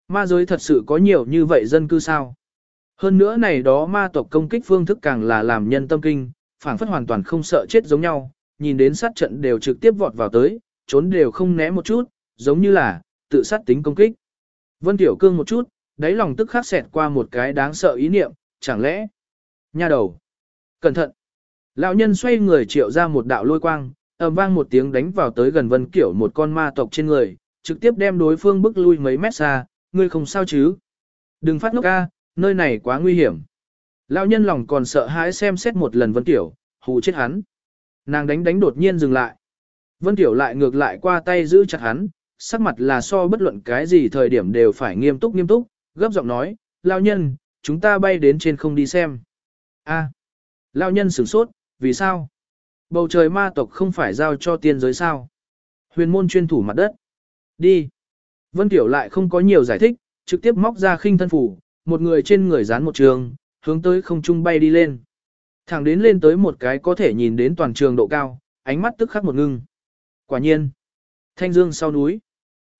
Ma giới thật sự có nhiều như vậy dân cư sao? Hơn nữa này đó ma tộc công kích phương thức càng là làm nhân tâm kinh, phảng phất hoàn toàn không sợ chết giống nhau, nhìn đến sát trận đều trực tiếp vọt vào tới, trốn đều không né một chút, giống như là, tự sát tính công kích. Vân Tiểu Cương một chút, đáy lòng tức khắc xẹt qua một cái đáng sợ ý niệm, chẳng lẽ, nha đầu, cẩn thận. Lão nhân xoay người triệu ra một đạo lôi quang, ầm vang một tiếng đánh vào tới gần Vân Kiểu một con ma tộc trên người, trực tiếp đem đối phương bức lui mấy mét xa, ngươi không sao chứ? Đừng phát ngốc a, nơi này quá nguy hiểm. Lão nhân lòng còn sợ hãi xem xét một lần Vân Kiểu, hù chết hắn. Nàng đánh đánh đột nhiên dừng lại. Vân Tiểu lại ngược lại qua tay giữ chặt hắn, sắc mặt là so bất luận cái gì thời điểm đều phải nghiêm túc nghiêm túc, gấp giọng nói, lão nhân, chúng ta bay đến trên không đi xem. A, lão nhân sửng sốt, vì sao? Bầu trời ma tộc không phải giao cho tiên giới sao? Huyền môn chuyên thủ mặt đất. Đi. Vân Tiểu lại không có nhiều giải thích, trực tiếp móc ra khinh thân phủ, một người trên người dán một trường, hướng tới không trung bay đi lên. Thẳng đến lên tới một cái có thể nhìn đến toàn trường độ cao, ánh mắt tức khắc một ngưng. Quả nhiên, thanh dương sau núi,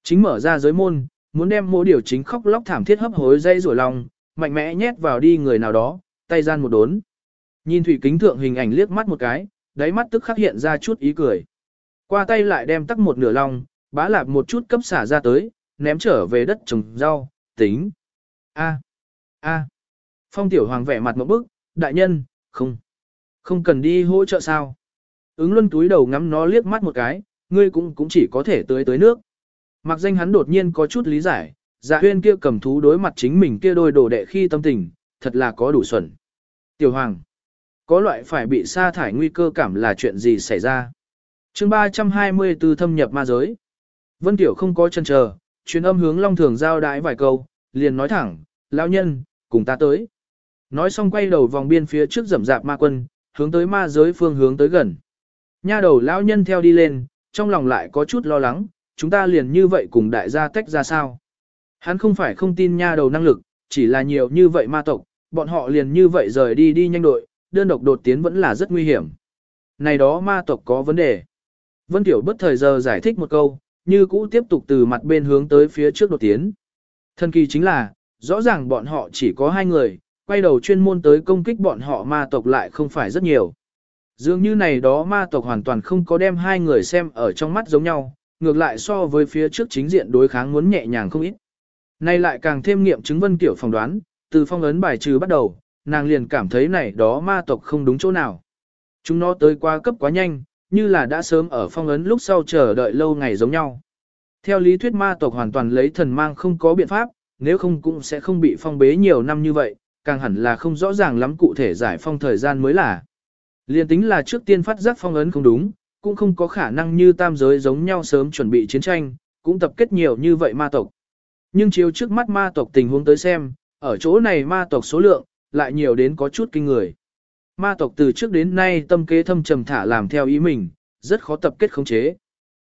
chính mở ra giới môn, muốn đem mỗi điều chính khóc lóc thảm thiết hấp hối dây rủa lòng, mạnh mẽ nhét vào đi người nào đó, tay gian một đốn. Nhìn thủy kính thượng hình ảnh liếc mắt một cái, đáy mắt tức khắc hiện ra chút ý cười. Qua tay lại đem tắc một nửa lòng, bá lạp một chút cấp xả ra tới, ném trở về đất trồng rau, tính. A. A. Phong tiểu hoàng vẻ mặt một bức, đại nhân, không. Không cần đi hỗ trợ sao. Ứng luân túi đầu ngắm nó liếc mắt một cái, ngươi cũng cũng chỉ có thể tới tới nước. Mặc danh hắn đột nhiên có chút lý giải, dạ huyên kia cầm thú đối mặt chính mình kia đôi đồ đệ khi tâm tình, thật là có đủ xuẩn. Tiểu hoàng, có loại phải bị sa thải nguy cơ cảm là chuyện gì xảy ra. chương 324 thâm nhập ma giới. Vân Tiểu không có chân chờ, chuyến âm hướng Long Thường giao đái vài câu, liền nói thẳng, lão nhân, cùng ta tới. Nói xong quay đầu vòng biên phía trước rậm rạp ma quân, hướng tới ma giới phương hướng tới gần. Nha đầu lão nhân theo đi lên, trong lòng lại có chút lo lắng, chúng ta liền như vậy cùng đại gia tách ra sao. Hắn không phải không tin nha đầu năng lực, chỉ là nhiều như vậy ma tộc, bọn họ liền như vậy rời đi đi nhanh đội, đơn độc đột tiến vẫn là rất nguy hiểm. Này đó ma tộc có vấn đề. Vân Tiểu bất thời giờ giải thích một câu, như cũ tiếp tục từ mặt bên hướng tới phía trước đột tiến. Thần kỳ chính là, rõ ràng bọn họ chỉ có hai người, quay đầu chuyên môn tới công kích bọn họ ma tộc lại không phải rất nhiều. Dường như này đó ma tộc hoàn toàn không có đem hai người xem ở trong mắt giống nhau, ngược lại so với phía trước chính diện đối kháng muốn nhẹ nhàng không ít. Nay lại càng thêm nghiệm chứng vân kiểu phỏng đoán, từ phong ấn bài trừ bắt đầu, nàng liền cảm thấy này đó ma tộc không đúng chỗ nào. Chúng nó tới qua cấp quá nhanh, như là đã sớm ở phong ấn lúc sau chờ đợi lâu ngày giống nhau. Theo lý thuyết ma tộc hoàn toàn lấy thần mang không có biện pháp, nếu không cũng sẽ không bị phong bế nhiều năm như vậy, càng hẳn là không rõ ràng lắm cụ thể giải phong thời gian mới là. Liên tính là trước tiên phát giác phong ấn không đúng, cũng không có khả năng như tam giới giống nhau sớm chuẩn bị chiến tranh, cũng tập kết nhiều như vậy ma tộc. Nhưng chiếu trước mắt ma tộc tình huống tới xem, ở chỗ này ma tộc số lượng, lại nhiều đến có chút kinh người. Ma tộc từ trước đến nay tâm kế thâm trầm thả làm theo ý mình, rất khó tập kết khống chế.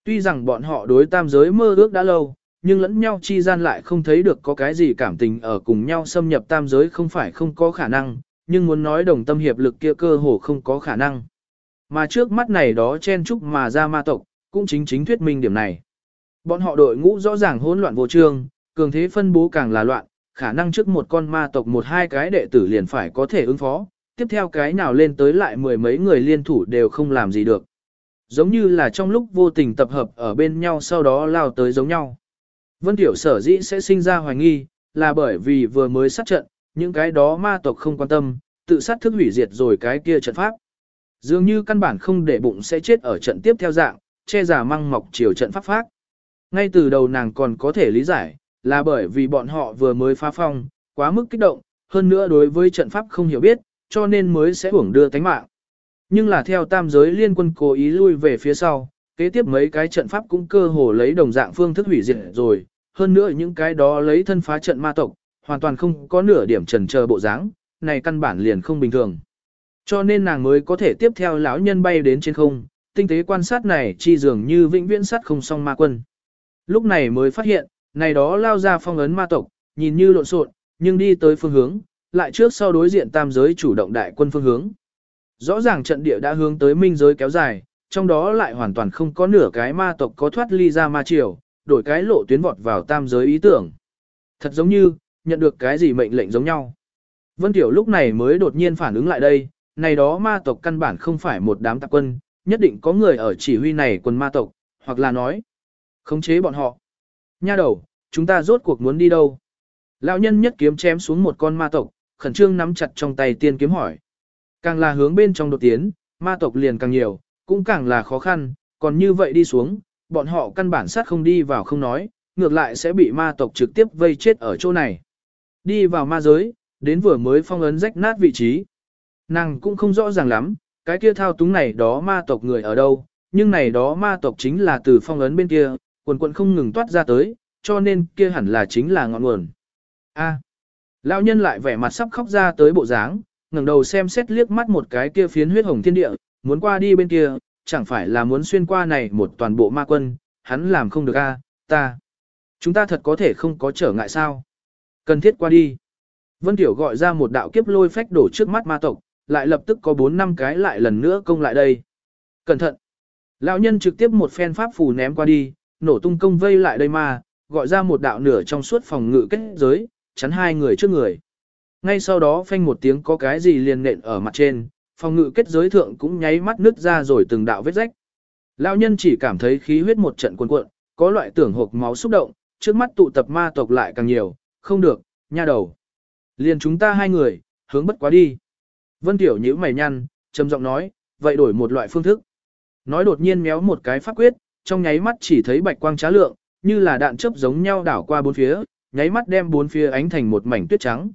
Tuy rằng bọn họ đối tam giới mơ ước đã lâu, nhưng lẫn nhau chi gian lại không thấy được có cái gì cảm tình ở cùng nhau xâm nhập tam giới không phải không có khả năng, nhưng muốn nói đồng tâm hiệp lực kia cơ hồ không có khả năng. Mà trước mắt này đó chen chúc mà ra ma tộc, cũng chính chính thuyết minh điểm này. Bọn họ đội ngũ rõ ràng hỗn loạn vô trương, cường thế phân bố càng là loạn, khả năng trước một con ma tộc một hai cái đệ tử liền phải có thể ứng phó, tiếp theo cái nào lên tới lại mười mấy người liên thủ đều không làm gì được. Giống như là trong lúc vô tình tập hợp ở bên nhau sau đó lao tới giống nhau. Vân Tiểu sở dĩ sẽ sinh ra hoài nghi, là bởi vì vừa mới sát trận, những cái đó ma tộc không quan tâm, tự sát thức hủy diệt rồi cái kia trận pháp. Dường như căn bản không để bụng sẽ chết ở trận tiếp theo dạng, che giả măng mọc chiều trận pháp phát. Ngay từ đầu nàng còn có thể lý giải, là bởi vì bọn họ vừa mới phá phong, quá mức kích động, hơn nữa đối với trận pháp không hiểu biết, cho nên mới sẽ hưởng đưa tánh mạng. Nhưng là theo tam giới liên quân cố ý lui về phía sau, kế tiếp mấy cái trận pháp cũng cơ hồ lấy đồng dạng phương thức hủy diệt rồi, hơn nữa những cái đó lấy thân phá trận ma tộc, hoàn toàn không có nửa điểm trần chờ bộ dáng, này căn bản liền không bình thường. Cho nên nàng mới có thể tiếp theo lão nhân bay đến trên không, tinh tế quan sát này chi dường như vĩnh viễn sát không song ma quân. Lúc này mới phát hiện, này đó lao ra phong ấn ma tộc, nhìn như lộn xộn, nhưng đi tới phương hướng, lại trước sau đối diện tam giới chủ động đại quân phương hướng. Rõ ràng trận địa đã hướng tới minh giới kéo dài, trong đó lại hoàn toàn không có nửa cái ma tộc có thoát ly ra ma triều, đổi cái lộ tuyến vọt vào tam giới ý tưởng. Thật giống như, nhận được cái gì mệnh lệnh giống nhau. Vân Tiểu lúc này mới đột nhiên phản ứng lại đây, này đó ma tộc căn bản không phải một đám tạp quân, nhất định có người ở chỉ huy này quân ma tộc, hoặc là nói, khống chế bọn họ. Nha đầu, chúng ta rốt cuộc muốn đi đâu? Lão nhân nhất kiếm chém xuống một con ma tộc, khẩn trương nắm chặt trong tay tiên kiếm hỏi. Càng là hướng bên trong đột tiến, ma tộc liền càng nhiều, cũng càng là khó khăn, còn như vậy đi xuống, bọn họ căn bản sát không đi vào không nói, ngược lại sẽ bị ma tộc trực tiếp vây chết ở chỗ này. Đi vào ma giới, đến vừa mới phong ấn rách nát vị trí. Nàng cũng không rõ ràng lắm, cái kia thao túng này đó ma tộc người ở đâu, nhưng này đó ma tộc chính là từ phong ấn bên kia, quần quần không ngừng toát ra tới, cho nên kia hẳn là chính là ngọn nguồn. A. Lão nhân lại vẻ mặt sắp khóc ra tới bộ dáng, ngẩng đầu xem xét liếc mắt một cái kia phiến huyết hồng thiên địa, muốn qua đi bên kia, chẳng phải là muốn xuyên qua này một toàn bộ ma quân, hắn làm không được a, ta. Chúng ta thật có thể không có trở ngại sao? Cần thiết qua đi. Vân Tiểu gọi ra một đạo kiếp lôi phách đổ trước mắt ma tộc, lại lập tức có 4 năm cái lại lần nữa công lại đây. Cẩn thận. Lão nhân trực tiếp một phen pháp phù ném qua đi, nổ tung công vây lại đây ma, gọi ra một đạo nửa trong suốt phòng ngự kết giới, chắn hai người trước người. Ngay sau đó phanh một tiếng có cái gì liền nện ở mặt trên, phòng ngự kết giới thượng cũng nháy mắt nứt ra rồi từng đạo vết rách. Lão nhân chỉ cảm thấy khí huyết một trận cuồn cuộn, có loại tưởng hộp máu xúc động, trước mắt tụ tập ma tộc lại càng nhiều, không được, nha đầu. Liền chúng ta hai người, hướng bất quá đi. Vân Tiểu nhíu mày nhăn, trầm giọng nói, vậy đổi một loại phương thức. Nói đột nhiên méo một cái pháp quyết, trong nháy mắt chỉ thấy bạch quang trá lượng, như là đạn chớp giống nhau đảo qua bốn phía, nháy mắt đem bốn phía ánh thành một mảnh tuyết trắng.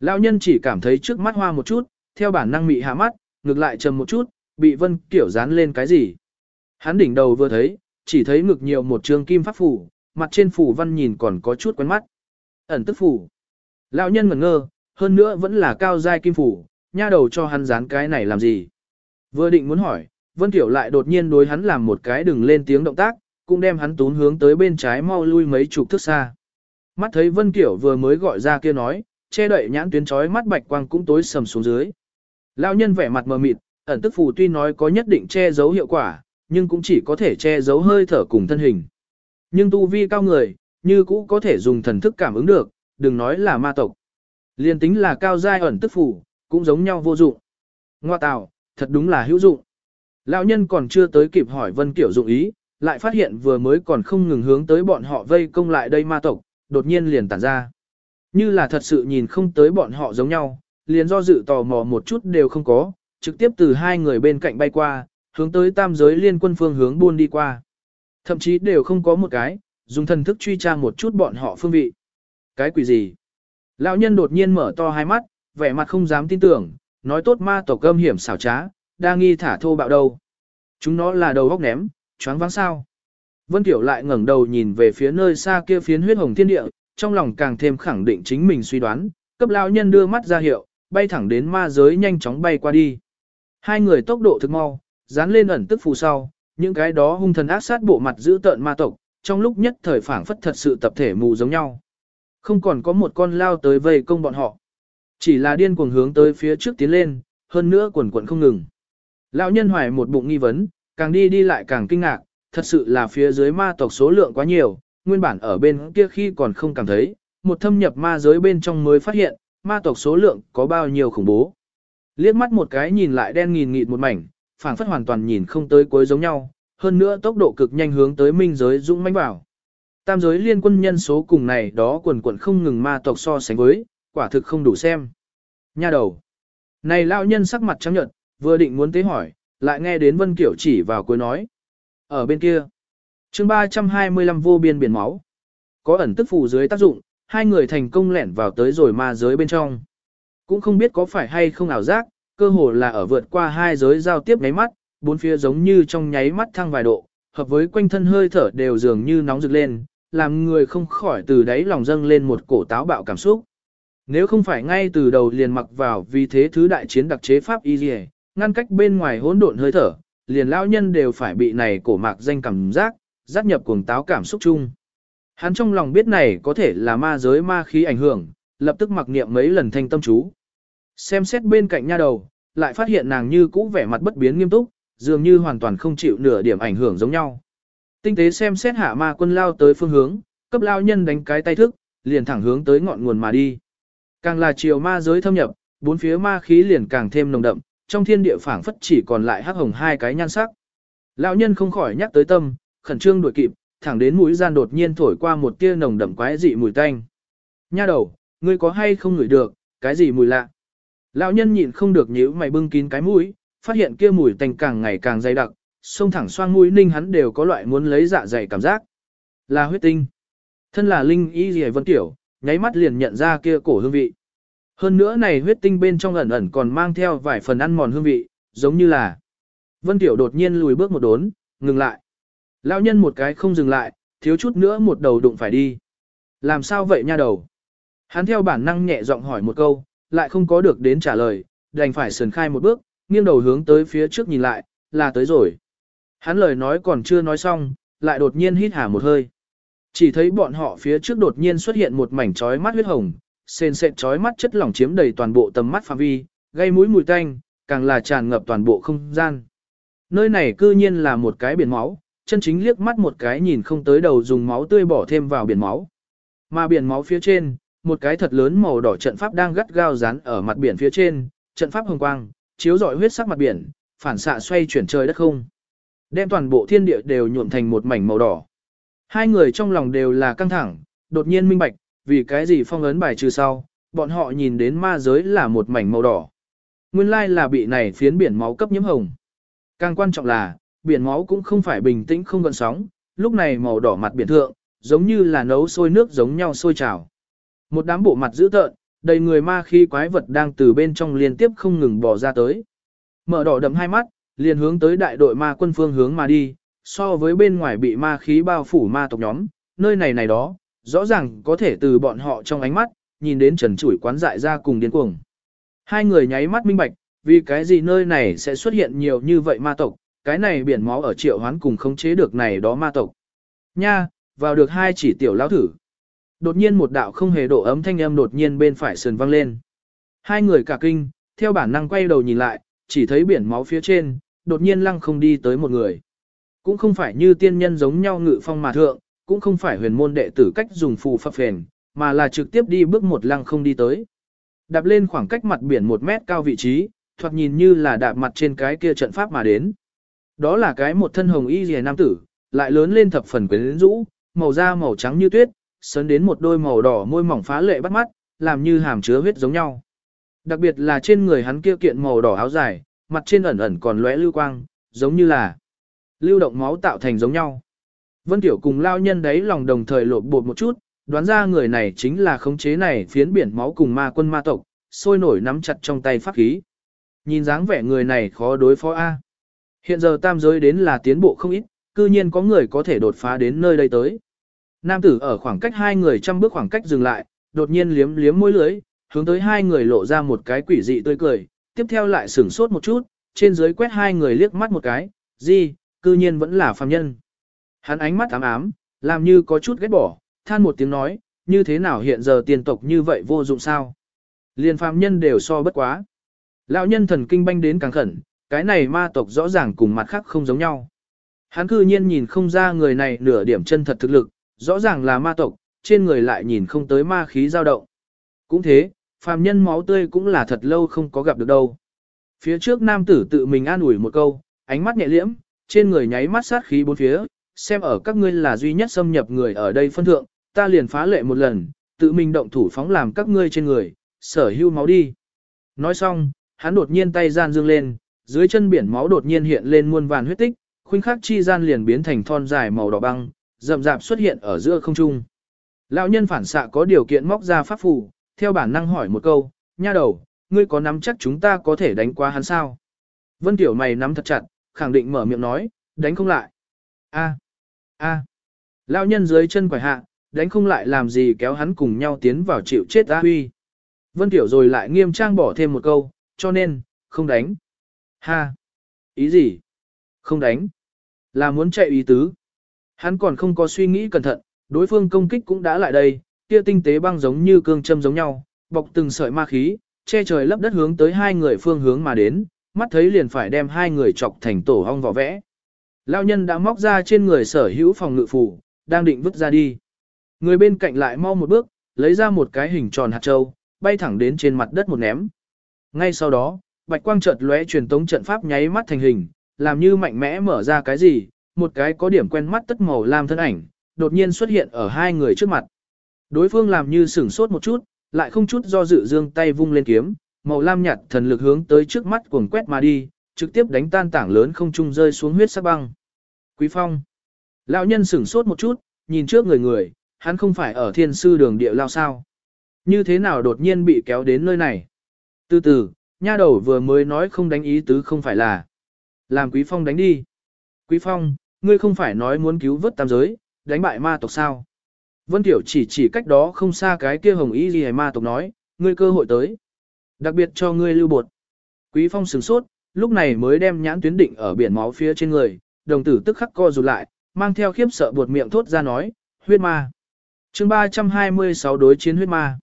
Lão nhân chỉ cảm thấy trước mắt hoa một chút, theo bản năng mị hạ mắt, ngược lại trầm một chút, bị Vân Kiểu dán lên cái gì. Hắn đỉnh đầu vừa thấy, chỉ thấy ngực nhiều một trường kim pháp phủ, mặt trên phủ văn nhìn còn có chút quen mắt. Ẩn tức phủ. Lão nhân ngẩn ngơ, hơn nữa vẫn là cao giai kim phủ, nha đầu cho hắn dán cái này làm gì. Vừa định muốn hỏi, Vân Tiểu lại đột nhiên đối hắn làm một cái đừng lên tiếng động tác, cũng đem hắn tún hướng tới bên trái mau lui mấy chục thước xa. Mắt thấy Vân Kiểu vừa mới gọi ra kia nói, che đậy nhãn tuyến chói mắt bạch quang cũng tối sầm xuống dưới. Lão nhân vẻ mặt mờ mịt, ẩn tức phù tuy nói có nhất định che giấu hiệu quả, nhưng cũng chỉ có thể che giấu hơi thở cùng thân hình. Nhưng tu vi cao người, như cũ có thể dùng thần thức cảm ứng được, đừng nói là ma tộc. Liên tính là cao giai ẩn tức phù, cũng giống nhau vô dụng. Ngoa tạo, thật đúng là hữu dụng. Lão nhân còn chưa tới kịp hỏi Vân Kiểu dụng ý, lại phát hiện vừa mới còn không ngừng hướng tới bọn họ vây công lại đây ma tộc, đột nhiên liền tản ra. Như là thật sự nhìn không tới bọn họ giống nhau, liền do dự tò mò một chút đều không có, trực tiếp từ hai người bên cạnh bay qua, hướng tới tam giới liên quân phương hướng buôn đi qua. Thậm chí đều không có một cái, dùng thần thức truy tra một chút bọn họ phương vị. Cái quỷ gì? Lão nhân đột nhiên mở to hai mắt, vẻ mặt không dám tin tưởng, nói tốt ma tộc gâm hiểm xảo trá, đa nghi thả thô bạo đâu. Chúng nó là đầu góc ném, choáng váng sao. Vân Tiểu lại ngẩng đầu nhìn về phía nơi xa kia phiến huyết hồng thiên địa, trong lòng càng thêm khẳng định chính mình suy đoán, cấp lão nhân đưa mắt ra hiệu, bay thẳng đến ma giới nhanh chóng bay qua đi. Hai người tốc độ thực mau, dán lên ẩn tức phù sau, những cái đó hung thần ác sát bộ mặt giữ tợn ma tộc, trong lúc nhất thời phảng phất thật sự tập thể mù giống nhau. Không còn có một con lao tới vây công bọn họ. Chỉ là điên cuồng hướng tới phía trước tiến lên, hơn nữa quần quần không ngừng. Lão nhân hoài một bụng nghi vấn, càng đi đi lại càng kinh ngạc, thật sự là phía dưới ma tộc số lượng quá nhiều, nguyên bản ở bên kia khi còn không cảm thấy, một thâm nhập ma giới bên trong mới phát hiện, ma tộc số lượng có bao nhiêu khủng bố. Liếc mắt một cái nhìn lại đen nghìn nghịt một mảnh, phảng phất hoàn toàn nhìn không tới cuối giống nhau, hơn nữa tốc độ cực nhanh hướng tới minh giới dũng mãnh vào. Tam giới liên quân nhân số cùng này đó quần quần không ngừng ma tộc so sánh với, quả thực không đủ xem. Nha đầu. Này lão nhân sắc mặt trắng nhợt, vừa định muốn tế hỏi, lại nghe đến Vân Kiểu chỉ vào cuối nói. Ở bên kia. chương 325 vô biên biển máu. Có ẩn tức phù dưới tác dụng, hai người thành công lẻn vào tới rồi ma giới bên trong. Cũng không biết có phải hay không ảo giác, cơ hồ là ở vượt qua hai giới giao tiếp nháy mắt, bốn phía giống như trong nháy mắt thăng vài độ, hợp với quanh thân hơi thở đều dường như nóng rực lên, làm người không khỏi từ đáy lòng dâng lên một cổ táo bạo cảm xúc. Nếu không phải ngay từ đầu liền mặc vào vì thế thứ đại chiến đặc chế pháp y liề, ngăn cách bên ngoài hỗn độn hơi thở, liền lão nhân đều phải bị này cổ mạc danh cảm giác, giác nhập cuồng táo cảm xúc chung. Hắn trong lòng biết này có thể là ma giới ma khí ảnh hưởng, lập tức mặc niệm mấy lần thanh tâm chú. Xem xét bên cạnh nha đầu, lại phát hiện nàng như cũ vẻ mặt bất biến nghiêm túc, dường như hoàn toàn không chịu nửa điểm ảnh hưởng giống nhau. Tinh tế xem xét hạ ma quân lao tới phương hướng, cấp lao nhân đánh cái tay thức, liền thẳng hướng tới ngọn nguồn mà đi. Càng là chiều ma giới thâm nhập, bốn phía ma khí liền càng thêm nồng đậm, trong thiên địa phảng phất chỉ còn lại hắc hồng hai cái nhan sắc. Lão nhân không khỏi nhắc tới tâm, khẩn trương đuổi kịp, thẳng đến mũi gian đột nhiên thổi qua một tia nồng đậm quái dị mùi tanh. Nha đầu, ngươi có hay không ngửi được, cái gì mùi lạ? Lão nhân nhịn không được nhíu mày bưng kín cái mũi, phát hiện kia mùi tanh càng ngày càng dày đặc, xông thẳng xoang mũi ninh hắn đều có loại muốn lấy dạ dày cảm giác. Là huyết tinh. Thân là linh y gì vân tiểu, nháy mắt liền nhận ra kia cổ hương vị. Hơn nữa này huyết tinh bên trong ẩn ẩn còn mang theo vài phần ăn mòn hương vị, giống như là Vân Tiểu đột nhiên lùi bước một đốn, ngừng lại. Lão nhân một cái không dừng lại, thiếu chút nữa một đầu đụng phải đi. Làm sao vậy nha đầu? Hắn theo bản năng nhẹ giọng hỏi một câu, lại không có được đến trả lời, đành phải sườn khai một bước, nghiêng đầu hướng tới phía trước nhìn lại, là tới rồi. Hắn lời nói còn chưa nói xong, lại đột nhiên hít hà một hơi. Chỉ thấy bọn họ phía trước đột nhiên xuất hiện một mảnh trói mắt huyết hồng, sền sệt trói mắt chất lỏng chiếm đầy toàn bộ tầm mắt phạm vi, gây mũi mùi tanh, càng là tràn ngập toàn bộ không gian. Nơi này cư nhiên là một cái biển máu, chân chính liếc mắt một cái nhìn không tới đầu dùng máu tươi bỏ thêm vào biển máu. Mà biển máu phía trên, một cái thật lớn màu đỏ trận pháp đang gắt gao dán ở mặt biển phía trên, trận pháp hồng quang, chiếu rọi huyết sắc mặt biển, phản xạ xoay chuyển trời đất không. Đem toàn bộ thiên địa đều nhuộm thành một mảnh màu đỏ. Hai người trong lòng đều là căng thẳng, đột nhiên minh bạch, vì cái gì phong ấn bài trừ sau, bọn họ nhìn đến ma giới là một mảnh màu đỏ. Nguyên lai là bị này phiến biển máu cấp nhiễm hồng. Càng quan trọng là, biển máu cũng không phải bình tĩnh không gần sóng, lúc này màu đỏ mặt biển thượng, giống như là nấu sôi nước giống nhau sôi trào. Một đám bộ mặt dữ tợn, đầy người ma khi quái vật đang từ bên trong liên tiếp không ngừng bò ra tới. Mở đỏ đậm hai mắt, liền hướng tới đại đội ma quân phương hướng mà đi, so với bên ngoài bị ma khí bao phủ ma tộc nhóm, nơi này này đó, rõ ràng có thể từ bọn họ trong ánh mắt, nhìn đến trần chủi quán dại ra cùng điên cuồng. Hai người nháy mắt minh bạch, vì cái gì nơi này sẽ xuất hiện nhiều như vậy ma tộc, cái này biển máu ở triệu hoán cùng khống chế được này đó ma tộc. Nha, vào được hai chỉ tiểu lão thử. Đột nhiên một đạo không hề độ ấm thanh âm đột nhiên bên phải sườn vang lên. Hai người cả kinh, theo bản năng quay đầu nhìn lại, chỉ thấy biển máu phía trên, đột nhiên lăng không đi tới một người. Cũng không phải như tiên nhân giống nhau ngự phong mà thượng, cũng không phải huyền môn đệ tử cách dùng phù phập phền, mà là trực tiếp đi bước một lăng không đi tới. Đạp lên khoảng cách mặt biển một mét cao vị trí, thoạt nhìn như là đạp mặt trên cái kia trận pháp mà đến. Đó là cái một thân hồng y rìa nam tử, lại lớn lên thập phần quyến rũ, màu da màu trắng như tuyết, sấn đến một đôi màu đỏ môi mỏng phá lệ bắt mắt, làm như hàm chứa huyết giống nhau. Đặc biệt là trên người hắn kia kiện màu đỏ áo dài, mặt trên ẩn ẩn còn lóe lưu quang, giống như là lưu động máu tạo thành giống nhau. Vân Tiểu cùng lao nhân đấy lòng đồng thời lột bột một chút, đoán ra người này chính là khống chế này phiến biển máu cùng ma quân ma tộc, sôi nổi nắm chặt trong tay pháp khí. Nhìn dáng vẻ người này khó đối phó A. Hiện giờ tam giới đến là tiến bộ không ít, cư nhiên có người có thể đột phá đến nơi đây tới. Nam tử ở khoảng cách hai người trăm bước khoảng cách dừng lại, đột nhiên liếm liếm môi lưới, hướng tới hai người lộ ra một cái quỷ dị tươi cười, tiếp theo lại sửng sốt một chút, trên dưới quét hai người liếc mắt một cái, gì, cư nhiên vẫn là phàm nhân. Hắn ánh mắt ám ám, làm như có chút ghét bỏ, than một tiếng nói, như thế nào hiện giờ tiền tộc như vậy vô dụng sao? Liên phàm nhân đều so bất quá. Lão nhân thần kinh banh đến càng khẩn, cái này ma tộc rõ ràng cùng mặt khác không giống nhau. Hắn cư nhiên nhìn không ra người này nửa điểm chân thật thực lực, rõ ràng là ma tộc, trên người lại nhìn không tới ma khí dao động. Cũng thế, phàm nhân máu tươi cũng là thật lâu không có gặp được đâu. Phía trước nam tử tự mình an ủi một câu, ánh mắt nhẹ liễm, trên người nháy mắt sát khí bốn phía, xem ở các ngươi là duy nhất xâm nhập người ở đây phân thượng, ta liền phá lệ một lần, tự mình động thủ phóng làm các ngươi trên người, sở hưu máu đi. Nói xong, hắn đột nhiên tay gian dương lên, dưới chân biển máu đột nhiên hiện lên muôn vàn huyết tích, khuynh khắc chi gian liền biến thành thon dài màu đỏ băng, rậm rạp xuất hiện ở giữa không trung. Lão nhân phản xạ có điều kiện móc ra pháp phù, theo bản năng hỏi một câu, nha đầu, ngươi có nắm chắc chúng ta có thể đánh qua hắn sao? Vân Tiểu mày nắm thật chặt, khẳng định mở miệng nói, đánh không lại. A, a. Lão nhân dưới chân quải hạ, đánh không lại làm gì kéo hắn cùng nhau tiến vào chịu chết a huy. Vân Tiểu rồi lại nghiêm trang bỏ thêm một câu, cho nên, không đánh. Ha! Ý gì? Không đánh. Là muốn chạy ý tứ. Hắn còn không có suy nghĩ cẩn thận, đối phương công kích cũng đã lại đây, kia tinh tế băng giống như cương châm giống nhau, bọc từng sợi ma khí, che trời lấp đất hướng tới hai người phương hướng mà đến, mắt thấy liền phải đem hai người chọc thành tổ hong vỏ vẽ. Lao nhân đã móc ra trên người sở hữu phòng ngự phủ, đang định vứt ra đi. Người bên cạnh lại mau một bước, lấy ra một cái hình tròn hạt châu, bay thẳng đến trên mặt đất một ném. Ngay sau đó, bạch quang chợt lóe truyền tống trận pháp nháy mắt thành hình, làm như mạnh mẽ mở ra cái gì, một cái có điểm quen mắt tất màu lam thân ảnh, đột nhiên xuất hiện ở hai người trước mặt. Đối phương làm như sửng sốt một chút, lại không chút do dự dương tay vung lên kiếm, màu lam nhạt thần lực hướng tới trước mắt cuồng quét mà đi, trực tiếp đánh tan tảng lớn không trung rơi xuống huyết sắc băng. Quý Phong. Lão nhân sửng sốt một chút, nhìn trước người người, hắn không phải ở thiên sư đường địa lao sao. Như thế nào đột nhiên bị kéo đến nơi này? Từ từ, nha đầu vừa mới nói không đánh ý tứ không phải là. Làm Quý Phong đánh đi. Quý Phong, ngươi không phải nói muốn cứu vớt tam giới, đánh bại ma tộc sao? Vân Tiểu chỉ chỉ cách đó không xa cái kia hồng y gì ma tộc nói, ngươi cơ hội tới. Đặc biệt cho ngươi lưu bột. Quý Phong sửng sốt, lúc này mới đem nhãn tuyến định ở biển máu phía trên người, đồng tử tức khắc co rụt lại, mang theo khiếp sợ buột miệng thốt ra nói, huyết ma. chương 326 đối chiến huyết ma.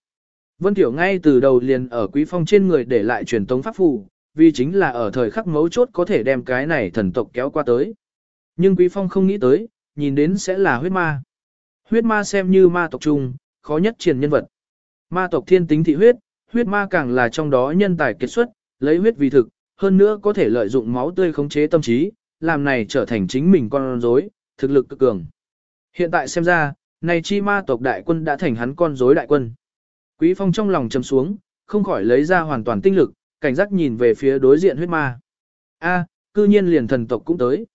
Vân Tiểu ngay từ đầu liền ở Quý Phong trên người để lại truyền tống pháp phù, vì chính là ở thời khắc mấu chốt có thể đem cái này thần tộc kéo qua tới. Nhưng Quý Phong không nghĩ tới, nhìn đến sẽ là huyết ma. Huyết ma xem như ma tộc trung, khó nhất triển nhân vật. Ma tộc thiên tính thị huyết, huyết ma càng là trong đó nhân tài kết xuất, lấy huyết vì thực, hơn nữa có thể lợi dụng máu tươi khống chế tâm trí, làm này trở thành chính mình con rối, thực lực cực cường. Hiện tại xem ra, này chi ma tộc đại quân đã thành hắn con rối đại quân. Quý Phong trong lòng trầm xuống, không khỏi lấy ra hoàn toàn tinh lực, cảnh giác nhìn về phía đối diện huyết ma. A, cư nhiên liền thần tộc cũng tới.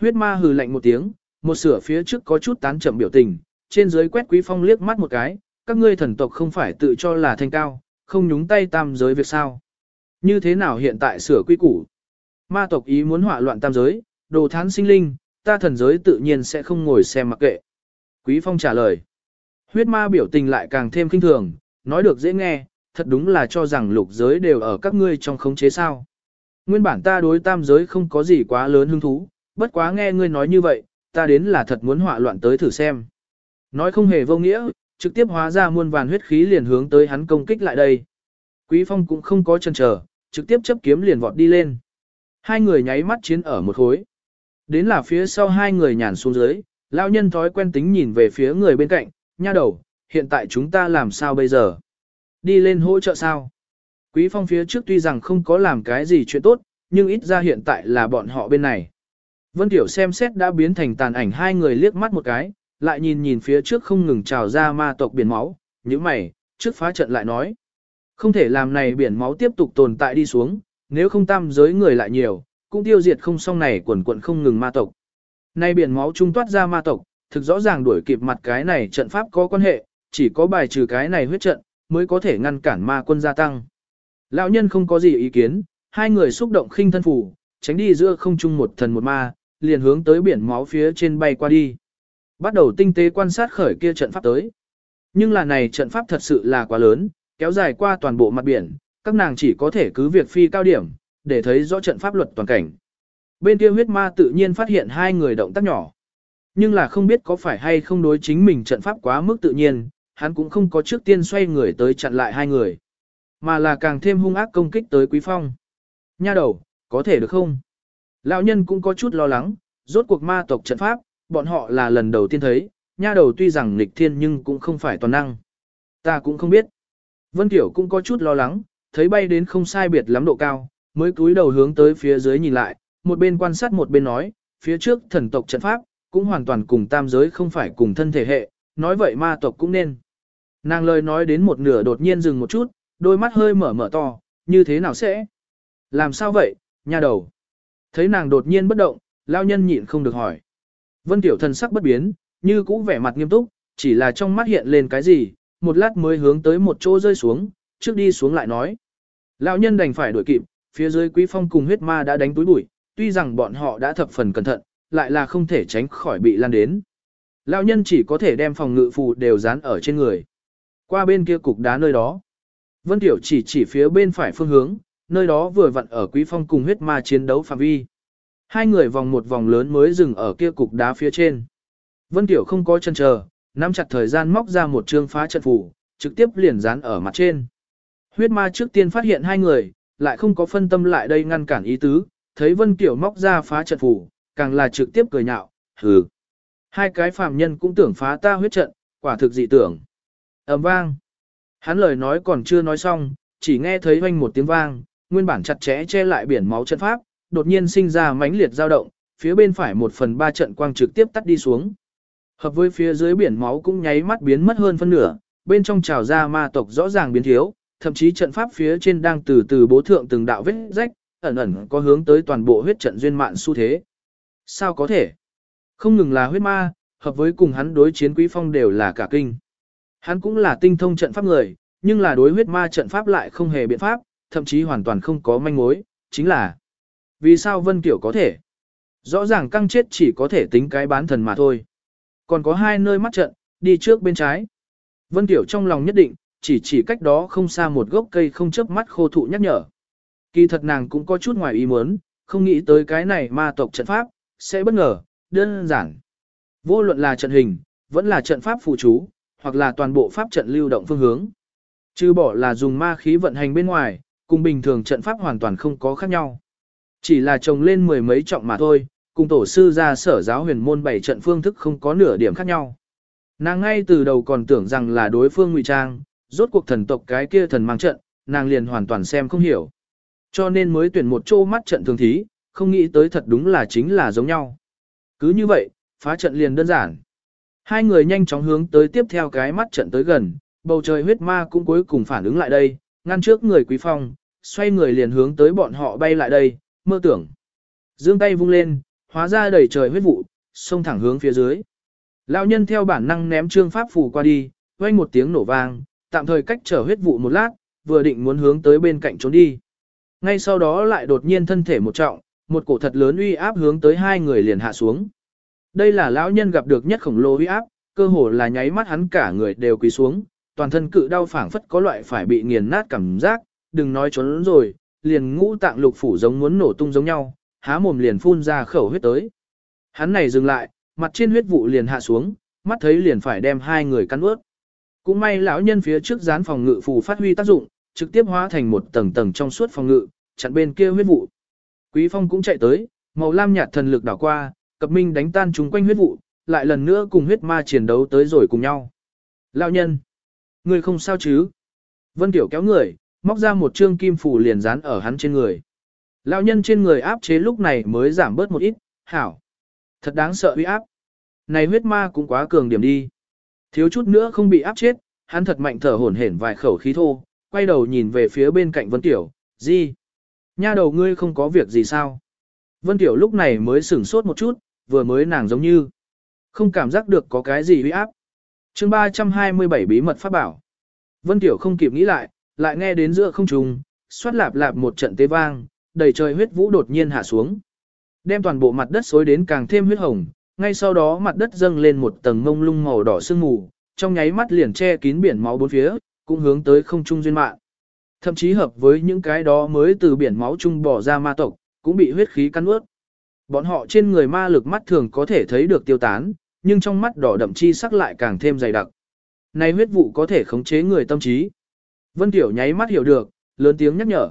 Huyết ma hừ lạnh một tiếng, một sửa phía trước có chút tán chậm biểu tình, trên dưới quét Quý Phong liếc mắt một cái, các ngươi thần tộc không phải tự cho là thanh cao, không nhúng tay tam giới việc sao. Như thế nào hiện tại sửa quy củ? Ma tộc ý muốn hỏa loạn tam giới, đồ thán sinh linh, ta thần giới tự nhiên sẽ không ngồi xem mặc kệ. Quý Phong trả lời. Huyết ma biểu tình lại càng thêm kinh thường, nói được dễ nghe, thật đúng là cho rằng lục giới đều ở các ngươi trong khống chế sao. Nguyên bản ta đối tam giới không có gì quá lớn hứng thú, bất quá nghe ngươi nói như vậy, ta đến là thật muốn họa loạn tới thử xem. Nói không hề vô nghĩa, trực tiếp hóa ra muôn vàn huyết khí liền hướng tới hắn công kích lại đây. Quý Phong cũng không có chân chờ, trực tiếp chấp kiếm liền vọt đi lên. Hai người nháy mắt chiến ở một khối. Đến là phía sau hai người nhàn xuống dưới, lão nhân thói quen tính nhìn về phía người bên cạnh, nha đầu, hiện tại chúng ta làm sao bây giờ? Đi lên hỗ trợ sao? Quý Phong phía trước tuy rằng không có làm cái gì chuyện tốt, nhưng ít ra hiện tại là bọn họ bên này. Vân Tiểu xem xét đã biến thành tàn ảnh hai người liếc mắt một cái, lại nhìn nhìn phía trước không ngừng trào ra ma tộc biển máu, như mày, trước phá trận lại nói. Không thể làm này biển máu tiếp tục tồn tại đi xuống, nếu không tam giới người lại nhiều, cũng tiêu diệt không xong này quần quận không ngừng ma tộc. Nay biển máu trung toát ra ma tộc, thực rõ ràng đuổi kịp mặt cái này trận pháp có quan hệ, chỉ có bài trừ cái này huyết trận, mới có thể ngăn cản ma quân gia tăng. Lão nhân không có gì ý kiến, hai người xúc động khinh thân phủ, tránh đi giữa không trung một thần một ma, liền hướng tới biển máu phía trên bay qua đi. Bắt đầu tinh tế quan sát khởi kia trận pháp tới. Nhưng là này trận pháp thật sự là quá lớn, kéo dài qua toàn bộ mặt biển, các nàng chỉ có thể cứ việc phi cao điểm, để thấy rõ trận pháp luật toàn cảnh. Bên kia huyết ma tự nhiên phát hiện hai người động tác nhỏ. Nhưng là không biết có phải hay không đối chính mình trận pháp quá mức tự nhiên, hắn cũng không có trước tiên xoay người tới chặn lại hai người. Mà là càng thêm hung ác công kích tới Quý Phong. Nha đầu, có thể được không? Lão nhân cũng có chút lo lắng, rốt cuộc ma tộc trận pháp, bọn họ là lần đầu tiên thấy, nha đầu tuy rằng nghịch thiên nhưng cũng không phải toàn năng. Ta cũng không biết. Vân Tiểu cũng có chút lo lắng, thấy bay đến không sai biệt lắm độ cao, mới cúi đầu hướng tới phía dưới nhìn lại, một bên quan sát một bên nói, phía trước thần tộc trận pháp, cũng hoàn toàn cùng tam giới không phải cùng thân thể hệ, nói vậy ma tộc cũng nên. Nàng lời nói đến một nửa đột nhiên dừng một chút, đôi mắt hơi mở mở to, như thế nào sẽ? Làm sao vậy, nha đầu? Thấy nàng đột nhiên bất động, lao nhân nhịn không được hỏi. Vân Tiểu thần sắc bất biến, như cũ vẻ mặt nghiêm túc, chỉ là trong mắt hiện lên cái gì, một lát mới hướng tới một chỗ rơi xuống, trước đi xuống lại nói. Lão nhân đành phải đuổi kịp, phía dưới quý phong cùng huyết ma đã đánh túi bụi, tuy rằng bọn họ đã thập phần cẩn thận, lại là không thể tránh khỏi bị lan đến. Lão nhân chỉ có thể đem phòng ngự phù đều dán ở trên người. Qua bên kia cục đá nơi đó. Vân Tiểu chỉ chỉ phía bên phải phương hướng, nơi đó vừa vặn ở quý phong cùng huyết ma chiến đấu phạm vi. Hai người vòng một vòng lớn mới dừng ở kia cục đá phía trên. Vân Tiểu không có chân chờ, nắm chặt thời gian móc ra một trương phá trận phủ trực tiếp liền dán ở mặt trên. Huyết ma trước tiên phát hiện hai người, lại không có phân tâm lại đây ngăn cản ý tứ, thấy Vân Tiểu móc ra phá trận phủ càng là trực tiếp cười nhạo, hừ. Hai cái phàm nhân cũng tưởng phá ta huyết trận, quả thực dị tưởng ầm vang. Hắn lời nói còn chưa nói xong, chỉ nghe thấy hoanh một tiếng vang, nguyên bản chặt chẽ che lại biển máu trận pháp, đột nhiên sinh ra mãnh liệt dao động, phía bên phải một phần ba trận quang trực tiếp tắt đi xuống. Hợp với phía dưới biển máu cũng nháy mắt biến mất hơn phân nửa, bên trong trào ra ma tộc rõ ràng biến thiếu, thậm chí trận pháp phía trên đang từ từ bố thượng từng đạo vết rách, ẩn ẩn có hướng tới toàn bộ huyết trận duyên mạn xu thế. Sao có thể? Không ngừng là huyết ma, hợp với cùng hắn đối chiến quý phong đều là cả kinh. Hắn cũng là tinh thông trận pháp người, nhưng là đối huyết ma trận pháp lại không hề biện pháp, thậm chí hoàn toàn không có manh mối, chính là vì sao Vân Tiểu có thể? Rõ ràng căng chết chỉ có thể tính cái bán thần mà thôi. Còn có hai nơi mắt trận, đi trước bên trái. Vân Tiểu trong lòng nhất định, chỉ chỉ cách đó không xa một gốc cây không chớp mắt khô thụ nhắc nhở. Kỳ thật nàng cũng có chút ngoài ý muốn, không nghĩ tới cái này ma tộc trận pháp, sẽ bất ngờ, đơn giản. Vô luận là trận hình, vẫn là trận pháp phụ chú, hoặc là toàn bộ pháp trận lưu động phương hướng. Chứ bỏ là dùng ma khí vận hành bên ngoài, cùng bình thường trận pháp hoàn toàn không có khác nhau. Chỉ là trồng lên mười mấy trọng mà thôi, cùng tổ sư ra sở giáo huyền môn bảy trận phương thức không có nửa điểm khác nhau. Nàng ngay từ đầu còn tưởng rằng là đối phương ngụy trang, rốt cuộc thần tộc cái kia thần mang trận, nàng liền hoàn toàn xem không hiểu. Cho nên mới tuyển một chỗ mắt trận thường thí, không nghĩ tới thật đúng là chính là giống nhau. Cứ như vậy, phá trận liền đơn giản. Hai người nhanh chóng hướng tới tiếp theo cái mắt trận tới gần, bầu trời huyết ma cũng cuối cùng phản ứng lại đây, ngăn trước người quý phong, xoay người liền hướng tới bọn họ bay lại đây, mơ tưởng. Dương tay vung lên, hóa ra đầy trời huyết vụ, xông thẳng hướng phía dưới. Lão nhân theo bản năng ném trương pháp phù qua đi, vang một tiếng nổ vang, tạm thời cách trở huyết vụ một lát, vừa định muốn hướng tới bên cạnh trốn đi. Ngay sau đó lại đột nhiên thân thể một trọng, một cổ thật lớn uy áp hướng tới hai người liền hạ xuống. Đây là lão nhân gặp được nhất khổng lồ uy áp, cơ hồ là nháy mắt hắn cả người đều quỳ xuống, toàn thân cự đau phảng phất có loại phải bị nghiền nát cảm giác, đừng nói trốn rồi, liền ngũ tạng lục phủ giống muốn nổ tung giống nhau, há mồm liền phun ra khẩu huyết tới. Hắn này dừng lại, mặt trên huyết vụ liền hạ xuống, mắt thấy liền phải đem hai người cắn ướt. Cũng may lão nhân phía trước dán phòng ngự phù phát huy tác dụng, trực tiếp hóa thành một tầng tầng trong suốt phòng ngự, chặn bên kia huyết vụ. Quý Phong cũng chạy tới, màu lam nhạt thần lực đảo qua, cập minh đánh tan chúng quanh huyết vụ, lại lần nữa cùng huyết ma chiến đấu tới rồi cùng nhau. Lão nhân, người không sao chứ? Vân Tiểu kéo người, móc ra một trương kim phủ liền dán ở hắn trên người. Lão nhân trên người áp chế lúc này mới giảm bớt một ít, hảo. Thật đáng sợ uy áp. Này huyết ma cũng quá cường điểm đi. Thiếu chút nữa không bị áp chết, hắn thật mạnh thở hổn hển vài khẩu khí thô, quay đầu nhìn về phía bên cạnh Vân Tiểu, gì? Nha đầu ngươi không có việc gì sao? Vân Tiểu lúc này mới sửng sốt một chút, vừa mới nàng giống như không cảm giác được có cái gì uy áp. chương 327 bí mật pháp bảo. Vân Tiểu không kịp nghĩ lại, lại nghe đến giữa không trung xoát lạp lạp một trận tê vang, đầy trời huyết vũ đột nhiên hạ xuống. Đem toàn bộ mặt đất xối đến càng thêm huyết hồng, ngay sau đó mặt đất dâng lên một tầng mông lung màu đỏ sương mù, trong nháy mắt liền che kín biển máu bốn phía, cũng hướng tới không trung duyên mạng. Thậm chí hợp với những cái đó mới từ biển máu trung bỏ ra ma tộc, cũng bị huyết khí cắn ướt. Bọn họ trên người ma lực mắt thường có thể thấy được tiêu tán, nhưng trong mắt đỏ đậm chi sắc lại càng thêm dày đặc. Này huyết vụ có thể khống chế người tâm trí. Vân Tiểu nháy mắt hiểu được, lớn tiếng nhắc nhở.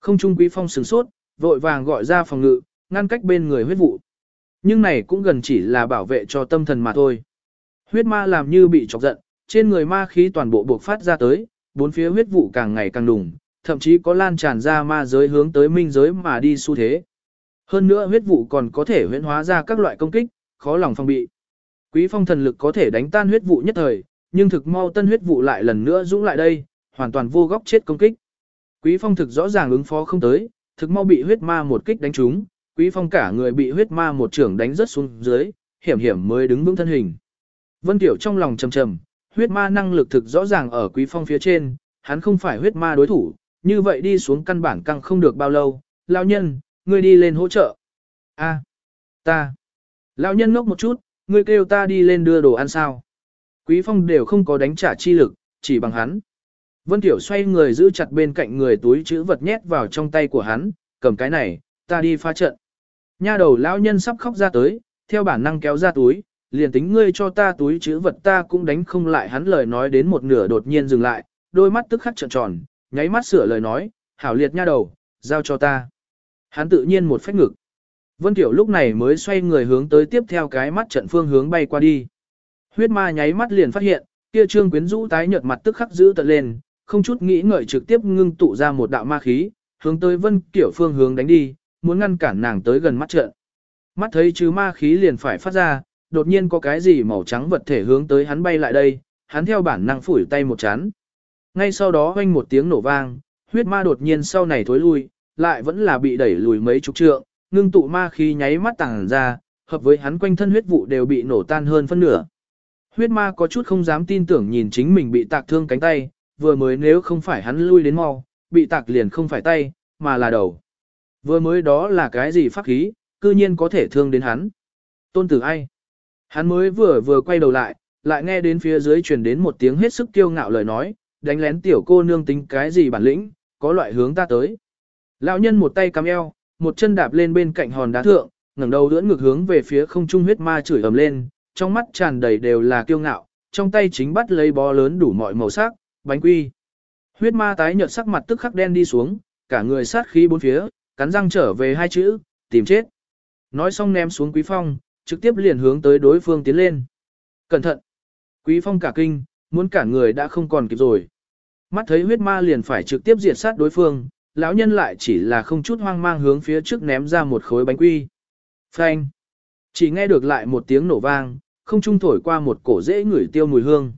Không trung quý phong sửng sốt, vội vàng gọi ra phòng ngự, ngăn cách bên người huyết vụ. Nhưng này cũng gần chỉ là bảo vệ cho tâm thần mà thôi. Huyết ma làm như bị chọc giận, trên người ma khí toàn bộ buộc phát ra tới, bốn phía huyết vụ càng ngày càng đùng, thậm chí có lan tràn ra ma giới hướng tới minh giới mà đi xu thế. Hơn nữa huyết vụ còn có thể huyễn hóa ra các loại công kích, khó lòng phòng bị. Quý phong thần lực có thể đánh tan huyết vụ nhất thời, nhưng thực mau tân huyết vụ lại lần nữa dũng lại đây, hoàn toàn vô góc chết công kích. Quý phong thực rõ ràng ứng phó không tới, thực mau bị huyết ma một kích đánh trúng, quý phong cả người bị huyết ma một trưởng đánh rất xuống dưới, hiểm hiểm mới đứng vững thân hình. Vân Tiểu trong lòng trầm trầm, huyết ma năng lực thực rõ ràng ở quý phong phía trên, hắn không phải huyết ma đối thủ, như vậy đi xuống căn bản căng không được bao lâu, lao nhân, ngươi đi lên hỗ trợ. A, ta. Lão nhân ngốc một chút, ngươi kêu ta đi lên đưa đồ ăn sao. Quý phong đều không có đánh trả chi lực, chỉ bằng hắn. Vân Tiểu xoay người giữ chặt bên cạnh người túi chữ vật nhét vào trong tay của hắn, cầm cái này, ta đi phá trận. Nha đầu lão nhân sắp khóc ra tới, theo bản năng kéo ra túi, liền tính ngươi cho ta túi chữ vật ta cũng đánh không lại hắn lời nói đến một nửa đột nhiên dừng lại, đôi mắt tức khắc trợn tròn, nháy mắt sửa lời nói, hảo liệt nha đầu, giao cho ta. Hắn tự nhiên một phách ngực. Vân Tiểu lúc này mới xoay người hướng tới tiếp theo cái mắt trận phương hướng bay qua đi. Huyết ma nháy mắt liền phát hiện, kia trương quyến rũ tái nhợt mặt tức khắc giữ tận lên, không chút nghĩ ngợi trực tiếp ngưng tụ ra một đạo ma khí, hướng tới Vân Tiểu phương hướng đánh đi, muốn ngăn cản nàng tới gần mắt trận. Mắt thấy chứ ma khí liền phải phát ra, đột nhiên có cái gì màu trắng vật thể hướng tới hắn bay lại đây, hắn theo bản năng phủi tay một chán. Ngay sau đó hoanh một tiếng nổ vang, huyết ma đột nhiên sau này thối lui, lại vẫn là bị đẩy lùi mấy chục trượng, ngưng tụ ma khí nháy mắt tàng ra, hợp với hắn quanh thân huyết vụ đều bị nổ tan hơn phân nửa. Huyết ma có chút không dám tin tưởng nhìn chính mình bị tạc thương cánh tay, vừa mới nếu không phải hắn lui đến mau, bị tạc liền không phải tay, mà là đầu. Vừa mới đó là cái gì pháp khí, cư nhiên có thể thương đến hắn. Tôn tử ai? Hắn mới vừa vừa quay đầu lại, lại nghe đến phía dưới truyền đến một tiếng hết sức kiêu ngạo lời nói, đánh lén tiểu cô nương tính cái gì bản lĩnh, có loại hướng ta tới. Lão nhân một tay cắm eo, một chân đạp lên bên cạnh hòn đá thượng, ngẩng đầu đỡ ngược hướng về phía không trung huyết ma chửi ầm lên, trong mắt tràn đầy đều là kiêu ngạo, trong tay chính bắt lấy bó lớn đủ mọi màu sắc, bánh quy. Huyết ma tái nhợt sắc mặt tức khắc đen đi xuống, cả người sát khí bốn phía, cắn răng trở về hai chữ, tìm chết. Nói xong ném xuống Quý Phong, trực tiếp liền hướng tới đối phương tiến lên. Cẩn thận! Quý Phong cả kinh, muốn cả người đã không còn kịp rồi. Mắt thấy huyết ma liền phải trực tiếp diệt sát đối phương, lão nhân lại chỉ là không chút hoang mang hướng phía trước ném ra một khối bánh quy. Phanh! Chỉ nghe được lại một tiếng nổ vang, không trung thổi qua một cổ dễ ngửi tiêu mùi hương.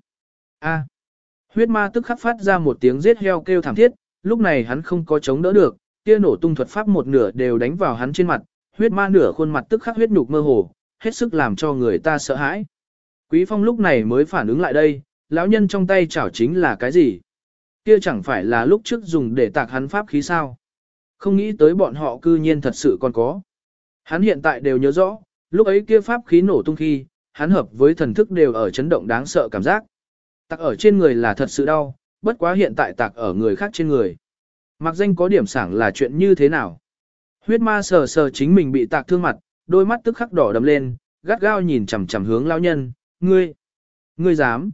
A! Huyết ma tức khắc phát ra một tiếng giết heo kêu thảm thiết, lúc này hắn không có chống đỡ được, kia nổ tung thuật pháp một nửa đều đánh vào hắn trên mặt, huyết ma nửa khuôn mặt tức khắc huyết nhục mơ hồ, hết sức làm cho người ta sợ hãi. Quý Phong lúc này mới phản ứng lại đây, lão nhân trong tay chảo chính là cái gì? Kia chẳng phải là lúc trước dùng để tạc hắn pháp khí sao? Không nghĩ tới bọn họ cư nhiên thật sự còn có. Hắn hiện tại đều nhớ rõ, lúc ấy kia pháp khí nổ tung khi, hắn hợp với thần thức đều ở chấn động đáng sợ cảm giác. Tạc ở trên người là thật sự đau, bất quá hiện tại tạc ở người khác trên người. Mặc danh có điểm sảng là chuyện như thế nào? Huyết ma sờ sờ chính mình bị tạc thương mặt, đôi mắt tức khắc đỏ đầm lên, gắt gao nhìn chằm chằm hướng lão nhân, ngươi, ngươi dám,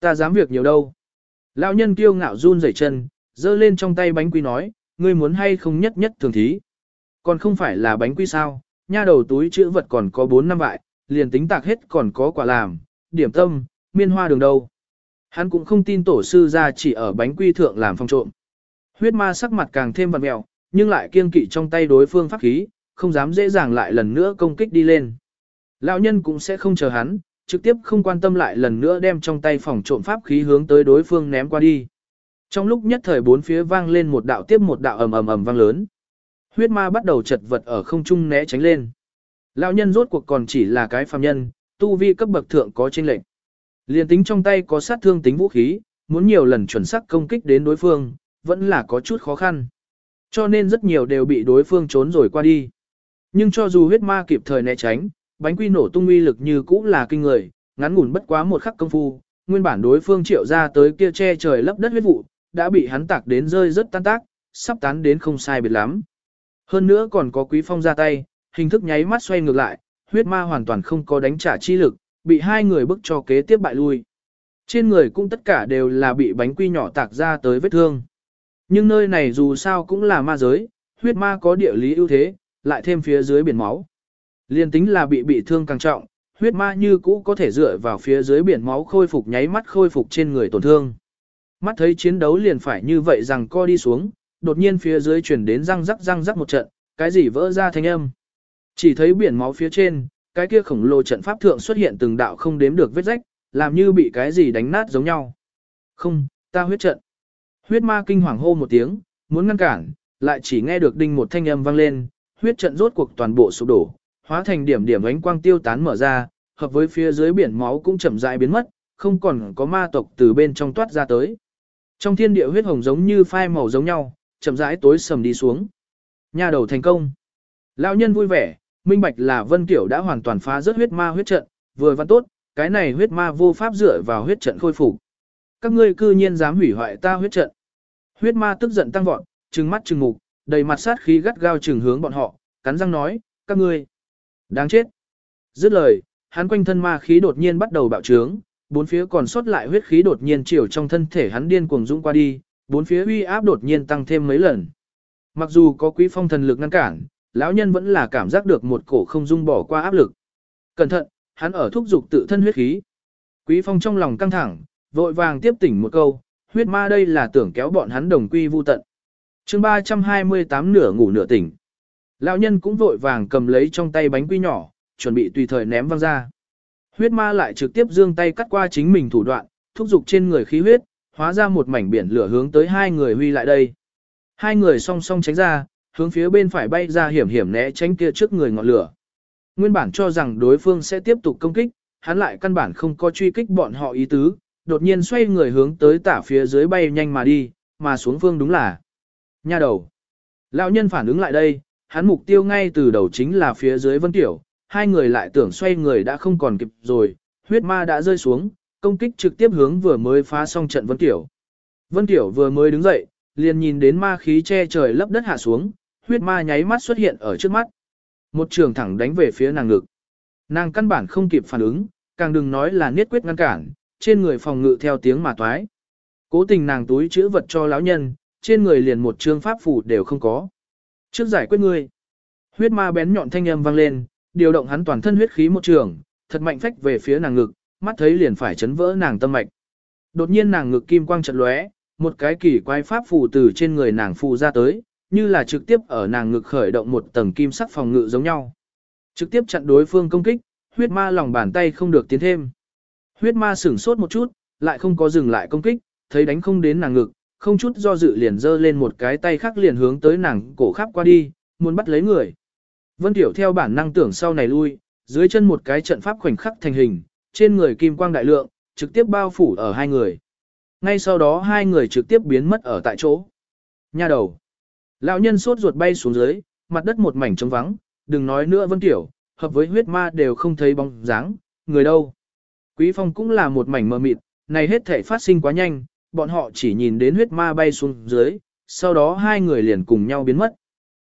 ta dám việc nhiều đâu. Lão nhân kiêu ngạo run rẩy chân, giơ lên trong tay bánh quy nói, ngươi muốn hay không nhất nhất thường thí. Còn không phải là bánh quy sao, nha đầu túi chữ vật còn có 4 năm vại, liền tính tạc hết còn có quả làm, điểm tâm, miên hoa đường đâu. Hắn cũng không tin tổ sư ra chỉ ở bánh quy thượng làm phong trộm. Huyết ma sắc mặt càng thêm vặn mẹo, nhưng lại kiên kỵ trong tay đối phương pháp khí, không dám dễ dàng lại lần nữa công kích đi lên. Lão nhân cũng sẽ không chờ hắn, trực tiếp không quan tâm lại lần nữa đem trong tay phòng trộm pháp khí hướng tới đối phương ném qua đi. Trong lúc nhất thời bốn phía vang lên một đạo tiếp một đạo ầm ầm ầm vang lớn. Huyết ma bắt đầu chật vật ở không trung né tránh lên. Lão nhân rốt cuộc còn chỉ là cái phàm nhân, tu vi cấp bậc thượng có chênh lệnh. Liên tính trong tay có sát thương tính vũ khí, muốn nhiều lần chuẩn xác công kích đến đối phương, vẫn là có chút khó khăn. Cho nên rất nhiều đều bị đối phương trốn rồi qua đi. Nhưng cho dù huyết ma kịp thời né tránh, bánh quy nổ tung uy lực như cũ là kinh người, ngắn ngủn bất quá một khắc công phu, nguyên bản đối phương triệu ra tới kia che trời lấp đất huyết vụ, đã bị hắn tạc đến rơi rất tan tác, sắp tán đến không sai biệt lắm. Hơn nữa còn có quý phong ra tay, hình thức nháy mắt xoay ngược lại, huyết ma hoàn toàn không có đánh trả chi lực, bị hai người bức cho kế tiếp bại lui. Trên người cũng tất cả đều là bị bánh quy nhỏ tạc ra tới vết thương. Nhưng nơi này dù sao cũng là ma giới, huyết ma có địa lý ưu thế, lại thêm phía dưới biển máu. Liên tính là bị bị thương càng trọng, huyết ma như cũ có thể dựa vào phía dưới biển máu khôi phục nháy mắt khôi phục trên người tổn thương. Mắt thấy chiến đấu liền phải như vậy rằng co đi xuống, đột nhiên phía dưới chuyển đến răng rắc răng rắc một trận, cái gì vỡ ra thanh âm. Chỉ thấy biển máu phía trên, cái kia khổng lồ trận pháp thượng xuất hiện từng đạo không đếm được vết rách, làm như bị cái gì đánh nát giống nhau. Không, ta huyết trận. Huyết ma kinh hoàng hô một tiếng, muốn ngăn cản, lại chỉ nghe được đinh một thanh âm vang lên, huyết trận rốt cuộc toàn bộ sụp đổ, hóa thành điểm điểm ánh quang tiêu tán mở ra, hợp với phía dưới biển máu cũng chậm rãi biến mất, không còn có ma tộc từ bên trong toát ra tới. Trong thiên địa huyết hồng giống như phai màu giống nhau, chậm rãi tối sầm đi xuống. Nhà đầu thành công. Lão nhân vui vẻ, minh bạch là Vân Kiểu đã hoàn toàn phá rớt huyết ma huyết trận, vừa văn tốt, cái này huyết ma vô pháp dựa vào huyết trận khôi phục. Các ngươi cư nhiên dám hủy hoại ta huyết trận. Huyết ma tức giận tăng vọt, trừng mắt trừng mục, đầy mặt sát khí gắt gao trừng hướng bọn họ, cắn răng nói, các ngươi, đáng chết. Dứt lời, hắn quanh thân ma khí đột nhiên bắt đầu bạo trướng, bốn phía còn sót lại huyết khí đột nhiên chiều trong thân thể hắn điên cuồng dũng qua đi, bốn phía uy áp đột nhiên tăng thêm mấy lần. Mặc dù có quý phong thần lực ngăn cản, lão nhân vẫn là cảm giác được một cổ không dung bỏ qua áp lực. Cẩn thận, hắn ở thúc dục tự thân huyết khí. Quý phong trong lòng căng thẳng, vội vàng tiếp tỉnh một câu, huyết ma đây là tưởng kéo bọn hắn đồng quy vu tận. chương 328 nửa ngủ nửa tỉnh. Lão nhân cũng vội vàng cầm lấy trong tay bánh quy nhỏ, chuẩn bị tùy thời ném văng ra. Huyết ma lại trực tiếp giương tay cắt qua chính mình thủ đoạn, thúc giục trên người khí huyết, hóa ra một mảnh biển lửa hướng tới hai người huy lại đây. Hai người song song tránh ra, hướng phía bên phải bay ra hiểm hiểm né tránh kia trước người ngọn lửa. Nguyên bản cho rằng đối phương sẽ tiếp tục công kích, hắn lại căn bản không có truy kích bọn họ ý tứ, đột nhiên xoay người hướng tới tả phía dưới bay nhanh mà đi, mà xuống phương đúng là nha đầu. Lão nhân phản ứng lại đây, hắn mục tiêu ngay từ đầu chính là phía dưới Vân Tiểu, hai người lại tưởng xoay người đã không còn kịp rồi, huyết ma đã rơi xuống, công kích trực tiếp hướng vừa mới phá xong trận Vân Tiểu. Vân Tiểu vừa mới đứng dậy, liền nhìn đến ma khí che trời lấp đất hạ xuống, huyết ma nháy mắt xuất hiện ở trước mắt. Một trường thẳng đánh về phía nàng ngực. Nàng căn bản không kịp phản ứng, càng đừng nói là niết quyết ngăn cản, trên người phòng ngự theo tiếng mà toái. Cố tình nàng túi chữ vật cho lão nhân, trên người liền một trương pháp phủ đều không có. Trước giải quyết ngươi, huyết ma bén nhọn thanh âm vang lên, điều động hắn toàn thân huyết khí một trường, thật mạnh phách về phía nàng ngực, mắt thấy liền phải chấn vỡ nàng tâm mạch. Đột nhiên nàng ngực kim quang chợt lóe, một cái kỳ quái pháp phù từ trên người nàng phù ra tới, như là trực tiếp ở nàng ngực khởi động một tầng kim sắc phòng ngự giống nhau. Trực tiếp chặn đối phương công kích, huyết ma lòng bàn tay không được tiến thêm. Huyết ma sửng sốt một chút, lại không có dừng lại công kích, thấy đánh không đến nàng ngực, không chút do dự liền giơ lên một cái tay khác liền hướng tới nàng cổ khắp qua đi, muốn bắt lấy người. Vân Tiểu theo bản năng tưởng sau này lui, dưới chân một cái trận pháp khoảnh khắc thành hình, trên người kim quang đại lượng, trực tiếp bao phủ ở hai người. Ngay sau đó hai người trực tiếp biến mất ở tại chỗ. Nha đầu. Lão nhân sốt ruột bay xuống dưới, mặt đất một mảnh trống vắng, đừng nói nữa Vân Tiểu, hợp với huyết ma đều không thấy bóng dáng, người đâu. Quý phong cũng là một mảnh mờ mịt, này hết thể phát sinh quá nhanh, bọn họ chỉ nhìn đến huyết ma bay xuống dưới, sau đó hai người liền cùng nhau biến mất.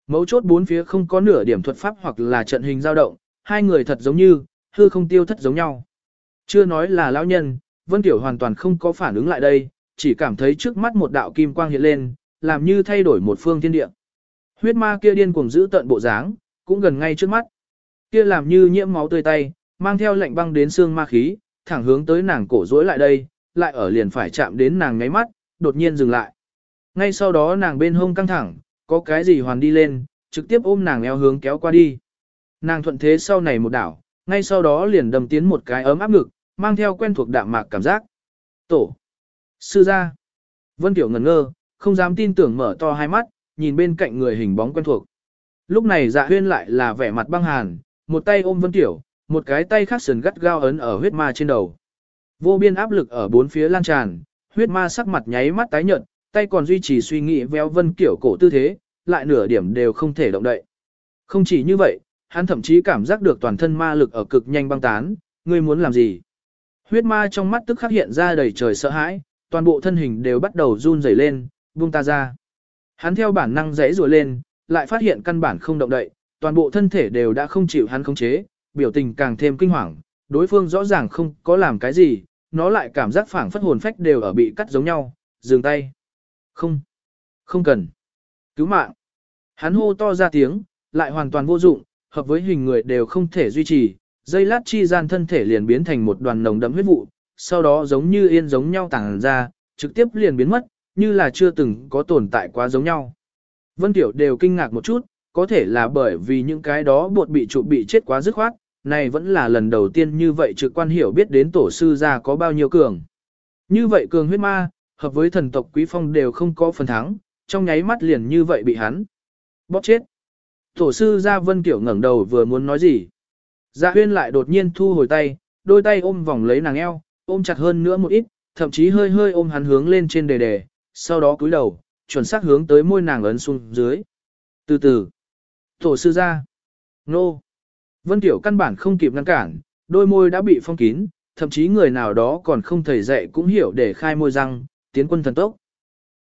Mấu chốt bốn phía không có nửa điểm thuật pháp hoặc là trận hình dao động, hai người thật giống như, hư không tiêu thất giống nhau. Chưa nói là lão nhân, Vân Tiểu hoàn toàn không có phản ứng lại đây, chỉ cảm thấy trước mắt một đạo kim quang hiện lên, làm như thay đổi một phương thiên địa. Huyết ma kia điên cuồng giữ tận bộ dáng, cũng gần ngay trước mắt. Kia làm như nhiễm máu tươi tay, mang theo lệnh băng đến xương ma khí, thẳng hướng tới nàng cổ rối lại đây, lại ở liền phải chạm đến nàng ngáy mắt, đột nhiên dừng lại. Ngay sau đó nàng bên hông căng thẳng, có cái gì hoàn đi lên, trực tiếp ôm nàng eo hướng kéo qua đi. Nàng thuận thế sau này một đảo, ngay sau đó liền đầm tiến một cái ấm áp ngực, mang theo quen thuộc đạm mạc cảm giác. Tổ. Sư gia. Vân Tiểu ngẩn ngơ, không dám tin tưởng mở to hai mắt, nhìn bên cạnh người hình bóng quen thuộc. Lúc này dạ huyên lại là vẻ mặt băng hàn, một tay ôm Vân Tiểu, một cái tay khác sườn gắt gao ấn ở huyết ma trên đầu. Vô biên áp lực ở bốn phía lan tràn, huyết ma sắc mặt nháy mắt tái nhợt, tay còn duy trì suy nghĩ véo Vân Kiểu cổ tư thế, lại nửa điểm đều không thể động đậy. Không chỉ như vậy, hắn thậm chí cảm giác được toàn thân ma lực ở cực nhanh băng tán, ngươi muốn làm gì? Huyết ma trong mắt tức khắc hiện ra đầy trời sợ hãi, toàn bộ thân hình đều bắt đầu run rẩy lên, buông ta ra. Hắn theo bản năng rẽ rùa lên, lại phát hiện căn bản không động đậy, toàn bộ thân thể đều đã không chịu hắn khống chế, biểu tình càng thêm kinh hoàng, đối phương rõ ràng không có làm cái gì, nó lại cảm giác phảng phất hồn phách đều ở bị cắt giống nhau, dừng tay. Không, không cần. Cứu mạng. Hắn hô to ra tiếng, lại hoàn toàn vô dụng, hợp với hình người đều không thể duy trì, dây lát chi gian thân thể liền biến thành một đoàn nồng đậm huyết vụ, sau đó giống như yên giống nhau tàng ra, trực tiếp liền biến mất, như là chưa từng có tồn tại quá giống nhau. Vân Tiểu đều kinh ngạc một chút, có thể là bởi vì những cái đó buộc bị trụ bị chết quá dứt khoát, này vẫn là lần đầu tiên như vậy trực quan hiểu biết đến tổ sư gia có bao nhiêu cường. Như vậy cường huyết ma, hợp với thần tộc quý phong đều không có phần thắng, trong nháy mắt liền như vậy bị hắn bóp chết. Tổ sư gia Vân Kiểu ngẩng đầu vừa muốn nói gì. Dạ huyên lại đột nhiên thu hồi tay, đôi tay ôm vòng lấy nàng eo, ôm chặt hơn nữa một ít, thậm chí hơi hơi ôm hắn hướng lên trên đề đề, sau đó cúi đầu, chuẩn xác hướng tới môi nàng ấn xuống dưới. Từ từ, tổ sư ra, nô, vân tiểu căn bản không kịp ngăn cản, đôi môi đã bị phong kín, thậm chí người nào đó còn không thầy dạy cũng hiểu để khai môi răng, tiến quân thần tốc.